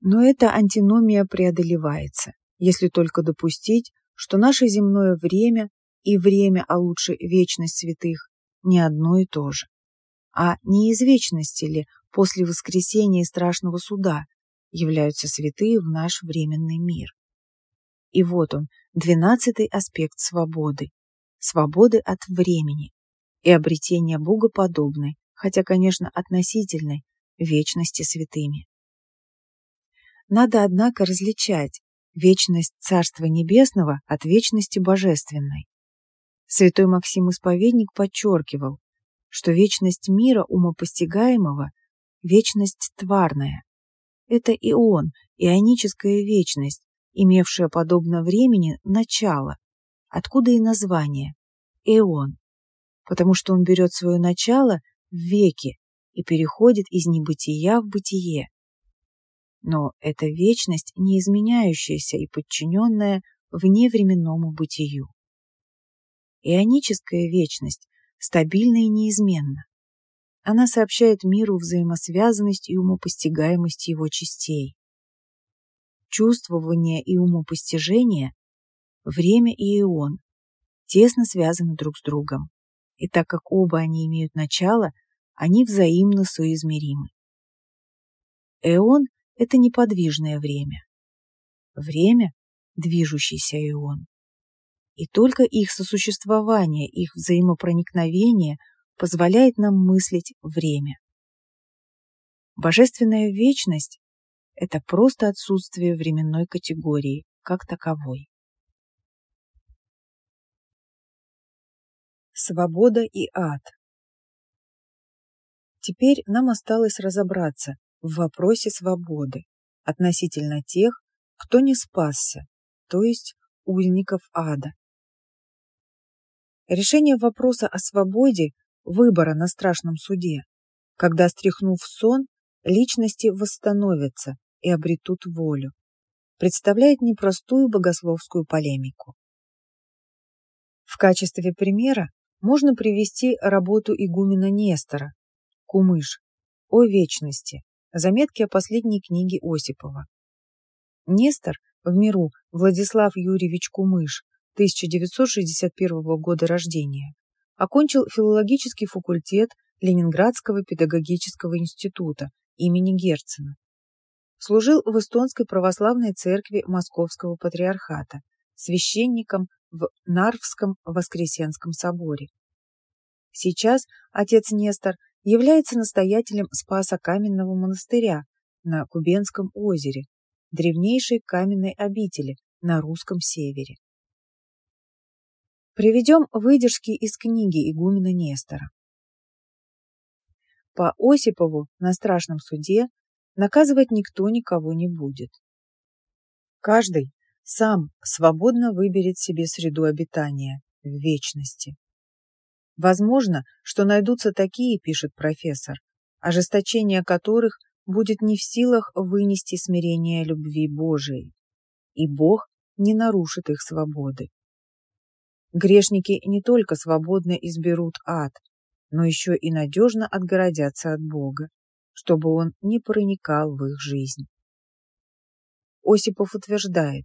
Но эта антиномия преодолевается, если только допустить, что наше земное время и время, а лучше вечность святых, не одно и то же. А не из вечности ли после воскресения и страшного суда являются святые в наш временный мир? И вот он, двенадцатый аспект свободы. Свободы от времени и обретения богоподобной, хотя, конечно, относительной, вечности святыми. Надо, однако, различать вечность Царства Небесного от вечности Божественной. Святой Максим Исповедник подчеркивал, что вечность мира умопостигаемого – вечность тварная. Это ион, ионическая вечность, имевшая, подобно времени, начало, откуда и название – эон, потому что он берет свое начало в веки и переходит из небытия в бытие. Но это вечность, не изменяющаяся и подчиненная вневременному бытию. Ионическая вечность стабильна и неизменна. Она сообщает миру взаимосвязанность и умопостигаемость его частей. Чувствование и умопостижение, время и ион тесно связаны друг с другом, и так как оба они имеют начало, они взаимно соизмеримы. Эон – это неподвижное время. Время – движущийся эон. И только их сосуществование, их взаимопроникновение позволяет нам мыслить время. Божественная вечность – это просто отсутствие временной категории, как таковой. Свобода и ад Теперь нам осталось разобраться в вопросе свободы относительно тех, кто не спасся, то есть узников ада. Решение вопроса о свободе выбора на страшном суде, когда, стряхнув сон, личности восстановятся и обретут волю, представляет непростую богословскую полемику. В качестве примера можно привести работу игумена Нестора Кумыш. О вечности. Заметки о последней книге Осипова. Нестор в миру Владислав Юрьевич Кумыш, 1961 года рождения, окончил филологический факультет Ленинградского педагогического института имени Герцена. Служил в Эстонской православной церкви Московского патриархата, священником в Нарвском Воскресенском соборе. Сейчас отец Нестор является настоятелем Спаса Каменного монастыря на Кубенском озере, древнейшей каменной обители на русском севере. Приведем выдержки из книги игумена Нестора. По Осипову на страшном суде наказывать никто никого не будет. Каждый сам свободно выберет себе среду обитания в вечности. Возможно, что найдутся такие, пишет профессор, ожесточение которых будет не в силах вынести смирение любви Божией, и Бог не нарушит их свободы. Грешники не только свободно изберут ад, но еще и надежно отгородятся от Бога, чтобы он не проникал в их жизнь. Осипов утверждает,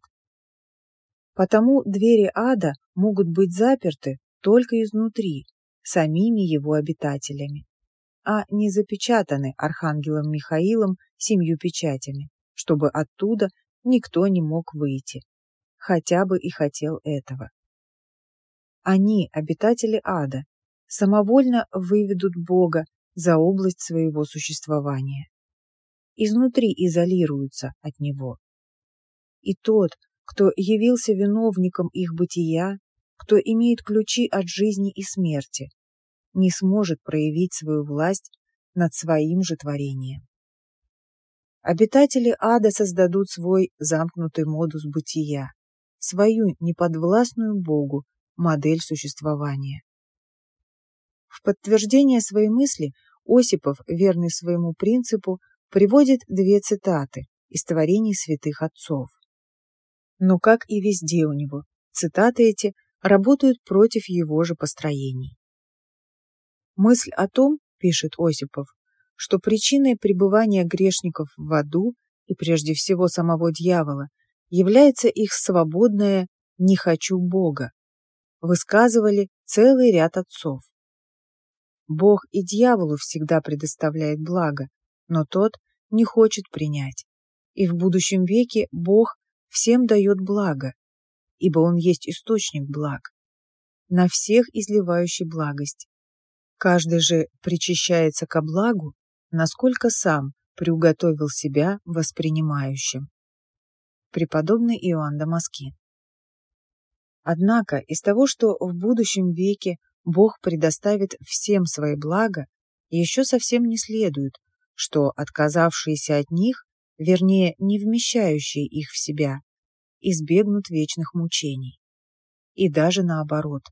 потому двери ада могут быть заперты только изнутри, самими его обитателями, а не запечатаны архангелом Михаилом семью печатями, чтобы оттуда никто не мог выйти, хотя бы и хотел этого. Они, обитатели ада, самовольно выведут Бога за область своего существования. Изнутри изолируются от Него. И тот, кто явился виновником их бытия, кто имеет ключи от жизни и смерти, не сможет проявить свою власть над своим же творением. Обитатели ада создадут свой замкнутый модус бытия, свою неподвластную Богу модель существования. В подтверждение своей мысли Осипов, верный своему принципу, приводит две цитаты из творений святых отцов. Но, как и везде у него, цитаты эти работают против его же построений. Мысль о том, пишет Осипов, что причиной пребывания грешников в аду и прежде всего самого дьявола является их свободное «не хочу Бога», высказывали целый ряд отцов. Бог и дьяволу всегда предоставляет благо, но тот не хочет принять. И в будущем веке Бог всем дает благо, ибо Он есть источник благ, на всех изливающий благость. Каждый же причащается ко благу, насколько сам приуготовил себя воспринимающим. Преподобный Иоанн Дамаскин Однако из того, что в будущем веке Бог предоставит всем свои блага, еще совсем не следует, что отказавшиеся от них, вернее, не вмещающие их в себя, избегнут вечных мучений. И даже наоборот.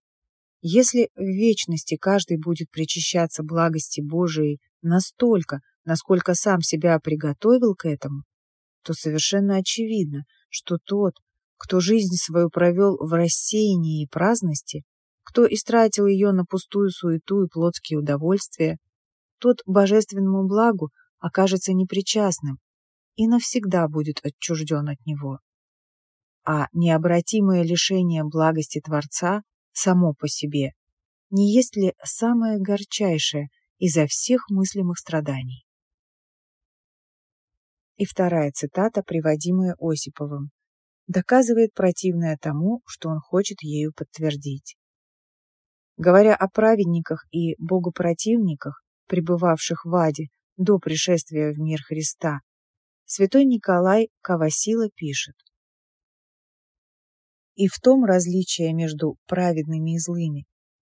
Если в вечности каждый будет причащаться благости Божией настолько, насколько сам себя приготовил к этому, то совершенно очевидно, что тот, кто жизнь свою провел в рассеянии и праздности, кто истратил ее на пустую суету и плотские удовольствия, тот божественному благу окажется непричастным и навсегда будет отчужден от него. А необратимое лишение благости Творца само по себе не есть ли самое горчайшее изо всех мыслимых страданий? И вторая цитата, приводимая Осиповым доказывает противное тому, что он хочет ею подтвердить. Говоря о праведниках и богопротивниках, пребывавших в аде до пришествия в мир Христа, святой Николай Кавасила пишет. И в том различие между праведными и злыми,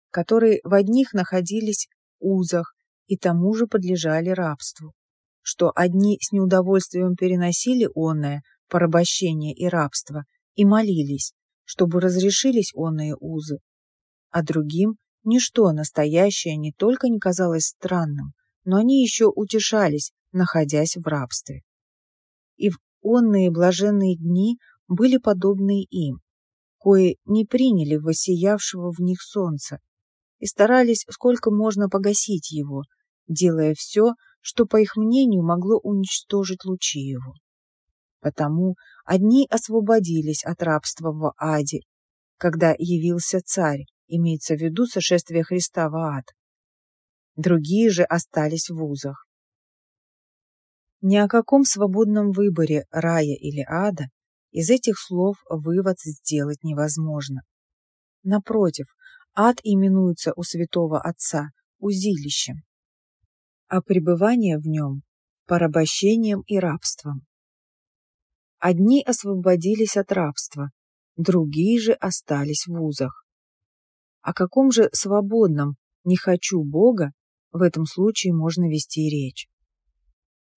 которые в одних находились узах и тому же подлежали рабству, что одни с неудовольствием переносили онное, порабощение и рабство, и молились, чтобы разрешились онные узы. А другим ничто настоящее не только не казалось странным, но они еще утешались, находясь в рабстве. И в онные блаженные дни были подобны им, кои не приняли воссиявшего в них солнца и старались сколько можно погасить его, делая все, что, по их мнению, могло уничтожить лучи его. Потому одни освободились от рабства в аде, когда явился царь, имеется в виду сошествие Христа в ад. Другие же остались в узах. Ни о каком свободном выборе рая или ада из этих слов вывод сделать невозможно. Напротив, ад именуется у святого отца узилищем, а пребывание в нем – порабощением и рабством. Одни освободились от рабства, другие же остались в узах. О каком же свободном «не хочу Бога» в этом случае можно вести речь?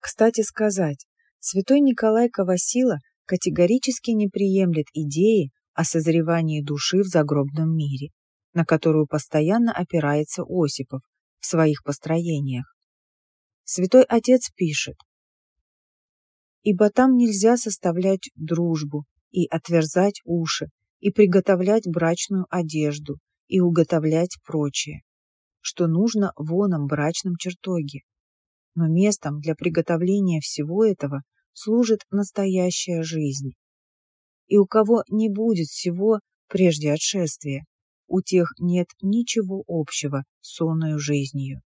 Кстати сказать, святой Николай Кавасила категорически не приемлет идеи о созревании души в загробном мире, на которую постоянно опирается Осипов в своих построениях. Святой Отец пишет, «Ибо там нельзя составлять дружбу и отверзать уши, и приготовлять брачную одежду, и уготовлять прочее, что нужно в оном брачном чертоге. Но местом для приготовления всего этого служит настоящая жизнь. И у кого не будет всего прежде отшествия, у тех нет ничего общего с сонную жизнью.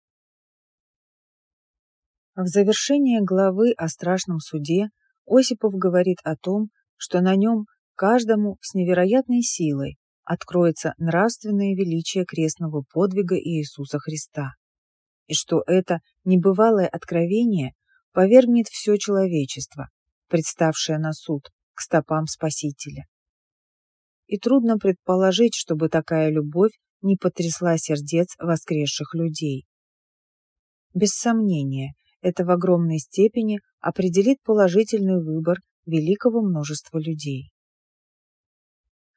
В завершение главы о страшном суде Осипов говорит о том, что на нем каждому с невероятной силой откроется нравственное величие крестного подвига Иисуса Христа, и что это небывалое откровение повергнет все человечество, представшее на суд, к стопам Спасителя. И трудно предположить, чтобы такая любовь не потрясла сердец воскресших людей. Без сомнения, это в огромной степени определит положительный выбор великого множества людей.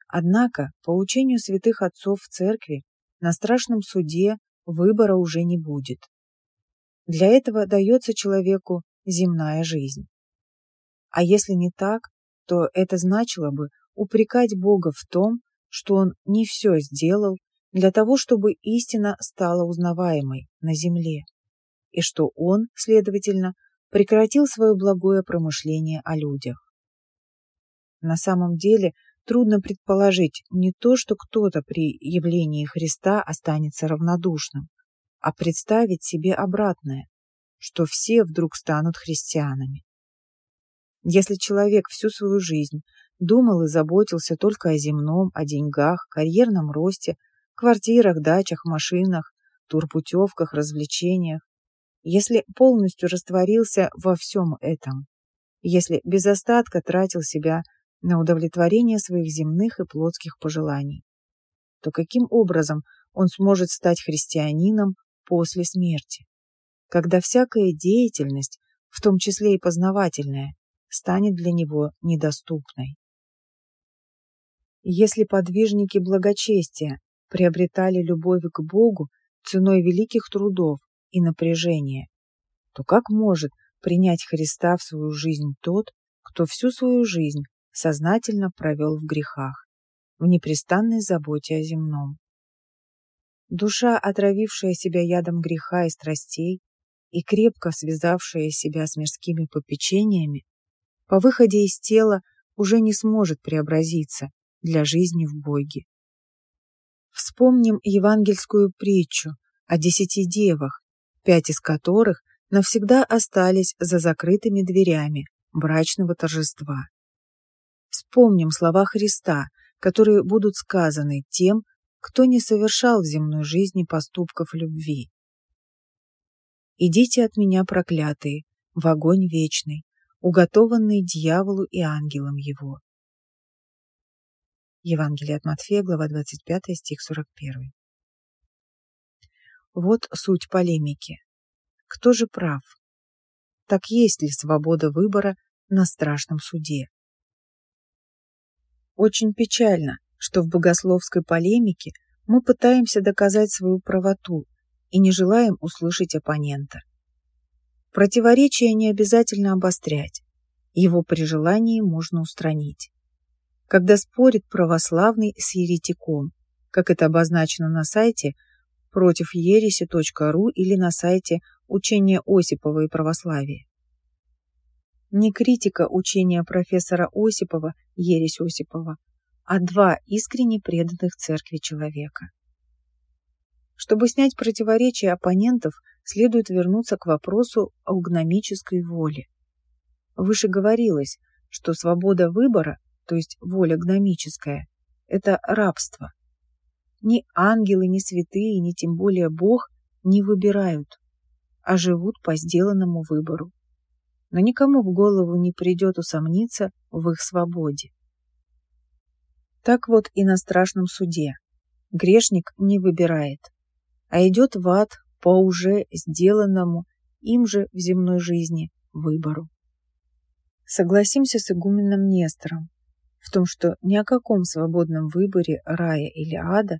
Однако, по учению святых отцов в церкви, на страшном суде выбора уже не будет. Для этого дается человеку земная жизнь. А если не так, то это значило бы упрекать Бога в том, что Он не все сделал для того, чтобы истина стала узнаваемой на земле, и что Он, следовательно, прекратил свое благое промышление о людях. На самом деле трудно предположить не то, что кто-то при явлении Христа останется равнодушным, а представить себе обратное, что все вдруг станут христианами. Если человек всю свою жизнь думал и заботился только о земном, о деньгах, карьерном росте, квартирах, дачах, машинах, турпутевках, развлечениях, если полностью растворился во всем этом, если без остатка тратил себя на удовлетворение своих земных и плотских пожеланий, то каким образом он сможет стать христианином после смерти, когда всякая деятельность, в том числе и познавательная, станет для него недоступной. Если подвижники благочестия приобретали любовь к Богу ценой великих трудов и напряжения, то как может принять Христа в свою жизнь тот, кто всю свою жизнь сознательно провел в грехах, в непрестанной заботе о земном? Душа, отравившая себя ядом греха и страстей и крепко связавшая себя с мирскими попечениями, по выходе из тела уже не сможет преобразиться для жизни в Боге. Вспомним евангельскую притчу о десяти девах, пять из которых навсегда остались за закрытыми дверями брачного торжества. Вспомним слова Христа, которые будут сказаны тем, кто не совершал в земной жизни поступков любви. «Идите от меня, проклятые, в огонь вечный, уготованный дьяволу и ангелам его». Евангелие от Матфея, глава 25, стих 41. Вот суть полемики. Кто же прав? Так есть ли свобода выбора на страшном суде? Очень печально, что в богословской полемике мы пытаемся доказать свою правоту и не желаем услышать оппонента. Противоречие не обязательно обострять, его при желании можно устранить. Когда спорит православный с еретиком, как это обозначено на сайте против ереси.ру или на сайте учения Осипова и православия. Не критика учения профессора Осипова, ересь Осипова, а два искренне преданных церкви человека. Чтобы снять противоречия оппонентов, следует вернуться к вопросу о гномической воле. Выше говорилось, что свобода выбора, то есть воля гномическая, это рабство. Ни ангелы, ни святые, ни тем более Бог не выбирают, а живут по сделанному выбору. Но никому в голову не придет усомниться в их свободе. Так вот и на страшном суде. Грешник не выбирает, а идет в ад по уже сделанному им же в земной жизни выбору. Согласимся с игуменом Нестором в том, что ни о каком свободном выборе рая или ада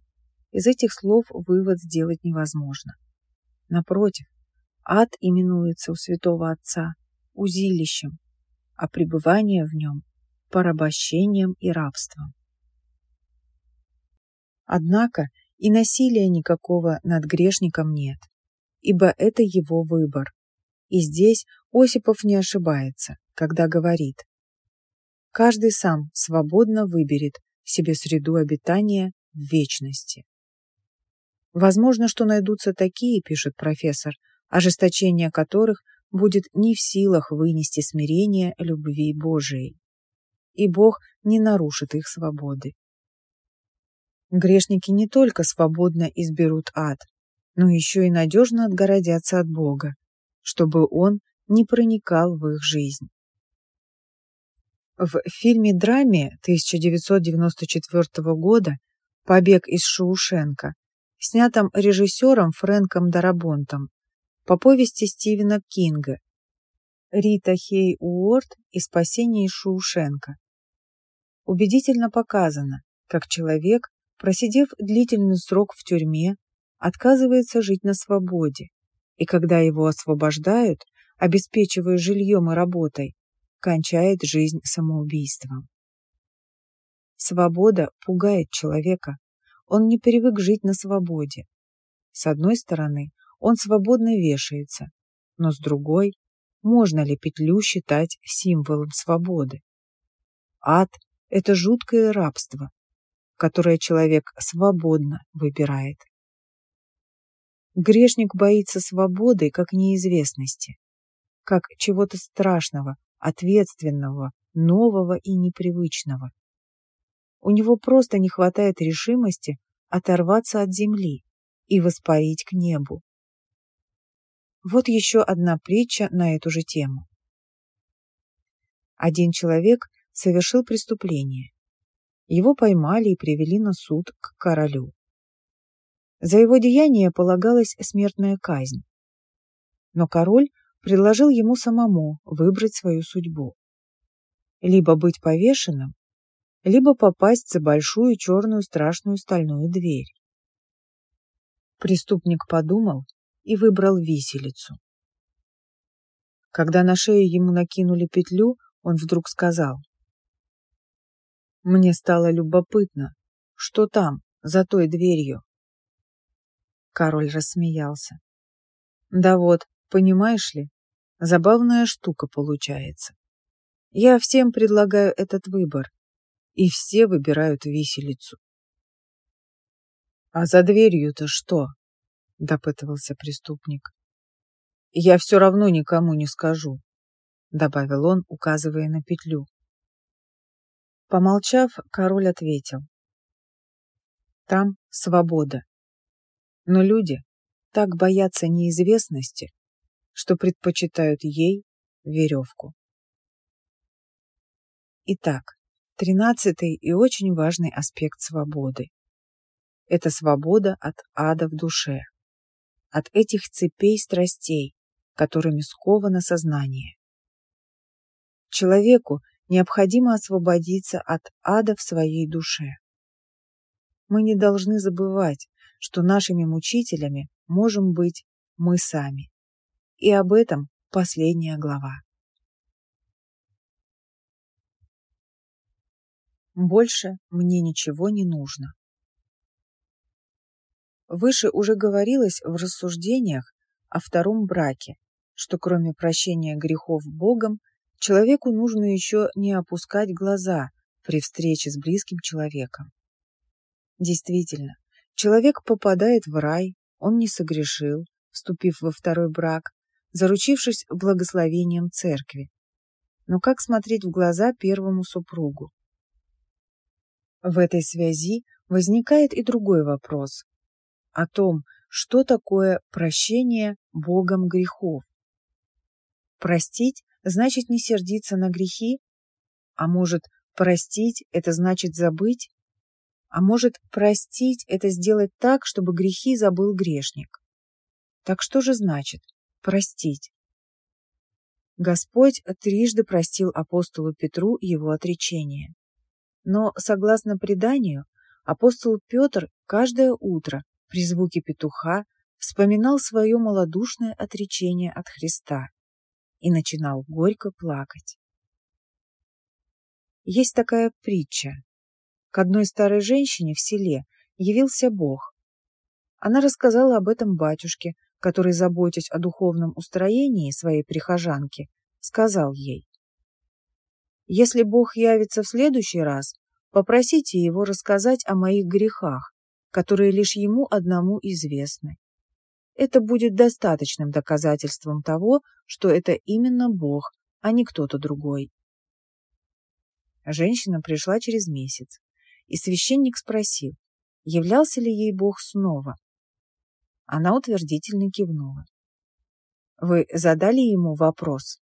из этих слов вывод сделать невозможно. Напротив, ад именуется у святого Отца узилищем, а пребывание в нем – порабощением и рабством. Однако и насилия никакого над грешником нет, ибо это его выбор. И здесь Осипов не ошибается, когда говорит «Каждый сам свободно выберет себе среду обитания в вечности». Возможно, что найдутся такие, пишет профессор, ожесточение которых будет не в силах вынести смирение любви Божией. И Бог не нарушит их свободы. Грешники не только свободно изберут ад, но еще и надежно отгородятся от Бога, чтобы Он не проникал в их жизнь. В фильме-драме 1994 года «Побег из Шоушенка», снятом режиссером Фрэнком Дарабонтом, по повести Стивена Кинга «Рита Хей Уорд и спасение из Шоушенка». Убедительно показано, как человек просидев длительный срок в тюрьме, отказывается жить на свободе, и когда его освобождают, обеспечивая жильем и работой, кончает жизнь самоубийством. Свобода пугает человека. Он не привык жить на свободе. С одной стороны, он свободно вешается, но с другой, можно ли петлю считать символом свободы? Ад – это жуткое рабство, которое человек свободно выбирает. Грешник боится свободы как неизвестности, как чего-то страшного, ответственного, нового и непривычного. У него просто не хватает решимости оторваться от земли и воспарить к небу. Вот еще одна притча на эту же тему. Один человек совершил преступление. Его поймали и привели на суд к королю. За его деяние полагалась смертная казнь. Но король предложил ему самому выбрать свою судьбу. Либо быть повешенным, либо попасть за большую черную страшную стальную дверь. Преступник подумал и выбрал виселицу. Когда на шею ему накинули петлю, он вдруг сказал, мне стало любопытно, что там, за той дверью. Король рассмеялся. Да вот, понимаешь ли, забавная штука получается. Я всем предлагаю этот выбор, и все выбирают виселицу. А за дверью-то что? Допытывался преступник. Я все равно никому не скажу, добавил он, указывая на петлю. Помолчав, король ответил. Там свобода. Но люди так боятся неизвестности, что предпочитают ей веревку. Итак, тринадцатый и очень важный аспект свободы. Это свобода от ада в душе, от этих цепей страстей, которыми сковано сознание. Человеку необходимо освободиться от ада в своей душе. Мы не должны забывать, что нашими мучителями можем быть мы сами. И об этом последняя глава. Больше мне ничего не нужно. Выше уже говорилось в рассуждениях о втором браке, что кроме прощения грехов Богом человеку нужно еще не опускать глаза при встрече с близким человеком. Действительно, человек попадает в рай, он не согрешил, вступив во второй брак, заручившись благословением церкви. Но как смотреть в глаза первому супругу? В этой связи возникает и другой вопрос о том, что такое прощение Богом грехов. Простить значит не сердиться на грехи, а может, простить – это значит забыть, а может, простить – это сделать так, чтобы грехи забыл грешник. Так что же значит простить? Господь трижды простил апостолу Петру его отречение. Но, согласно преданию, апостол Петр каждое утро при звуке петуха вспоминал свое малодушное отречение от Христа и начинал горько плакать. Есть такая притча. К одной старой женщине в селе явился Бог. Она рассказала об этом батюшке, который, заботясь о духовном устроении своей прихожанки, сказал ей, «Если Бог явится в следующий раз, попросите его рассказать о моих грехах, которые лишь ему одному известны. Это будет достаточным доказательством того, что это именно Бог, а не кто-то другой. Женщина пришла через месяц, и священник спросил, являлся ли ей Бог снова. Она утвердительно кивнула. «Вы задали ему вопрос?»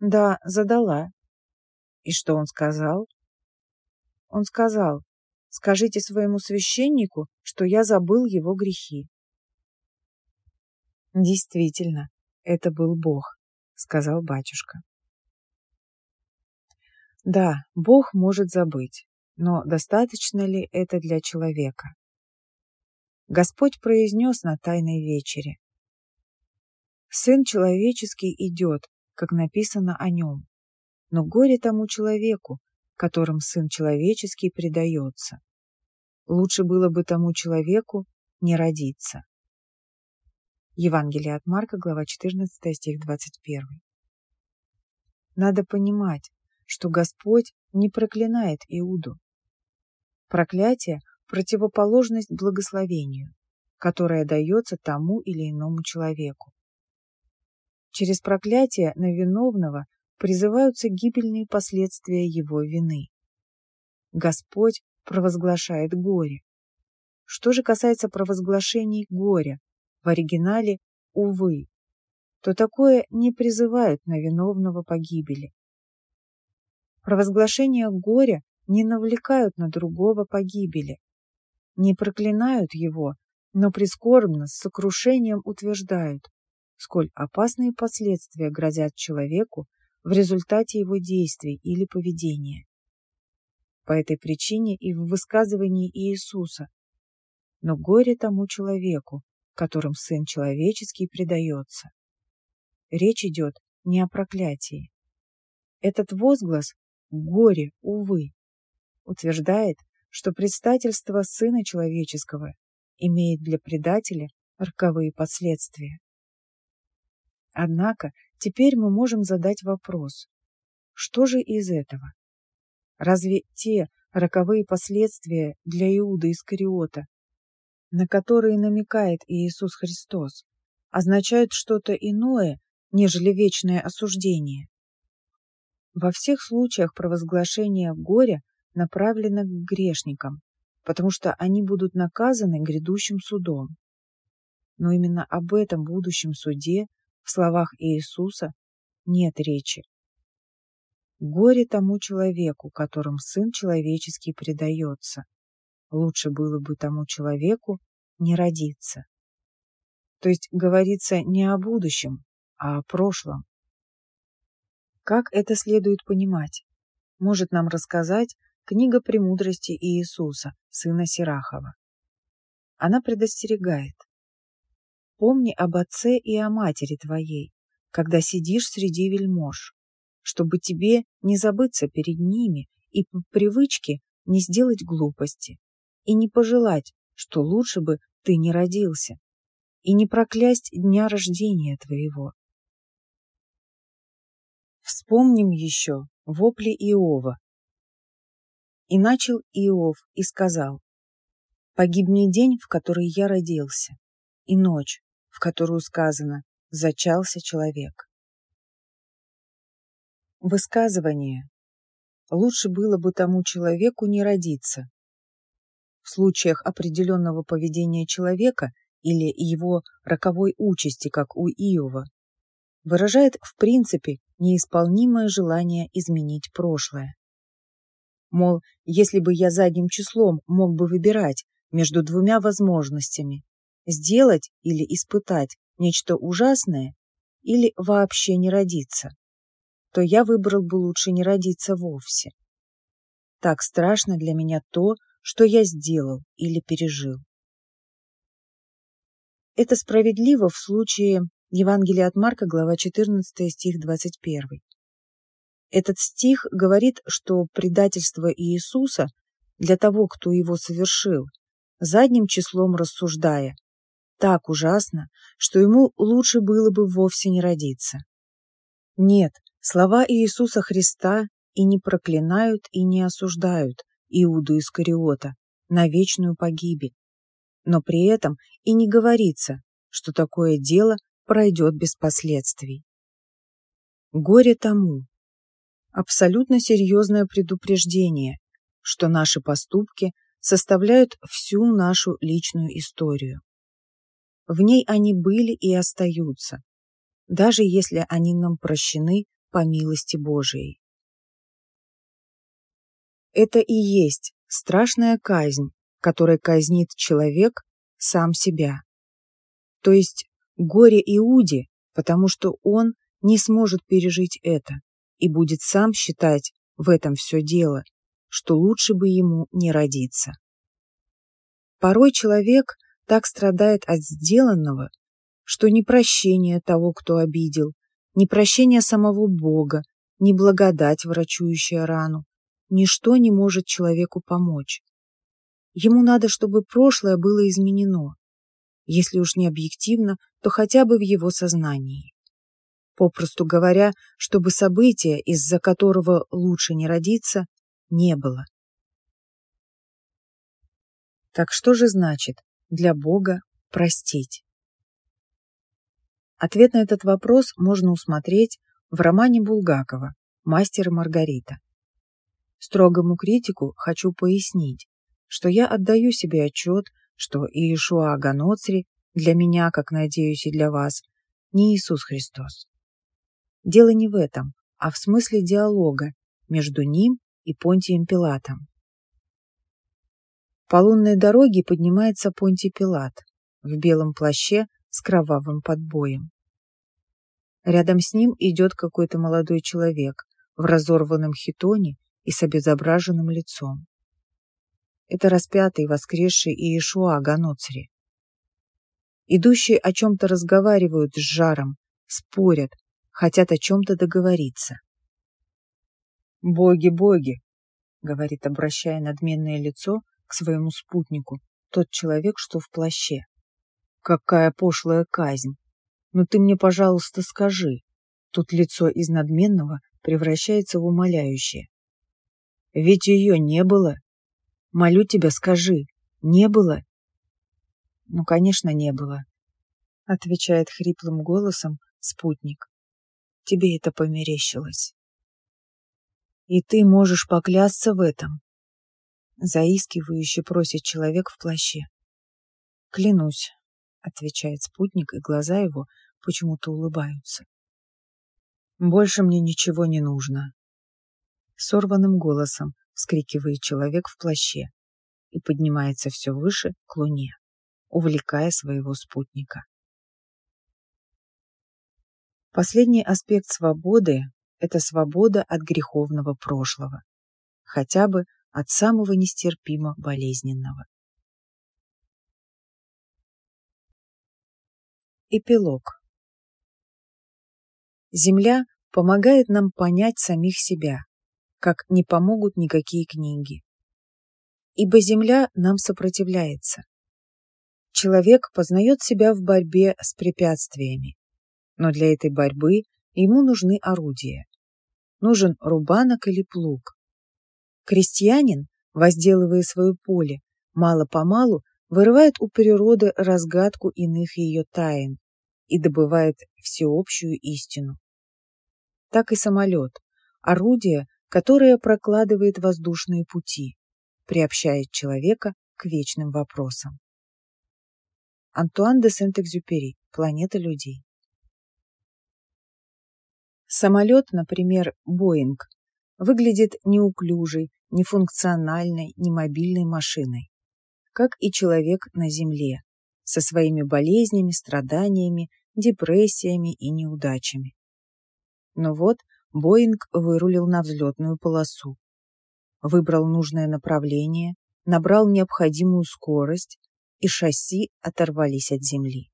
«Да, задала». «И что он сказал?» Он сказал, Скажите своему священнику, что я забыл его грехи. Действительно, это был Бог, сказал батюшка. Да, Бог может забыть, но достаточно ли это для человека? Господь произнес на Тайной вечере. Сын человеческий идет, как написано о нем, но горе тому человеку, которым Сын Человеческий предается. Лучше было бы тому человеку не родиться. Евангелие от Марка, глава 14, стих 21. Надо понимать, что Господь не проклинает Иуду. Проклятие – противоположность благословению, которое дается тому или иному человеку. Через проклятие на виновного призываются гибельные последствия его вины. Господь провозглашает горе. Что же касается провозглашений горя в оригинале «увы», то такое не призывают на виновного погибели. Провозглашения горя не навлекают на другого погибели, не проклинают его, но прискорбно, с сокрушением утверждают, сколь опасные последствия грозят человеку в результате его действий или поведения. По этой причине и в высказывании Иисуса «Но горе тому человеку, которым Сын Человеческий предается». Речь идет не о проклятии. Этот возглас «горе, увы» утверждает, что предстательство Сына Человеческого имеет для предателя роковые последствия. Однако теперь мы можем задать вопрос, что же из этого? Разве те роковые последствия для Иуда Искариота, на которые намекает Иисус Христос, означают что-то иное, нежели вечное осуждение? Во всех случаях провозглашение горя направлено к грешникам, потому что они будут наказаны грядущим судом. Но именно об этом будущем суде в словах Иисуса нет речи. Горе тому человеку, которым Сын Человеческий предается. Лучше было бы тому человеку не родиться. То есть говорится не о будущем, а о прошлом. Как это следует понимать, может нам рассказать книга «Премудрости Иисуса», сына Сирахова. Она предостерегает. Помни об отце и о матери твоей, когда сидишь среди вельмож, чтобы тебе не забыться перед ними и по привычке не сделать глупости, и не пожелать, что лучше бы ты не родился, и не проклясть дня рождения твоего. Вспомним еще вопли Иова. И начал Иов и сказал, «Погибни день, в который я родился, и ночь, в которую сказано, зачался человек». Высказывание «Лучше было бы тому человеку не родиться». В случаях определенного поведения человека или его роковой участи, как у Иова, выражает в принципе неисполнимое желание изменить прошлое. Мол, если бы я задним числом мог бы выбирать между двумя возможностями – сделать или испытать нечто ужасное или вообще не родиться, то я выбрал бы лучше не родиться вовсе. Так страшно для меня то, что я сделал или пережил. Это справедливо в случае Евангелие от Марка, глава 14, стих 21. Этот стих говорит, что предательство Иисуса для того, кто его совершил, задним числом рассуждая, так ужасно, что ему лучше было бы вовсе не родиться. Нет, слова Иисуса Христа и не проклинают, и не осуждают Иуду Искариота на вечную погибель. Но при этом и не говорится, что такое дело пройдет без последствий. Горе тому. Абсолютно серьезное предупреждение, что наши поступки составляют всю нашу личную историю. В ней они были и остаются, даже если они нам прощены по милости Божией. Это и есть страшная казнь, которая казнит человек сам себя. То есть горе Иуде, потому что он не сможет пережить это и будет сам считать в этом все дело, что лучше бы ему не родиться. Порой человек так страдает от сделанного, что ни прощение того, кто обидел, ни прощение самого Бога, ни благодать, врачующая рану, ничто не может человеку помочь. Ему надо, чтобы прошлое было изменено, если уж не объективно, то хотя бы в его сознании. Попросту говоря, чтобы события, из-за которого лучше не родиться, не было. Так что же значит для Бога простить? Ответ на этот вопрос можно усмотреть в романе Булгакова «Мастер и Маргарита». Строгому критику хочу пояснить, что я отдаю себе отчет что Иешуа Ганоцри для меня, как надеюсь и для вас, не Иисус Христос. Дело не в этом, а в смысле диалога между ним и Понтием Пилатом. По лунной дороге поднимается Понтий Пилат в белом плаще с кровавым подбоем. Рядом с ним идет какой-то молодой человек в разорванном хитоне и с обезображенным лицом. Это распятый воскресший Иешуа Ганоцри. Идущие о чем-то разговаривают с жаром, спорят, хотят о чем-то договориться. «Боги, боги!» — говорит, обращая надменное лицо к своему спутнику, тот человек, что в плаще. «Какая пошлая казнь! Ну ты мне, пожалуйста, скажи!» Тут лицо из надменного превращается в умоляющее. «Ведь ее не было!» Молю тебя, скажи, не было? Ну, конечно, не было, отвечает хриплым голосом спутник. Тебе это померещилось. И ты можешь поклясться в этом. Заискивающе просит человек в плаще. Клянусь, отвечает спутник, и глаза его почему-то улыбаются. Больше мне ничего не нужно. Сорванным голосом вскрикивает человек в плаще и поднимается все выше к луне, увлекая своего спутника. Последний аспект свободы – это свобода от греховного прошлого, хотя бы от самого нестерпимо болезненного. Эпилог Земля помогает нам понять самих себя, как не помогут никакие книги. Ибо земля нам сопротивляется. Человек познает себя в борьбе с препятствиями, но для этой борьбы ему нужны орудия. нужен рубанок или плуг. Крестьянин, возделывая свое поле, мало-помалу вырывает у природы разгадку иных ее тайн и добывает всеобщую истину. Так и самолет, орудие, которое прокладывает воздушные пути, приобщает человека к вечным вопросам. Антуан де Сент-Экзюпери «Планета людей». Самолет, например, Боинг, выглядит неуклюжей, нефункциональной, немобильной машиной, как и человек на Земле, со своими болезнями, страданиями, депрессиями и неудачами. Но вот Боинг вырулил на взлетную полосу, выбрал нужное направление, набрал необходимую скорость, и шасси оторвались от земли.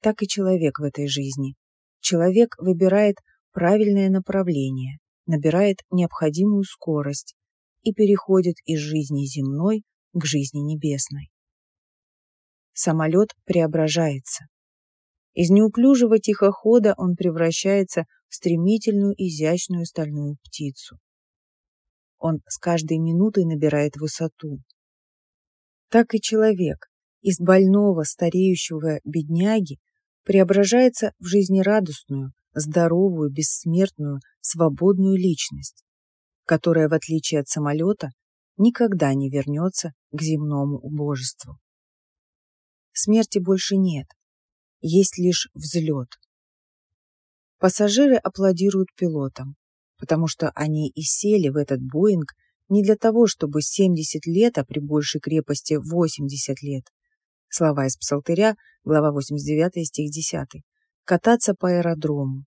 Так и человек в этой жизни. Человек выбирает правильное направление, набирает необходимую скорость и переходит из жизни земной к жизни небесной. Самолет преображается. Из неуклюжего тихохода он превращается в стремительную изящную стальную птицу. Он с каждой минутой набирает высоту, так и человек из больного, стареющего бедняги преображается в жизнерадостную, здоровую, бессмертную, свободную личность, которая, в отличие от самолета, никогда не вернется к земному убожеству. Смерти больше нет, есть лишь взлет. Пассажиры аплодируют пилотам, потому что они и сели в этот Боинг не для того, чтобы 70 лет, а при большей крепости 80 лет. Слова из Псалтыря, глава 89, стих 10. Кататься по аэродрому.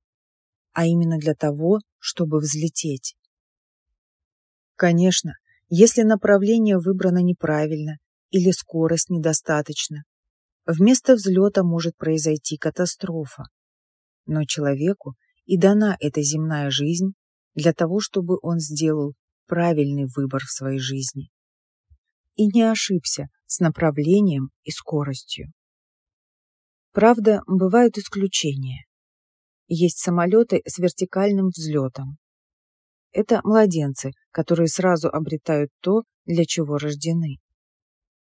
А именно для того, чтобы взлететь. Конечно, если направление выбрано неправильно или скорость недостаточна, вместо взлета может произойти катастрофа. Но человеку и дана эта земная жизнь для того, чтобы он сделал правильный выбор в своей жизни и не ошибся с направлением и скоростью. Правда, бывают исключения. Есть самолеты с вертикальным взлетом. Это младенцы, которые сразу обретают то, для чего рождены.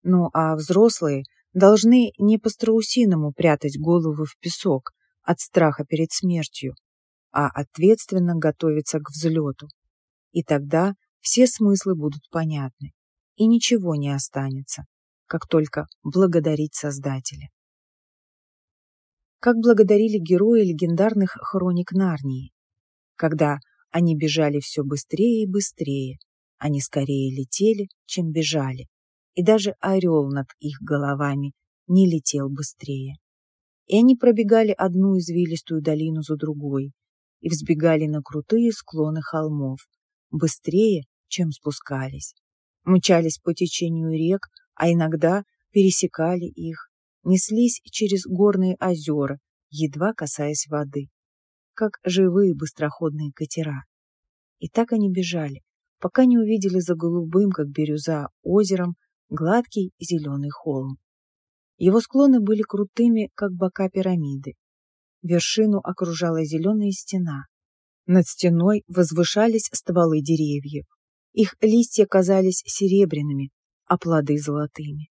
Ну а взрослые должны не по-страусиному прятать головы в песок от страха перед смертью, а ответственно готовиться к взлету. И тогда все смыслы будут понятны, и ничего не останется, как только благодарить Создателя. Как благодарили герои легендарных хроник Нарнии, когда они бежали все быстрее и быстрее, они скорее летели, чем бежали, и даже орел над их головами не летел быстрее. И они пробегали одну извилистую долину за другой и взбегали на крутые склоны холмов, быстрее, чем спускались. Мчались по течению рек, а иногда пересекали их, неслись через горные озера, едва касаясь воды, как живые быстроходные катера. И так они бежали, пока не увидели за голубым, как бирюза, озером гладкий зеленый холм. Его склоны были крутыми, как бока пирамиды. Вершину окружала зеленая стена. Над стеной возвышались стволы деревьев. Их листья казались серебряными, а плоды золотыми.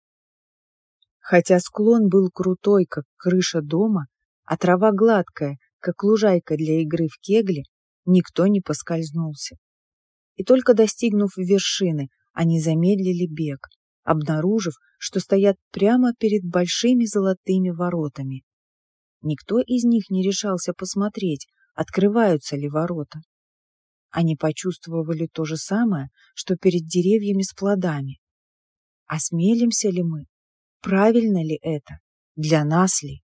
Хотя склон был крутой, как крыша дома, а трава гладкая, как лужайка для игры в кегли, никто не поскользнулся. И только достигнув вершины, они замедлили бег, обнаружив, что стоят прямо перед большими золотыми воротами. Никто из них не решался посмотреть, открываются ли ворота. Они почувствовали то же самое, что перед деревьями с плодами. Осмелимся ли мы? Правильно ли это? Для нас ли?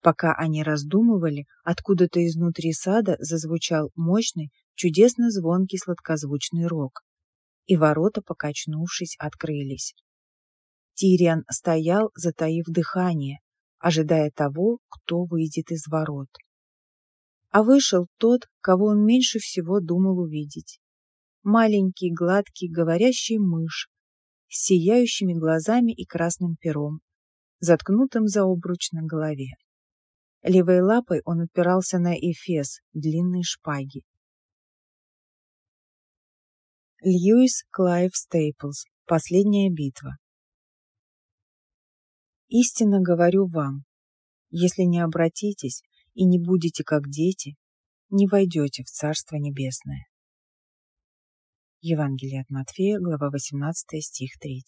Пока они раздумывали, откуда-то изнутри сада зазвучал мощный, чудесно звонкий сладкозвучный рог, и ворота, покачнувшись, открылись. Тириан стоял, затаив дыхание, ожидая того, кто выйдет из ворот а вышел тот, кого он меньше всего думал увидеть. Маленький, гладкий, говорящий мышь, с сияющими глазами и красным пером, заткнутым за обруч на голове. Левой лапой он упирался на эфес длинной шпаги. Льюис Клайв Стейплс. Последняя битва. Истинно говорю вам, если не обратитесь и не будете как дети, не войдете в Царство Небесное. Евангелие от Матфея, глава 18, стих 3.